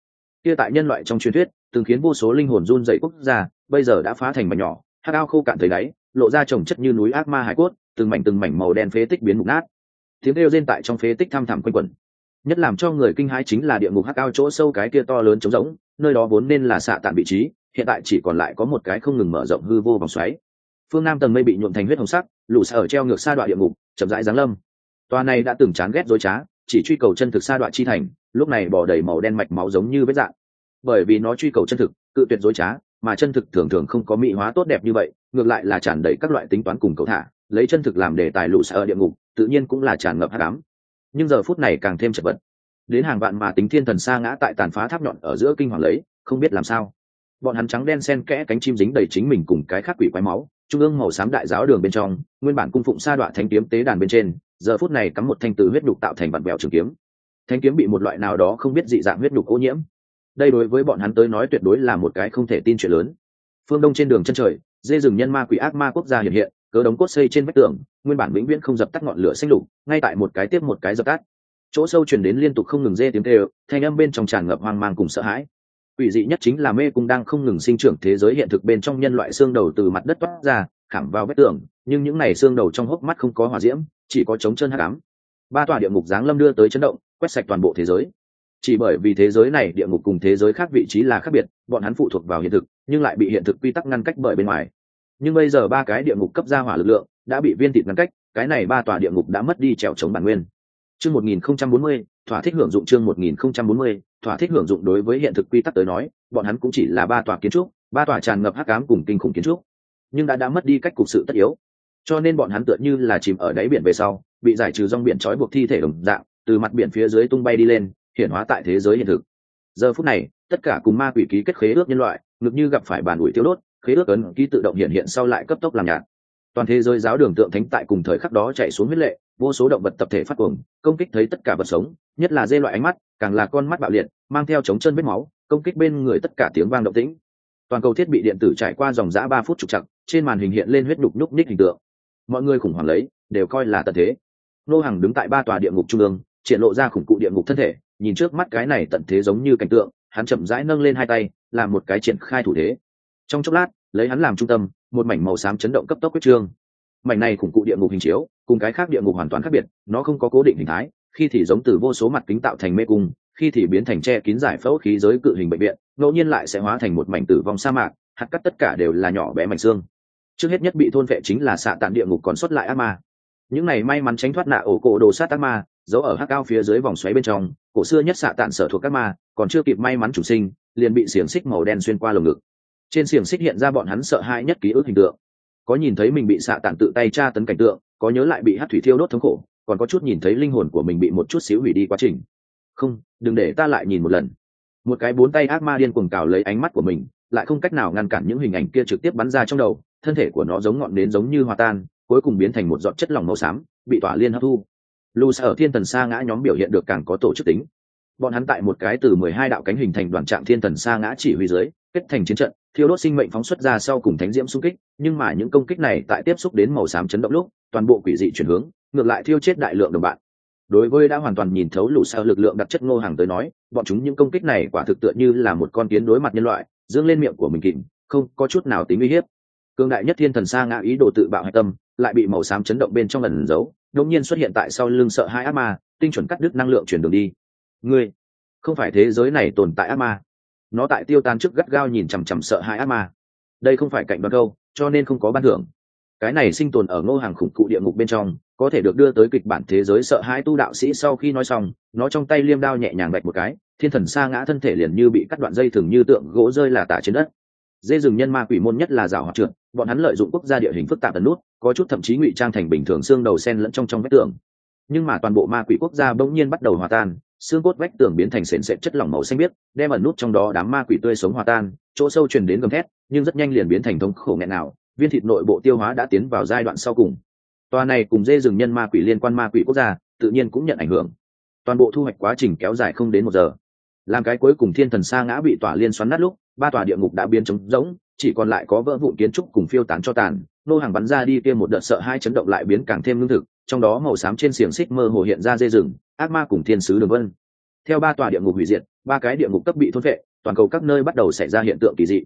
Kia tại nhân loại trong truyền thuyết, từng khiến vô số linh hồn run dậy quốc gia, bây giờ đã phá thành mảnh nhỏ, hắc ao khô cạn tới đáy, lộ ra trồng chất như núi ác ma hải cốt, từng mảnh từng mảnh màu đen phế tích biến mục nát. Tiếng kêu rên tại trong phế tích thăm thẳm quanh quẩn. Nhất làm cho người kinh hãi chính là địa ngục hắc ao chỗ sâu cái kia to lớn trống rỗng, nơi đó vốn nên là xạ tàn vị trí, hiện tại chỉ còn lại có một cái không ngừng mở rộng hư vô vòng xoáy phương nam tầng mây bị nhuộm thành huyết hồng sắc, lũ xa ở treo ngược sa đoạn địa ngục, chậm rãi giáng lâm. Toa này đã từng chán ghét dối trá, chỉ truy cầu chân thực sa đoạn chi thành, lúc này bỏ đầy màu đen mạch máu giống như vết dạng. Bởi vì nó truy cầu chân thực, cự tuyệt dối trá, mà chân thực thường thường không có mỹ hóa tốt đẹp như vậy, ngược lại là tràn đầy các loại tính toán cùng cầu thả, lấy chân thực làm đề tài lũ xa ở địa ngục, tự nhiên cũng là tràn ngập hát đám nhưng giờ phút này càng thêm chật vật. Đến hàng vạn mà tính thiên thần sa ngã tại tàn phá tháp nhọn ở giữa kinh hoàng lấy, không biết làm sao. Bọn hắn trắng đen sen kẽ cánh chim dính đầy chính mình cùng cái khác quỷ quái máu trung ương màu xám đại giáo đường bên trong, nguyên bản cung phụng sa đoạn thanh kiếm tế đàn bên trên, giờ phút này cắm một thanh tử huyết đục tạo thành vạn bèo trường kiếm. Thanh kiếm bị một loại nào đó không biết dị dạng huyết đục ô nhiễm. Đây đối với bọn hắn tới nói tuyệt đối là một cái không thể tin chuyện lớn. Phương đông trên đường chân trời, dê rừng nhân ma quỷ ác ma quốc gia hiện hiện, cớ đống cốt xây trên vách tường, nguyên bản vĩnh viễn không dập tắt ngọn lửa xanh lục, ngay tại một cái tiếp một cái dập tắt. Chỗ sâu truyền đến liên tục không ngừng dê tiếng tê thanh âm bên trong tràn ngập hoang mang cùng sợ hãi. Quỷ dị nhất chính là mê cung đang không ngừng sinh trưởng thế giới hiện thực bên trong nhân loại xương đầu từ mặt đất toát ra, khảm vào vết tường, nhưng những này xương đầu trong hốc mắt không có hỏa diễm, chỉ có trống chân hắc ám. Ba tòa địa ngục giáng lâm đưa tới chấn động, quét sạch toàn bộ thế giới. Chỉ bởi vì thế giới này địa ngục cùng thế giới khác vị trí là khác biệt, bọn hắn phụ thuộc vào hiện thực, nhưng lại bị hiện thực quy tắc ngăn cách bởi bên ngoài. Nhưng bây giờ ba cái địa ngục cấp gia hỏa lực lượng đã bị viên thịt ngăn cách, cái này ba tòa địa ngục đã mất đi trèo chống bản nguyên. Chương 1040, thỏa thích hưởng dụng chương 1040, thỏa thích hưởng dụng đối với hiện thực quy tắc tới nói, bọn hắn cũng chỉ là ba tòa kiến trúc, ba tòa tràn ngập hắc ám cùng kinh khủng kiến trúc. Nhưng đã đã mất đi cách cục sự tất yếu. Cho nên bọn hắn tựa như là chìm ở đáy biển về sau, bị giải trừ rong biển trói buộc thi thể đồng dạng, từ mặt biển phía dưới tung bay đi lên, hiển hóa tại thế giới hiện thực. Giờ phút này, tất cả cùng ma quỷ ký kết khế ước nhân loại, ngược như gặp phải bàn ủi tiêu đốt, khế ước ấn ký tự động hiện hiện sau lại cấp tốc làm nhạt. Toàn thế giới giáo đường tượng thánh tại cùng thời khắc đó chạy xuống huyết lệ vô số động vật tập thể phát cuồng, công kích thấy tất cả vật sống, nhất là dê loại ánh mắt, càng là con mắt bạo liệt, mang theo chống chân vết máu, công kích bên người tất cả tiếng vang động tĩnh. Toàn cầu thiết bị điện tử trải qua dòng giã ba phút trục chặt trên màn hình hiện lên huyết đục nhúc ních hình tượng. Mọi người khủng hoảng lấy, đều coi là tận thế. Nô hàng đứng tại ba tòa địa ngục trung ương, triển lộ ra khủng cụ địa ngục thân thể, nhìn trước mắt cái này tận thế giống như cảnh tượng, hắn chậm rãi nâng lên hai tay, làm một cái triển khai thủ thế. Trong chốc lát, lấy hắn làm trung tâm, một mảnh màu xám chấn động cấp tốc quyết trương mảnh này khủng cụ địa ngục hình chiếu, cùng cái khác địa ngục hoàn toàn khác biệt, nó không có cố định hình thái, khi thì giống từ vô số mặt kính tạo thành mê cung, khi thì biến thành che kín giải phẫu khí giới cự hình bệnh viện, ngẫu nhiên lại sẽ hóa thành một mảnh tử vong sa mạc, hạt cắt tất cả đều là nhỏ bé mảnh xương. Trước hết nhất bị thôn vệ chính là xạ tàn địa ngục còn xuất lại ác ma. Những này may mắn tránh thoát nạ ổ cổ đồ sát ác ma, giấu ở hắc cao phía dưới vòng xoáy bên trong, cổ xưa nhất xạ tàn sở thuộc ác ma, còn chưa kịp may mắn chủ sinh, liền bị xiềng xích màu đen xuyên qua lồng ngực. Trên xiềng xích hiện ra bọn hắn sợ hãi nhất ký ức hình tượng có nhìn thấy mình bị xạ tản tự tay tra tấn cảnh tượng, có nhớ lại bị hát thủy thiêu đốt thống khổ, còn có chút nhìn thấy linh hồn của mình bị một chút xíu hủy đi quá trình. Không, đừng để ta lại nhìn một lần. Một cái bốn tay ác ma điên cuồng cào lấy ánh mắt của mình, lại không cách nào ngăn cản những hình ảnh kia trực tiếp bắn ra trong đầu, thân thể của nó giống ngọn nến giống như hòa tan, cuối cùng biến thành một giọt chất lỏng màu xám, bị tỏa liên hấp thu. Lù ở thiên thần sa ngã nhóm biểu hiện được càng có tổ chức tính. Bọn hắn tại một cái từ mười hai đạo cánh hình thành đoàn trạng thiên thần sa ngã chỉ huy dưới, kết thành chiến trận thiêu đốt sinh mệnh phóng xuất ra sau cùng thánh diễm xung kích, nhưng mà những công kích này tại tiếp xúc đến màu xám chấn động lúc, toàn bộ quỷ dị chuyển hướng, ngược lại thiêu chết đại lượng đồng bạn. Đối với đã hoàn toàn nhìn thấu lũ sao lực lượng đặc chất ngô hàng tới nói, bọn chúng những công kích này quả thực tựa như là một con kiến đối mặt nhân loại, dương lên miệng của mình kịm không có chút nào tính uy hiếp. Cương đại nhất thiên thần sa ngã ý đồ tự bạo hạch tâm, lại bị màu xám chấn động bên trong lần giấu, đột nhiên xuất hiện tại sau lưng sợ hai ác ma, tinh chuẩn cắt đứt năng lượng chuyển đường đi. Ngươi, không phải thế giới này tồn tại ác ma nó tại tiêu tan trước gắt gao nhìn chằm chằm sợ hai ác ma. Đây không phải cạnh đoán câu, cho nên không có ban thưởng. Cái này sinh tồn ở ngô hàng khủng cụ địa ngục bên trong, có thể được đưa tới kịch bản thế giới sợ hãi tu đạo sĩ sau khi nói xong, nó trong tay liêm đao nhẹ nhàng bạch một cái, thiên thần sa ngã thân thể liền như bị cắt đoạn dây thường như tượng gỗ rơi là tả trên đất. Dê rừng nhân ma quỷ môn nhất là rào hoạt trượt bọn hắn lợi dụng quốc gia địa hình phức tạp tần nút, có chút thậm chí ngụy trang thành bình thường xương đầu sen lẫn trong trong vách tường. Nhưng mà toàn bộ ma quỷ quốc gia bỗng nhiên bắt đầu hòa tan xương cốt vách tường biến thành sền sệt chất lỏng màu xanh biếc, đem ẩn nút trong đó đám ma quỷ tươi sống hòa tan, chỗ sâu truyền đến gầm thét, nhưng rất nhanh liền biến thành thống khổ nghẹn nào, viên thịt nội bộ tiêu hóa đã tiến vào giai đoạn sau cùng. Tòa này cùng dê rừng nhân ma quỷ liên quan ma quỷ quốc gia, tự nhiên cũng nhận ảnh hưởng. Toàn bộ thu hoạch quá trình kéo dài không đến một giờ. Làm cái cuối cùng thiên thần sa ngã bị tỏa liên xoắn nát lúc, ba tòa địa ngục đã biến trống rỗng, chỉ còn lại có vỡ vụn kiến trúc cùng phiêu tán cho tàn, nô hàng bắn ra đi kia một đợt sợ hai chấn động lại biến càng thêm lương thực, trong đó màu xám trên xiềng xích mơ hồ hiện ra dê rừng ác ma cùng thiên sứ đường vân. Theo ba tòa địa ngục hủy diệt, ba cái địa ngục cấp bị thôn vệ toàn cầu các nơi bắt đầu xảy ra hiện tượng kỳ dị.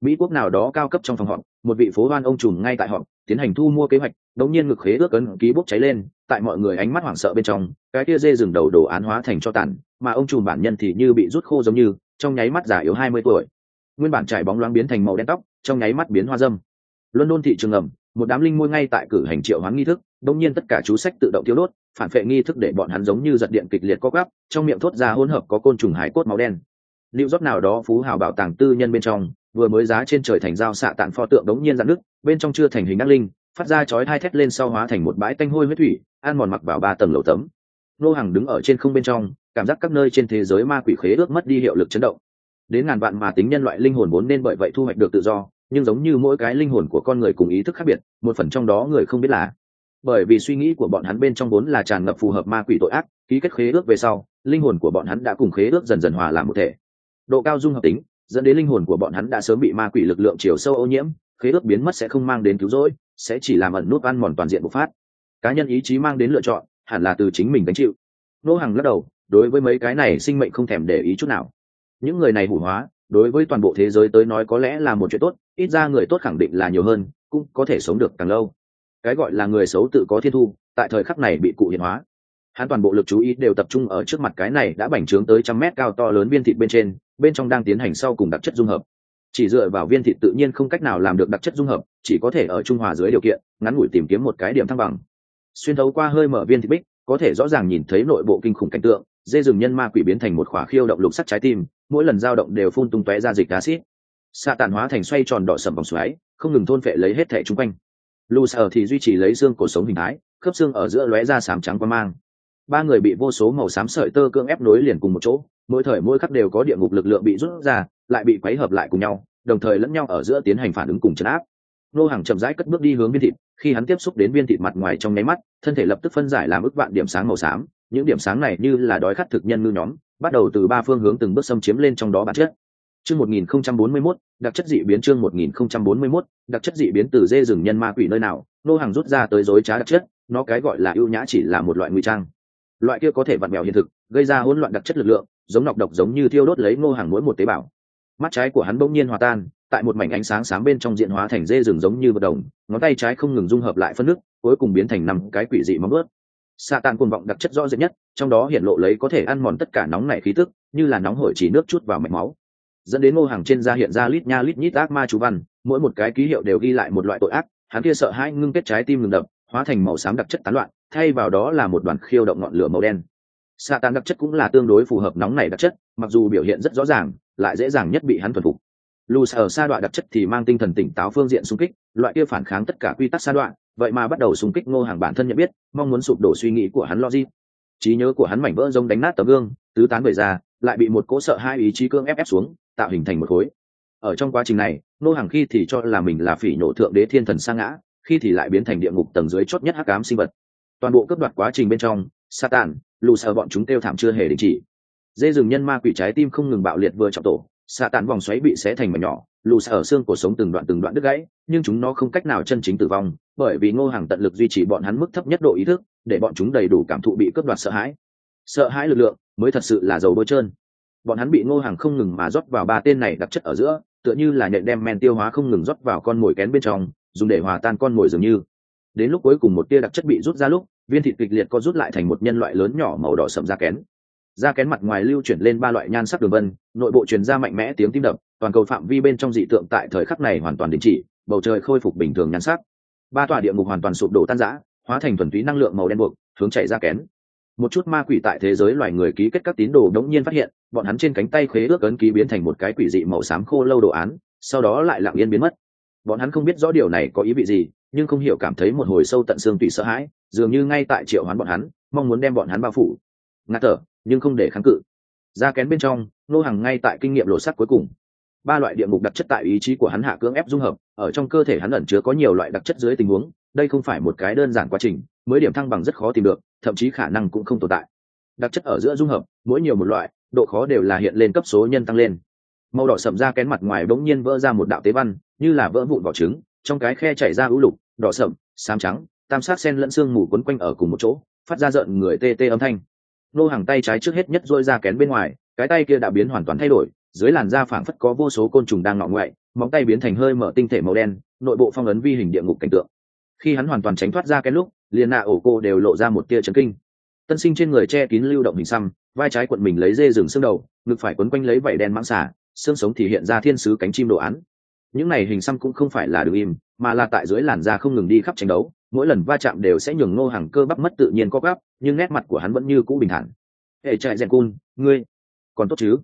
Mỹ quốc nào đó cao cấp trong phòng họp, một vị phố hoan ông trùm ngay tại họp, tiến hành thu mua kế hoạch, đống nhiên ngực khế ước ấn ký bốc cháy lên, tại mọi người ánh mắt hoảng sợ bên trong, cái kia dê dừng đầu đồ án hóa thành cho tàn, mà ông trùm bản nhân thì như bị rút khô giống như, trong nháy mắt già yếu hai mươi tuổi. Nguyên bản trải bóng loáng biến thành màu đen tóc, trong nháy mắt biến hoa dâm. London thị trường ngầm một đám linh môi ngay tại cử hành triệu hoán nghi thức đông nhiên tất cả chú sách tự động tiêu đốt, phản vệ nghi thức để bọn hắn giống như giật điện kịch liệt co gắp trong miệng thốt ra hỗn hợp có côn trùng hải cốt máu đen. Lưu rót nào đó phú hào bảo tàng tư nhân bên trong, vừa mới giá trên trời thành dao xạ tạn pho tượng đống nhiên dạn nước bên trong chưa thành hình ác linh, phát ra chói hai thét lên sau hóa thành một bãi tanh hôi huyết thủy an mòn mặc vào ba tầng lầu tấm. Nô hàng đứng ở trên không bên trong, cảm giác các nơi trên thế giới ma quỷ khế ước mất đi hiệu lực chấn động. Đến ngàn vạn mà tính nhân loại linh hồn vốn nên bởi vậy thu hoạch được tự do nhưng giống như mỗi cái linh hồn của con người cùng ý thức khác biệt, một phần trong đó người không biết là. Bởi vì suy nghĩ của bọn hắn bên trong vốn là tràn ngập phù hợp ma quỷ tội ác, ký kết khế ước về sau, linh hồn của bọn hắn đã cùng khế ước dần dần hòa làm một thể. Độ cao dung hợp tính, dẫn đến linh hồn của bọn hắn đã sớm bị ma quỷ lực lượng chiều sâu ô nhiễm, khế ước biến mất sẽ không mang đến cứu rỗi, sẽ chỉ làm ẩn nút ăn mòn toàn diện bộc phát. Cá nhân ý chí mang đến lựa chọn, hẳn là từ chính mình gánh chịu. Nô hàng lắc đầu, đối với mấy cái này sinh mệnh không thèm để ý chút nào. Những người này hủ hóa đối với toàn bộ thế giới tới nói có lẽ là một chuyện tốt, ít ra người tốt khẳng định là nhiều hơn, cũng có thể sống được càng lâu. Cái gọi là người xấu tự có thiên thu, tại thời khắc này bị cụ hiện hóa. Hắn toàn bộ lực chú ý đều tập trung ở trước mặt cái này đã bành trướng tới trăm mét cao to lớn viên thịt bên trên, bên trong đang tiến hành sau cùng đặc chất dung hợp. Chỉ dựa vào viên thịt tự nhiên không cách nào làm được đặc chất dung hợp, chỉ có thể ở trung hòa dưới điều kiện, ngắn ngủi tìm kiếm một cái điểm thăng bằng. Xuyên thấu qua hơi mở viên thịt bích, có thể rõ ràng nhìn thấy nội bộ kinh khủng cảnh tượng, dê rừng nhân ma quỷ biến thành một khỏa khiêu động lục sắt trái tim mỗi lần dao động đều phun tung tóe ra dịch acid. Xạ tàn hóa thành xoay tròn đỏ sầm vòng xoáy, không ngừng thôn phệ lấy hết thẻ chung quanh. Lù sở thì duy trì lấy xương cổ sống hình thái, khớp xương ở giữa lóe ra sám trắng qua mang. Ba người bị vô số màu xám sợi tơ cưỡng ép nối liền cùng một chỗ, mỗi thời mỗi khắc đều có địa ngục lực lượng bị rút ra, lại bị quấy hợp lại cùng nhau, đồng thời lẫn nhau ở giữa tiến hành phản ứng cùng chấn áp. Nô hàng chậm rãi cất bước đi hướng viên thịt, khi hắn tiếp xúc đến viên thịt mặt ngoài trong nháy mắt, thân thể lập tức phân giải làm ức vạn điểm sáng màu xám những điểm sáng này như là đói khát thực nhân ngư nhóm bắt đầu từ ba phương hướng từng bước xâm chiếm lên trong đó bản chất. Chương 1041, đặc chất dị biến chương 1041, đặc chất dị biến từ dê rừng nhân ma quỷ nơi nào nô hàng rút ra tới dối trá đặc chất nó cái gọi là ưu nhã chỉ là một loại ngụy trang. Loại kia có thể vặn mèo hiện thực gây ra hỗn loạn đặc chất lực lượng giống nọc độc giống như thiêu đốt lấy nô hàng mỗi một tế bào. Mắt trái của hắn bỗng nhiên hòa tan tại một mảnh ánh sáng sáng bên trong diện hóa thành dê rừng giống như vật đồng ngón tay trái không ngừng dung hợp lại phân nước cuối cùng biến thành năm cái quỷ dị móng ướt xạ tàn cuồng vọng đặc chất rõ rệt nhất trong đó hiện lộ lấy có thể ăn mòn tất cả nóng nảy khí tức như là nóng hổi chỉ nước chút vào mạch máu. Dẫn đến ngô hàng trên da hiện ra lít nha lít nhít ác ma chú văn mỗi một cái ký hiệu đều ghi lại một loại tội ác hắn kia sợ hãi, ngưng kết trái tim ngừng đập hóa thành màu xám đặc chất tán loạn thay vào đó là một đoàn khiêu động ngọn lửa màu đen. Xạ tàn đặc chất cũng là tương đối phù hợp nóng này đặc chất mặc dù biểu hiện rất rõ ràng lại dễ dàng nhất bị hắn thuần phục. Lù sở sa đoạn đặc chất thì mang tinh thần tỉnh táo phương diện xung kích loại kia phản kháng tất cả quy tắc sa đoạn vậy mà bắt đầu xung kích ngô hàng bản thân nhận biết, mong muốn sụp đổ suy nghĩ của hắn logic. Trí nhớ của hắn mảnh vỡ rông đánh nát tấm gương, tứ tán về ra, lại bị một cỗ sợ hai ý chí cương ép ép xuống, tạo hình thành một khối. Ở trong quá trình này, ngô hàng khi thì cho là mình là phỉ nổ thượng đế thiên thần sa ngã, khi thì lại biến thành địa ngục tầng dưới chót nhất hắc ám sinh vật. Toàn bộ cấp đoạt quá trình bên trong, satan lù sợ bọn chúng kêu thảm chưa hề đình chỉ. Dê rừng nhân ma quỷ trái tim không ngừng bạo liệt vừa trọng tổ xạ tàn vòng xoáy bị xé thành mảnh nhỏ lù xa ở xương cuộc sống từng đoạn từng đoạn đứt gãy, nhưng chúng nó không cách nào chân chính tử vong, bởi vì ngô hàng tận lực duy trì bọn hắn mức thấp nhất độ ý thức, để bọn chúng đầy đủ cảm thụ bị cướp đoạt sợ hãi. Sợ hãi lực lượng mới thật sự là dầu bôi trơn. Bọn hắn bị ngô hàng không ngừng mà rót vào ba tên này đặc chất ở giữa, tựa như là nhện đem men tiêu hóa không ngừng rót vào con mồi kén bên trong, dùng để hòa tan con mồi dường như. Đến lúc cuối cùng một tia đặc chất bị rút ra lúc, viên thịt kịch liệt có rút lại thành một nhân loại lớn nhỏ màu đỏ sậm da kén. Da kén mặt ngoài lưu chuyển lên ba loại nhan sắc đường vân, nội bộ truyền ra mạnh mẽ tiếng tim đập toàn cầu phạm vi bên trong dị tượng tại thời khắc này hoàn toàn đình chỉ, bầu trời khôi phục bình thường nhan sắc. Ba tòa địa ngục hoàn toàn sụp đổ tan rã, hóa thành thuần túy năng lượng màu đen buộc, hướng chạy ra kén. Một chút ma quỷ tại thế giới loài người ký kết các tín đồ đống nhiên phát hiện, bọn hắn trên cánh tay khế ước ấn ký biến thành một cái quỷ dị màu xám khô lâu đồ án, sau đó lại lặng yên biến mất. Bọn hắn không biết rõ điều này có ý vị gì, nhưng không hiểu cảm thấy một hồi sâu tận xương tùy sợ hãi, dường như ngay tại triệu hoán bọn hắn, mong muốn đem bọn hắn bao phủ. Ngạt thở, nhưng không để kháng cự. Ra kén bên trong nô hàng ngay tại kinh nghiệm lộ sắc cuối cùng ba loại địa ngục đặc chất tại ý chí của hắn hạ cưỡng ép dung hợp, ở trong cơ thể hắn ẩn chứa có nhiều loại đặc chất dưới tình huống, đây không phải một cái đơn giản quá trình, mới điểm thăng bằng rất khó tìm được, thậm chí khả năng cũng không tồn tại. Đặc chất ở giữa dung hợp, mỗi nhiều một loại, độ khó đều là hiện lên cấp số nhân tăng lên. Màu đỏ sậm ra kén mặt ngoài bỗng nhiên vỡ ra một đạo tế văn, như là vỡ vụn vỏ trứng, trong cái khe chảy ra ưu lục, đỏ sậm, xám trắng, tam sát sen lẫn xương mù quấn quanh ở cùng một chỗ, phát ra rợn người tê tê âm thanh. Nô hàng tay trái trước hết nhất dôi ra kén bên ngoài, cái tay kia đã biến hoàn toàn thay đổi dưới làn da phảng phất có vô số côn trùng đang ngọ ngoại, móng tay biến thành hơi mở tinh thể màu đen, nội bộ phong ấn vi hình địa ngục cảnh tượng. Khi hắn hoàn toàn tránh thoát ra cái lúc, liền nạ ổ cô đều lộ ra một tia chấn kinh. Tân sinh trên người che kín lưu động hình xăm, vai trái quận mình lấy dê rừng xương đầu, ngực phải quấn quanh lấy vảy đen mãng xả xương sống thì hiện ra thiên sứ cánh chim đồ án. Những này hình xăm cũng không phải là đường im, mà là tại dưới làn da không ngừng đi khắp tranh đấu, mỗi lần va chạm đều sẽ nhường ngô hàng cơ bắp mất tự nhiên có gắp, nhưng nét mặt của hắn vẫn như cũ bình thản. Hệ chạy rèn cun, ngươi còn tốt chứ?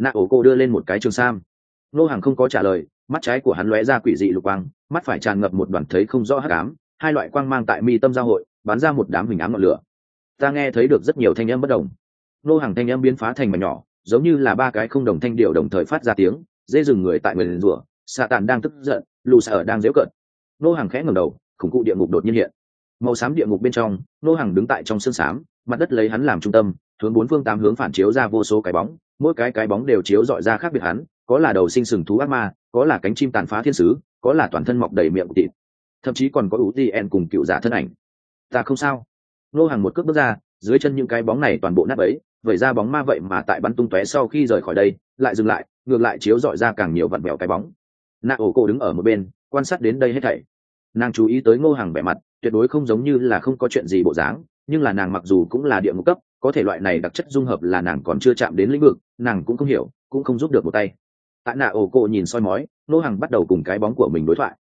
Nạ ổ cô đưa lên một cái trường sam. Nô hàng không có trả lời, mắt trái của hắn lóe ra quỷ dị lục quang, mắt phải tràn ngập một đoàn thấy không rõ hắc ám, hai loại quang mang tại mi tâm giao hội, bắn ra một đám hình ám ngọn lửa. Ta nghe thấy được rất nhiều thanh âm bất đồng. Nô hàng thanh âm biến phá thành mảnh nhỏ, giống như là ba cái không đồng thanh điệu đồng thời phát ra tiếng, dê dừng người tại người liền rủa, xạ tàn đang tức giận, lù xạ ở đang dễu cận nô hàng khẽ ngầm đầu, khủng cụ địa ngục đột nhiên hiện. Màu xám địa ngục bên trong, nô hàng đứng tại trong sương xám, mặt đất lấy hắn làm trung tâm, hướng bốn phương tám hướng phản chiếu ra vô số cái bóng mỗi cái cái bóng đều chiếu dọi ra khác biệt hắn có là đầu sinh sừng thú ác ma có là cánh chim tàn phá thiên sứ có là toàn thân mọc đầy miệng tịt, thậm chí còn có ủ ti en cùng cựu giả thân ảnh. Ta không sao. Nô hàng một cước bước ra dưới chân những cái bóng này toàn bộ nát ấy vẩy ra bóng ma vậy mà tại bắn tung tóe sau khi rời khỏi đây lại dừng lại ngược lại chiếu dọi ra càng nhiều vặn vẹo cái bóng. Nạ ổ cổ đứng ở một bên quan sát đến đây hết thảy. Nàng chú ý tới ngô hàng vẻ mặt tuyệt đối không giống như là không có chuyện gì bộ dáng nhưng là nàng mặc dù cũng là địa ngục cấp có thể loại này đặc chất dung hợp là nàng còn chưa chạm đến lĩnh vực, nàng cũng không hiểu, cũng không giúp được một tay. Tại nạ ổ cộ nhìn soi mói, ngô hàng bắt đầu cùng cái bóng của mình đối thoại.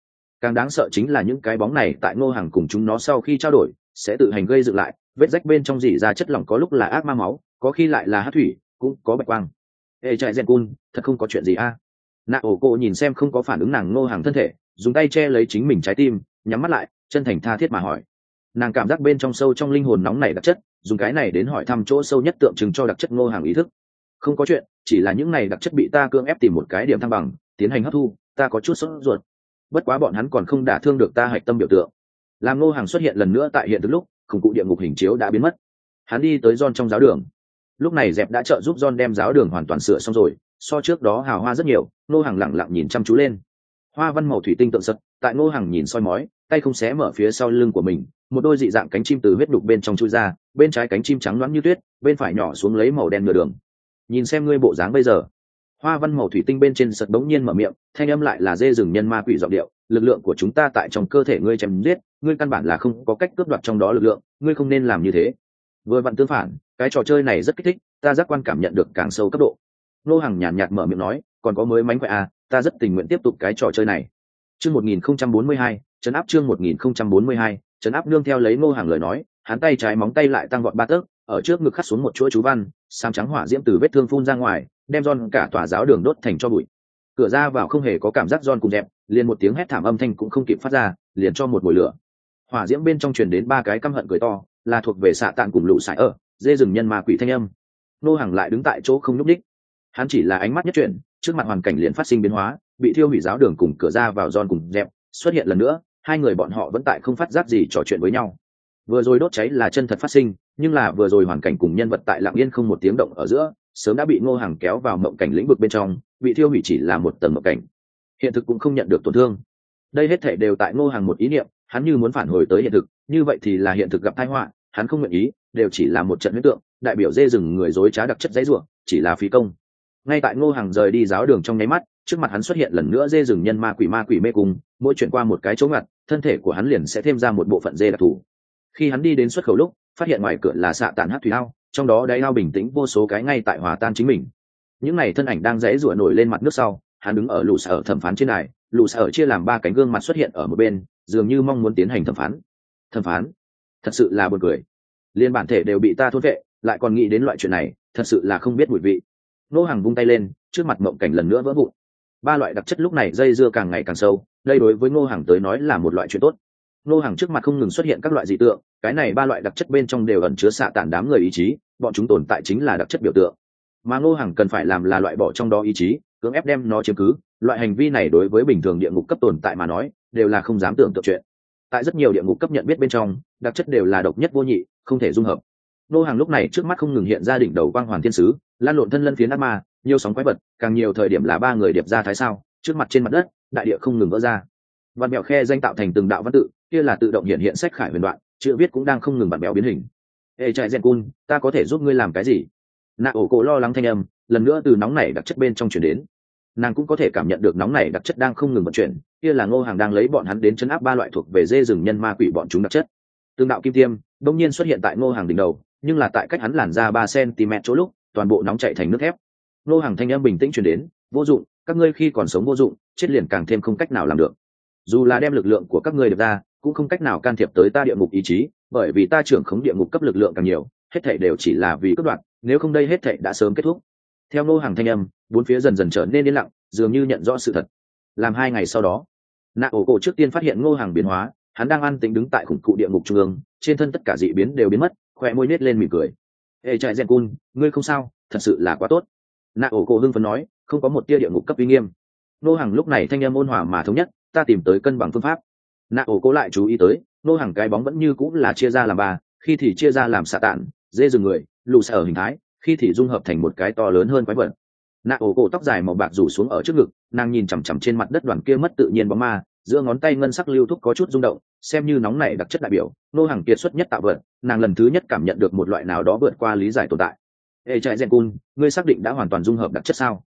Càng đáng sợ chính là những cái bóng này tại ngô hàng cùng chúng nó sau khi trao đổi, sẽ tự hành gây dựng lại, vết rách bên trong dỉ ra chất lỏng có lúc là ác ma máu, có khi lại là hát thủy, cũng có bạch quang. Ê, chạy rèn cun, thật không có chuyện gì a. À? nạ ổ cộ nhìn xem không có phản ứng nàng ngô hàng thân thể, dùng tay che lấy chính mình trái tim, nhắm mắt lại, chân thành tha thiết mà hỏi. Nàng cảm giác bên trong sâu trong linh hồn nóng này đặc chất dùng cái này đến hỏi thăm chỗ sâu nhất tượng trưng cho đặc chất ngô hàng ý thức. Không có chuyện, chỉ là những này đặc chất bị ta cưỡng ép tìm một cái điểm thăng bằng, tiến hành hấp thu, ta có chút sốt ruột. Bất quá bọn hắn còn không đả thương được ta hạch tâm biểu tượng. Làm ngô hàng xuất hiện lần nữa tại hiện thực lúc, khủng cụ địa ngục hình chiếu đã biến mất. Hắn đi tới John trong giáo đường. Lúc này dẹp đã trợ giúp John đem giáo đường hoàn toàn sửa xong rồi, so trước đó hào hoa rất nhiều, ngô hàng lẳng lặng nhìn chăm chú lên. Hoa văn màu thủy tinh tượng sật, tại ngô hàng nhìn soi mói, tay không xé mở phía sau lưng của mình một đôi dị dạng cánh chim từ huyết đục bên trong chui ra bên trái cánh chim trắng loáng như tuyết bên phải nhỏ xuống lấy màu đen nửa đường. Nhìn xem ngươi bộ dáng bây giờ. Hoa văn màu thủy tinh bên trên sật bỗng nhiên mở miệng thanh âm lại là dê rừng nhân ma quỷ giọng điệu lực lượng của chúng ta tại trong cơ thể ngươi chém giết ngươi căn bản là không có cách cướp đoạt trong đó lực lượng ngươi không nên làm như thế. Vừa vặn tương phản cái trò chơi này rất kích thích ta giác quan cảm nhận được càng sâu cấp độ. Nô hàng nhàn nhạt, mở miệng nói còn có mới mánh khỏe à ta rất tình nguyện tiếp tục cái trò chơi này. Chương 1042, chấn áp chương 1042, trấn áp nương theo lấy ngô hàng lời nói, hắn tay trái móng tay lại tăng gọn ba tấc, ở trước ngực khắc xuống một chuỗi chú văn sam trắng hỏa diễm từ vết thương phun ra ngoài, đem giòn cả tòa giáo đường đốt thành cho bụi. Cửa ra vào không hề có cảm giác giòn cùng dẹp, liền một tiếng hét thảm âm thanh cũng không kịp phát ra, liền cho một mồi lửa. Hỏa diễm bên trong truyền đến ba cái căm hận cười to, là thuộc về xạ tạng cùng lũ sải ở, dê rừng nhân ma quỷ thanh âm. Nô hàng lại đứng tại chỗ không nhúc đích hắn chỉ là ánh mắt nhất chuyển, trước mặt hoàn cảnh liền phát sinh biến hóa, bị thiêu hủy giáo đường cùng cửa ra vào giòn cùng dẹp, xuất hiện lần nữa hai người bọn họ vẫn tại không phát giác gì trò chuyện với nhau. Vừa rồi đốt cháy là chân thật phát sinh, nhưng là vừa rồi hoàn cảnh cùng nhân vật tại lạng yên không một tiếng động ở giữa, sớm đã bị ngô hàng kéo vào mộng cảnh lĩnh vực bên trong, bị thiêu hủy chỉ là một tầng mộng cảnh. Hiện thực cũng không nhận được tổn thương. Đây hết thể đều tại ngô hàng một ý niệm, hắn như muốn phản hồi tới hiện thực, như vậy thì là hiện thực gặp tai họa, hắn không nguyện ý, đều chỉ là một trận huyết tượng, đại biểu dê rừng người dối trá đặc chất giấy ruộng chỉ là phí công. Ngay tại ngô hàng rời đi giáo đường trong nháy mắt trước mặt hắn xuất hiện lần nữa dê rừng nhân ma quỷ ma quỷ mê cung, mỗi chuyển qua một cái chỗ ngặt, thân thể của hắn liền sẽ thêm ra một bộ phận dê đặc thù. Khi hắn đi đến xuất khẩu lúc, phát hiện ngoài cửa là xạ tàn hát thủy ao, trong đó đáy ao bình tĩnh vô số cái ngay tại hòa tan chính mình. Những n à y thân ảnh đang rẽ rủa nổi lên mặt nước sau, hắn đứng ở lũ sở thẩm phán trên này, lũ sở chia làm ba cánh gương mặt xuất hiện ở một bên, dường như mong muốn tiến hành thẩm phán. Thẩm phán? Thật sự là buồn cười. Liên bản thể đều bị ta thốt vệ, lại còn nghĩ đến loại chuyện này, thật sự là không biết mùi vị. Nô hàng vung tay lên, trước mặt mộng cảnh lần nữa vỡ vụn ba loại đặc chất lúc này dây dưa càng ngày càng sâu, đây đối với ngô hàng tới nói là một loại chuyện tốt. Ngô hàng trước mặt không ngừng xuất hiện các loại dị tượng, cái này ba loại đặc chất bên trong đều ẩn chứa xạ tản đám người ý chí, bọn chúng tồn tại chính là đặc chất biểu tượng. Mà ngô hàng cần phải làm là loại bỏ trong đó ý chí, cưỡng ép đem nó chiếm cứ, loại hành vi này đối với bình thường địa ngục cấp tồn tại mà nói, đều là không dám tưởng tượng chuyện. Tại rất nhiều địa ngục cấp nhận biết bên trong, đặc chất đều là độc nhất vô nhị, không thể dung hợp. Nô hàng lúc này trước mắt không ngừng hiện ra đỉnh đầu quang hoàn thiên sứ, lan lộn thân lân phiến ác ma nhiều sóng quái vật, càng nhiều thời điểm là ba người điệp ra thái sao, trước mặt trên mặt đất, đại địa không ngừng vỡ ra. Văn mẹo khe danh tạo thành từng đạo văn tự, kia là tự động hiện hiện sách khải huyền đoạn, chữ viết cũng đang không ngừng bật béo biến hình. Ê, chạy rèn cun ta có thể giúp ngươi làm cái gì? Nạ ổ cổ lo lắng thanh âm, lần nữa từ nóng này đặc chất bên trong chuyển đến. Nàng cũng có thể cảm nhận được nóng này đặc chất đang không ngừng vận chuyển, kia là ngô hàng đang lấy bọn hắn đến chấn áp ba loại thuộc về dê rừng nhân ma quỷ bọn chúng đặc chất. Tương đạo kim tiêm, đông nhiên xuất hiện tại ngô hàng đỉnh đầu, nhưng là tại cách hắn làn ra ba cm chỗ lúc, toàn bộ nóng chạy thành nước thép ngô hàng thanh âm bình tĩnh chuyển đến, vô dụng, các ngươi khi còn sống vô dụng, chết liền càng thêm không cách nào làm được. Dù là đem lực lượng của các ngươi được ra, cũng không cách nào can thiệp tới ta địa ngục ý chí, bởi vì ta trưởng khống địa ngục cấp lực lượng càng nhiều, hết thảy đều chỉ là vì cướp đoạn. nếu không đây hết thảy đã sớm kết thúc. Theo nô hàng thanh âm, bốn phía dần dần trở nên yên lặng, dường như nhận rõ sự thật. Làm hai ngày sau đó, nạ ổ cổ trước tiên phát hiện ngô hàng biến hóa, hắn đang ăn tính đứng tại khủng cụ địa ngục trung ương, trên thân tất cả dị biến đều biến mất khoe môi nết lên mỉm cười. Ê, Trại rèn cun ngươi không sao, thật sự là quá tốt nạ ổ cổ hưng phấn nói, không có một tia địa ngục cấp uy nghiêm. Nô hàng lúc này thanh âm ôn hòa mà thống nhất, ta tìm tới cân bằng phương pháp. Nạ ổ cổ lại chú ý tới, nô hàng cái bóng vẫn như cũng là chia ra làm ba, khi thì chia ra làm xạ tản dê rừng người, lù xạ ở hình thái, khi thì dung hợp thành một cái to lớn hơn quái vật. Nạ ổ cổ tóc dài màu bạc rủ xuống ở trước ngực, nàng nhìn chằm chằm trên mặt đất đoàn kia mất tự nhiên bóng ma, giữa ngón tay ngân sắc lưu thúc có chút rung động, xem như nóng này đặc chất đại biểu, nô hàng kiệt xuất nhất tạo vật, nàng lần thứ nhất cảm nhận được một loại nào đó vượt qua lý giải tồn tại ê trại rèn cun ngươi xác định đã hoàn toàn dung hợp đặc chất sao?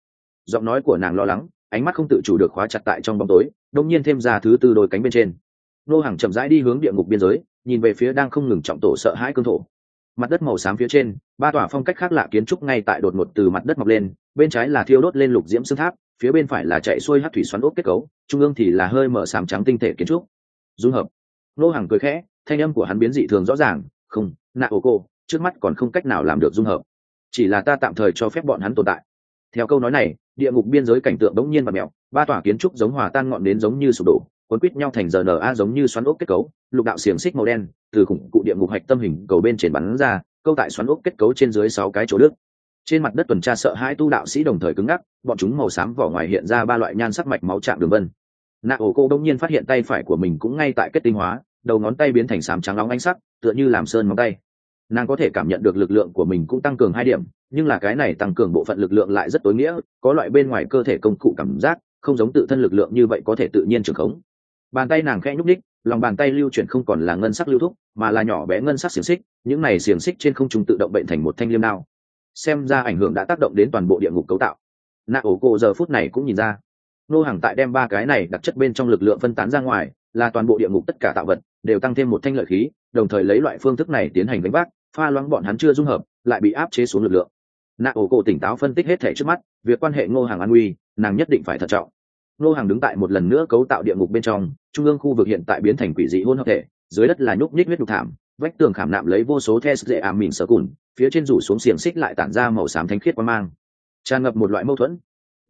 Giọng nói của nàng lo lắng, ánh mắt không tự chủ được khóa chặt tại trong bóng tối đông nhiên thêm ra thứ tư đôi cánh bên trên. Nô hàng chậm rãi đi hướng địa ngục biên giới, nhìn về phía đang không ngừng trọng tổ sợ hãi cương thổ. Mặt đất màu xám phía trên, ba tòa phong cách khác lạ kiến trúc ngay tại đột ngột từ mặt đất mọc lên, bên trái là thiêu đốt lên lục diễm xương tháp, phía bên phải là chạy xuôi hát thủy xoắn ốc kết cấu, trung ương thì là hơi mở sàm trắng tinh thể kiến trúc. Dung hợp. Nô hàng cười khẽ, thanh âm của hắn biến dị thường rõ ràng, không, nạ ổ cô, trước mắt còn không cách nào làm được dung hợp chỉ là ta tạm thời cho phép bọn hắn tồn tại. Theo câu nói này, địa ngục biên giới cảnh tượng đống nhiên và mèo, ba tòa kiến trúc giống hòa tan ngọn đến giống như sụp đổ, cuốn quýt nhau thành giờ rna giống như xoắn ốc kết cấu, lục đạo xiềng xích màu đen, từ khủng cụ địa ngục hạch tâm hình cầu bên trên bắn ra, câu tại xoắn ốc kết cấu trên dưới sáu cái chỗ đức trên mặt đất tuần tra sợ hai tu đạo sĩ đồng thời cứng ngắc, bọn chúng màu xám vỏ ngoài hiện ra ba loại nhan sắc mạch máu chạm đường vân. Nạ ổ cô đông nhiên phát hiện tay phải của mình cũng ngay tại kết tinh hóa, đầu ngón tay biến thành xám trắng nóng ánh sắc, tựa như làm sơn móng tay nàng có thể cảm nhận được lực lượng của mình cũng tăng cường hai điểm, nhưng là cái này tăng cường bộ phận lực lượng lại rất tối nghĩa, có loại bên ngoài cơ thể công cụ cảm giác, không giống tự thân lực lượng như vậy có thể tự nhiên trưởng khống. Bàn tay nàng khẽ nhúc ních lòng bàn tay lưu chuyển không còn là ngân sắc lưu thúc, mà là nhỏ bé ngân sắc xiềng xích, những này xiềng xích trên không trung tự động bệnh thành một thanh liêm đao. Xem ra ảnh hưởng đã tác động đến toàn bộ địa ngục cấu tạo. Nạ ổ cổ giờ phút này cũng nhìn ra, nô hàng tại đem ba cái này đặc chất bên trong lực lượng phân tán ra ngoài, là toàn bộ địa ngục tất cả tạo vật, đều tăng thêm một thanh lợi khí, đồng thời lấy loại phương thức này tiến hành đánh bác pha loãng bọn hắn chưa dung hợp, lại bị áp chế xuống lực lượng. Nạ ổ cổ tỉnh táo phân tích hết thể trước mắt, việc quan hệ ngô hàng an nguy, nàng nhất định phải thận trọng. Ngô hàng đứng tại một lần nữa cấu tạo địa ngục bên trong, trung ương khu vực hiện tại biến thành quỷ dị hôn hợp thể, dưới đất là nhúc nhích huyết đục thảm, vách tường khảm nạm lấy vô số the dễ ảm mìn sờ cùn, phía trên rủ xuống xiềng xích lại tản ra màu xám thánh khiết quan mang. Tràn ngập một loại mâu thuẫn.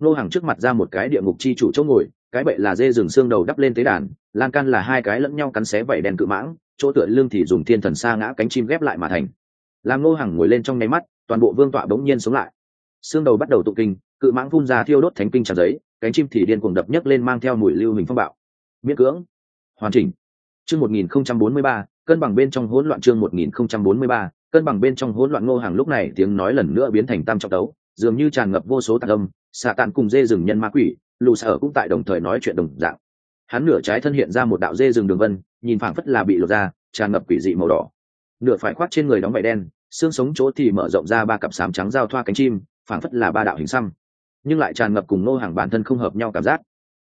Ngô hàng trước mặt ra một cái địa ngục chi chủ chỗ ngồi, cái bệ là dê rừng xương đầu đắp lên tế đàn, lan can là hai cái lẫn nhau cắn xé vẩy đèn cự mãng chỗ tựa lưng thì dùng thiên thần sa ngã cánh chim ghép lại mà thành. Làm ngô hàng ngồi lên trong nháy mắt, toàn bộ vương tọa bỗng nhiên sống lại. Xương đầu bắt đầu tụ kinh, cự mãng phun ra thiêu đốt thánh kinh tràn giấy, cánh chim thì điên cuồng đập nhấc lên mang theo mùi lưu hình phong bạo. Miễn cưỡng. Hoàn chỉnh. Chương một nghìn không trăm bốn mươi ba, cân bằng bên trong hỗn loạn chương một nghìn không trăm bốn mươi ba, cân bằng bên trong hỗn loạn ngô hàng lúc này tiếng nói lần nữa biến thành tam trọng đấu dường như tràn ngập vô số tạc âm, xạ tàn cùng dê rừng nhân ma quỷ, lù sở cũng tại đồng thời nói chuyện đồng dạng. Hắn nửa trái thân hiện ra một đạo dê rừng đường vân nhìn phảng phất là bị lột ra tràn ngập quỷ dị màu đỏ. Nửa phải khoác trên người đóng vải đen, xương sống chỗ thì mở rộng ra ba cặp sám trắng giao thoa cánh chim, phảng phất là ba đạo hình xăm. Nhưng lại tràn ngập cùng nô hàng bản thân không hợp nhau cảm giác.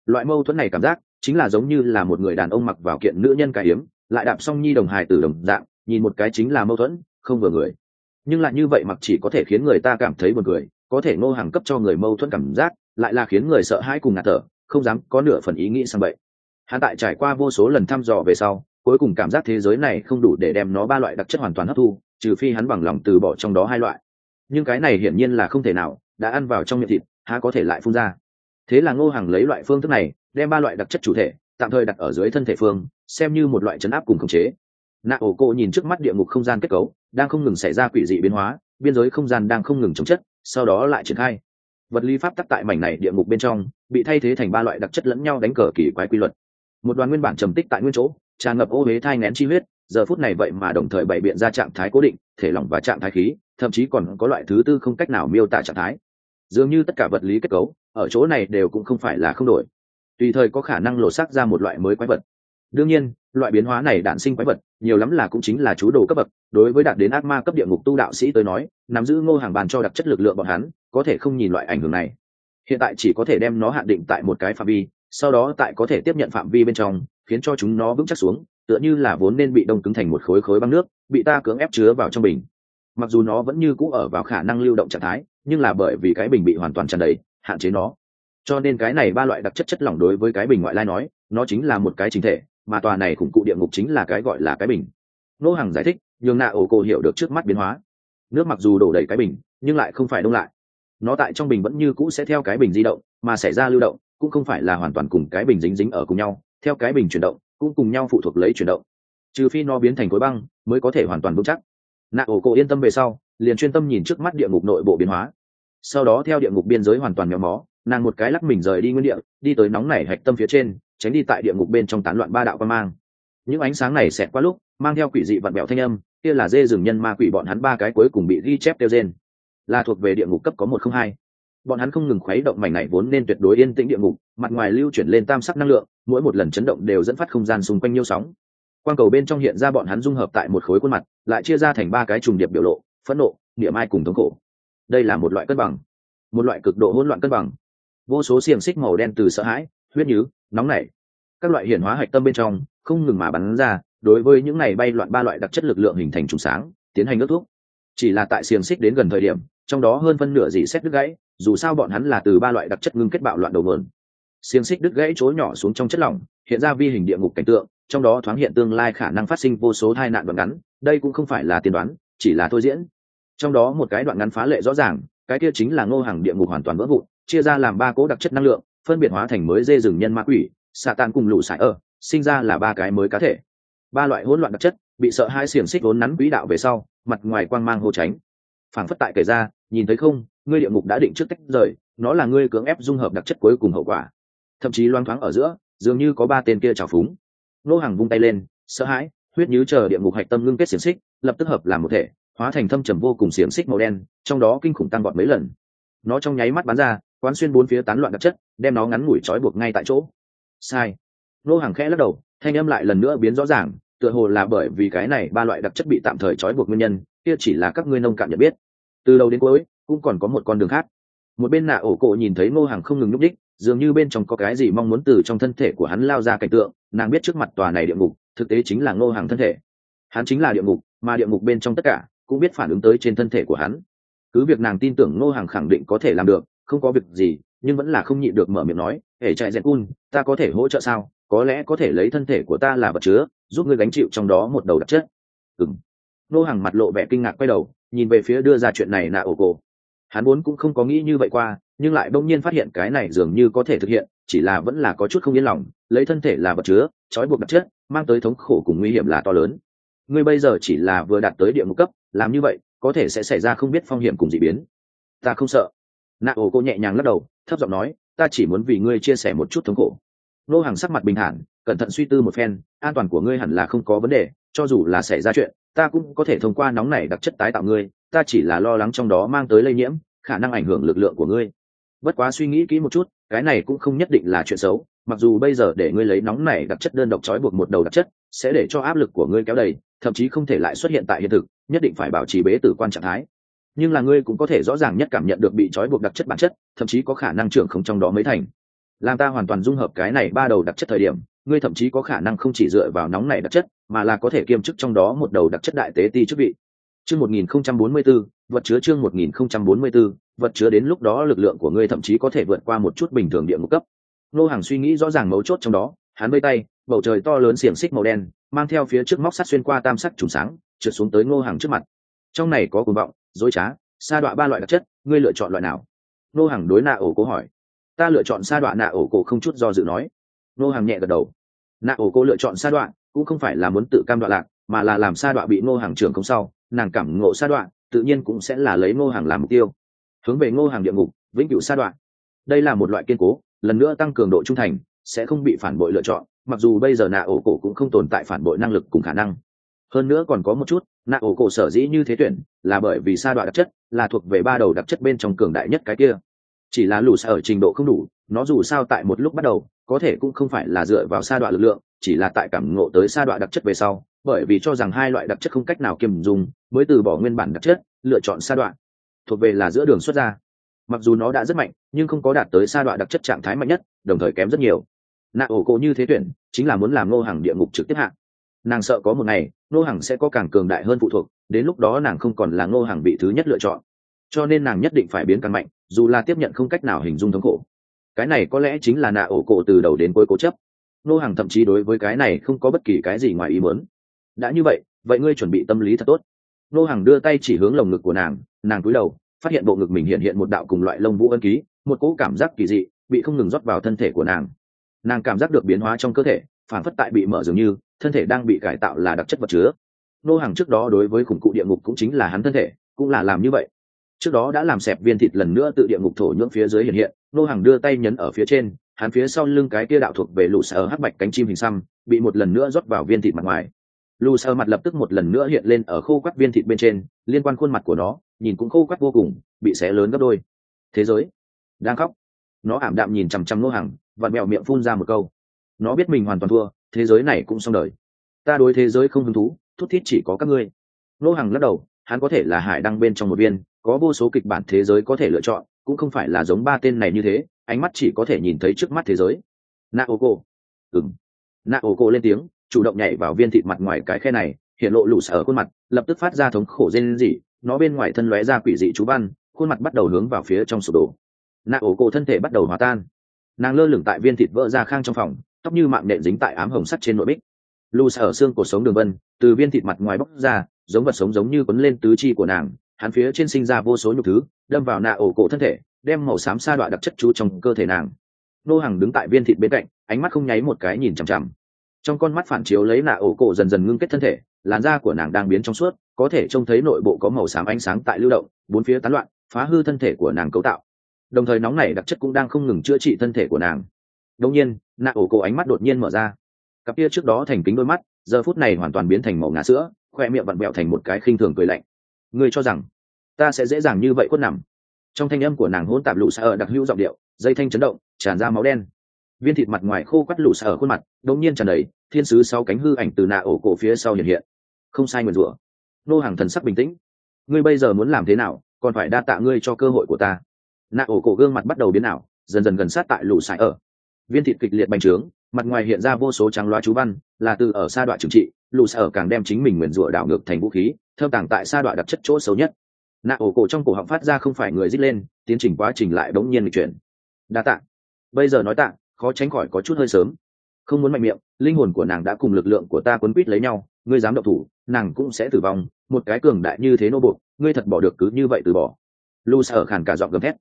Loại mâu thuẫn này cảm giác, chính là giống như là một người đàn ông mặc vào kiện nữ nhân cải hiếm lại đạp song nhi đồng hài từ đồng dạng, nhìn một cái chính là mâu thuẫn, không vừa người. Nhưng lại như vậy mặc chỉ có thể khiến người ta cảm thấy buồn cười, có thể nô hàng cấp cho người mâu thuẫn cảm giác, lại là khiến người sợ hãi cùng ngạt thở, không dám có nửa phần ý nghĩ sang vậy hắn tại trải qua vô số lần thăm dò về sau, cuối cùng cảm giác thế giới này không đủ để đem nó ba loại đặc chất hoàn toàn hấp thu, trừ phi hắn bằng lòng từ bỏ trong đó hai loại. Nhưng cái này hiển nhiên là không thể nào, đã ăn vào trong miệng thịt, há có thể lại phun ra. Thế là ngô hàng lấy loại phương thức này, đem ba loại đặc chất chủ thể, tạm thời đặt ở dưới thân thể phương, xem như một loại chấn áp cùng khống chế. Nạ ổ cô nhìn trước mắt địa ngục không gian kết cấu, đang không ngừng xảy ra quỷ dị biến hóa, biên giới không gian đang không ngừng chống chất, sau đó lại triển khai. Vật lý pháp tắc tại mảnh này địa ngục bên trong, bị thay thế thành ba loại đặc chất lẫn nhau đánh cờ kỳ quái quy luật một đoàn nguyên bản trầm tích tại nguyên chỗ, tràn ngập ô huế thai ngén chi huyết, giờ phút này vậy mà đồng thời bày biện ra trạng thái cố định, thể lỏng và trạng thái khí, thậm chí còn có loại thứ tư không cách nào miêu tả trạng thái. Dường như tất cả vật lý kết cấu, ở chỗ này đều cũng không phải là không đổi. Tùy thời có khả năng lột xác ra một loại mới quái vật. Đương nhiên, loại biến hóa này đản sinh quái vật, nhiều lắm là cũng chính là chú đồ cấp bậc. Đối với đạt đến ác ma cấp địa ngục tu đạo sĩ tới nói, nắm giữ ngô hàng bàn cho đặc chất lực lượng bọn hắn, có thể không nhìn loại ảnh hưởng này. Hiện tại chỉ có thể đem nó hạn định tại một cái phạm vi sau đó tại có thể tiếp nhận phạm vi bên trong, khiến cho chúng nó vững chắc xuống, tựa như là vốn nên bị đông cứng thành một khối khối băng nước, bị ta cưỡng ép chứa vào trong bình. Mặc dù nó vẫn như cũ ở vào khả năng lưu động trạng thái, nhưng là bởi vì cái bình bị hoàn toàn tràn đầy, hạn chế nó. Cho nên cái này ba loại đặc chất chất lỏng đối với cái bình ngoại lai nói, nó chính là một cái chính thể, mà tòa này khủng cụ địa ngục chính là cái gọi là cái bình. Nô hàng giải thích, nhường nạ ổ cổ hiểu được trước mắt biến hóa. Nước mặc dù đổ đầy cái bình, nhưng lại không phải đông lại. Nó tại trong bình vẫn như cũ sẽ theo cái bình di động, mà xảy ra lưu động cũng không phải là hoàn toàn cùng cái bình dính dính ở cùng nhau, theo cái bình chuyển động, cũng cùng nhau phụ thuộc lấy chuyển động. Trừ phi nó biến thành khối băng, mới có thể hoàn toàn vững chắc. Nạ ổ cổ yên tâm về sau, liền chuyên tâm nhìn trước mắt địa ngục nội bộ biến hóa. Sau đó theo địa ngục biên giới hoàn toàn méo mó, nàng một cái lắc mình rời đi nguyên địa, đi tới nóng nảy hạch tâm phía trên, tránh đi tại địa ngục bên trong tán loạn ba đạo quan mang. Những ánh sáng này xẹt qua lúc, mang theo quỷ dị vặn bẹo thanh âm, kia là dê rừng nhân ma quỷ bọn hắn ba cái cuối cùng bị ghi chép tiêu gen là thuộc về địa ngục cấp có một không hai bọn hắn không ngừng khuấy động mảnh này vốn nên tuyệt đối yên tĩnh địa ngục, mặt ngoài lưu chuyển lên tam sắc năng lượng, mỗi một lần chấn động đều dẫn phát không gian xung quanh nhiêu sóng. Quang cầu bên trong hiện ra bọn hắn dung hợp tại một khối khuôn mặt, lại chia ra thành ba cái trùng điệp biểu lộ, phẫn nộ, niệm ai cùng thống khổ. Đây là một loại cân bằng, một loại cực độ hỗn loạn cân bằng. Vô số xiềng xích màu đen từ sợ hãi, huyết nhứ, nóng nảy, các loại hiển hóa hạch tâm bên trong, không ngừng mà bắn ra, đối với những này bay loạn ba loại đặc chất lực lượng hình thành trùng sáng, tiến hành ước thuốc. Chỉ là tại xiềng xích đến gần thời điểm, trong đó hơn phân nửa dị xét đứt gãy dù sao bọn hắn là từ ba loại đặc chất ngưng kết bạo loạn đầu mượn xiềng xích đứt gãy chối nhỏ xuống trong chất lỏng, hiện ra vi hình địa ngục cảnh tượng, trong đó thoáng hiện tương lai khả năng phát sinh vô số tai nạn đoạn ngắn, đây cũng không phải là tiên đoán, chỉ là thôi diễn. Trong đó một cái đoạn ngắn phá lệ rõ ràng, cái kia chính là ngô hàng địa ngục hoàn toàn vỡ vụn, chia ra làm ba cố đặc chất năng lượng, phân biệt hóa thành mới dê rừng nhân ma quỷ, xạ tan cùng lũ sải ơ, sinh ra là ba cái mới cá thể. Ba loại hỗn loạn đặc chất, bị sợ hai xiềng xích vốn nắn quỹ đạo về sau, mặt ngoài quang mang hô tránh. Phảng phất tại kể ra nhìn thấy không, ngươi địa ngục đã định trước tách rời, nó là ngươi cưỡng ép dung hợp đặc chất cuối cùng hậu quả. Thậm chí loang thoáng ở giữa, dường như có ba tên kia trào phúng. Nô hàng vung tay lên, sợ hãi, huyết nhứ chờ địa ngục hạch tâm ngưng kết xiềng xích, lập tức hợp làm một thể, hóa thành thâm trầm vô cùng xiềng xích màu đen, trong đó kinh khủng tăng gọn mấy lần. Nó trong nháy mắt bắn ra, quán xuyên bốn phía tán loạn đặc chất, đem nó ngắn ngủi trói buộc ngay tại chỗ. Sai. Nô hàng khẽ lắc đầu, thanh âm lại lần nữa biến rõ ràng, tựa hồ là bởi vì cái này ba loại đặc chất bị tạm thời trói buộc nguyên nhân, kia chỉ là các ngươi nông cạn nhận biết từ đầu đến cuối, cũng còn có một con đường khác. Một bên nạ ổ cổ nhìn thấy ngô hàng không ngừng nhúc đích dường như bên trong có cái gì mong muốn từ trong thân thể của hắn lao ra cảnh tượng, nàng biết trước mặt tòa này địa ngục, thực tế chính là ngô hàng thân thể. Hắn chính là địa ngục, mà địa ngục bên trong tất cả, cũng biết phản ứng tới trên thân thể của hắn. Cứ việc nàng tin tưởng ngô hàng khẳng định có thể làm được, không có việc gì, nhưng vẫn là không nhịn được mở miệng nói hệ chạy dẹn cun, ta có thể hỗ trợ sao? Có lẽ có thể lấy thân thể của ta là vật chứa, giúp ngươi gánh chịu trong đó một đầu đặc chất ừng nô hàng mặt lộ vẻ kinh ngạc quay đầu nhìn về phía đưa ra chuyện này nạ ổ cổ. Hắn vốn cũng không có nghĩ như vậy qua, nhưng lại bỗng nhiên phát hiện cái này dường như có thể thực hiện, chỉ là vẫn là có chút không yên lòng, lấy thân thể là vật chứa, trói buộc đặc chất, mang tới thống khổ cùng nguy hiểm là to lớn. Ngươi bây giờ chỉ là vừa đạt tới địa ngục cấp, làm như vậy, có thể sẽ xảy ra không biết phong hiểm cùng d ị biến. Ta không sợ. Nạ ổ cô nhẹ nhàng lắc đầu, thấp giọng nói, ta chỉ muốn vì ngươi chia sẻ một chút thống khổ. Nô hàng sắc mặt bình thản, cẩn thận suy tư một phen, an toàn của ngươi hẳn là không có vấn đề, cho dù là xảy ra chuyện ta cũng có thể thông qua nóng này đặc chất tái tạo ngươi, ta chỉ là lo lắng trong đó mang tới lây nhiễm, khả năng ảnh hưởng lực lượng của ngươi. Bất quá suy nghĩ kỹ một chút, cái này cũng không nhất định là chuyện xấu, mặc dù bây giờ để ngươi lấy nóng này đặc chất đơn độc trói buộc một đầu đặc chất, sẽ để cho áp lực của ngươi kéo đầy, thậm chí không thể lại xuất hiện tại hiện thực, nhất định phải bảo trì bế tử quan trạng thái. Nhưng là ngươi cũng có thể rõ ràng nhất cảm nhận được bị trói buộc đặc chất bản chất, thậm chí có khả năng trưởng không trong đó mới thành. Làm ta hoàn toàn dung hợp cái này ba đầu đặc chất thời điểm ngươi thậm chí có khả năng không chỉ dựa vào nóng này đặc chất mà là có thể kiêm chức trong đó một đầu đặc chất đại tế ti chức vị. Chương một nghìn không trăm bốn mươi 1044, vật chứa chương một nghìn không trăm bốn mươi 1044, vật chứa đến lúc đó lực lượng của ngươi thậm chí có thể vượt qua một chút bình thường địa ngục cấp. Nô hàng suy nghĩ rõ ràng mấu chốt trong đó hắn vây tay bầu trời to lớn xiềng xích màu đen mang theo phía trước móc sắt xuyên qua tam sắc trùng sáng trượt xuống tới ngô hàng trước mặt. Trong này có cuồng vọng dối trá sa đọa ba loại đặc chất ngươi lựa chọn loại nào? Nô hàng đối nạ ổ cố hỏi. Ta lựa chọn sa đọa nạ ổ cổ không chút do dự nói nô hàng nhẹ gật đầu. Nạ ổ cô lựa chọn sa Đoạn, cũng không phải là muốn tự cam đoạn lạc mà là làm sa Đoạn bị nô hàng trưởng không sau nàng cảm ngộ sa Đoạn, tự nhiên cũng sẽ là lấy nô hàng làm mục tiêu. Hướng về nô hàng địa ngục vĩnh cửu sa Đoạn. đây là một loại kiên cố lần nữa tăng cường độ trung thành sẽ không bị phản bội lựa chọn mặc dù bây giờ nạ ổ cổ cũng không tồn tại phản bội năng lực cùng khả năng. Hơn nữa còn có một chút nạ ổ cổ sở dĩ như thế tuyển là bởi vì sa đoạn đặc chất là thuộc về ba đầu đặc chất bên trong cường đại nhất cái kia. Chỉ là lù xa ở trình độ không đủ nó dù sao tại một lúc bắt đầu có thể cũng không phải là dựa vào sa đoạn lực lượng, chỉ là tại cảm ngộ tới sa đoạn đặc chất về sau, bởi vì cho rằng hai loại đặc chất không cách nào kiềm dùng, mới từ bỏ nguyên bản đặc chất, lựa chọn sa đoạn thuộc về là giữa đường xuất ra. Mặc dù nó đã rất mạnh, nhưng không có đạt tới sa đoạn đặc chất trạng thái mạnh nhất, đồng thời kém rất nhiều. Nạ ổ cổ như thế tuyển, chính là muốn làm nô hàng địa ngục trực tiếp hạng nàng sợ có một ngày nô hàng sẽ có càng cường đại hơn phụ thuộc, đến lúc đó nàng không còn là nô hàng bị thứ nhất lựa chọn. Cho nên nàng nhất định phải biến càng mạnh, dù là tiếp nhận không cách nào hình dung thống khổ cái này có lẽ chính là nạ ổ cổ từ đầu đến cuối cố chấp. Nô hàng thậm chí đối với cái này không có bất kỳ cái gì ngoài ý muốn. Đã như vậy vậy ngươi chuẩn bị tâm lý thật tốt. Nô hàng đưa tay chỉ hướng lồng ngực của nàng nàng cúi đầu, phát hiện bộ ngực mình hiện hiện một đạo cùng loại lông vũ ân ký, một cỗ cảm giác kỳ dị, bị không ngừng rót vào thân thể của nàng. Nàng cảm giác được biến hóa trong cơ thể, phản phất tại bị mở dường như, thân thể đang bị cải tạo là đặc chất vật chứa. Nô hàng trước đó đối với khủng cụ địa ngục cũng chính là hắn thân thể, cũng là làm như vậy. Trước đó đã làm xẹp viên thịt lần nữa tự địa ngục thổ nhưỡng phía dưới hiện hiện nô hàng đưa tay nhấn ở phía trên, hắn phía sau lưng cái kia đạo thuộc về lũ sở hắc bạch cánh chim hình xăm, bị một lần nữa rót vào viên thịt mặt ngoài. Lù sơ mặt lập tức một lần nữa hiện lên ở khô quắt viên thịt bên trên, liên quan khuôn mặt của nó, nhìn cũng khô quắt vô cùng, bị xé lớn gấp đôi. Thế giới. Đang khóc. Nó ảm đạm nhìn chằm chằm nô hàng và mẹo miệng phun ra một câu. Nó biết mình hoàn toàn thua, thế giới này cũng xong đời. Ta đối thế giới không hứng thú, thút thít chỉ có các ngươi. Nô hàng lắc đầu, hắn có thể là hải đăng bên trong một viên, có vô số kịch bản thế giới có thể lựa chọn cũng không phải là giống ba tên này như thế, ánh mắt chỉ có thể nhìn thấy trước mắt thế giới. Na ô cô ừng na ô cô lên tiếng, chủ động nhảy vào viên thịt mặt ngoài cái khe này, hiện lộ lũ sở ở khuôn mặt, lập tức phát ra thống khổ rên rỉ, nó bên ngoài thân lóe ra quỷ dị chú văn, khuôn mặt bắt đầu hướng vào phía trong sụp đổ. Nạ ổ cổ thân thể bắt đầu hòa tan. Nàng lơ lửng tại viên thịt vỡ ra khang trong phòng, tóc như mạng nện dính tại ám hồng sắt trên nội bích. Lù sở xương cổ sống đường vân, từ viên thịt mặt ngoài bóc ra, giống vật sống giống như quấn lên tứ chi của nàng hắn phía trên sinh ra vô số nhục thứ, đâm vào nạ ổ cổ thân thể, đem màu xám sa đoạn đặc chất chú trong cơ thể nàng. Nô hàng đứng tại viên thịt bên cạnh, ánh mắt không nháy một cái nhìn chằm chằm. Trong con mắt phản chiếu lấy nạ ổ cổ dần dần ngưng kết thân thể, làn da của nàng đang biến trong suốt, có thể trông thấy nội bộ có màu xám ánh sáng tại lưu động, bốn phía tán loạn, phá hư thân thể của nàng cấu tạo. Đồng thời nóng này đặc chất cũng đang không ngừng chữa trị thân thể của nàng. Đông nhiên, nạ ổ cổ ánh mắt đột nhiên mở ra. Cặp kia trước đó thành kính đôi mắt, giờ phút này hoàn toàn biến thành màu ngà sữa, khoe miệng vặn vẹo thành một cái khinh thường cười lạnh ngươi cho rằng ta sẽ dễ dàng như vậy quất nằm? Trong thanh âm của nàng hôn tạp lũ xa ở đặc hữu giọng điệu, dây thanh chấn động, tràn ra máu đen. Viên thịt mặt ngoài khô quắt lũ xa ở khuôn mặt, đột nhiên tràn đầy, thiên sứ sau cánh hư ảnh từ nạ ổ cổ phía sau hiện hiện. Không sai nguyền rủa. Nô hàng thần sắc bình tĩnh. Ngươi bây giờ muốn làm thế nào, còn phải đa tạ ngươi cho cơ hội của ta. Nạ ổ cổ gương mặt bắt đầu biến ảo, dần dần gần sát tại lũ sải ở. Viên thịt kịch liệt bành trướng, mặt ngoài hiện ra vô số trắng loa chú văn, là từ ở sa đoạn trừng trị lũ sở càng đem chính mình nguyền rủa đảo ngược thành vũ khí, thơm tàng tại sa đoạn đặc chất chỗ xấu nhất. Nạ ổ cổ trong cổ họng phát ra không phải người dít lên, tiến trình quá trình lại bỗng nhiên lịch chuyển. Đa tạ. Bây giờ nói tạ, khó tránh khỏi có chút hơi sớm. Không muốn mạnh miệng, linh hồn của nàng đã cùng lực lượng của ta quấn quýt lấy nhau, ngươi dám động thủ, nàng cũng sẽ tử vong, một cái cường đại như thế nô buộc, ngươi thật bỏ được cứ như vậy từ bỏ. Lu sở khàn cả giọng gầm thét.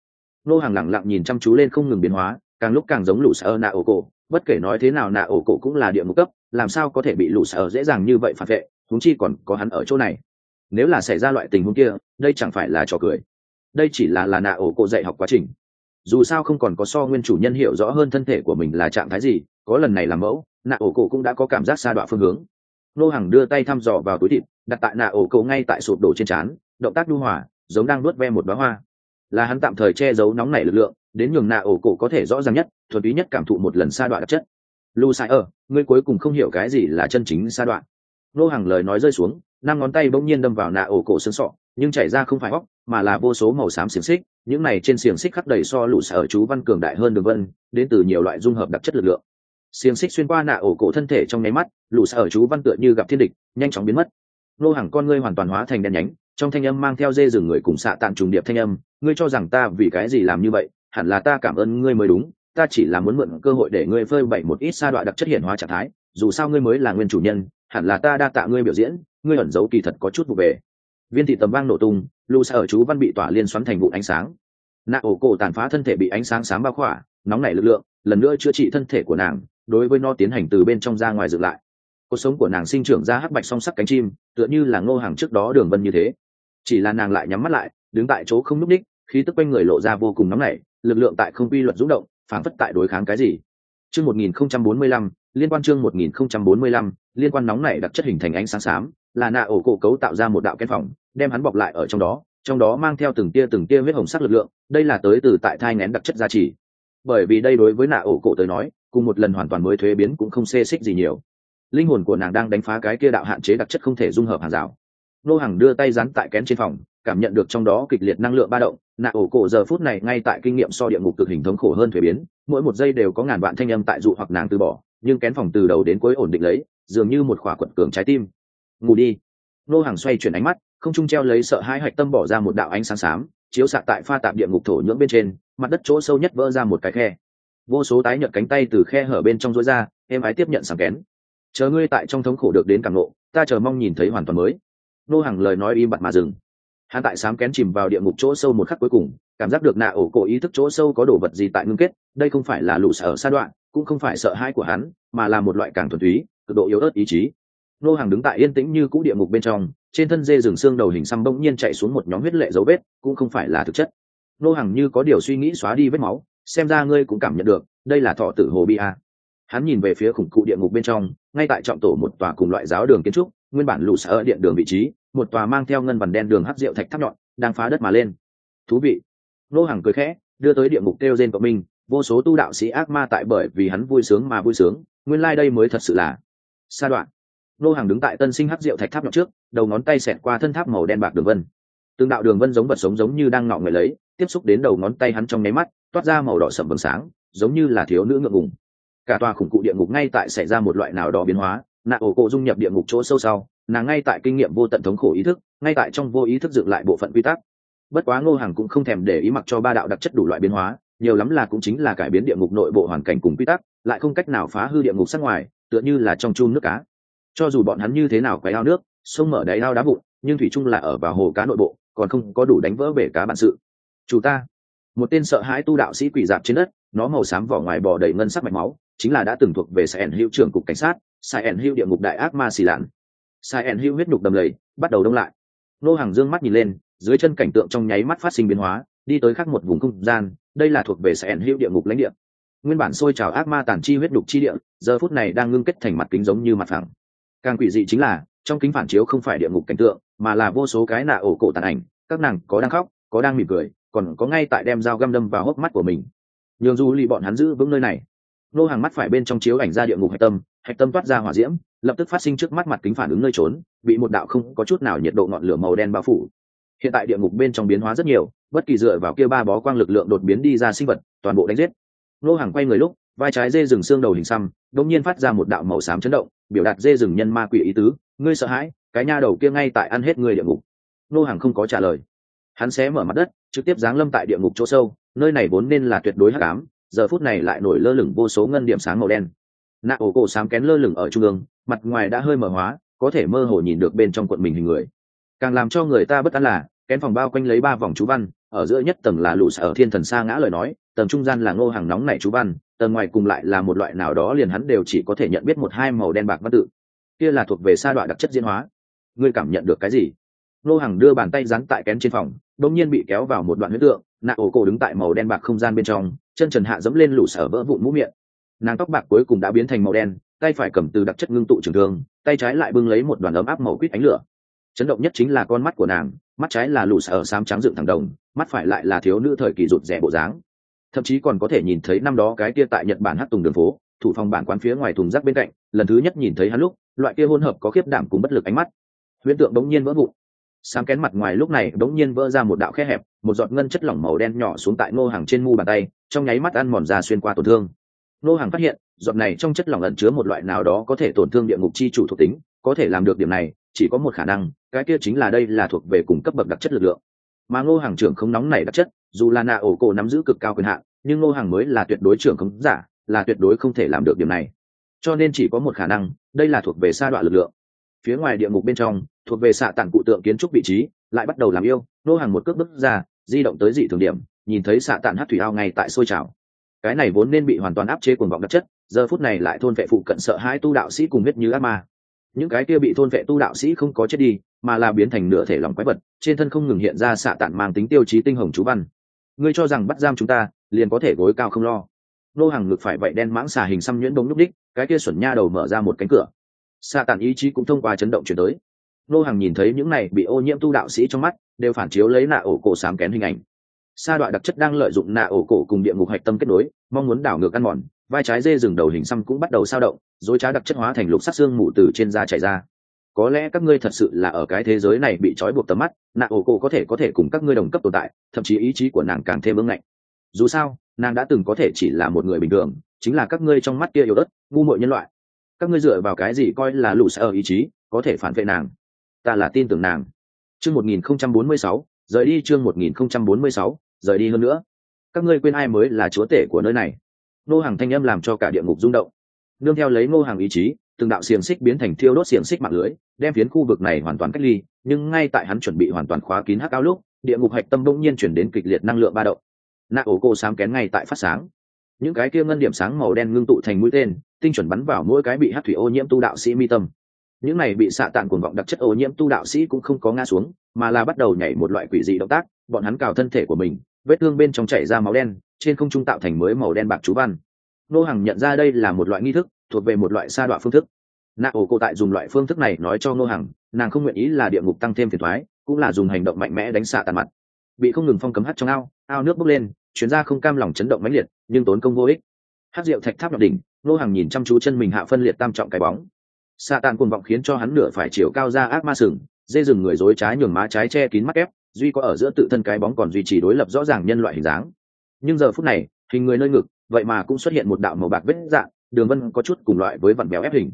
Nô hàng lẳng lặng nhìn chăm chú lên không ngừng biến hóa, càng lúc càng giống lũ sở nạ ổ cổ, bất kể nói thế nào nạ ổ cổ cũng là địa ngục cấp làm sao có thể bị lũ sợ dễ dàng như vậy phản vệ húng chi còn có hắn ở chỗ này. Nếu là xảy ra loại tình huống kia đây chẳng phải là trò cười. Đây chỉ là là nạ ổ cổ dạy học quá trình. Dù sao không còn có so nguyên chủ nhân hiểu rõ hơn thân thể của mình là trạng thái gì có lần này làm mẫu nạ ổ cổ cũng đã có cảm giác xa đoạn phương hướng. Nô hàng đưa tay thăm dò vào túi thịt đặt tại nạ ổ cổ ngay tại sụp đổ trên trán động tác đu hỏa, giống đang nuốt ve một bó hoa. Là hắn tạm thời che giấu nóng nảy lực lượng đến nhường nạ ổ cổ có thể rõ ràng nhất thuần túy nhất cảm thụ một lần sa đoạn đặc chất lu sai ở ngươi cuối cùng không hiểu cái gì là chân chính sa đoạn. Nô hàng lời nói rơi xuống, năm ngón tay bỗng nhiên đâm vào nạ ổ cổ xương sọ, nhưng chảy ra không phải óc, mà là vô số màu xám xiềng xích, những này trên xiềng xích khắc đầy so lũ sở chú văn cường đại hơn đường vân, đến từ nhiều loại dung hợp đặc chất lực lượng. Xiềng xích xuyên qua nạ ổ cổ thân thể trong nháy mắt, lũ sở chú văn tựa như gặp thiên địch, nhanh chóng biến mất. Nô hàng con ngươi hoàn toàn hóa thành đen nhánh, trong thanh âm mang theo dê rừng người cùng xạ tạm trùng điệp thanh âm, ngươi cho rằng ta vì cái gì làm như vậy, hẳn là ta cảm ơn ngươi mới đúng ta chỉ là muốn mượn cơ hội để ngươi phơi bày một ít sa đoạn đặc chất hiện hóa trạng thái, dù sao ngươi mới là nguyên chủ nhân, hẳn là ta đa tạ ngươi biểu diễn, ngươi ẩn giấu kỳ thật có chút vụ về. Viên thị tầm vang nổ tung lù sa ở chú văn bị tỏa liên xoắn thành vụ ánh sáng. Nạ ổ cổ tàn phá thân thể bị ánh sáng sáng bao khỏa, nóng nảy lực lượng, lần nữa chữa trị thân thể của nàng, đối với nó tiến hành từ bên trong ra ngoài dựng lại. Cuộc sống của nàng sinh trưởng ra hắc bạch song sắc cánh chim, tựa như là ngô hàng trước đó đường vân như thế. Chỉ là nàng lại nhắm mắt lại, đứng tại chỗ không núp đích khí tức quanh người lộ ra vô cùng nóng nảy, lực lượng tại không quy luật rung động phản phất tại đối kháng cái gì. Chương một nghìn không trăm bốn mươi lăm, liên quan chương một nghìn không trăm bốn mươi lăm, liên quan nóng nảy đặc chất hình thành ánh sáng xám, là nạ ổ cổ cấu tạo ra một đạo kén phòng đem hắn bọc lại ở trong đó trong đó mang theo từng tia từng tia huyết hồng sắc lực lượng, đây là tới từ tại thai ngén đặc chất gia trì. Bởi vì đây đối với nạ ổ cổ tới nói, cùng một lần hoàn toàn mới thuế biến cũng không xê xích gì nhiều. Linh hồn của nàng đang đánh phá cái kia đạo hạn chế đặc chất không thể dung hợp hàng rào. Nô hàng đưa tay rắn tại kén trên phòng cảm nhận được trong đó kịch liệt năng lượng ba động, nạ ổ cổ giờ phút này ngay tại kinh nghiệm so địa ngục cực hình thống khổ hơn thuế biến, mỗi một giây đều có ngàn vạn thanh âm tại dụ hoặc nàng từ bỏ, nhưng kén phòng từ đầu đến cuối ổn định lấy, dường như một khỏa quận cường trái tim. Ngủ đi. Nô hàng xoay chuyển ánh mắt, không trung treo lấy sợ hai hạch tâm bỏ ra một đạo ánh sáng xám, chiếu xạ tại pha tạp địa ngục thổ nhưỡng bên trên, mặt đất chỗ sâu nhất vỡ ra một cái khe. Vô số tái nhợt cánh tay từ khe hở bên trong rối ra em ái tiếp nhận sáng kén. Chờ ngươi tại trong thống khổ được đến càng nộ ta chờ mong nhìn thấy hoàn toàn mới. Nô hàng lời nói im bặt mà dừng hắn tại sám kén chìm vào địa ngục chỗ sâu một khắc cuối cùng, cảm giác được nạ ổ cổ ý thức chỗ sâu có đồ vật gì tại ngưng kết, đây không phải là lũ sở sa đoạn, cũng không phải sợ hãi của hắn, mà là một loại càng thuần túy, cực độ yếu ớt ý chí. Nô hàng đứng tại yên tĩnh như cũ địa ngục bên trong, trên thân dê rừng xương đầu hình xăm bỗng nhiên chạy xuống một nhóm huyết lệ dấu vết, cũng không phải là thực chất. Nô hàng như có điều suy nghĩ xóa đi vết máu, xem ra ngươi cũng cảm nhận được, đây là thọ tử hồ bi a. Hắn nhìn về phía khủng cụ địa ngục bên trong, ngay tại trọng tổ một tòa cùng loại giáo đường kiến trúc, nguyên bản lũ sở điện đường vị trí một tòa mang theo ngân vằn đen đường hắc rượu thạch tháp nhọn, đang phá đất mà lên. Thú vị. Nô hàng cười khẽ, đưa tới địa ngục kêu trên của mình, vô số tu đạo sĩ ác ma tại bởi vì hắn vui sướng mà vui sướng, nguyên lai、like、đây mới thật sự là sa đoạn. Nô hàng đứng tại tân sinh hắc rượu thạch tháp nhọn trước, đầu ngón tay xẹt qua thân tháp màu đen bạc đường vân. Tương đạo đường vân giống vật sống giống như đang ngọ người lấy, tiếp xúc đến đầu ngón tay hắn trong nháy mắt, toát ra màu đỏ sậm vầng sáng, giống như là thiếu nữ ngượng ngùng. Cả tòa khủng cụ địa ngục ngay tại xảy ra một loại nào đó biến hóa, nạ ổ cộ dung nhập địa ngục chỗ sâu sau nàng ngay tại kinh nghiệm vô tận thống khổ ý thức, ngay tại trong vô ý thức dựng lại bộ phận quy tắc. Bất quá ngô hàng cũng không thèm để ý mặc cho ba đạo đặc chất đủ loại biến hóa, nhiều lắm là cũng chính là cải biến địa ngục nội bộ hoàn cảnh cùng quy tắc, lại không cách nào phá hư địa ngục sát ngoài, tựa như là trong chun nước cá. Cho dù bọn hắn như thế nào quay ao nước, sông mở đáy ao đá vụn, nhưng thủy chung là ở vào hồ cá nội bộ, còn không có đủ đánh vỡ bể cá bản sự. Chủ ta, một tên sợ hãi tu đạo sĩ quỷ dạp trên đất, nó màu xám vỏ ngoài bò đầy ngân sắc mạch máu, chính là đã từng thuộc về sài ẩn hữu trưởng cục cảnh sát sài ẩn hữu địa ngục đại ác ma xì lạn sai ẻn hữu huyết nhục đầm lầy, bắt đầu đông lại. Nô hàng dương mắt nhìn lên, dưới chân cảnh tượng trong nháy mắt phát sinh biến hóa, đi tới khắc một vùng không gian, đây là thuộc về sai ẻn hữu địa ngục lãnh địa. Nguyên bản sôi trào ác ma tàn chi huyết nhục chi địa, giờ phút này đang ngưng kết thành mặt kính giống như mặt phẳng. Càng quỷ dị chính là, trong kính phản chiếu không phải địa ngục cảnh tượng, mà là vô số cái nạ ổ cổ tàn ảnh, các nàng có đang khóc, có đang mỉm cười, còn có ngay tại đem dao găm đâm vào hốc mắt của mình. Nhường du lì bọn hắn giữ vững nơi này nô hàng mắt phải bên trong chiếu ảnh ra địa ngục hạch tâm hạch tâm toát ra hỏa diễm, lập tức phát sinh trước mắt mặt kính phản ứng nơi trốn, bị một đạo không có chút nào nhiệt độ ngọn lửa màu đen bao phủ. Hiện tại địa ngục bên trong biến hóa rất nhiều, bất kỳ dựa vào kia ba bó quang lực lượng đột biến đi ra sinh vật, toàn bộ đánh giết. Nô hàng quay người lúc, vai trái dê rừng xương đầu hình xăm, đột nhiên phát ra một đạo màu xám chấn động, biểu đạt dê rừng nhân ma quỷ ý tứ, ngươi sợ hãi, cái nha đầu kia ngay tại ăn hết người địa ngục. Nô hàng không có trả lời. Hắn xé mở mặt đất, trực tiếp giáng lâm tại địa ngục chỗ sâu, nơi này vốn nên là tuyệt đối hắc ám giờ phút này lại nổi lơ lửng vô số ngân điểm sáng màu đen. Nạ ổ cổ sáng kén lơ lửng ở trung ương, mặt ngoài đã hơi mở hóa, có thể mơ hồ nhìn được bên trong quận mình hình người. Càng làm cho người ta bất an là, kén phòng bao quanh lấy ba vòng chú văn, ở giữa nhất tầng là lũ sở thiên thần xa ngã lời nói, tầng trung gian là ngô hàng nóng này chú văn, tầng ngoài cùng lại là một loại nào đó liền hắn đều chỉ có thể nhận biết một hai màu đen bạc văn tự. Kia là thuộc về sa đoạn đặc chất diễn hóa. Ngươi cảm nhận được cái gì? Lô hàng đưa bàn tay dán tại kén trên phòng, đột nhiên bị kéo vào một đoạn huyết tượng, nạ ổ cổ đứng tại màu đen bạc không gian bên trong, chân trần hạ dẫm lên lũ sở vỡ vụn mũ miệng. Nàng tóc bạc cuối cùng đã biến thành màu đen, tay phải cầm từ đặc chất ngưng tụ trường thương, tay trái lại bưng lấy một đoàn ấm áp màu quýt ánh lửa. Chấn động nhất chính là con mắt của nàng, mắt trái là lũ sở xám trắng dựng thẳng đồng, mắt phải lại là thiếu nữ thời kỳ rụt rẻ bộ dáng. Thậm chí còn có thể nhìn thấy năm đó cái kia tại nhật bản hát tùng đường phố, thủ phòng bản quán phía ngoài thùng rác bên cạnh, lần thứ nhất nhìn thấy hắn lúc, loại kia hôn hợp có khiếp đảm cùng bất lực ánh mắt. Huyễn tượng bỗng nhiên vỡ vụn sáng kén mặt ngoài lúc này đống nhiên vỡ ra một đạo khe hẹp, một giọt ngân chất lỏng màu đen nhỏ xuống tại ngô hàng trên mu bàn tay, trong nháy mắt ăn mòn ra xuyên qua tổn thương. Ngô hàng phát hiện, giọt này trong chất lỏng ẩn chứa một loại nào đó có thể tổn thương địa ngục chi chủ thuộc tính, có thể làm được điểm này, chỉ có một khả năng, cái kia chính là đây là thuộc về cùng cấp bậc đặc chất lực lượng. Mà ngô hàng trưởng không nóng này đặc chất, dù là nạ ổ cổ nắm giữ cực cao quyền hạn, nhưng ngô hàng mới là tuyệt đối trưởng không giả, là tuyệt đối không thể làm được điểm này. Cho nên chỉ có một khả năng, đây là thuộc về sa đoạn lực lượng. Phía ngoài địa ngục bên trong thuộc về xạ tản cụ tượng kiến trúc vị trí, lại bắt đầu làm yêu, nô hàng một cước bước ra, di động tới dị thường điểm, nhìn thấy xạ tản hát thủy ao ngay tại sôi trào. Cái này vốn nên bị hoàn toàn áp chế cuồng vọng đặc chất, giờ phút này lại thôn vệ phụ cận sợ hai tu đạo sĩ cùng huyết như ác ma. Những cái kia bị thôn vệ tu đạo sĩ không có chết đi, mà là biến thành nửa thể lòng quái vật, trên thân không ngừng hiện ra xạ tản mang tính tiêu chí tinh hồng chú văn. Ngươi cho rằng bắt giam chúng ta, liền có thể gối cao không lo. Nô hàng ngực phải vậy đen mãng xà hình xăm nhuyễn đống núc đích cái kia xuẩn nha đầu mở ra một cánh cửa. Xạ tản ý chí cũng thông qua chấn động chuyển tới nô hàng nhìn thấy những này bị ô nhiễm tu đạo sĩ trong mắt, đều phản chiếu lấy nạ ổ cổ sám kén hình ảnh. Sa đoạn đặc chất đang lợi dụng nạ ổ cổ cùng địa ngục hạch tâm kết nối, mong muốn đảo ngược ăn mòn, vai trái dê rừng đầu hình xăm cũng bắt đầu sao động, dối trá đặc chất hóa thành lục sắc xương mù từ trên da chảy ra. Có lẽ các ngươi thật sự là ở cái thế giới này bị trói buộc tầm mắt, nạ ổ cổ có thể có thể cùng các ngươi đồng cấp tồn tại, thậm chí ý chí của nàng càng thêm ưng ngạnh. Dù sao, nàng đã từng có thể chỉ là một người bình thường, chính là các ngươi trong mắt kia yếu đất ngu muội nhân loại. Các ngươi dựa vào cái gì coi là lũ sợ ý chí, có thể phản vệ nàng? Ta là tin tưởng nàng. Chương một nghìn không trăm bốn mươi sáu, rời đi chương một nghìn không trăm bốn mươi sáu, rời đi hơn nữa. Các ngươi quên ai mới là chúa tể của nơi này. Ngô hàng thanh âm làm cho cả địa ngục rung động. Nương theo lấy ngô hàng ý chí, từng đạo xiềng xích biến thành thiêu đốt xiềng xích mạng lưới, đem phiến khu vực này hoàn toàn cách ly, nhưng ngay tại hắn chuẩn bị hoàn toàn khóa kín hắc áo lúc, địa ngục hạch tâm bỗng nhiên chuyển đến kịch liệt năng lượng ba động. Nạ ổ cô sáng kén ngay tại phát sáng. Những cái kia ngân điểm sáng màu đen ngưng tụ thành mũi tên, tinh chuẩn bắn vào mỗi cái bị hát thủy ô nhiễm tu đạo sĩ mi tâm những này bị xạ tạng cuồng vọng đặc chất ô nhiễm tu đạo sĩ cũng không có ngã xuống, mà là bắt đầu nhảy một loại quỷ dị động tác, bọn hắn cào thân thể của mình, vết thương bên trong chảy ra máu đen, trên không trung tạo thành mới màu đen bạc chú văn. Nô hằng nhận ra đây là một loại nghi thức, thuộc về một loại sa đọa phương thức. Nạ ổ cô tại dùng loại phương thức này nói cho nô hằng, nàng không nguyện ý là địa ngục tăng thêm phiền thoái cũng là dùng hành động mạnh mẽ đánh xạ tàn mặt. Bị không ngừng phong cấm hắt trong ao ao nước bốc lên, chuyến ra không cam lòng chấn động mãnh liệt, nhưng tốn công vô ích. Hát rượu thạch tháp nhọn đỉnh, nô hàng nhìn chăm chú chân mình hạ phân liệt tam trọng cái bóng xạ tàn cuồng vọng khiến cho hắn nửa phải chiều cao ra ác ma sừng, dê rừng người dối trái nhường má trái che kín mắt ép, duy có ở giữa tự thân cái bóng còn duy trì đối lập rõ ràng nhân loại hình dáng. Nhưng giờ phút này, hình người nơi ngực, vậy mà cũng xuất hiện một đạo màu bạc vết dạng, đường vân có chút cùng loại với vặn béo ép hình.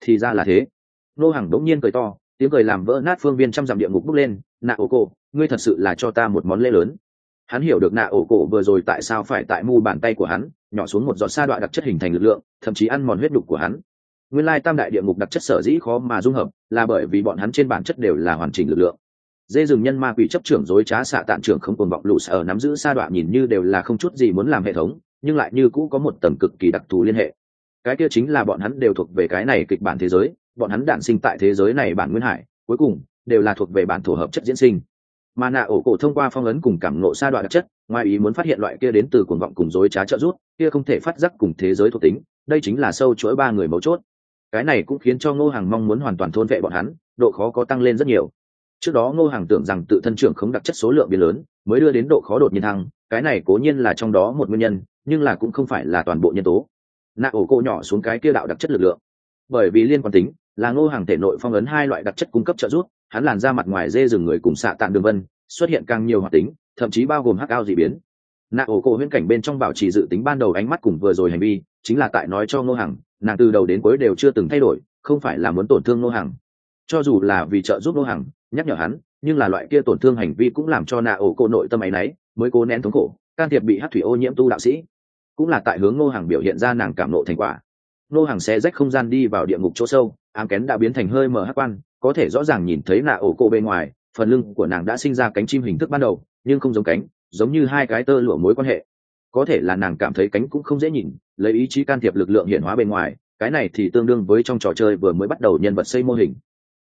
Thì ra là thế. Nô hàng đống nhiên cười to, tiếng cười làm vỡ nát phương viên trăm dặm địa ngục bước lên, nạ ổ cổ, ngươi thật sự là cho ta một món lễ lớn. Hắn hiểu được nạ ổ cổ vừa rồi tại sao phải tại mu bàn tay của hắn, nhỏ xuống một giọt sa đoạn đặc chất hình thành lực lượng, thậm chí ăn mòn huyết đục của hắn nguyên lai tam đại địa ngục đặc chất sở dĩ khó mà dung hợp là bởi vì bọn hắn trên bản chất đều là hoàn chỉnh lực lượng. Dê rừng nhân ma quỷ chấp trưởng dối trá xạ tạm trưởng không còn vọng lụ sở nắm giữ sa đoạn nhìn như đều là không chút gì muốn làm hệ thống, nhưng lại như cũ có một tầng cực kỳ đặc thù liên hệ. Cái kia chính là bọn hắn đều thuộc về cái này kịch bản thế giới, bọn hắn đản sinh tại thế giới này bản nguyên hải, cuối cùng đều là thuộc về bản thổ hợp chất diễn sinh. Mà nạ ổ cổ thông qua phong ấn cùng cảm nộ sa đoạn đặc chất, ngoài ý muốn phát hiện loại kia đến từ cuồng vọng cùng dối trá trợ rút kia không thể phát giác cùng thế giới thuộc tính, đây chính là sâu chuỗi ba người mấu chốt cái này cũng khiến cho ngô hàng mong muốn hoàn toàn thôn vệ bọn hắn, độ khó có tăng lên rất nhiều. Trước đó ngô hàng tưởng rằng tự thân trưởng không đặc chất số lượng biến lớn, mới đưa đến độ khó đột nhiên thăng, cái này cố nhiên là trong đó một nguyên nhân, nhưng là cũng không phải là toàn bộ nhân tố. Nạ ổ Cô nhỏ xuống cái kia đạo đặc chất lực lượng. Bởi vì liên quan tính, là ngô hàng thể nội phong ấn hai loại đặc chất cung cấp trợ giúp, hắn làn ra mặt ngoài dê rừng người cùng xạ tạng đường vân, xuất hiện càng nhiều hoạt tính, thậm chí bao gồm hắc ao dị biến. Nạ ổ cổ huyễn cảnh bên trong bảo trì dự tính ban đầu ánh mắt cùng vừa rồi hành vi, chính là tại nói cho ngô hằng nàng từ đầu đến cuối đều chưa từng thay đổi, không phải là muốn tổn thương Nô hằng. Cho dù là vì trợ giúp Nô hằng, nhắc nhở hắn, nhưng là loại kia tổn thương hành vi cũng làm cho nạ ổ cô nội tâm áy náy, mới cố nén thống khổ, can thiệp bị hát thủy ô nhiễm tu đạo sĩ. Cũng là tại hướng Nô hằng biểu hiện ra nàng cảm nộ thành quả. Nô hằng sẽ rách không gian đi vào địa ngục chỗ sâu, ám kén đã biến thành hơi mờ hát quan có thể rõ ràng nhìn thấy nạ ổ cô bên ngoài, phần lưng của nàng đã sinh ra cánh chim hình thức ban đầu, nhưng không giống cánh, giống như hai cái tơ lụa mối quan hệ có thể là nàng cảm thấy cánh cũng không dễ nhìn, lấy ý chí can thiệp lực lượng hiện hóa bên ngoài, cái này thì tương đương với trong trò chơi vừa mới bắt đầu nhân vật xây mô hình.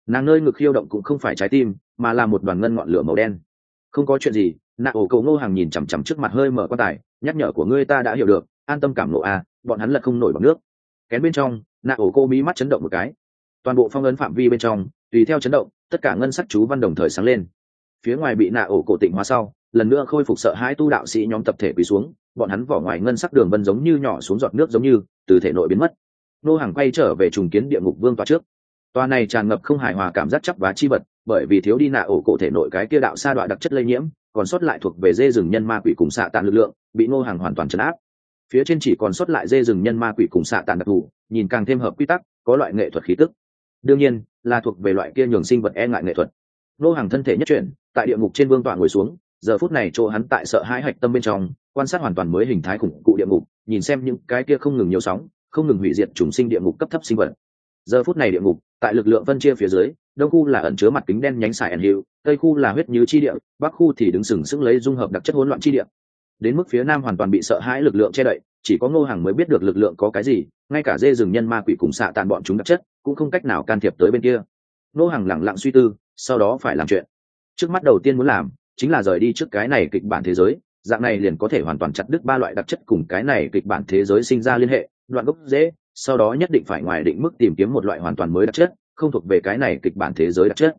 Nàng nơi ngực khiêu động cũng không phải trái tim, mà là một đoàn ngân ngọn lửa màu đen. Không có chuyện gì, nạ ổ cầu ngô hàng nhìn chằm chằm trước mặt hơi mở quan tài, nhắc nhở của ngươi ta đã hiểu được, an tâm cảm nộ a, bọn hắn lật không nổi bằng nước. Kén bên trong, nạ ổ cô mí mắt chấn động một cái. Toàn bộ phong ấn phạm vi bên trong, tùy theo chấn động, tất cả ngân sắc chú văn đồng thời sáng lên. Phía ngoài bị nạ ổ cổ tịnh hóa sau, lần nữa khôi phục sợ hãi tu đạo sĩ nhóm tập thể quỳ xuống bọn hắn vỏ ngoài ngân sắc đường vân giống như nhỏ xuống giọt nước giống như, từ thể nội biến mất. Nô hàng quay trở về trùng kiến địa ngục vương tòa trước. Tòa này tràn ngập không hài hòa cảm giác chấp và chi vật, bởi vì thiếu đi nạ ổ cổ thể nội cái kia đạo sa đoạn đặc chất lây nhiễm, còn sót lại thuộc về dê rừng nhân ma quỷ cùng xạ tàn lực lượng, bị nô hàng hoàn toàn chấn áp. Phía trên chỉ còn sót lại dê rừng nhân ma quỷ cùng xạ tàn đặc thù, nhìn càng thêm hợp quy tắc, có loại nghệ thuật khí tức. Đương nhiên, là thuộc về loại kia nhường sinh vật e ngại nghệ thuật. Nô hàng thân thể nhất chuyển, tại địa ngục trên vương tọa ngồi xuống, giờ phút này chỗ hắn tại sợ hãi hạch tâm bên trong quan sát hoàn toàn mới hình thái khủng cụ địa ngục, nhìn xem những cái kia không ngừng nhiều sóng, không ngừng hủy diệt trùng sinh địa ngục cấp thấp sinh vật. Giờ phút này địa ngục, tại lực lượng phân chia phía dưới, đông khu là ẩn chứa mặt kính đen nhánh xài ẩn hiệu tây khu là huyết như chi địa, bắc khu thì đứng sừng sững lấy dung hợp đặc chất hỗn loạn chi địa. Đến mức phía nam hoàn toàn bị sợ hãi lực lượng che đậy, chỉ có ngô hàng mới biết được lực lượng có cái gì, ngay cả dê rừng nhân ma quỷ cùng xạ tàn bọn chúng đặc chất, cũng không cách nào can thiệp tới bên kia. Ngô hàng lẳng lặng suy tư, sau đó phải làm chuyện. Trước mắt đầu tiên muốn làm, chính là rời đi trước cái này kịch bản thế giới dạng này liền có thể hoàn toàn chặt đứt ba loại đặc chất cùng cái này kịch bản thế giới sinh ra liên hệ, đoạn gốc dễ, sau đó nhất định phải ngoài định mức tìm kiếm một loại hoàn toàn mới đặc chất, không thuộc về cái này kịch bản thế giới đặc chất.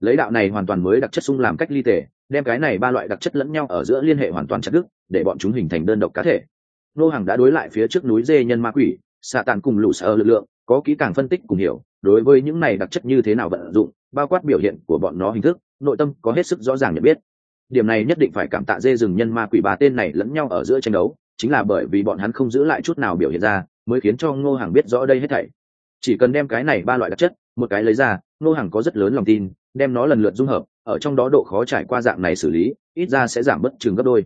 Lấy đạo này hoàn toàn mới đặc chất xung làm cách ly tề, đem cái này ba loại đặc chất lẫn nhau ở giữa liên hệ hoàn toàn chặt đứt, để bọn chúng hình thành đơn độc cá thể. Nô hàng đã đối lại phía trước núi dê nhân ma quỷ, xạ tàn cùng lũ sở lực lượng, có kỹ càng phân tích cùng hiểu, đối với những này đặc chất như thế nào vận dụng, bao quát biểu hiện của bọn nó hình thức, nội tâm có hết sức rõ ràng nhận biết điểm này nhất định phải cảm tạ dê rừng nhân ma quỷ ba tên này lẫn nhau ở giữa tranh đấu, chính là bởi vì bọn hắn không giữ lại chút nào biểu hiện ra, mới khiến cho ngô hàng biết rõ đây hết thảy. Chỉ cần đem cái này ba loại đặc chất, một cái lấy ra, ngô hàng có rất lớn lòng tin, đem nó lần lượt dung hợp, ở trong đó độ khó trải qua dạng này xử lý, ít ra sẽ giảm bất chừng gấp đôi.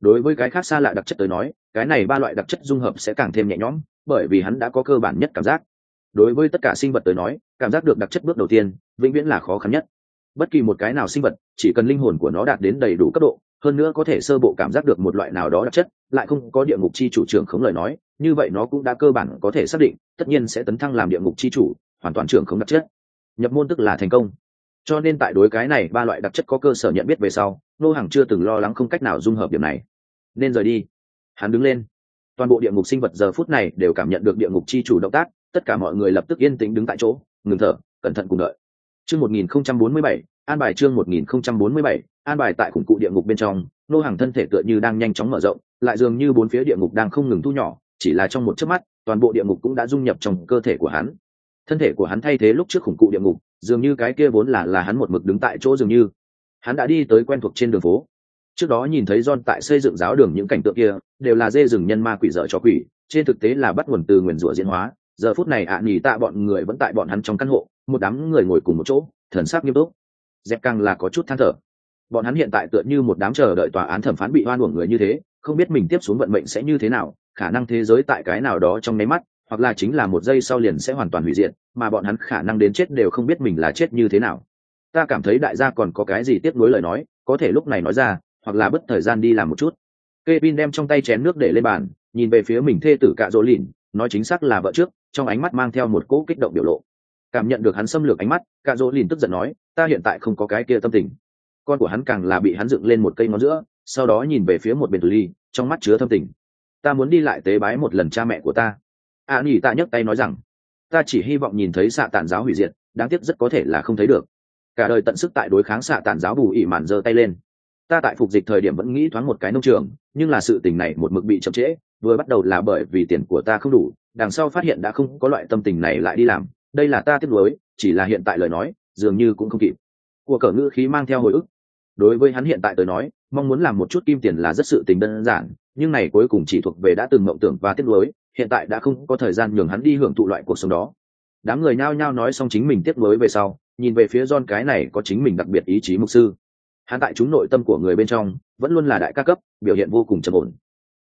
Đối với cái khác xa lạ đặc chất tới nói, cái này ba loại đặc chất dung hợp sẽ càng thêm nhẹ nhõm, bởi vì hắn đã có cơ bản nhất cảm giác. Đối với tất cả sinh vật tới nói, cảm giác được đặc chất bước đầu tiên, vĩnh viễn là khó khăn nhất bất kỳ một cái nào sinh vật, chỉ cần linh hồn của nó đạt đến đầy đủ cấp độ, hơn nữa có thể sơ bộ cảm giác được một loại nào đó đặc chất, lại không có địa ngục chi chủ trưởng khống lời nói, như vậy nó cũng đã cơ bản có thể xác định, tất nhiên sẽ tấn thăng làm địa ngục chi chủ, hoàn toàn trưởng khống đặc chất. Nhập môn tức là thành công. Cho nên tại đối cái này ba loại đặc chất có cơ sở nhận biết về sau, nô hàng chưa từng lo lắng không cách nào dung hợp điểm này. Nên rời đi. Hắn đứng lên. Toàn bộ địa ngục sinh vật giờ phút này đều cảm nhận được địa ngục chi chủ động tác, tất cả mọi người lập tức yên tĩnh đứng tại chỗ, ngừng thở, cẩn thận cùng đợi chương một nghìn không trăm bốn mươi bảy an bài chương một nghìn không trăm bốn mươi bảy an bài tại khủng cụ địa ngục bên trong nô hàng thân thể tựa như đang nhanh chóng mở rộng lại dường như bốn phía địa ngục đang không ngừng thu nhỏ chỉ là trong một chớp mắt toàn bộ địa ngục cũng đã dung nhập trong cơ thể của hắn. Thân thể của hắn thay thế lúc trước khủng cụ địa ngục dường như cái kia vốn là là hắn một mực đứng tại chỗ dường như. Hắn đã đi tới quen thuộc trên đường phố. Trước đó nhìn thấy John tại xây dựng giáo đường những cảnh tượng kia đều là dê rừng nhân ma quỷ dở cho quỷ trên thực tế là bắt nguồn từ nguyền rủa diễn hóa. Giờ phút này ạ à, tạ bọn người vẫn tại bọn hắn trong căn hộ một đám người ngồi cùng một chỗ, thần sắc nghiêm túc. Dẹp càng là có chút than thở. Bọn hắn hiện tại tựa như một đám chờ đợi tòa án thẩm phán bị oan uổng người như thế, không biết mình tiếp xuống vận mệnh sẽ như thế nào, khả năng thế giới tại cái nào đó trong nháy mắt, hoặc là chính là một giây sau liền sẽ hoàn toàn hủy diệt, mà bọn hắn khả năng đến chết đều không biết mình là chết như thế nào. Ta cảm thấy đại gia còn có cái gì tiếp nối lời nói, có thể lúc này nói ra, hoặc là bất thời gian đi làm một chút. Kevin đem trong tay chén nước để lên bàn, nhìn về phía mình thê tử cạ dỗ lìn, nói chính xác là vợ trước, trong ánh mắt mang theo một cỗ kích động biểu lộ cảm nhận được hắn xâm lược ánh mắt cạ dỗ lìn tức giận nói ta hiện tại không có cái kia tâm tình. Con của hắn càng là bị hắn dựng lên một cây ngón giữa sau đó nhìn về phía một bên tử ly trong mắt chứa thâm tình. Ta muốn đi lại tế bái một lần cha mẹ của ta. A à, nhỉ tạ nhấc tay nói rằng ta chỉ hy vọng nhìn thấy xạ tàn giáo hủy diệt đáng tiếc rất có thể là không thấy được. Cả đời tận sức tại đối kháng xạ tàn giáo bù ỉ mạn giơ tay lên. Ta tại phục dịch thời điểm vẫn nghĩ thoáng một cái nông trường nhưng là sự tình này một mực bị chậm trễ vừa bắt đầu là bởi vì tiền của ta không đủ đằng sau phát hiện đã không có loại tâm tình này lại đi làm đây là ta tiếp nối, chỉ là hiện tại lời nói, dường như cũng không kịp. Của cờ ngữ khí mang theo hồi ức. Đối với hắn hiện tại tới nói, mong muốn làm một chút kim tiền là rất sự tình đơn giản, nhưng này cuối cùng chỉ thuộc về đã từng mộng tưởng và tiếp nối, hiện tại đã không có thời gian nhường hắn đi hưởng thụ loại cuộc sống đó. Đám người nhao nhao nói xong chính mình tiếp nối về sau, nhìn về phía John cái này có chính mình đặc biệt ý chí mục sư. Hắn tại chúng nội tâm của người bên trong, vẫn luôn là đại ca cấp, biểu hiện vô cùng trầm ổn.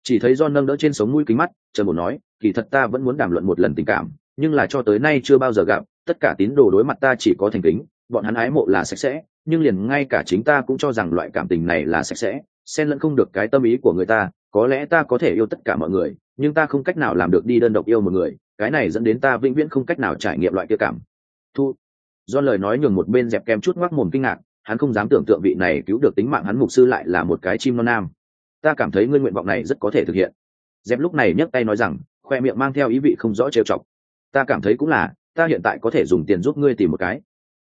Chỉ thấy John nâng đỡ trên sống mũi kính mắt, trầm ổn nói, kỳ thật ta vẫn muốn đàm luận một lần tình cảm nhưng là cho tới nay chưa bao giờ gặp, tất cả tín đồ đối mặt ta chỉ có thành kính, bọn hắn ái mộ là sạch sẽ, nhưng liền ngay cả chính ta cũng cho rằng loại cảm tình này là sạch sẽ, xen lẫn không được cái tâm ý của người ta, có lẽ ta có thể yêu tất cả mọi người, nhưng ta không cách nào làm được đi đơn độc yêu một người, cái này dẫn đến ta vĩnh viễn không cách nào trải nghiệm loại kia cảm. Thu. Do lời nói nhường một bên dẹp kem chút ngoác mồm kinh ngạc, hắn không dám tưởng tượng vị này cứu được tính mạng hắn mục sư lại là một cái chim non nam. Ta cảm thấy ngươi nguyện vọng này rất có thể thực hiện. Dẹp lúc này nhấc tay nói rằng, khoe miệng mang theo ý vị không rõ trêu chọc ta cảm thấy cũng là, ta hiện tại có thể dùng tiền giúp ngươi tìm một cái.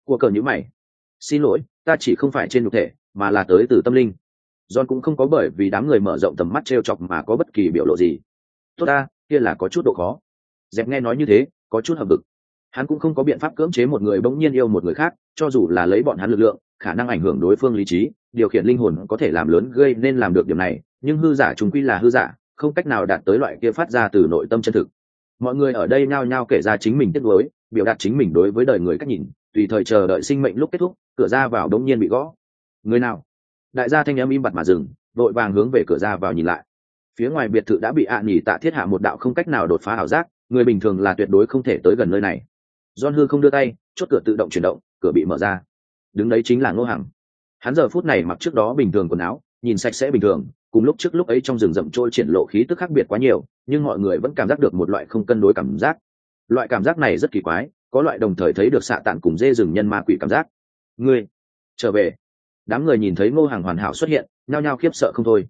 Của cờ nhữ mày. Xin lỗi, ta chỉ không phải trên nhục thể, mà là tới từ tâm linh. John cũng không có bởi vì đám người mở rộng tầm mắt t r e o chọc mà có bất kỳ biểu lộ gì. Tốt ta, kia là có chút độ khó. Dẹp nghe nói như thế, có chút hợp vực hắn cũng không có biện pháp cưỡng chế một người bỗng nhiên yêu một người khác, cho dù là lấy bọn hắn lực lượng, khả năng ảnh hưởng đối phương lý trí, điều khiển linh hồn có thể làm lớn gây nên làm được điểm này, nhưng hư giả chúng quy là hư giả, không cách nào đạt tới loại kia phát ra từ nội tâm chân thực mọi người ở đây nhao nhao kể ra chính mình tiếc nuối, biểu đạt chính mình đối với đời người cách nhìn, tùy thời chờ đợi sinh mệnh lúc kết thúc, cửa ra vào đống nhiên bị gõ. Người nào? Đại gia thanh âm im bặt mà dừng, vội vàng hướng về cửa ra vào nhìn lại. Phía ngoài biệt thự đã bị ạ à nhỉ tạ thiết hạ một đạo không cách nào đột phá ảo giác, người bình thường là tuyệt đối không thể tới gần nơi này. John hư không đưa tay, chốt cửa tự động chuyển động, cửa bị mở ra. Đứng đấy chính là ngô hằng. Hắn giờ phút này mặc trước đó bình thường quần áo, nhìn sạch sẽ bình thường cùng lúc trước lúc ấy trong rừng rậm trôi triển lộ khí tức khác biệt quá nhiều, nhưng mọi người vẫn cảm giác được một loại không cân đối cảm giác. Loại cảm giác này rất kỳ quái, có loại đồng thời thấy được xạ tản cùng dê rừng nhân ma quỷ cảm giác. Ngươi, trở về. Đám người nhìn thấy ngô hàng hoàn hảo xuất hiện, nhao nhao khiếp sợ không thôi.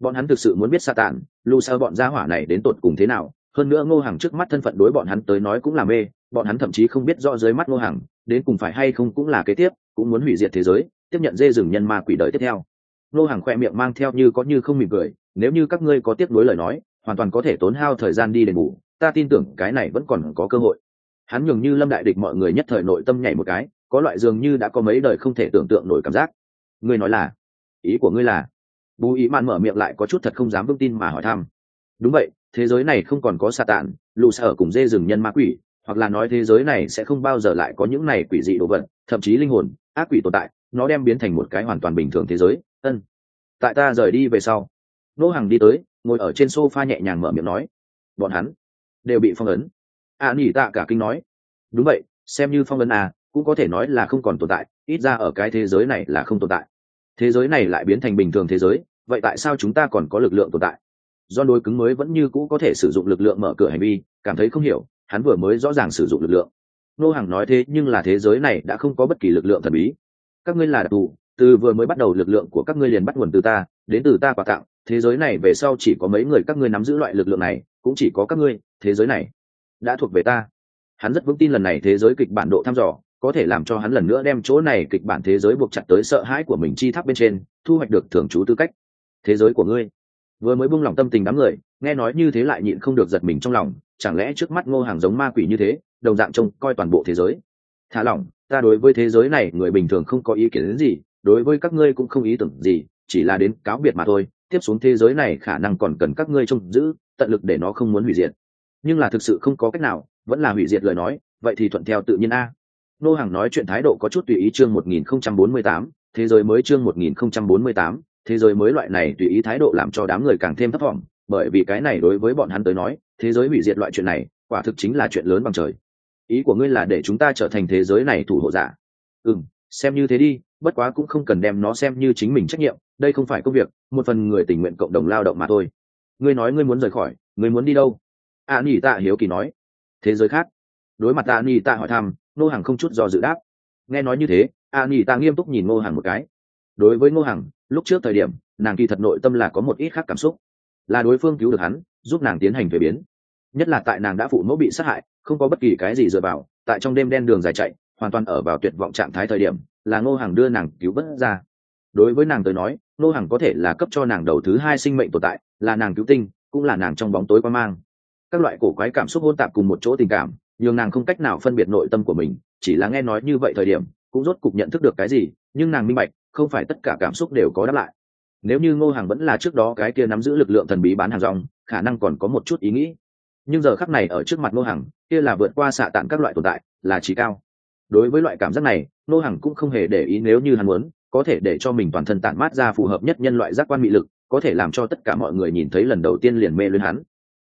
Bọn hắn thực sự muốn biết xạ tản lu sao bọn gia hỏa này đến tột cùng thế nào, hơn nữa ngô hàng trước mắt thân phận đối bọn hắn tới nói cũng là mê, bọn hắn thậm chí không biết rõ dưới mắt ngô hàng, đến cùng phải hay không cũng là kế tiếp, cũng muốn hủy diệt thế giới, tiếp nhận dê rừng nhân ma quỷ đời tiếp theo nô hàng khoe miệng mang theo như có như không mỉm cười, nếu như các ngươi có tiếp nối lời nói, hoàn toàn có thể tốn hao thời gian đi đền bù, ta tin tưởng cái này vẫn còn có cơ hội. Hắn nhường như lâm đại địch mọi người nhất thời nội tâm nhảy một cái, có loại dường như đã có mấy đời không thể tưởng tượng nổi cảm giác. Ngươi nói là, ý của ngươi là? Bù ý mạn mở miệng lại có chút thật không dám vững tin mà hỏi thăm. Đúng vậy, thế giới này không còn có xà tạn lù xa cùng dê rừng nhân ma quỷ, hoặc là nói thế giới này sẽ không bao giờ lại có những này quỷ dị đồ vật, thậm chí linh hồn, ác quỷ tồn tại, nó đem biến thành một cái hoàn toàn bình thường thế giới ân. Tại ta rời đi về sau, nô hàng đi tới, ngồi ở trên sofa nhẹ nhàng mở miệng nói. Bọn hắn đều bị phong ấn. A nỉ tạ cả kinh nói. Đúng vậy, xem như phong ấn à cũng có thể nói là không còn tồn tại, ít ra ở cái thế giới này là không tồn tại. Thế giới này lại biến thành bình thường thế giới, vậy tại sao chúng ta còn có lực lượng tồn tại? Do đối cứng mới vẫn như cũ có thể sử dụng lực lượng mở cửa hành vi, cảm thấy không hiểu, hắn vừa mới rõ ràng sử dụng lực lượng. Nô hàng nói thế nhưng là thế giới này đã không có bất kỳ lực lượng thần bí. Các ngươi là đặc thù từ vừa mới bắt đầu lực lượng của các ngươi liền bắt nguồn từ ta, đến từ ta quà tặng, thế giới này về sau chỉ có mấy người các ngươi nắm giữ loại lực lượng này, cũng chỉ có các ngươi, thế giới này đã thuộc về ta. Hắn rất vững tin lần này thế giới kịch bản độ thăm dò, có thể làm cho hắn lần nữa đem chỗ này kịch bản thế giới buộc chặt tới sợ hãi của mình chi tháp bên trên, thu hoạch được thưởng chú tư cách. Thế giới của ngươi. Vừa mới buông lòng tâm tình đám người, nghe nói như thế lại nhịn không được giật mình trong lòng, chẳng lẽ trước mắt ngô hàng giống ma quỷ như thế, đồng dạng trông coi toàn bộ thế giới? Thả lỏng, ta đối với thế giới này người bình thường không có ý kiến đến gì đối với các ngươi cũng không ý tưởng gì chỉ là đến cáo biệt mà thôi tiếp xuống thế giới này khả năng còn cần các ngươi trông giữ tận lực để nó không muốn hủy diệt. Nhưng là thực sự không có cách nào vẫn là hủy diệt lời nói vậy thì thuận theo tự nhiên a. Nô hàng nói chuyện thái độ có chút tùy ý chương 1048, thế giới mới chương 1048, thế giới mới loại này tùy ý thái độ làm cho đám người càng thêm thấp vọng bởi vì cái này đối với bọn hắn tới nói thế giới hủy diệt loại chuyện này quả thực chính là chuyện lớn bằng trời. Ý của ngươi là để chúng ta trở thành thế giới này thủ hộ giả. Ừ xem như thế đi bất quá cũng không cần đem nó xem như chính mình trách nhiệm đây không phải công việc một phần người tình nguyện cộng đồng lao động mà thôi. Ngươi nói ngươi muốn rời khỏi ngươi muốn đi đâu? A à, nỉ tạ hiếu kỳ nói. Thế giới khác. Đối mặt a à, nỉ tạ hỏi thăm Ngô Hằng không chút do dự đáp. Nghe nói như thế a à, nỉ tạ nghiêm túc nhìn ngô Hằng một cái. Đối với ngô Hằng, lúc trước thời điểm nàng kỳ thật nội tâm là có một ít khác cảm xúc. Là đối phương cứu được hắn giúp nàng tiến hành thuế biến. Nhất là tại nàng đã phụ mẫu bị sát hại không có bất kỳ cái gì dựa vào tại trong đêm đen đường dài chạy hoàn toàn ở vào tuyệt vọng trạng thái thời điểm, là ngô hàng đưa nàng cứu vớt ra. Đối với nàng tới nói, ngô hàng có thể là cấp cho nàng đầu thứ hai sinh mệnh tồn tại, là nàng cứu tinh, cũng là nàng trong bóng tối quan mang. Các loại cổ quái cảm xúc hôn tạp cùng một chỗ tình cảm, nhường nàng không cách nào phân biệt nội tâm của mình, chỉ là nghe nói như vậy thời điểm, cũng rốt cục nhận thức được cái gì, nhưng nàng minh bạch, không phải tất cả cảm xúc đều có đáp lại. Nếu như ngô hàng vẫn là trước đó cái kia nắm giữ lực lượng thần bí bán hàng rong, khả năng còn có một chút ý nghĩ. Nhưng giờ khắc này ở trước mặt ngô hàng kia là vượt qua xạ tản các loại tồn tại, là trí cao đối với loại cảm giác này nô hàng cũng không hề để ý nếu như hắn muốn, có thể để cho mình toàn thân tản mát ra phù hợp nhất nhân loại giác quan mị lực, có thể làm cho tất cả mọi người nhìn thấy lần đầu tiên liền mê luyến hắn.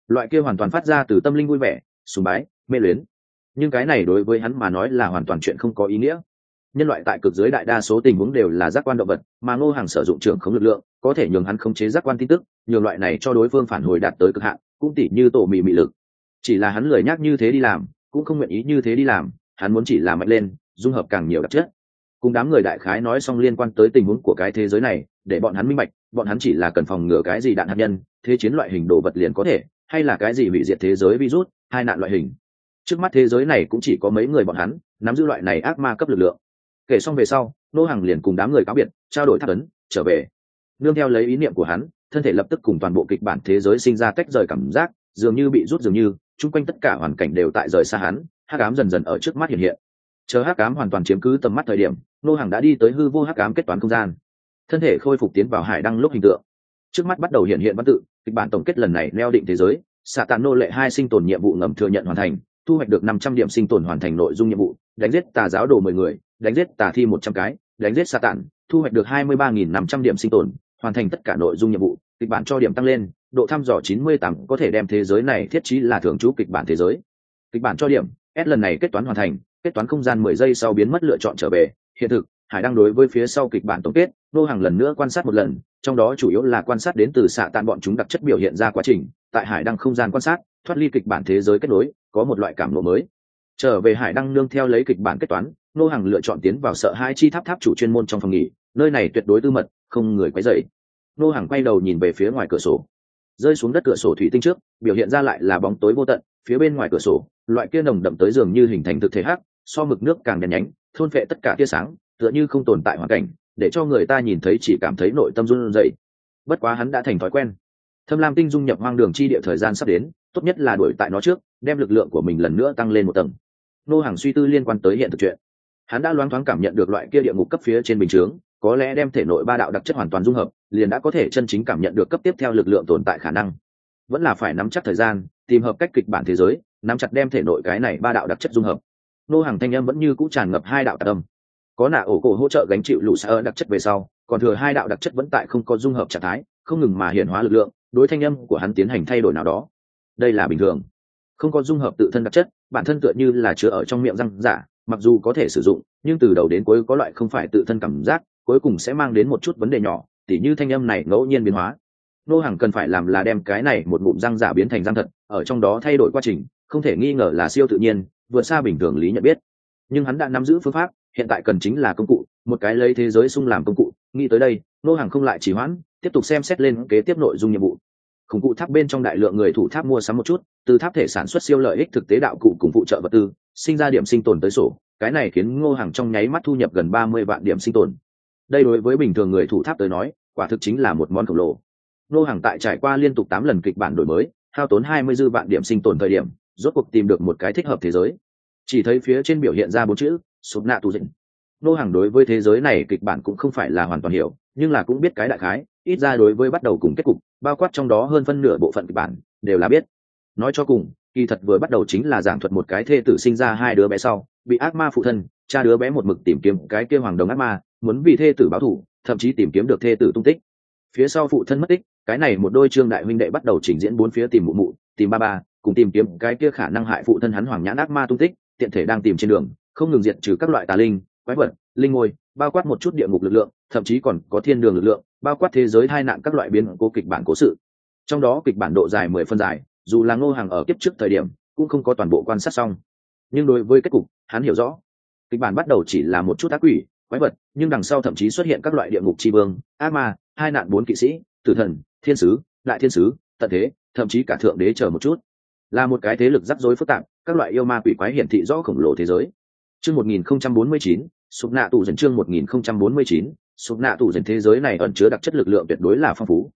Loại kia hoàn toàn phát ra từ tâm linh vui vẻ, sùng bái, mê luyến. Nhưng cái này đối với hắn mà nói là hoàn toàn chuyện không có ý nghĩa. Nhân loại tại cực giới đại đa số tình huống đều là giác quan động vật, mà ngô hàng sử dụng trưởng không lực lượng, có thể nhường hắn khống chế giác quan tin tức, nhường loại này cho đối phương phản hồi đạt tới cực hạn, cũng tỉ như tổ mị mị lực. Chỉ là hắn lười nhác như thế đi làm, cũng không nguyện ý như thế đi làm hắn muốn chỉ là mạnh lên, dung hợp càng nhiều đặc chất. Cùng đám người đại khái nói xong liên quan tới tình huống của cái thế giới này, để bọn hắn minh bạch, bọn hắn chỉ là cần phòng ngừa cái gì đạn hạt nhân, thế chiến loại hình đồ vật liền có thể, hay là cái gì hủy diệt thế giới virus, hai nạn loại hình. Trước mắt thế giới này cũng chỉ có mấy người bọn hắn, nắm giữ loại này ác ma cấp lực lượng. Kể xong về sau, nô hàng liền cùng đám người cáo biệt, trao đổi tháp ấn trở về. Nương theo lấy ý niệm của hắn, thân thể lập tức cùng toàn bộ kịch bản thế giới sinh ra tách rời cảm giác, dường như bị rút dường như, chung quanh tất cả hoàn cảnh đều tại rời xa hắn Hắc Ám dần dần ở trước mắt hiện hiện. Chờ Hắc Ám hoàn toàn chiếm cứ tầm mắt thời điểm, nô hàng đã đi tới hư vô Hắc Ám kết toán không gian. Thân thể khôi phục tiến vào hải đăng lúc hình tượng. Trước mắt bắt đầu hiện hiện văn tự, kịch bản tổng kết lần này neo định thế giới xạ tàn nô lệ hai sinh tồn nhiệm vụ ngầm thừa nhận hoàn thành, thu hoạch được năm trăm điểm sinh tồn hoàn thành nội dung nhiệm vụ, đánh giết tà giáo đồ mười người, đánh giết tà thi một trăm cái, đánh giết xạ tàn thu hoạch được hai mươi ba nghìn năm trăm điểm sinh tồn, hoàn thành tất cả nội dung nhiệm vụ, kịch bản cho điểm tăng lên, độ thăm dò chín mươi tám có thể đem thế giới này thiết trí là thưởng trú kịch bản thế giới. Kịch bản cho điểm s lần này kết toán hoàn thành, kết toán không gian mười giây sau biến mất lựa chọn trở về. Hiện thực, hải đang đối với phía sau kịch bản tổng kết, nô hàng lần nữa quan sát một lần, trong đó chủ yếu là quan sát đến từ xạ tàn bọn chúng đặc chất biểu hiện ra quá trình, tại hải đang không gian quan sát, thoát ly kịch bản thế giới kết nối, có một loại cảm nộ mới. Trở về hải đang nương theo lấy kịch bản kết toán, nô hàng lựa chọn tiến vào sợ hai chi tháp tháp chủ chuyên môn trong phòng nghỉ, nơi này tuyệt đối tư mật, không người quấy rầy. nô hàng quay đầu nhìn về phía ngoài cửa sổ. Rơi xuống đất cửa sổ thủy tinh trước, biểu hiện ra lại là bóng tối vô tận phía bên ngoài cửa sổ, loại kia nồng đậm tới dường như hình thành thực thể hắc, so mực nước càng đen nhánh, thôn phệ tất cả tia sáng, tựa như không tồn tại hoàn cảnh, để cho người ta nhìn thấy chỉ cảm thấy nội tâm run rẩy. Bất quá hắn đã thành thói quen. Thâm lam tinh dung nhập hoang đường chi địa thời gian sắp đến, tốt nhất là đuổi tại nó trước, đem lực lượng của mình lần nữa tăng lên một tầng. Nô hàng suy tư liên quan tới hiện thực chuyện. Hắn đã loáng thoáng cảm nhận được loại kia địa ngục cấp phía trên bình chướng, có lẽ đem thể nội ba đạo đặc chất hoàn toàn dung hợp, liền đã có thể chân chính cảm nhận được cấp tiếp theo lực lượng tồn tại khả năng vẫn là phải nắm chắc thời gian, tìm hợp cách kịch bản thế giới, nắm chặt đem thể nội cái này ba đạo đặc chất dung hợp. Nô hàng thanh âm vẫn như cũ tràn ngập hai đạo tạc âm. Có nạ ổ cổ hỗ trợ gánh chịu lũ xa đặc chất về sau, còn thừa hai đạo đặc chất vẫn tại không có dung hợp trạng thái, không ngừng mà hiện hóa lực lượng, đối thanh âm của hắn tiến hành thay đổi nào đó. Đây là bình thường. Không có dung hợp tự thân đặc chất, bản thân tựa như là chứa ở trong miệng răng giả, mặc dù có thể sử dụng, nhưng từ đầu đến cuối có loại không phải tự thân cảm giác, cuối cùng sẽ mang đến một chút vấn đề nhỏ, tỉ như thanh âm này ngẫu nhiên biến hóa nô hàng cần phải làm là đem cái này một ngụm răng giả biến thành răng thật, ở trong đó thay đổi quá trình, không thể nghi ngờ là siêu tự nhiên, vượt xa bình thường lý nhận biết. Nhưng hắn đã nắm giữ phương pháp, hiện tại cần chính là công cụ, một cái lấy thế giới sung làm công cụ. Nghĩ tới đây, nô hàng không lại chỉ hoãn, tiếp tục xem xét lên kế tiếp nội dung nhiệm vụ. Khủng cụ tháp bên trong đại lượng người thủ tháp mua sắm một chút, từ tháp thể sản xuất siêu lợi ích thực tế đạo cụ cùng phụ trợ vật tư, sinh ra điểm sinh tồn tới sổ, cái này khiến ngô hàng trong nháy mắt thu nhập gần ba mươi vạn điểm sinh tồn. Đây đối với bình thường người thủ tháp tới nói, quả thực chính là một món khổng lồ. Nô hàng tại trải qua liên tục tám lần kịch bản đổi mới hao tốn hai mươi dư vạn điểm sinh tồn thời điểm rốt cuộc tìm được một cái thích hợp thế giới. Chỉ thấy phía trên biểu hiện ra bốn chữ sụp nạ tù dịnh. Nô hàng đối với thế giới này kịch bản cũng không phải là hoàn toàn hiểu nhưng là cũng biết cái đại khái ít ra đối với bắt đầu cùng kết cục bao quát trong đó hơn phân nửa bộ phận kịch bản đều là biết. Nói cho cùng kỳ thật vừa bắt đầu chính là giảng thuật một cái thê tử sinh ra hai đứa bé sau bị ác ma phụ thân cha đứa bé một mực tìm kiếm cái kia hoàng đồng ác ma muốn vì thê tử báo thù, thậm chí tìm kiếm được thê tử tung tích. Phía sau phụ thân mất tích cái này một đôi trương đại huynh đệ bắt đầu trình diễn bốn phía tìm mụ mụ, tìm ba ba, cùng tìm kiếm cái kia khả năng hại phụ thân hắn hoàng nhãn ác ma tung tích, tiện thể đang tìm trên đường, không ngừng diệt trừ các loại tà linh, quái vật, linh ngôi, bao quát một chút địa ngục lực lượng, thậm chí còn có thiên đường lực lượng, bao quát thế giới hai nạn các loại biến cố kịch bản cố sự. Trong đó kịch bản độ dài mười phân dài, dù là ngô hàng ở kiếp trước thời điểm, cũng không có toàn bộ quan sát xong. Nhưng đối với kết cục, hắn hiểu rõ. Kịch bản bắt đầu chỉ là một chút ác quỷ, quái vật, nhưng đằng sau thậm chí xuất hiện các loại địa ngục tri vương, ác ma, hai nạn bốn kỵ sĩ, tử thần thiên sứ, đại thiên sứ, tận thế, thậm chí cả thượng đế chờ một chút. Là một cái thế lực rắc rối phức tạp, các loại yêu ma quỷ quái hiển thị rõ khổng lồ thế giới. Chương một nghìn không trăm bốn mươi chín, sụp nạ tù dần chương một nghìn không trăm bốn mươi chín, sụp nạ tù dần thế giới này ẩn chứa đặc chất lực lượng tuyệt đối là phong phú.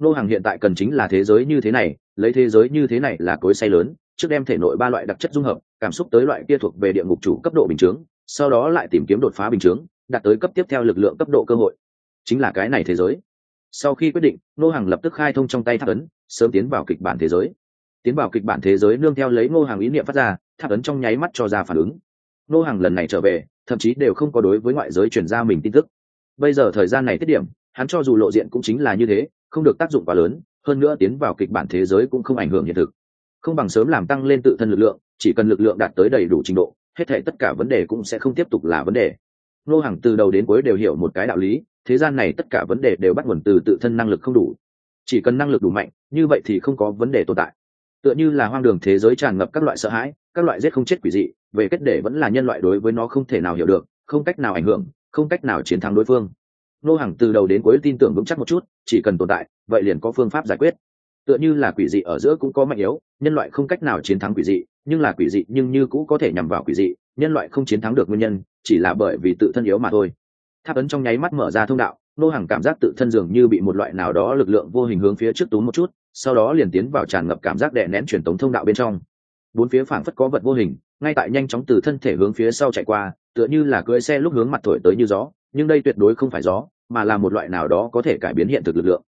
Nô hàng hiện tại cần chính là thế giới như thế này, lấy thế giới như thế này là cối say lớn, trước đem thể nội ba loại đặc chất dung hợp, cảm xúc tới loại kia thuộc về địa ngục chủ cấp độ bình chướng, sau đó lại tìm kiếm đột phá bình chướng, đạt tới cấp tiếp theo lực lượng cấp độ cơ hội. Chính là cái này thế giới sau khi quyết định, Ngô hàng lập tức khai thông trong tay tháp ấn, sớm tiến vào kịch bản thế giới. Tiến vào kịch bản thế giới nương theo lấy ngô hàng ý niệm phát ra, tháp ấn trong nháy mắt cho ra phản ứng. Ngô hàng lần này trở về, thậm chí đều không có đối với ngoại giới chuyển ra mình tin tức. Bây giờ thời gian này tiết điểm, hắn cho dù lộ diện cũng chính là như thế, không được tác dụng quá lớn, hơn nữa tiến vào kịch bản thế giới cũng không ảnh hưởng hiện thực. Không bằng sớm làm tăng lên tự thân lực lượng, chỉ cần lực lượng đạt tới đầy đủ trình độ, hết thể tất cả vấn đề cũng sẽ không tiếp tục là vấn đề. Ngô hàng từ đầu đến cuối đều hiểu một cái đạo lý thế gian này tất cả vấn đề đều bắt nguồn từ tự thân năng lực không đủ. Chỉ cần năng lực đủ mạnh, như vậy thì không có vấn đề tồn tại. Tựa như là hoang đường thế giới tràn ngập các loại sợ hãi, các loại giết không chết quỷ dị, về kết để vẫn là nhân loại đối với nó không thể nào hiểu được, không cách nào ảnh hưởng, không cách nào chiến thắng đối phương. Nô hàng từ đầu đến cuối tin tưởng vững chắc một chút, chỉ cần tồn tại, vậy liền có phương pháp giải quyết. Tựa như là quỷ dị ở giữa cũng có mạnh yếu, nhân loại không cách nào chiến thắng quỷ dị, nhưng là quỷ dị nhưng như cũ có thể nhằm vào quỷ dị, nhân loại không chiến thắng được nguyên nhân, chỉ là bởi vì tự thân yếu mà thôi tháp ấn trong nháy mắt mở ra thông đạo, nô hàng cảm giác tự thân dường như bị một loại nào đó lực lượng vô hình hướng phía trước túm một chút, sau đó liền tiến vào tràn ngập cảm giác đè nén truyền tống thông đạo bên trong. Bốn phía phảng phất có vật vô hình, ngay tại nhanh chóng từ thân thể hướng phía sau chạy qua, tựa như là cưỡi xe lúc hướng mặt thổi tới như gió, nhưng đây tuyệt đối không phải gió, mà là một loại nào đó có thể cải biến hiện thực lực lượng.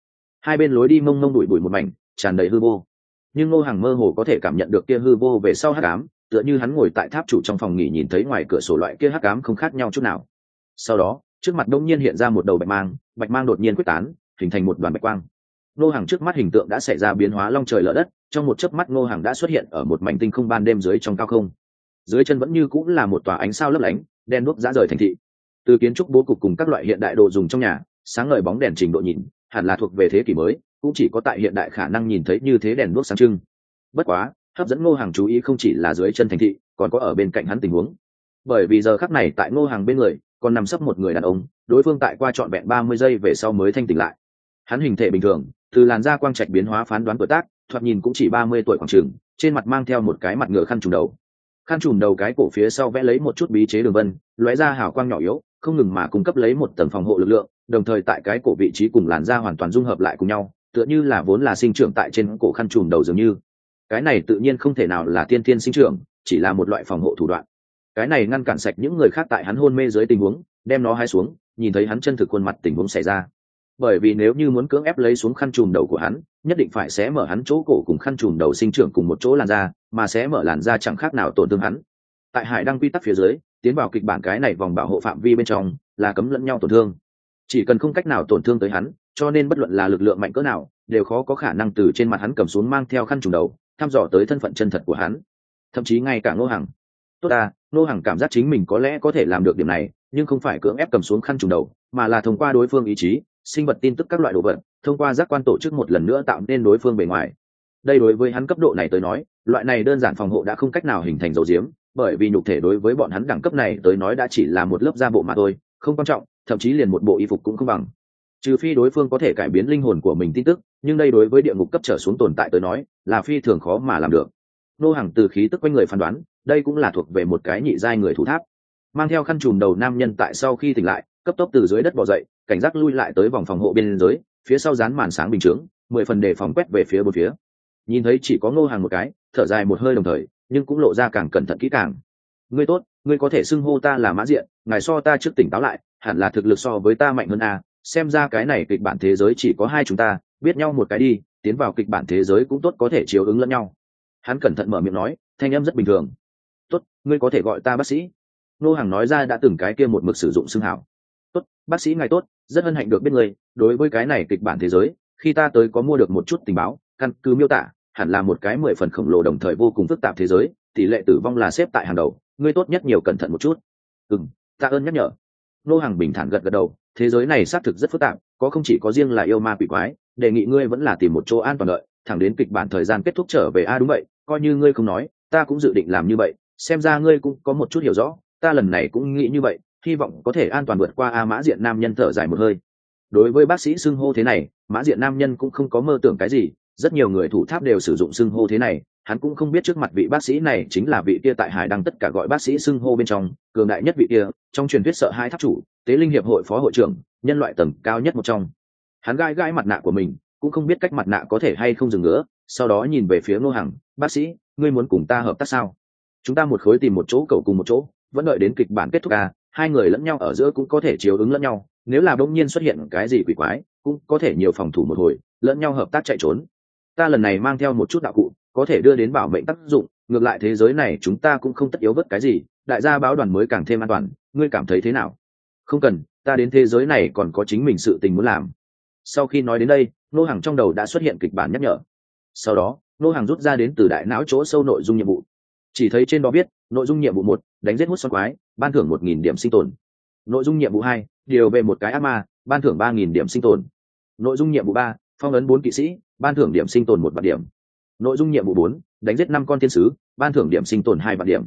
Hai bên lối đi mông mông đuổi bụi một mảnh, tràn đầy hư vô. Nhưng ngô hàng mơ hồ có thể cảm nhận được kia hư vô về sau hắc ám, tựa như hắn ngồi tại tháp chủ trong phòng nghỉ nhìn thấy ngoài cửa sổ loại kia hắc ám không khác nhau chút nào. Sau đó trước mặt đông nhiên hiện ra một đầu bạch mang bạch mang đột nhiên quyết tán, hình thành một đoàn bạch quang. Ngô hàng trước mắt hình tượng đã xảy ra biến hóa long trời lở đất, trong một chớp mắt ngô hàng đã xuất hiện ở một mảnh tinh không ban đêm dưới trong cao không. Dưới chân vẫn như cũng là một tòa ánh sao lấp lánh, đen đuốc dã rời thành thị. Từ kiến trúc bố cục cùng các loại hiện đại đồ dùng trong nhà, sáng ngời bóng đèn trình độ nhìn, hẳn là thuộc về thế kỷ mới, cũng chỉ có tại hiện đại khả năng nhìn thấy như thế đèn đuốc sáng trưng. Bất quá, hấp dẫn ngô hàng chú ý không chỉ là dưới chân thành thị, còn có ở bên cạnh hắn tình huống. Bởi vì giờ khắc này tại ngô hàng bên người còn nằm sấp một người đàn ông, đối phương tại qua trọn vẹn ba mươi giây về sau mới thanh tỉnh lại. Hắn hình thể bình thường, từ làn da quang trạch biến hóa phán đoán tuổi tác, thoạt nhìn cũng chỉ ba mươi tuổi khoảng trường trên mặt mang theo một cái mặt ngựa khăn trùm đầu. Khăn trùm đầu cái cổ phía sau vẽ lấy một chút bí chế đường vân, lóe ra hào quang nhỏ yếu, không ngừng mà cung cấp lấy một tầng phòng hộ lực lượng, đồng thời tại cái cổ vị trí cùng làn da hoàn toàn dung hợp lại cùng nhau, tựa như là vốn là sinh trưởng tại trên cổ khăn trùm đầu dường như. Cái này tự nhiên không thể nào là tiên tiên sinh trưởng, chỉ là một loại phòng hộ thủ đoạn cái này ngăn cản sạch những người khác tại hắn hôn mê dưới tình huống, đem nó hai xuống, nhìn thấy hắn chân thực khuôn mặt tình huống xảy ra. Bởi vì nếu như muốn cưỡng ép lấy xuống khăn chùm đầu của hắn, nhất định phải xé mở hắn chỗ cổ cùng khăn chùm đầu sinh trưởng cùng một chỗ làn da, mà xé mở làn da chẳng khác nào tổn thương hắn. Tại hải đăng quy tắc phía dưới, tiến vào kịch bản cái này vòng bảo hộ phạm vi bên trong, là cấm lẫn nhau tổn thương. Chỉ cần không cách nào tổn thương tới hắn, cho nên bất luận là lực lượng mạnh cỡ nào, đều khó có khả năng từ trên mặt hắn cầm xuống mang theo khăn trùng đầu, thăm dò tới thân phận chân thật của hắn. Thậm chí ngay cả ngô hằng tốt ta, nô hàng cảm giác chính mình có lẽ có thể làm được điểm này, nhưng không phải cưỡng ép cầm xuống khăn trùng đầu, mà là thông qua đối phương ý chí, sinh vật tin tức các loại đồ vật, thông qua giác quan tổ chức một lần nữa tạo nên đối phương bề ngoài. Đây đối với hắn cấp độ này tới nói, loại này đơn giản phòng hộ đã không cách nào hình thành dầu diếm bởi vì nhục thể đối với bọn hắn đẳng cấp này tới nói đã chỉ là một lớp da bộ mà thôi, không quan trọng, thậm chí liền một bộ y phục cũng không bằng. Trừ phi đối phương có thể cải biến linh hồn của mình tin tức, nhưng đây đối với địa ngục cấp trở xuống tồn tại tới nói, là phi thường khó mà làm được. Nô hàng từ khí tức quanh người phán đoán đây cũng là thuộc về một cái nhị giai người thủ tháp. Mang theo khăn trùm đầu nam nhân tại sau khi tỉnh lại, cấp tốc từ dưới đất bỏ dậy, cảnh giác lui lại tới vòng phòng hộ bên dưới, phía sau dán màn sáng bình chướng, mười phần đề phòng quét về phía bốn phía. Nhìn thấy chỉ có ngô hàng một cái, thở dài một hơi đồng thời, nhưng cũng lộ ra càng cẩn thận kỹ càng. Ngươi tốt, ngươi có thể xưng hô ta là mã diện, ngài so ta trước tỉnh táo lại, hẳn là thực lực so với ta mạnh hơn a, xem ra cái này kịch bản thế giới chỉ có hai chúng ta, biết nhau một cái đi, tiến vào kịch bản thế giới cũng tốt có thể chiếu ứng lẫn nhau. Hắn cẩn thận mở miệng nói, thanh âm rất bình thường tốt, ngươi có thể gọi ta bác sĩ. Nô hàng nói ra đã từng cái kia một mực sử dụng xưng hảo tốt, bác sĩ ngài tốt, rất hân hạnh được biết ngươi. đối với cái này kịch bản thế giới, khi ta tới có mua được một chút tình báo, căn cứ miêu tả, hẳn là một cái mười phần khổng lồ đồng thời vô cùng phức tạp thế giới, tỷ lệ tử vong là xếp tại hàng đầu, ngươi tốt nhất nhiều cẩn thận một chút. Ừ m tạ ơn nhắc nhở. Nô hàng bình thản gật gật đầu, thế giới này xác thực rất phức tạp, có không chỉ có riêng là yêu ma quỷ quái, đề nghị ngươi vẫn là tìm một chỗ an toàn lợi thẳng đến kịch bản thời gian kết thúc trở về. A, đúng vậy, coi như ngươi không nói, ta cũng dự định làm như vậy xem ra ngươi cũng có một chút hiểu rõ, ta lần này cũng nghĩ như vậy, hy vọng có thể an toàn vượt qua a mã diện nam nhân thở dài một hơi. Đối với bác sĩ xưng hô thế này, mã diện nam nhân cũng không có mơ tưởng cái gì, rất nhiều người thủ tháp đều sử dụng xưng hô thế này, hắn cũng không biết trước mặt vị bác sĩ này chính là vị kia tại hải đăng tất cả gọi bác sĩ xưng hô bên trong, cường đại nhất vị kia, trong truyền thuyết sợ hai tháp chủ, tế linh hiệp hội phó hội trưởng, nhân loại tầng cao nhất một trong. Hắn gai gai mặt nạ của mình, cũng không biết cách mặt nạ có thể hay không dừng nữa, sau đó nhìn về phía ngô hằng, bác sĩ, ngươi muốn cùng ta hợp tác sao? Chúng ta một khối tìm một chỗ, cầu cùng một chỗ, vẫn đợi đến kịch bản kết thúc à hai người lẫn nhau ở giữa cũng có thể chiếu ứng lẫn nhau, nếu là bỗng nhiên xuất hiện cái gì quỷ quái, cũng có thể nhiều phòng thủ một hồi, lẫn nhau hợp tác chạy trốn. Ta lần này mang theo một chút đạo cụ, có thể đưa đến bảo mệnh tác dụng, ngược lại thế giới này chúng ta cũng không tất yếu vất cái gì, đại gia báo đoàn mới càng thêm an toàn, ngươi cảm thấy thế nào? Không cần, ta đến thế giới này còn có chính mình sự tình muốn làm. Sau khi nói đến đây, nô hàng trong đầu đã xuất hiện kịch bản nhắc nhở. Sau đó, nô hàng rút ra đến từ đại não chỗ sâu nội dung nhiệm vụ chỉ thấy trên đó viết, nội dung nhiệm vụ một, đánh giết hút xoắn quái, ban thưởng một nghìn điểm sinh tồn. Nội dung nhiệm vụ hai, điều về một cái ác ma, ban thưởng ba nghìn điểm sinh tồn. Nội dung nhiệm vụ ba, phong ấn bốn kỵ sĩ, ban thưởng điểm sinh tồn một vạn điểm. Nội dung nhiệm vụ bốn, đánh giết năm con thiên sứ, ban thưởng điểm sinh tồn hai vạn điểm.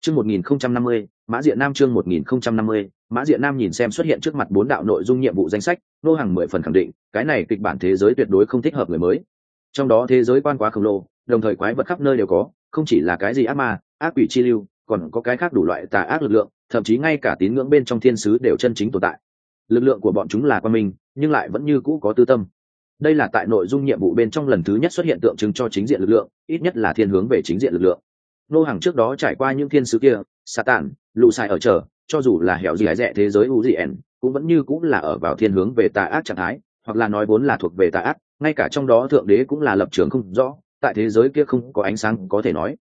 Chương một nghìn không trăm năm mươi, mã diện nam chương một nghìn không trăm năm mươi, mã diện nam nhìn xem xuất hiện trước mặt bốn đạo nội dung nhiệm vụ danh sách, nô hàng mười phần khẳng định, cái này kịch bản thế giới tuyệt đối không thích hợp người mới. Trong đó thế giới quan quá khổng lồ, đồng thời quái vật khắp nơi đều có không chỉ là cái gì ác ma, ác quỷ chi lưu, còn có cái khác đủ loại tà ác lực lượng, thậm chí ngay cả tín ngưỡng bên trong thiên sứ đều chân chính tồn tại. Lực lượng của bọn chúng là quan minh, nhưng lại vẫn như cũ có tư tâm. Đây là tại nội dung nhiệm vụ bên trong lần thứ nhất xuất hiện tượng trưng cho chính diện lực lượng, ít nhất là thiên hướng về chính diện lực lượng. Nô hàng trước đó trải qua những thiên sứ kia sa tản lụ sai ở chờ, cho dù là hẻo gì hái rẻ thế giới u gì ẻn cũng vẫn như cũng là ở vào thiên hướng về tà ác trạng thái, hoặc là nói vốn là thuộc về tà ác, ngay cả trong đó thượng đế cũng là lập trường không rõ tại thế giới kia không có ánh sáng có thể nói.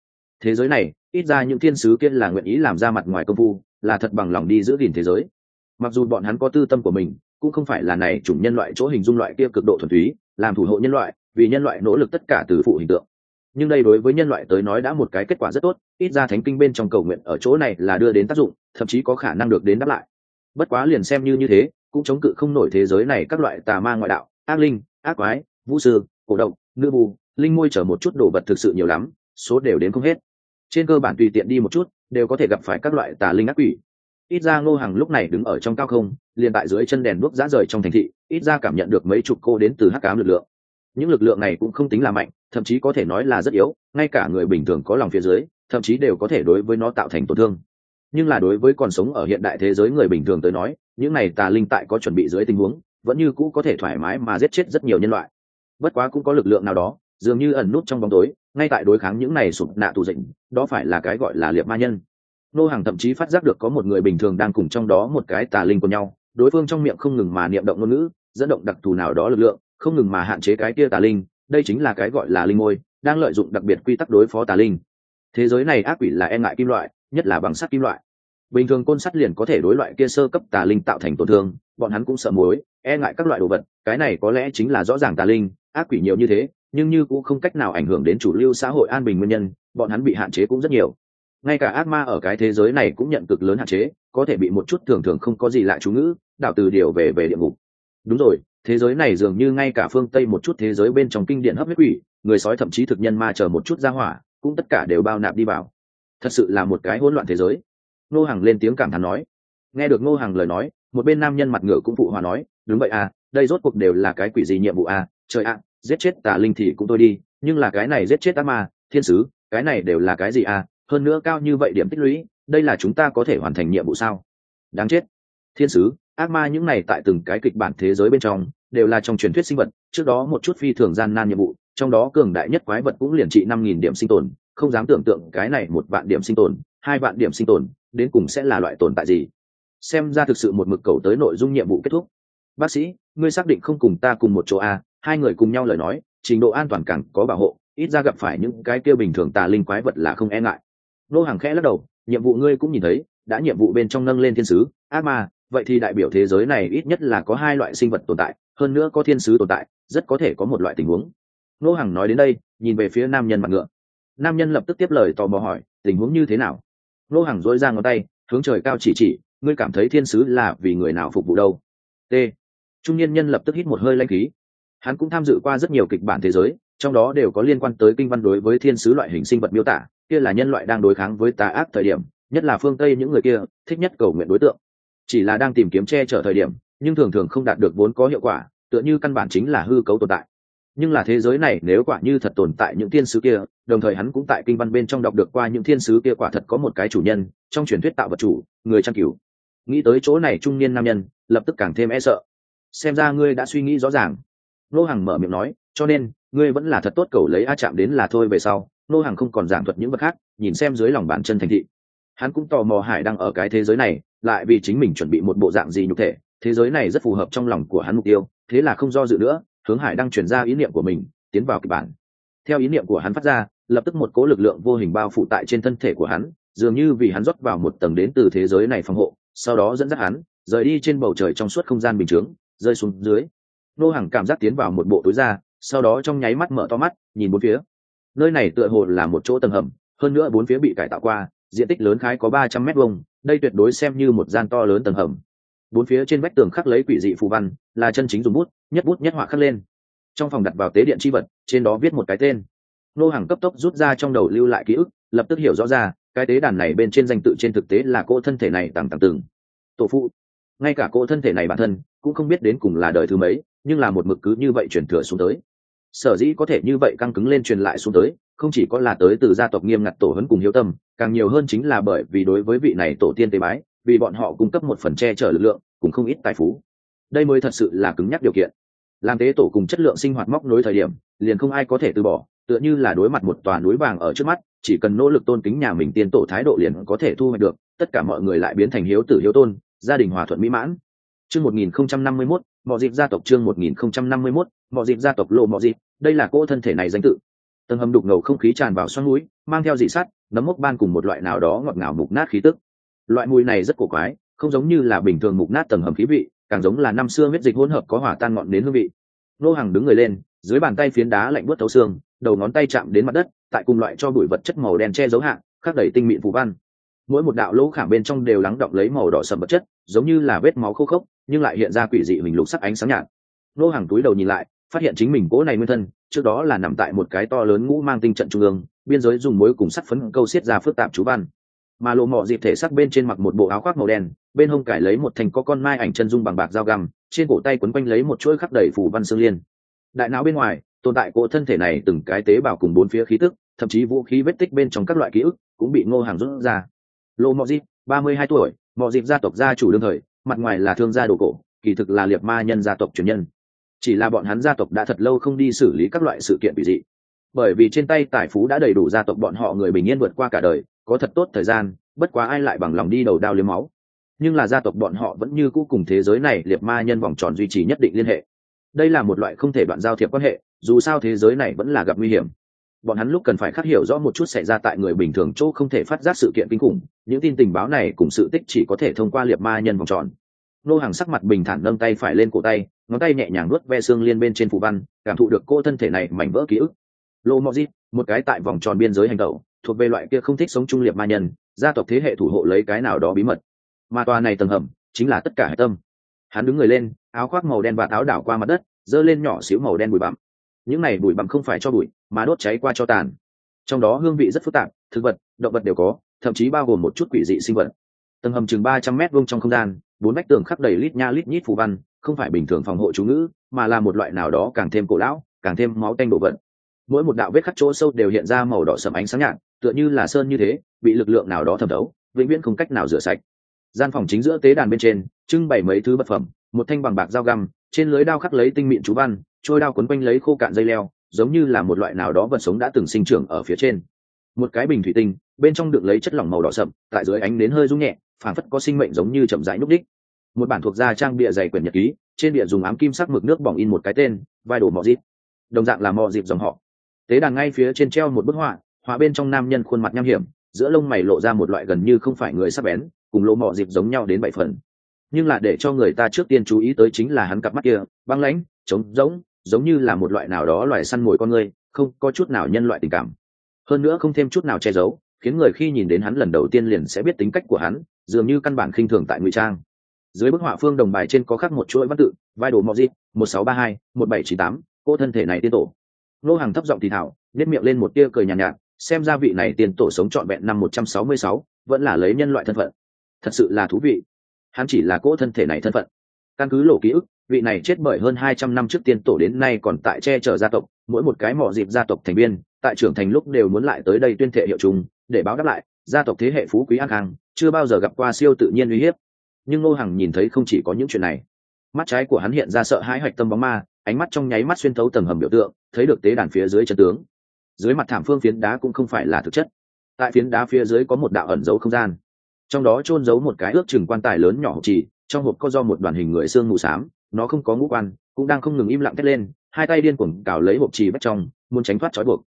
Thế giới này, ít ra những thiên sứ kia là nguyện ý làm ra mặt ngoài công phu, là thật bằng lòng đi giữ gìn thế giới. Mặc dù bọn hắn có tư tâm của mình, cũng không phải là này chủng nhân loại chỗ hình dung loại kia cực độ thuần túy, làm thủ hộ nhân loại, vì nhân loại nỗ lực tất cả từ phụ hình tượng. Nhưng đây đối với nhân loại tới nói đã một cái kết quả rất tốt, ít ra thánh kinh bên trong cầu nguyện ở chỗ này là đưa đến tác dụng, thậm chí có khả năng được đến đáp lại. Bất quá liền xem như như thế, cũng chống cự không nổi thế giới này các loại tà ma ngoại đạo, ác linh, ác quái, vũ sư, cổ động nữ bù linh môi chở một chút đồ vật thực sự nhiều lắm, số đều đến không hết. Trên cơ bản tùy tiện đi một chút, đều có thể gặp phải các loại tà linh ác quỷ. Ít ra ngô hàng lúc này đứng ở trong cao không, liền tại dưới chân đèn đuốc rã rời trong thành thị, ít ra cảm nhận được mấy chục cô đến từ hắc cám lực lượng. Những lực lượng này cũng không tính là mạnh, thậm chí có thể nói là rất yếu, ngay cả người bình thường có lòng phía dưới, thậm chí đều có thể đối với nó tạo thành tổn thương. Nhưng là đối với còn sống ở hiện đại thế giới người bình thường tới nói, những này tà linh tại có chuẩn bị dưới tình huống, vẫn như cũ có thể thoải mái mà giết chết rất nhiều nhân loại. Bất quá cũng có lực lượng nào đó dường như ẩn nút trong bóng tối, ngay tại đối kháng những này sụp nạ tù dịnh, đó phải là cái gọi là liệt ma nhân. Nô hàng thậm chí phát giác được có một người bình thường đang cùng trong đó một cái tà linh của nhau, đối phương trong miệng không ngừng mà niệm động ngôn ngữ, dẫn động đặc thù nào đó lực lượng, không ngừng mà hạn chế cái kia tà linh, đây chính là cái gọi là linh môi đang lợi dụng đặc biệt quy tắc đối phó tà linh. Thế giới này ác quỷ là e ngại kim loại, nhất là bằng sắt kim loại. Bình thường côn sắt liền có thể đối loại kia sơ cấp tà linh tạo thành tổn thương, bọn hắn cũng sợ muối e ngại các loại đồ vật, cái này có lẽ chính là rõ ràng tà linh, ác quỷ nhiều như thế nhưng như cũng không cách nào ảnh hưởng đến chủ lưu xã hội an bình nguyên nhân, bọn hắn bị hạn chế cũng rất nhiều. Ngay cả ác ma ở cái thế giới này cũng nhận cực lớn hạn chế, có thể bị một chút thường thường không có gì lại chú ngữ đạo từ điều về về địa ngục. Đúng rồi, thế giới này dường như ngay cả phương tây một chút thế giới bên trong kinh điển hấp huyết quỷ, người sói thậm chí thực nhân ma chờ một chút ra hỏa, cũng tất cả đều bao nạp đi vào. Thật sự là một cái hỗn loạn thế giới. Ngô hằng lên tiếng cảm thán nói. Nghe được ngô hằng lời nói, một bên nam nhân mặt ngựa cũng phụ hòa nói, đúng vậy à đây rốt cuộc đều là cái quỷ gì nhiệm vụ à? Trời ạ giết chết tà linh thì cũng tôi đi nhưng là cái này giết chết ác ma thiên sứ cái này đều là cái gì à? Hơn nữa cao như vậy điểm tích lũy đây là chúng ta có thể hoàn thành nhiệm vụ sao? Đáng chết. Thiên sứ ác ma những này tại từng cái kịch bản thế giới bên trong đều là trong truyền thuyết sinh vật trước đó một chút phi thường gian nan nhiệm vụ trong đó cường đại nhất quái vật cũng liền trị năm nghìn điểm sinh tồn không dám tưởng tượng cái này một vạn điểm sinh tồn hai vạn điểm sinh tồn đến cùng sẽ là loại tồn tại gì? Xem ra thực sự một mực cầu tới nội dung nhiệm vụ kết thúc. Bác sĩ ngươi xác định không cùng ta cùng một chỗ a à, hai người cùng nhau lời nói, trình độ an toàn càng có bảo hộ, ít ra gặp phải những cái kia bình thường tà linh quái vật là không e ngại. Nô hàng khẽ lắc đầu, nhiệm vụ ngươi cũng nhìn thấy, đã nhiệm vụ bên trong nâng lên thiên sứ. Ác ma, vậy thì đại biểu thế giới này ít nhất là có hai loại sinh vật tồn tại, hơn nữa có thiên sứ tồn tại, rất có thể có một loại tình huống. Nô hàng nói đến đây, nhìn về phía nam nhân mặt ngựa. Nam nhân lập tức tiếp lời tò mò hỏi, tình huống như thế nào? Nô hàng dối ra ngón tay, hướng trời cao chỉ chỉ, ngươi cảm thấy thiên sứ là vì người nào phục vụ đâu? T. Trung niên nhân lập tức hít một hơi lanh khí hắn cũng tham dự qua rất nhiều kịch bản thế giới, trong đó đều có liên quan tới kinh văn đối với thiên sứ loại hình sinh vật miêu tả, kia là nhân loại đang đối kháng với tà ác thời điểm, nhất là phương tây những người kia, thích nhất cầu nguyện đối tượng. Chỉ là đang tìm kiếm che chở thời điểm, nhưng thường thường không đạt được vốn có hiệu quả, tựa như căn bản chính là hư cấu tồn tại. Nhưng là thế giới này nếu quả như thật tồn tại những thiên sứ kia, đồng thời hắn cũng tại kinh văn bên trong đọc được qua những thiên sứ kia quả thật có một cái chủ nhân, trong truyền thuyết tạo vật chủ, người trang cửu nghĩ tới chỗ này trung niên nam nhân, lập tức càng thêm e sợ. Xem ra ngươi đã suy nghĩ rõ ràng nô hàng mở miệng nói, cho nên, ngươi vẫn là thật tốt cầu lấy a chạm đến là thôi về sau. Nô hàng không còn giảng thuật những vật khác, nhìn xem dưới lòng bàn chân thành thị. Hắn cũng tò mò hải đang ở cái thế giới này, lại vì chính mình chuẩn bị một bộ dạng gì nhục thể. Thế giới này rất phù hợp trong lòng của hắn mục tiêu, thế là không do dự nữa, hướng hải đang chuyển ra ý niệm của mình, tiến vào kịch bản. Theo ý niệm của hắn phát ra, lập tức một cố lực lượng vô hình bao phủ tại trên thân thể của hắn, dường như vì hắn rót vào một tầng đến từ thế giới này phòng hộ, sau đó dẫn dắt hắn, rời đi trên bầu trời trong suốt không gian bình chướng, rơi xuống dưới nô hàng cảm giác tiến vào một bộ túi da, sau đó trong nháy mắt mở to mắt, nhìn bốn phía. Nơi này tựa hồ là một chỗ tầng hầm, hơn nữa bốn phía bị cải tạo qua, diện tích lớn khái có ba trăm mét vuông, đây tuyệt đối xem như một gian to lớn tầng hầm. Bốn phía trên vách tường khắc lấy quỷ dị phù văn, là chân chính dùng bút, nhất bút nhất họa khắc lên. Trong phòng đặt vào tế điện c h i vật, trên đó viết một cái tên. Nô hàng cấp tốc rút ra trong đầu lưu lại ký ức, lập tức hiểu rõ ra, cái tế đàn này bên trên danh tự trên thực tế là cô thân thể này tàng tàng từng tổ phụ. Ngay cả cô thân thể này bản thân cũng không biết đến cùng là đời thứ mấy, nhưng là một mực cứ như vậy chuyển thừa xuống tới. Sở dĩ có thể như vậy căng cứng lên truyền lại xuống tới, không chỉ có là tới từ gia tộc nghiêm ngặt tổ hấn cùng hiếu tâm, càng nhiều hơn chính là bởi vì đối với vị này tổ tiên tế bái, vì bọn họ cung cấp một phần che chở lực lượng cũng không ít tài phú. Đây mới thật sự là cứng nhắc điều kiện. Làm tế tổ cùng chất lượng sinh hoạt móc nối thời điểm, liền không ai có thể từ bỏ, tựa như là đối mặt một tòa núi vàng ở trước mắt, chỉ cần nỗ lực tôn kính nhà mình tiên tổ thái độ liền có thể thu hoạch được, tất cả mọi người lại biến thành hiếu tử hiếu tôn, gia đình hòa thuận mỹ mãn chương một nghìn không trăm năm mươi gia tộc chương một nghìn không trăm năm mươi gia tộc lộ mọi Dịch, đây là cỗ thân thể này danh tự. Tầng hầm đục ngầu không khí tràn vào xoắn núi mang theo dị sắt nấm mốc ban cùng một loại nào đó ngọt ngào mục nát khí tức. Loại mùi này rất cổ quái không giống như là bình thường mục nát tầng hầm khí vị càng giống là năm xưa huyết dịch hỗn hợp có hỏa tan ngọn đến hương vị. Lô Hằng đứng người lên dưới bàn tay phiến đá lạnh buốt thấu xương đầu ngón tay chạm đến mặt đất tại cùng loại cho bụi vật chất màu đen che giấu hạ, khắc đẩy tinh mịn phù văn. Mỗi một đạo lỗ khảm bên trong đều lắng động lấy màu đỏ sầm vật chất giống như là vết máu khô khốc nhưng lại hiện ra quỷ dị hình lục sắc ánh sáng nhạt. Nô hàng túi đầu nhìn lại, phát hiện chính mình cố này nguyên thân, trước đó là nằm tại một cái to lớn ngũ mang tinh trận trung ương, biên giới dùng mối cùng sắt phấn câu xiết ra phức tạp chú văn. Mà lộ mọ dịp thể sắc bên trên mặc một bộ áo khoác màu đen, bên hông cải lấy một thành có con mai ảnh chân dung bằng bạc dao găm, trên cổ tay quấn quanh lấy một chuỗi khắc đầy phủ văn xương liên. Đại não bên ngoài, tồn tại cỗ thân thể này từng cái tế bào cùng bốn phía khí tức, thậm chí vũ khí vết tích bên trong các loại ký ức cũng bị ngô hàng rút ra. Lộ mọ dịp, ba mươi hai tuổi, mọ dịp gia tộc gia chủ đương thời mặt ngoài là thương gia đồ cổ, kỳ thực là liệt ma nhân gia tộc truyền nhân. Chỉ là bọn hắn gia tộc đã thật lâu không đi xử lý các loại sự kiện bị dị. Bởi vì trên tay tài phú đã đầy đủ gia tộc bọn họ người bình yên vượt qua cả đời, có thật tốt thời gian, bất quá ai lại bằng lòng đi đầu đao liếm máu. Nhưng là gia tộc bọn họ vẫn như cũ cùng thế giới này liệt ma nhân vòng tròn duy trì nhất định liên hệ. Đây là một loại không thể đoạn giao thiệp quan hệ, dù sao thế giới này vẫn là gặp nguy hiểm bọn hắn lúc cần phải khắc hiểu rõ một chút xảy ra tại người bình thường chỗ không thể phát giác sự kiện kinh khủng, những tin tình báo này cùng sự tích chỉ có thể thông qua liệt ma nhân vòng tròn. Nô hàng sắc mặt bình thản nâng tay phải lên cổ tay, ngón tay nhẹ nhàng nuốt ve xương liên bên trên phù văn, cảm thụ được cô thân thể này mảnh vỡ ký ức. Lô mozit một cái tại vòng tròn biên giới hành tẩu, thuộc về loại kia không thích sống trung liệt ma nhân, gia tộc thế hệ thủ hộ lấy cái nào đó bí mật. Mà tòa này tầng hầm, chính là tất cả hệ tâm. Hắn đứng người lên, áo khoác màu đen và áo đảo qua mặt đất, giơ lên nhỏ xíu màu đen bụi bặm những này bụi bặm không phải cho bụi, mà đốt cháy qua cho tàn. Trong đó hương vị rất phức tạp, thực vật, động vật đều có, thậm chí bao gồm một chút quỷ dị sinh vật. Tầng hầm chừng ba trăm mét vuông trong không gian, bốn vách tường khắc đầy lít nha lít nhít phù văn, không phải bình thường phòng hộ chú ngữ, mà là một loại nào đó càng thêm cổ lão, càng thêm máu tanh đồ vật. Mỗi một đạo vết khắc chỗ sâu đều hiện ra màu đỏ sầm ánh sáng nhạt, tựa như là sơn như thế, bị lực lượng nào đó thẩm thấu, vĩnh viễn không cách nào rửa sạch. Gian phòng chính giữa tế đàn bên trên, trưng bày mấy thứ vật phẩm, một thanh bằng bạc dao găm trên lưới đao khắc lấy tinh mịn chú văn, trôi đao quấn quanh lấy khô cạn dây leo, giống như là một loại nào đó vật sống đã từng sinh trưởng ở phía trên. Một cái bình thủy tinh, bên trong được lấy chất lỏng màu đỏ sậm, tại dưới ánh nến hơi rung nhẹ phản phất có sinh mệnh giống như chậm rãi núp đích một bản thuộc gia trang bìa dày quyển nhật ký, trên bìa dùng ám kim sắc mực nước bỏng in một cái tên, vai đồ mò dịp. Đồng dạng là mò dịp dòng họ. Tế đàn ngay phía trên treo một bức họa họa bên trong nam nhân khuôn mặt nham hiểm, giữa lông mày lộ ra một loại gần như không phải người sắp bén, cùng lỗ mò dịp giống nhau đến bảy phần nhưng là để cho người ta trước tiên chú ý tới chính là hắn cặp mắt kia băng lãnh trống rỗng giống như là một loại nào đó loài săn mồi con người không có chút nào nhân loại tình cảm. Hơn nữa không thêm chút nào che giấu khiến người khi nhìn đến hắn lần đầu tiên liền sẽ biết tính cách của hắn dường như căn bản khinh thường tại ngụy trang. Dưới bức họa phương đồng bài trên có khắc một chuỗi văn tự vai đồ mọ dịp một sáu ba hai một bảy chín tám cô thân thể này tiên tổ. Nô hàng thấp giọng thì thảo nếp miệng lên một tia cười nhàn nhạt, nhạt xem ra vị này tiên tổ sống trọn vẹn năm một trăm sáu mươi sáu vẫn là lấy nhân loại thân phận. Thật sự là thú vị hắn chỉ là cỗ thân thể này thân phận. Căn cứ lộ ký ức, vị này chết bởi hơn hai trăm năm trước tiên tổ đến nay còn tại che chở gia tộc, mỗi một cái mỏ dịp gia tộc thành viên, tại trưởng thành lúc đều muốn lại tới đây tuyên thệ hiệu chúng, để báo đáp lại, gia tộc thế hệ phú quý an khang, chưa bao giờ gặp qua siêu tự nhiên uy hiếp. Nhưng ngô hằng nhìn thấy không chỉ có những chuyện này. Mắt trái của hắn hiện ra sợ hãi hoạch tâm bóng ma, ánh mắt trong nháy mắt xuyên thấu tầng hầm biểu tượng, thấy được tế đàn phía dưới chân tướng. Dưới mặt thảm phương phiến đá cũng không phải là thực chất. Tại phiến đá phía dưới có một đạo ẩn dấu không gian trong đó chôn giấu một cái ước chừng quan tài lớn nhỏ hộp trì trong hộp có do một đoàn hình người xương mù xám, nó không có ngũ quan, cũng đang không ngừng im lặng thét lên, hai tay điên cuồng cào lấy hộp trì bắt trong, muốn tránh thoát trói buộc.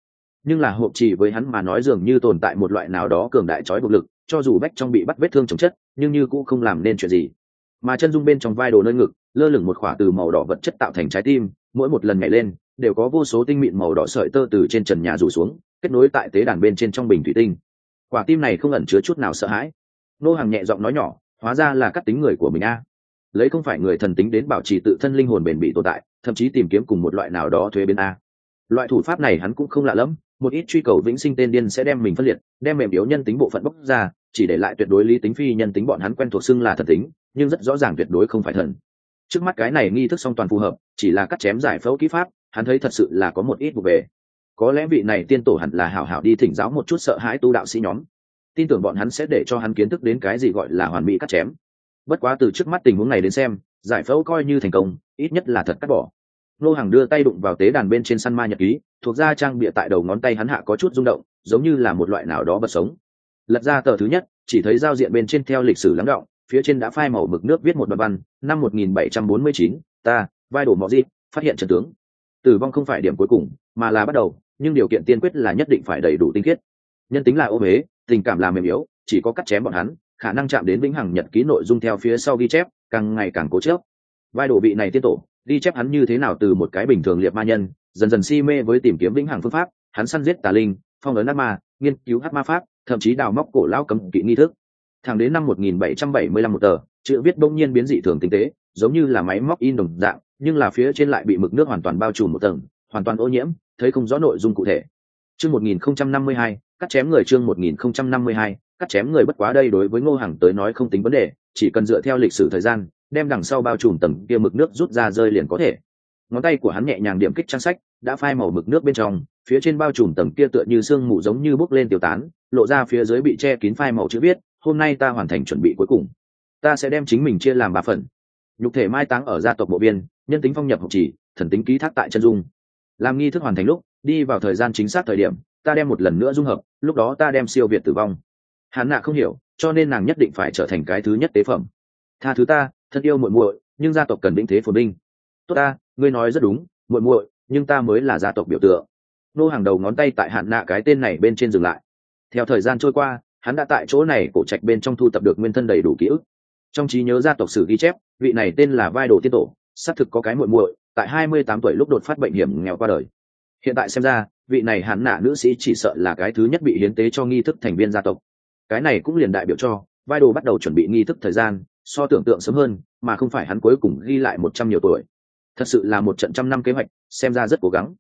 Nhưng là hộp trì với hắn mà nói dường như tồn tại một loại nào đó cường đại trói buộc lực, cho dù bách trong bị bắt vết thương chồng chất, nhưng như cũng không làm nên chuyện gì. Mà chân dung bên trong vai đồ nơi ngực, lơ lửng một khỏa từ màu đỏ vật chất tạo thành trái tim, mỗi một lần nhảy lên, đều có vô số tinh mịn màu đỏ sợi tơ từ trên trần nhà rủ xuống, kết nối tại tế đàn bên trên trong bình thủy tinh. Quả tim này không ẩn chứa chút nào sợ hãi nô hàng nhẹ giọng nói nhỏ, hóa ra là cắt tính người của mình a. Lấy không phải người thần tính đến bảo trì tự thân linh hồn bền bỉ tồn tại, thậm chí tìm kiếm cùng một loại nào đó thuế biến a. Loại thủ pháp này hắn cũng không lạ lẫm, một ít truy cầu vĩnh sinh tên điên sẽ đem mình phân liệt, đem mềm yếu nhân tính bộ phận bốc ra, chỉ để lại tuyệt đối lý tính phi nhân tính bọn hắn quen thuộc xưng là thần tính, nhưng rất rõ ràng tuyệt đối không phải thần. Trước mắt cái này nghi thức song toàn phù hợp, chỉ là cắt chém giải phẫu kỹ pháp, hắn thấy thật sự là có một ít vụ về có lẽ vị này tiên tổ hẳn là hảo hảo đi thỉnh giáo một chút sợ hãi tu đạo sĩ nhóm tin tưởng bọn hắn sẽ để cho hắn kiến thức đến cái gì gọi là hoàn mỹ cắt chém. Bất quá từ trước mắt tình huống này đến xem giải phẫu coi như thành công ít nhất là thật cắt bỏ. Nô hàng đưa tay đụng vào tế đàn bên trên săn ma nhật ký thuộc ra trang bịa tại đầu ngón tay hắn hạ có chút rung động giống như là một loại nào đó bật sống. Lật ra tờ thứ nhất chỉ thấy giao diện bên trên theo lịch sử lắng động phía trên đã phai màu mực nước viết một đoạn văn năm 1749, ta vai đổ mọ di phát hiện trận tướng. Tử vong không phải điểm cuối cùng mà là bắt đầu nhưng điều kiện tiên quyết là nhất định phải đầy đủ tinh khiết. Nhân tính là ô huế tình cảm là mềm yếu, chỉ có cắt chém bọn hắn, khả năng chạm đến vĩnh hằng nhật ký nội dung theo phía sau ghi chép, càng ngày càng cố chớp vai đổ vị này tiết tổ, ghi chép hắn như thế nào từ một cái bình thường liệt ma nhân, dần dần si mê với tìm kiếm vĩnh hằng phương pháp, hắn săn giết tà linh, phong ấn ác ma, nghiên cứu hát ma pháp, thậm chí đào móc cổ lao cấm kỵ nghi thức. Thẳng đến năm 1775 một tờ, chữ viết bỗng nhiên biến dị thường tinh tế, giống như là máy móc in đồng dạng, nhưng là phía trên lại bị mực nước hoàn toàn bao trùm một tầng, hoàn toàn ô nhiễm, thấy không rõ nội dung cụ thể chương 1052, cắt chém người chương 1052, cắt chém người bất quá đây đối với ngô hằng tới nói không tính vấn đề chỉ cần dựa theo lịch sử thời gian đem đằng sau bao trùm tầng kia mực nước rút ra rơi liền có thể. Ngón tay của hắn nhẹ nhàng điểm kích trang sách đã phai màu mực nước bên trong phía trên bao trùm tầng kia tựa như sương mù giống như bốc lên tiêu tán lộ ra phía dưới bị che kín phai màu chữ viết hôm nay ta hoàn thành chuẩn bị cuối cùng. Ta sẽ đem chính mình chia làm ba phần. Nhục thể mai táng ở gia tộc bộ viên nhân tính phong nhập hậu chỉ thần tính ký thác tại chân dung. Làm nghi thức hoàn thành lúc đi vào thời gian chính xác thời điểm, ta đem một lần nữa dung hợp, lúc đó ta đem siêu việt tử vong. Hắn nạ không hiểu, cho nên nàng nhất định phải trở thành cái thứ nhất tế phẩm. Tha thứ ta, thân yêu muội muội, nhưng gia tộc cần vĩnh thế phồn binh tốt ta, ngươi nói rất đúng, muội muội, nhưng ta mới là gia tộc biểu tượng. Nô hàng đầu ngón tay tại hạn nạ cái tên này bên trên dừng lại. Theo thời gian trôi qua, hắn đã tại chỗ này cổ trạch bên trong thu tập được nguyên thân đầy đủ ký ức. Trong trí nhớ gia tộc sử ghi chép, vị này tên là vai đồ tiên tổ, xác thực có cái muội muội, tại hai mươi tám tuổi lúc đột phát bệnh hiểm nghèo qua đời hiện tại xem ra, vị này hắn nạ nữ sĩ chỉ sợ là cái thứ nhất bị hiến tế cho nghi thức thành viên gia tộc. Cái này cũng liền đại biểu cho vai đồ bắt đầu chuẩn bị nghi thức thời gian, so tưởng tượng sớm hơn, mà không phải hắn cuối cùng ghi lại một trăm nhiều tuổi. Thật sự là một trận trăm năm kế hoạch, xem ra rất cố gắng.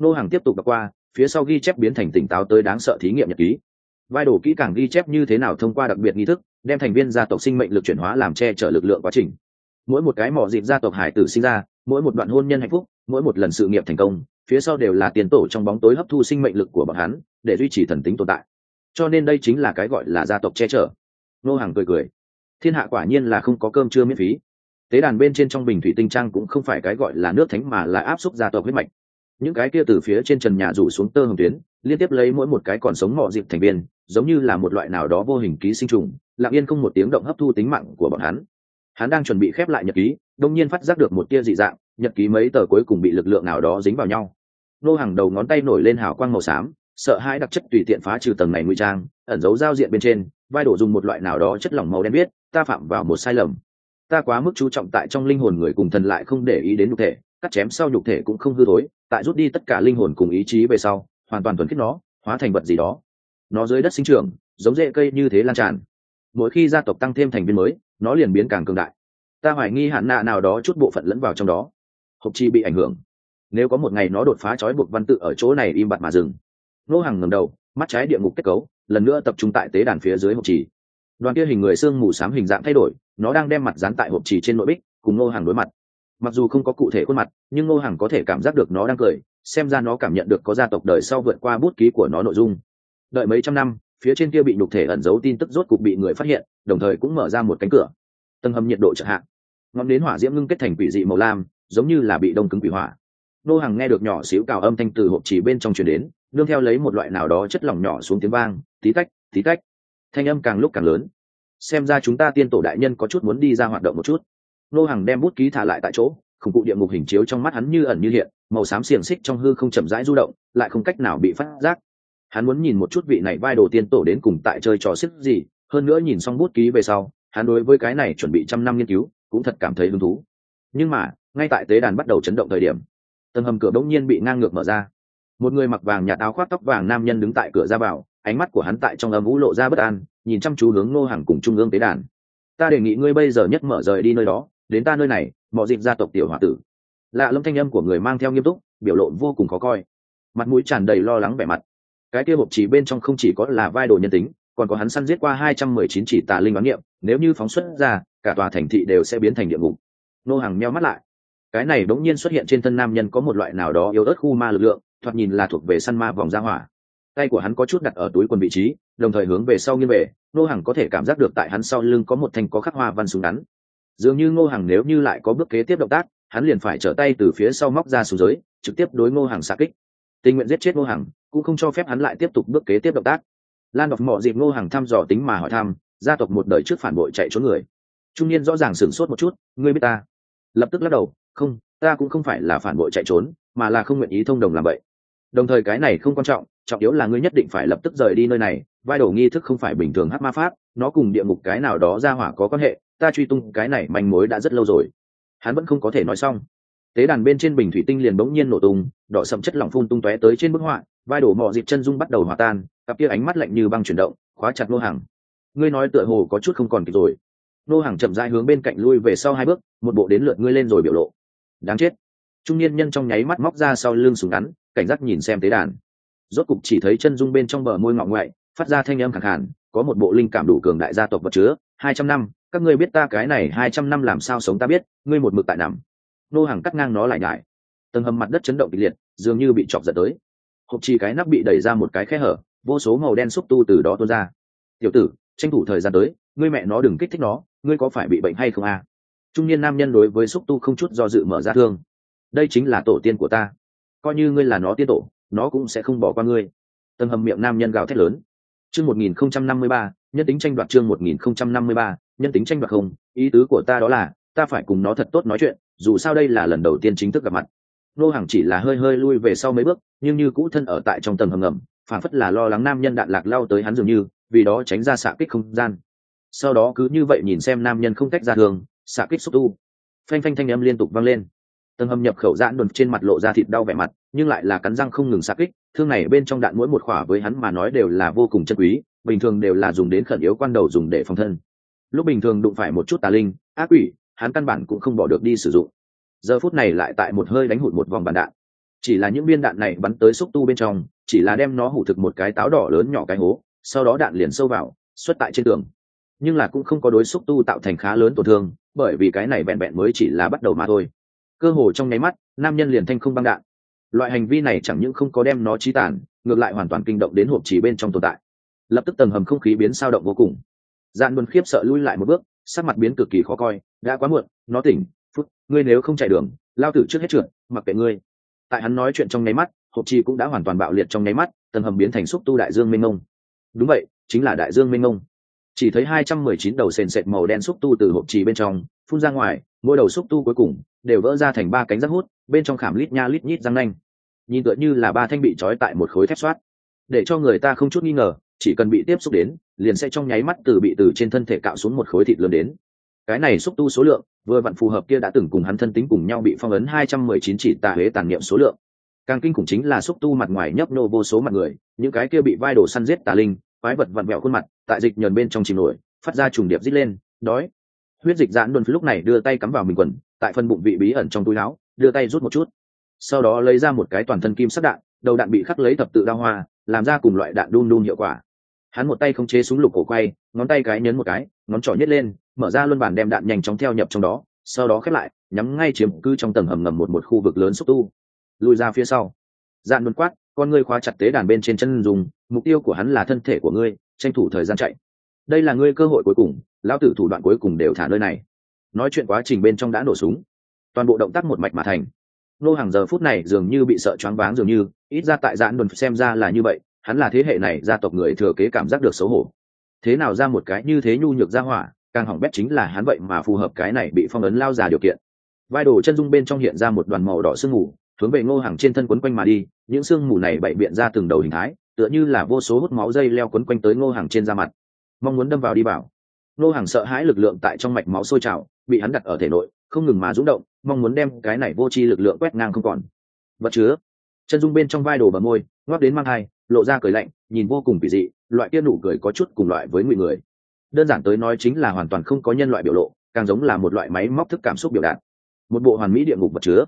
Nô hàng tiếp tục đọc qua, phía sau ghi chép biến thành tỉnh táo tới đáng sợ thí nghiệm nhật ký. Vai đồ kỹ càng ghi chép như thế nào thông qua đặc biệt nghi thức, đem thành viên gia tộc sinh mệnh lực chuyển hóa làm che chở lực lượng quá trình. Mỗi một cái mỏ dịp gia tộc hải tử sinh ra, mỗi một đoạn hôn nhân hạnh phúc, mỗi một lần sự nghiệp thành công phía sau đều là tiền tổ trong bóng tối hấp thu sinh mệnh lực của bọn hắn, để duy trì thần tính tồn tại. Cho nên đây chính là cái gọi là gia tộc che chở. Nô hàng cười cười. Thiên hạ quả nhiên là không có cơm chưa miễn phí. Tế đàn bên trên trong bình thủy tinh trang cũng không phải cái gọi là nước thánh mà là áp suất gia tộc huyết mạch. Những cái kia từ phía trên trần nhà rủ xuống tơ hồng tuyến, liên tiếp lấy mỗi một cái còn sống mọ dịp thành viên, giống như là một loại nào đó vô hình ký sinh trùng, lặng yên không một tiếng động hấp thu tính mạng của bọn hắn. Hắn đang chuẩn bị khép lại nhật ký đông nhiên phát giác được một tia dị dạng, nhật ký mấy tờ cuối cùng bị lực lượng nào đó dính vào nhau nô hàng đầu ngón tay nổi lên hào quang màu xám, sợ hãi đặc chất tùy tiện phá trừ tầng này nguy trang, ẩn giấu giao diện bên trên, vai đổ dùng một loại nào đó chất lỏng màu đen biết, ta phạm vào một sai lầm. Ta quá mức chú trọng tại trong linh hồn người cùng thần lại không để ý đến nhục thể, cắt chém sau nhục thể cũng không hư thối, tại rút đi tất cả linh hồn cùng ý chí về sau, hoàn toàn thuần khiết nó, hóa thành vật gì đó. Nó dưới đất sinh trưởng, giống rễ cây như thế lan tràn. Mỗi khi gia tộc tăng thêm thành viên mới, nó liền biến càng cường đại. Ta hoài nghi hạn nạ nào đó chút bộ phận lẫn vào trong đó. Hộp chi bị ảnh hưởng nếu có một ngày nó đột phá trói buộc văn tự ở chỗ này im bặt mà dừng. Nô hàng ngầm đầu, mắt trái địa ngục kết cấu, lần nữa tập trung tại tế đàn phía dưới hộp trì. Đoàn kia hình người xương mù xám hình dạng thay đổi, nó đang đem mặt dán tại hộp trì trên nội bích, cùng nô hàng đối mặt. Mặc dù không có cụ thể khuôn mặt, nhưng nô hàng có thể cảm giác được nó đang cười, xem ra nó cảm nhận được có gia tộc đời sau vượt qua bút ký của nó nội dung. Đợi mấy trăm năm, phía trên kia bị nhục thể ẩn giấu tin tức rốt cục bị người phát hiện, đồng thời cũng mở ra một cánh cửa. Tầng hầm nhiệt độ chẳng hạn ngọn đến hỏa diễm ngưng kết thành quỷ dị màu lam, giống như là bị đông cứng quỷ hỏa nô hàng nghe được nhỏ xíu cào âm thanh từ hộp chỉ bên trong truyền đến, nương theo lấy một loại nào đó chất lỏng nhỏ xuống tiếng vang, tí tách tí tách. Thanh âm càng lúc càng lớn. Xem ra chúng ta tiên tổ đại nhân có chút muốn đi ra hoạt động một chút. Nô hàng đem bút ký thả lại tại chỗ, khủng cụ địa ngục hình chiếu trong mắt hắn như ẩn như hiện, màu xám xiềng xích trong hư không chậm rãi du động, lại không cách nào bị phát giác. Hắn muốn nhìn một chút vị này vai đồ tiên tổ đến cùng tại chơi trò xích gì, hơn nữa nhìn xong bút ký về sau, hắn đối với cái này chuẩn bị trăm năm nghiên cứu, cũng thật cảm thấy hứng thú. Nhưng mà, ngay tại tế đàn bắt đầu chấn động thời điểm tầng hầm cửa bỗng nhiên bị ngang ngược mở ra. Một người mặc vàng nhạt áo khoác tóc vàng nam nhân đứng tại cửa ra vào, ánh mắt của hắn tại trong âm vũ lộ ra bất an, nhìn chăm chú hướng ngô hàng cùng trung ương tế đàn. Ta đề nghị ngươi bây giờ nhất mở rời đi nơi đó, đến ta nơi này mọi dịp gia tộc tiểu h o a tử. Lạ lâm thanh âm của người mang theo nghiêm túc, biểu lộ vô cùng khó coi. Mặt mũi tràn đầy lo lắng vẻ mặt. Cái kia hộp chỉ bên trong không chỉ có là vai đồ nhân tính, còn có hắn săn giết qua hai trăm mười chín chỉ tà linh bán niệm, nếu như phóng xuất ra, cả tòa thành thị đều sẽ biến thành địa ngục. Nô hàng meo mắt lại cái này đ n g nhiên xuất hiện trên thân nam nhân có một loại nào đó yếu ớt khu ma lực lượng thoạt nhìn là thuộc về săn ma vòng ra hỏa. Tay của hắn có chút đặt ở túi quần vị trí đồng thời hướng về sau nghiêng về Ngô Hằng có thể cảm giác được tại hắn sau lưng có một thanh có khắc hoa văn súng ngắn. Dường như ngô Hằng nếu như lại có bước kế tiếp động tác hắn liền phải trở tay từ phía sau móc ra xuống dưới trực tiếp đối ngô Hằng xa kích. Tình nguyện giết chết ngô Hằng, cũng không cho phép hắn lại tiếp tục bước kế tiếp động tác. Lan đọc mọi dịp ngô Hằng thăm dò tính mà hỏi thăm gia tộc một đời trước phản bội chạy trốn người. Trung niên rõ ràng sửng sốt một chút ngươi biết ta? Lập tức lắc đầu không, ta cũng không phải là phản bội chạy trốn, mà là không nguyện ý thông đồng làm vậy. Đồng thời cái này không quan trọng trọng yếu là ngươi nhất định phải lập tức rời đi nơi này, vai đồ nghi thức không phải bình thường hát ma pháp, nó cùng địa ngục cái nào đó ra hỏa có quan hệ, ta truy tung cái này manh mối đã rất lâu rồi. Hắn vẫn không có thể nói xong. Tế đàn bên trên bình thủy tinh liền bỗng nhiên nổ tung, đỏ sậm chất lỏng phun tung tóe tới trên bức họa, vai đổ mọ dịp chân dung bắt đầu hòa tan, cặp kia ánh mắt lạnh như băng chuyển động, khóa chặt nô hàng ngươi nói tựa hồ có chút không còn kịp rồi. Nô hàng chậm rãi hướng bên cạnh lui về sau hai bước, một bộ đến lượt ngươi lên rồi biểu lộ đáng chết. Trung niên nhân trong nháy mắt móc ra sau lưng súng ngắn, cảnh giác nhìn xem tế đàn. Rốt cục chỉ thấy chân dung bên trong bờ môi ngọ ngoại, phát ra thanh âm khẳng hẳn, có một bộ linh cảm đủ cường đại gia tộc vật chứa, hai trăm năm, các ngươi biết ta cái này hai trăm năm làm sao sống ta biết, ngươi một mực tại nằm. Nô hàng cắt ngang nó lại ngại tầng hầm mặt đất chấn động kịch liệt, dường như bị chọc giật tới. Hộp chi cái nắp bị đẩy ra một cái khe hở, vô số màu đen xúc tu từ đó tuôn ra. Tiểu tử, tranh thủ thời gian tới, ngươi mẹ nó đừng kích thích nó, ngươi có phải bị bệnh hay không à? Trung niên nam nhân đối với xúc tu không chút do dự mở ra thương. Đây chính là tổ tiên của ta. Coi như ngươi là nó tiên tổ, nó cũng sẽ không bỏ qua ngươi. Tầng hầm miệng nam nhân gào thét lớn. Chương một nghìn không trăm năm mươi ba, nhân tính tranh đoạt chương một nghìn không trăm năm mươi ba, nhân tính tranh đoạt không. Ý tứ của ta đó là, ta phải cùng nó thật tốt nói chuyện, dù sao đây là lần đầu tiên chính thức gặp mặt. Nô hàng chỉ là hơi hơi lui về sau mấy bước, nhưng như cũ thân ở tại trong tầng hầm ngầm phản phất là lo lắng nam nhân đạn lạc lao tới hắn dường như, vì đó tránh ra xạ kích không gian. Sau đó cứ như vậy nhìn xem nam nhân không tách ra thường xạ kích xúc tu. Phanh phanh thanh âm liên tục vang lên. Tầng hầm nhập khẩu giãn đồn trên mặt lộ ra thịt đau vẻ mặt, nhưng lại là cắn răng không ngừng xạ kích, thương này bên trong đạn mỗi một khỏa với hắn mà nói đều là vô cùng chân quý, bình thường đều là dùng đến khẩn yếu quan đầu dùng để phòng thân. Lúc bình thường đụng phải một chút tà linh, ác quỷ, hắn căn bản cũng không bỏ được đi sử dụng. Giờ phút này lại tại một hơi đánh hụt một vòng bàn đạn. Chỉ là những viên đạn này bắn tới xúc tu bên trong, chỉ là đem nó hủ thực một cái táo đỏ lớn nhỏ cái hố, sau đó đạn liền sâu vào, xuất tại trên tường nhưng là cũng không có đối xúc tu tạo thành khá lớn tổn thương, bởi vì cái này vẹn vẹn mới chỉ là bắt đầu mà thôi. Cơ hồ trong nháy mắt, nam nhân liền thanh không băng đạn. Loại hành vi này chẳng những không có đem nó trí tàn ngược lại hoàn toàn kinh động đến hộp chỉ bên trong tồn tại. Lập tức tầng hầm không khí biến sao động vô cùng. Dạn buồn khiếp sợ lui lại một bước, sắc mặt biến cực kỳ khó coi, đã quá muộn, nó tỉnh, phút, ngươi nếu không chạy đường, lao tử trước hết trượt, mặc kệ ngươi. Tại hắn nói chuyện trong nháy mắt, hộp chi cũng đã hoàn toàn bạo liệt trong nháy mắt, tầng hầm biến thành xúc tu đại dương mênh mông. Đúng vậy, chính là đại dương mênh mông chỉ thấy hai trăm mười chín đầu sền sệt màu đen xúc tu từ hộp trì bên trong, phun ra ngoài, mỗi đầu xúc tu cuối cùng đều vỡ ra thành ba cánh rác hút, bên trong khảm lít nha lít nhít răng nanh. Nhìn tựa như là ba thanh bị trói tại một khối thép soát để cho người ta không chút nghi ngờ, chỉ cần bị tiếp xúc đến, liền sẽ trong nháy mắt từ bị từ trên thân thể cạo xuống một khối thịt lớn đến. Cái này xúc tu số lượng, vừa vặn phù hợp kia đã từng cùng hắn thân tính cùng nhau bị phong ấn hai trăm mười chín chỉ tà huế tàn niệm số lượng. Càng kinh khủng chính là xúc tu mặt ngoài nhấp nô vô số mặt người, những cái kia bị vai đồ săn giết tà linh, quái vật vặn vẹo khuôn mặt tại dịch nhờn bên trong chìm nổi, phát ra trùng điệp rít lên đói huyết dịch giãn đồn lúc này đưa tay cắm vào mình quần, tại phân bụng vị bí ẩn trong túi áo, đưa tay rút một chút. Sau đó lấy ra một cái toàn thân kim sắc đạn, đầu đạn bị khắc lấy thập tự đao hoa, làm ra cùng loại đạn đun đun hiệu quả. Hắn một tay không chế súng lục cổ quay, ngón tay cái nhấn một cái, ngón trỏ nhét lên, mở ra luân bản đem đạn nhanh chóng theo nhập trong đó, sau đó khép lại, nhắm ngay chiếm cư trong tầng hầm ngầm một một khu vực lớn xúc tu. Lùi ra phía sau. Dạn luân quát, con ngươi khóa chặt tế đàn bên trên chân dùng, mục tiêu của hắn là thân thể của ngươi tranh thủ thời gian chạy. Đây là ngươi cơ hội cuối cùng, lão tử thủ đoạn cuối cùng đều thả nơi này. Nói chuyện quá trình bên trong đã nổ súng. Toàn bộ động tác một mạch mà thành. Nô hàng giờ phút này dường như bị sợ choáng váng dường như, ít ra tại giãn đồn xem ra là như vậy, hắn là thế hệ này gia tộc người thừa kế cảm giác được xấu hổ. Thế nào ra một cái như thế nhu nhược ra hỏa, càng hỏng bét chính là hắn vậy mà phù hợp cái này bị phong ấn lao già điều kiện. Vai đồ chân dung bên trong hiện ra một đoàn màu đỏ sương mù, hướng về ngô hàng trên thân quấn quanh mà đi, những sương mù này bậy biện ra từng đầu hình thái tựa như là vô số hút máu dây leo quấn quanh tới ngô hàng trên da mặt. Mong muốn đâm vào đi vào ngô hàng sợ hãi lực lượng tại trong mạch máu sôi trào, bị hắn đặt ở thể nội, không ngừng mà rúng động, mong muốn đem cái này vô tri lực lượng quét ngang không còn. Vật chứa. Chân dung bên trong vai đồ và môi, ngoắc đến mang hai lộ ra cười lạnh, nhìn vô cùng kỳ dị, loại kia nụ cười có chút cùng loại với ngụy người. Đơn giản tới nói chính là hoàn toàn không có nhân loại biểu lộ, càng giống là một loại máy móc thức cảm xúc biểu đạt. Một bộ hoàn mỹ địa ngục vật chứa.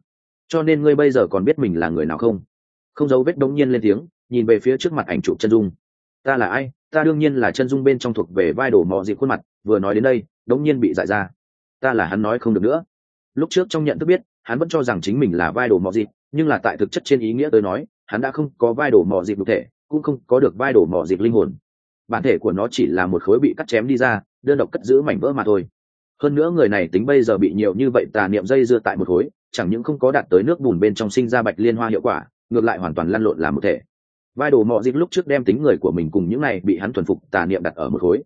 Cho nên ngươi bây giờ còn biết mình là người nào không? Không dấu vết đống nhiên lên tiếng nhìn về phía trước mặt ảnh chụp chân dung. Ta là ai? Ta đương nhiên là chân dung bên trong thuộc về vai đổ mò dịp khuôn mặt, vừa nói đến đây, đống nhiên bị dại ra. Ta là hắn nói không được nữa. Lúc trước trong nhận thức biết, hắn vẫn cho rằng chính mình là vai đổ mò dịp, nhưng là tại thực chất trên ý nghĩa tôi nói, hắn đã không có vai đổ mò dịp cụ thể, cũng không có được vai đổ mò dịp linh hồn. Bản thể của nó chỉ là một khối bị cắt chém đi ra, đơn độc cất giữ mảnh vỡ mà thôi. Hơn nữa người này tính bây giờ bị nhiều như vậy tà niệm dây dưa tại một khối, chẳng những không có đạt tới nước bùn bên trong sinh ra bạch liên hoa hiệu quả, ngược lại hoàn toàn lăn lộn làm một thể vai đồ mọ dịp lúc trước đem tính người của mình cùng những này bị hắn thuần phục tà niệm đặt ở một khối.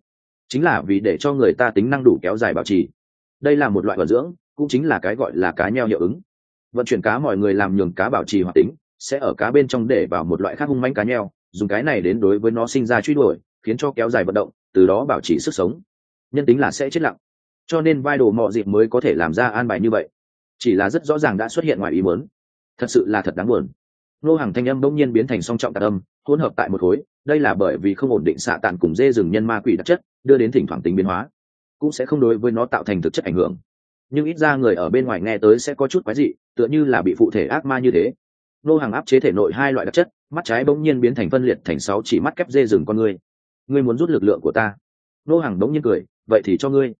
Chính là vì để cho người ta tính năng đủ kéo dài bảo trì. Đây là một loại vận dưỡng, cũng chính là cái gọi là cá nheo hiệu ứng. Vận chuyển cá mọi người làm nhường cá bảo trì hoạt tính, sẽ ở cá bên trong để vào một loại khác hung manh cá nheo, dùng cái này đến đối với nó sinh ra truy đuổi, khiến cho kéo dài vận động, từ đó bảo trì sức sống. Nhân tính là sẽ chết lặng. Cho nên vai đồ mọ dịp mới có thể làm ra an bài như vậy. Chỉ là rất rõ ràng đã xuất hiện ngoài ý muốn. Thật sự là thật đáng buồn nô hàng thanh âm bỗng nhiên biến thành song trọng tạc âm, hỗn hợp tại một khối, đây là bởi vì không ổn định xạ tàn cùng dê rừng nhân ma quỷ đặc chất, đưa đến thỉnh thoảng tính biến hóa, cũng sẽ không đối với nó tạo thành thực chất ảnh hưởng. Nhưng ít ra người ở bên ngoài nghe tới sẽ có chút quái dị, tựa như là bị phụ thể ác ma như thế. Nô hàng áp chế thể nội hai loại đặc chất, mắt trái bỗng nhiên biến thành phân liệt thành sáu chỉ mắt kép dê rừng con người ngươi muốn rút lực lượng của ta? Nô hàng bỗng nhiên cười, vậy thì cho ngươi.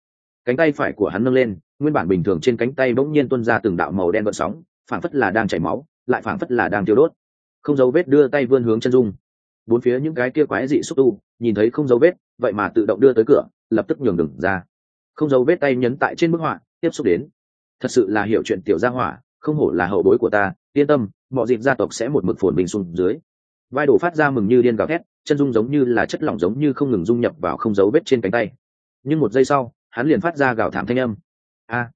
Cánh tay phải của hắn nâng lên, nguyên bản bình thường trên cánh tay bỗng nhiên tuôn ra từng đạo màu đen vận sóng, phảng phất là đang chảy máu lại phảng phất là đang tiêu đốt. Không dấu vết đưa tay vươn hướng chân dung. Bốn phía những cái kia quái dị xúc tu, nhìn thấy không dấu vết, vậy mà tự động đưa tới cửa, lập tức nhường đừng ra. Không dấu vết tay nhấn tại trên bức họa, tiếp xúc đến. Thật sự là hiểu chuyện tiểu gia hỏa, không hổ là hậu bối của ta, yên tâm, mọi dịp gia tộc sẽ một mực phồn bình xuống dưới. Vai đổ phát ra mừng như điên gào thét, chân dung giống như là chất lỏng giống như không ngừng dung nhập vào không dấu vết trên cánh tay. Nhưng một giây sau, hắn liền phát ra gào thảm thanh âm. A,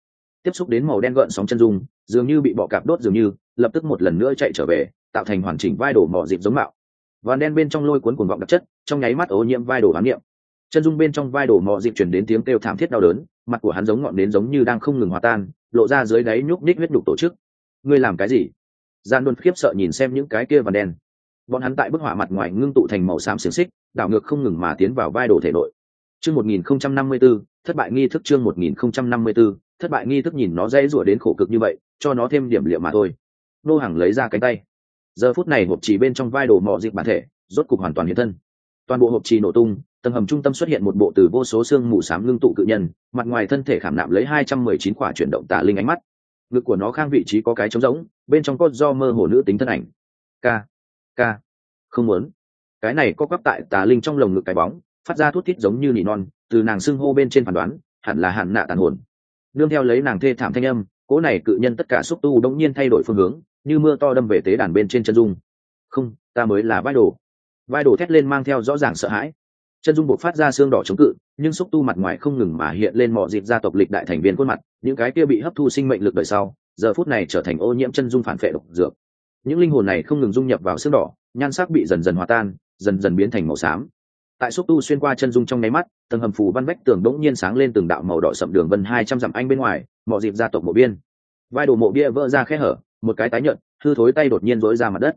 tiếp xúc đến màu đen gợn sóng chân dung, dường như bị bọ cạp đốt dường như lập tức một lần nữa chạy trở về, tạo thành hoàn chỉnh vai đổ mỏ dịp giống mạo. Và đen bên trong lôi cuốn cuồng vọng đặc chất, trong nháy mắt ô nhiễm vai đổ ám niệm chân dung bên trong vai đổ mỏ dịp chuyển đến tiếng kêu thảm thiết đau đớn, mặt của hắn giống ngọn đến giống như đang không ngừng hòa tan, lộ ra dưới đáy nhúc ních huyết đục tổ chức. Ngươi làm cái gì? Gian đôn khiếp sợ nhìn xem những cái kia và đen. Bọn hắn tại bức họa mặt ngoài ngưng tụ thành màu xám xiềng xích, đảo ngược không ngừng mà tiến vào vai đồ thể nội. Chương một nghìn không trăm năm mươi b thất bại nghi thức chương một nghìn không trăm năm mươi b thất bại nghi thức nhìn nó dễ rủa đến khổ cực như vậy, cho nó thêm điểm liệu mà thôi nô hàng lấy ra cánh tay. Giờ phút này hộp trì bên trong vai đồ mọ dịp bản thể, rốt cục hoàn toàn hiện thân. Toàn bộ hộp trì nổ tung, tầng hầm trung tâm xuất hiện một bộ từ vô số xương mù xám ngưng tụ cự nhân, mặt ngoài thân thể khảm nạm lấy hai trăm mười chín quả chuyển động tà linh ánh mắt. Ngực của nó khang vị trí có cái trống rỗng, bên trong có do mơ hồ nữ tính thân ảnh. K k không muốn. Cái này có quắp tại tà linh trong lồng ngực cái bóng, phát ra thút thít giống như nỉ non, từ nàng xưng hô bên trên phản đoán, hẳn là hạn nạ tàn hồn. Nương theo lấy nàng thê thảm thanh âm cỗ này cự nhân tất cả xúc tu đông nhiên thay đổi phương hướng như mưa to đâm về tế đàn bên trên chân dung. Không, ta mới là vai đồ. Vai đồ thét lên mang theo rõ ràng sợ hãi. Chân dung buộc phát ra xương đỏ chống cự, nhưng xúc tu mặt ngoài không ngừng mà hiện lên mọi dịp gia tộc lịch đại thành viên khuôn mặt, những cái kia bị hấp thu sinh mệnh lực đời sau, giờ phút này trở thành ô nhiễm chân dung phản phệ độc dược. Những linh hồn này không ngừng dung nhập vào xương đỏ, nhan sắc bị dần dần hòa tan, dần dần biến thành màu xám. Tại xúc tu xuyên qua chân dung trong nháy mắt, tầng hầm phù văn vách tường bỗng nhiên sáng lên từng đạo màu đỏ sậm đường vân hai trăm dặm anh bên ngoài mọi dịp gia tộc mộ biên. Vai đồ mộ bia vỡ ra khe hở một cái tái nhợt, hư thối tay đột nhiên rỗi ra mặt đất.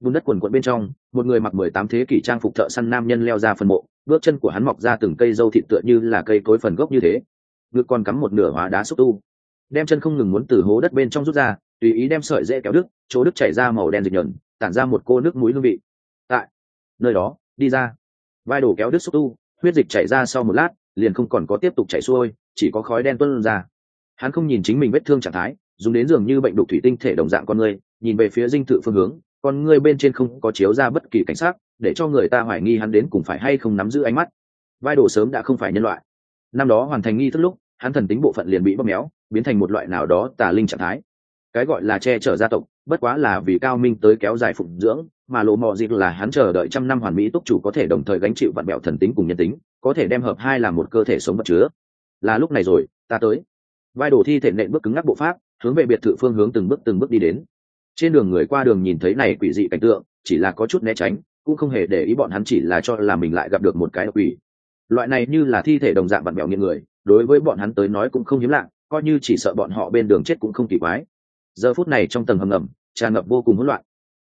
Bùn đất quần quận bên trong, một người mặc mười tám thế kỷ trang phục thợ săn nam nhân leo ra phần mộ, bước chân của hắn mọc ra từng cây dâu thịt tựa như là cây cối phần gốc như thế. Ngực còn cắm một nửa hóa đá xúc tu. Đem chân không ngừng muốn từ hố đất bên trong rút ra, tùy ý đem sợi dễ kéo đứt, chỗ đứt chảy ra màu đen dịch nhờn, tản ra một cô nước mũi hương vị. Tại nơi đó, đi ra. Vai đổ kéo đứt xúc tu, huyết dịch chảy ra sau một lát, liền không còn có tiếp tục chảy xuôi, chỉ có khói đen tuân ra. Hắn không nhìn chính mình vết thương trạng thái dùng đến dường như bệnh đục thủy tinh thể đồng dạng con người nhìn về phía dinh thự phương hướng, con người bên trên không có chiếu ra bất kỳ cảnh sát để cho người ta hoài nghi hắn đến cùng phải hay không nắm giữ ánh mắt. Vai đồ sớm đã không phải nhân loại. Năm đó hoàn thành nghi thức lúc, hắn thần tính bộ phận liền bị bóp méo, biến thành một loại nào đó tà linh trạng thái. Cái gọi là che chở gia tộc, bất quá là vì cao minh tới kéo dài phụng dưỡng, mà lộ mò dịp là hắn chờ đợi trăm năm hoàn mỹ túc chủ có thể đồng thời gánh chịu vặn bẹo thần tính cùng nhân tính, có thể đem hợp hai làm một cơ thể sống vật chứa. Là lúc này rồi, ta tới. Vai đồ thi thể nện bước cứng ngắc bộ pháp hướng về biệt thự phương hướng từng bước từng bước đi đến. Trên đường người qua đường nhìn thấy này quỷ dị cảnh tượng, chỉ là có chút né tránh, cũng không hề để ý bọn hắn chỉ là cho là mình lại gặp được một cái quỷ. Loại này như là thi thể đồng dạng vặn bẹo nghiêng người, đối với bọn hắn tới nói cũng không hiếm lạ, coi như chỉ sợ bọn họ bên đường chết cũng không kỳ quái. Giờ phút này trong tầng hầm ngầm, tràn ngập vô cùng hỗn loạn.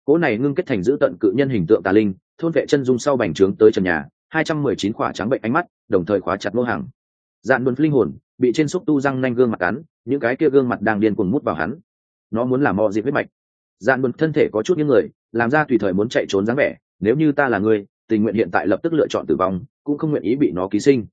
Cỗ này ngưng kết thành giữ tận cự nhân hình tượng tà linh, thôn vệ chân dung sau bành trướng tới trần nhà, hai trăm mười chín khỏa trắng bệnh ánh mắt, đồng thời khóa chặt lô hàng dạn luân linh hồn, bị trên xúc tu răng nanh gương mặt cắn, những cái kia gương mặt đang điên cuồng mút vào hắn. Nó muốn làm mò dịp huyết mạch. Dạn luân thân thể có chút những người, làm ra tùy thời muốn chạy trốn dáng vẻ, nếu như ta là người, tình nguyện hiện tại lập tức lựa chọn tử vong, cũng không nguyện ý bị nó ký sinh.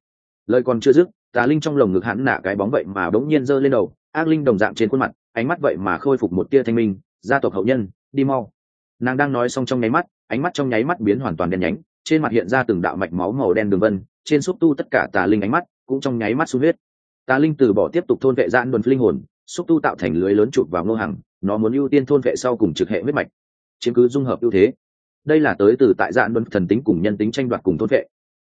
Lời còn chưa dứt, tà linh trong lồng ngực hắn nạ cái bóng vậy mà đống nhiên giơ lên đầu, ác linh đồng dạng trên khuôn mặt, ánh mắt vậy mà khôi phục một tia thanh minh, gia tộc hậu nhân, đi mau. Nàng đang nói xong trong nháy mắt, ánh mắt trong nháy mắt biến hoàn toàn đen nhánh, trên mặt hiện ra từng đạo mạch máu màu đen đường vân, trên xúc tu tất cả tà linh ánh mắt cũng trong nháy mắt sung huyết. Tà linh từ bỏ tiếp tục thôn vệ giãn đồn linh hồn, xúc tu tạo thành lưới lớn chụp vào ngô hằng, nó muốn ưu tiên thôn vệ sau cùng trực hệ huyết mạch. Chiếm cứ dung hợp ưu thế. Đây là tới từ tại giãn đồn thần tính cùng nhân tính tranh đoạt cùng thôn vệ.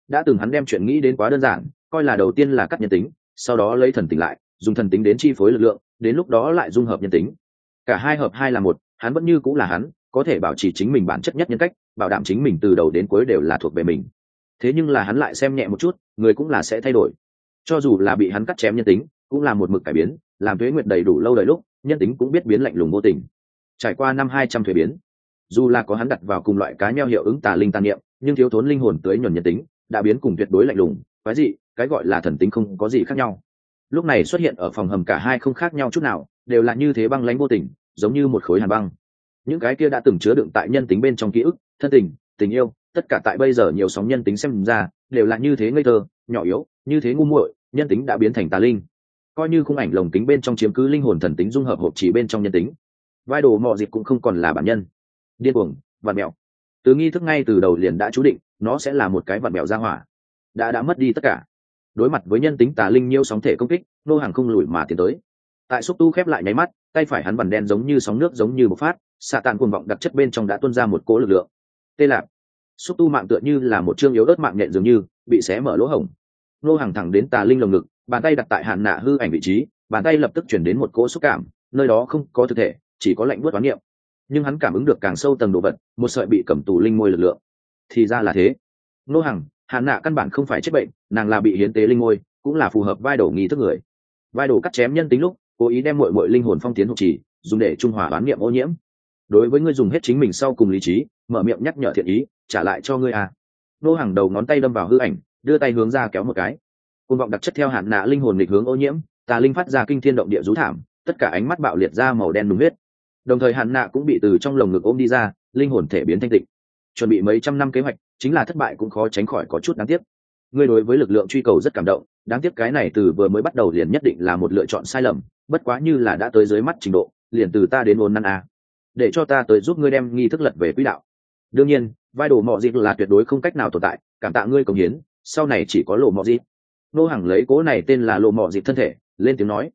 Đã từng hắn đem chuyện nghĩ đến quá đơn giản, coi là đầu tiên là cắt nhân tính, sau đó lấy thần tính lại, dùng thần tính đến chi phối lực lượng, đến lúc đó lại dung hợp nhân tính. Cả hai hợp hai là một, hắn vẫn như cũng là hắn, có thể bảo trì chính mình bản chất nhất nhân cách, bảo đảm chính mình từ đầu đến cuối đều là thuộc về mình. Thế nhưng là hắn lại xem nhẹ một chút, người cũng là sẽ thay đổi cho dù là bị hắn cắt chém nhân tính, cũng là một mực cải biến, làm thuế nguyệt đầy đủ lâu đời lúc, nhân tính cũng biết biến lạnh lùng vô tình. Trải qua năm hai trăm thuế biến, dù là có hắn đặt vào cùng loại cá nheo hiệu ứng tà linh tàn niệm, nhưng thiếu thốn linh hồn tới nhuần nhân tính, đã biến cùng tuyệt đối lạnh lùng, quái dị, cái gọi là thần tính không có gì khác nhau. Lúc này xuất hiện ở phòng hầm cả hai không khác nhau chút nào, đều là như thế băng lánh vô tình, giống như một khối hàn băng. Những cái kia đã từng chứa đựng tại nhân tính bên trong ký ức, thân tình tình yêu, tất cả tại bây giờ nhiều sóng nhân tính xem ra, đều là như thế ngây thơ nhỏ yếu, như thế ngu muội, nhân tính đã biến thành tà linh. Coi như khung ảnh lồng tính bên trong chiếm cứ linh hồn thần tính dung hợp hộp chỉ bên trong nhân tính. Vai đồ mọi dịp cũng không còn là bản nhân. Điên cuồng vạn mẹo. Từ nghi thức ngay từ đầu liền đã chú định, nó sẽ là một cái vạn mẹo ra hỏa. Đã đã mất đi tất cả. Đối mặt với nhân tính tà linh nhiêu sóng thể công kích, nô hàng không lùi mà tiến tới. Tại xúc tu khép lại nháy mắt, tay phải hắn vằn đen giống như sóng nước giống như bộc phát, xạ tàn cuồng vọng đặc chất bên trong đã tuôn ra một cỗ lực lượng. Tê lạc xúc tu mạng tựa như là một chương yếu ớt mạng nhện dường như, bị xé mở lỗ hổng. Nô hàng thẳng đến tà linh lồng ngực, bàn tay đặt tại hạn nạ hư ảnh vị trí, bàn tay lập tức chuyển đến một cỗ xúc cảm, nơi đó không có thực thể, chỉ có lạnh bớt toán niệm. Nhưng hắn cảm ứng được càng sâu tầng đồ vật, một sợi bị cầm tù linh môi lực lượng. Thì ra là thế. Nô hằng hạn nạ căn bản không phải chết bệnh, nàng là bị hiến tế linh môi, cũng là phù hợp vai đổ nghi thức người. Vai đổ cắt chém nhân tính lúc, cố ý đem mội mội linh hồn phong tiến hộp trì dùng để trung hòa bán niệm ô nhiễm. Đối với ngươi dùng hết chính mình sau cùng lý trí mở miệng nhắc nhở thiện ý, trả lại cho ngươi à. Nô hàng đầu ngón tay đâm vào hư ảnh, đưa tay hướng ra kéo một cái. Côn vọng đặc chất theo hạn nạ linh hồn lịch hướng ô nhiễm, tà linh phát ra kinh thiên động địa rú thảm, tất cả ánh mắt bạo liệt ra màu đen đúng huyết. Đồng thời hạn nạ cũng bị từ trong lồng ngực ôm đi ra, linh hồn thể biến thanh tịnh. Chuẩn bị mấy trăm năm kế hoạch, chính là thất bại cũng khó tránh khỏi có chút đáng tiếc. Ngươi đối với lực lượng truy cầu rất cảm động, đáng tiếc cái này từ vừa mới bắt đầu liền nhất định là một lựa chọn sai lầm, bất quá như là đã tới dưới mắt trình độ, liền từ ta đến ôn năn a để cho ta tới giúp ngươi đem nghi thức lật về quỹ đạo đương nhiên, vai đồ mọ dịp là tuyệt đối không cách nào tồn tại, cảm tạ ngươi công hiến, sau này chỉ có lộ mọ dịp nô hàng lấy cố này tên là lộ mọ dịp thân thể, lên tiếng nói.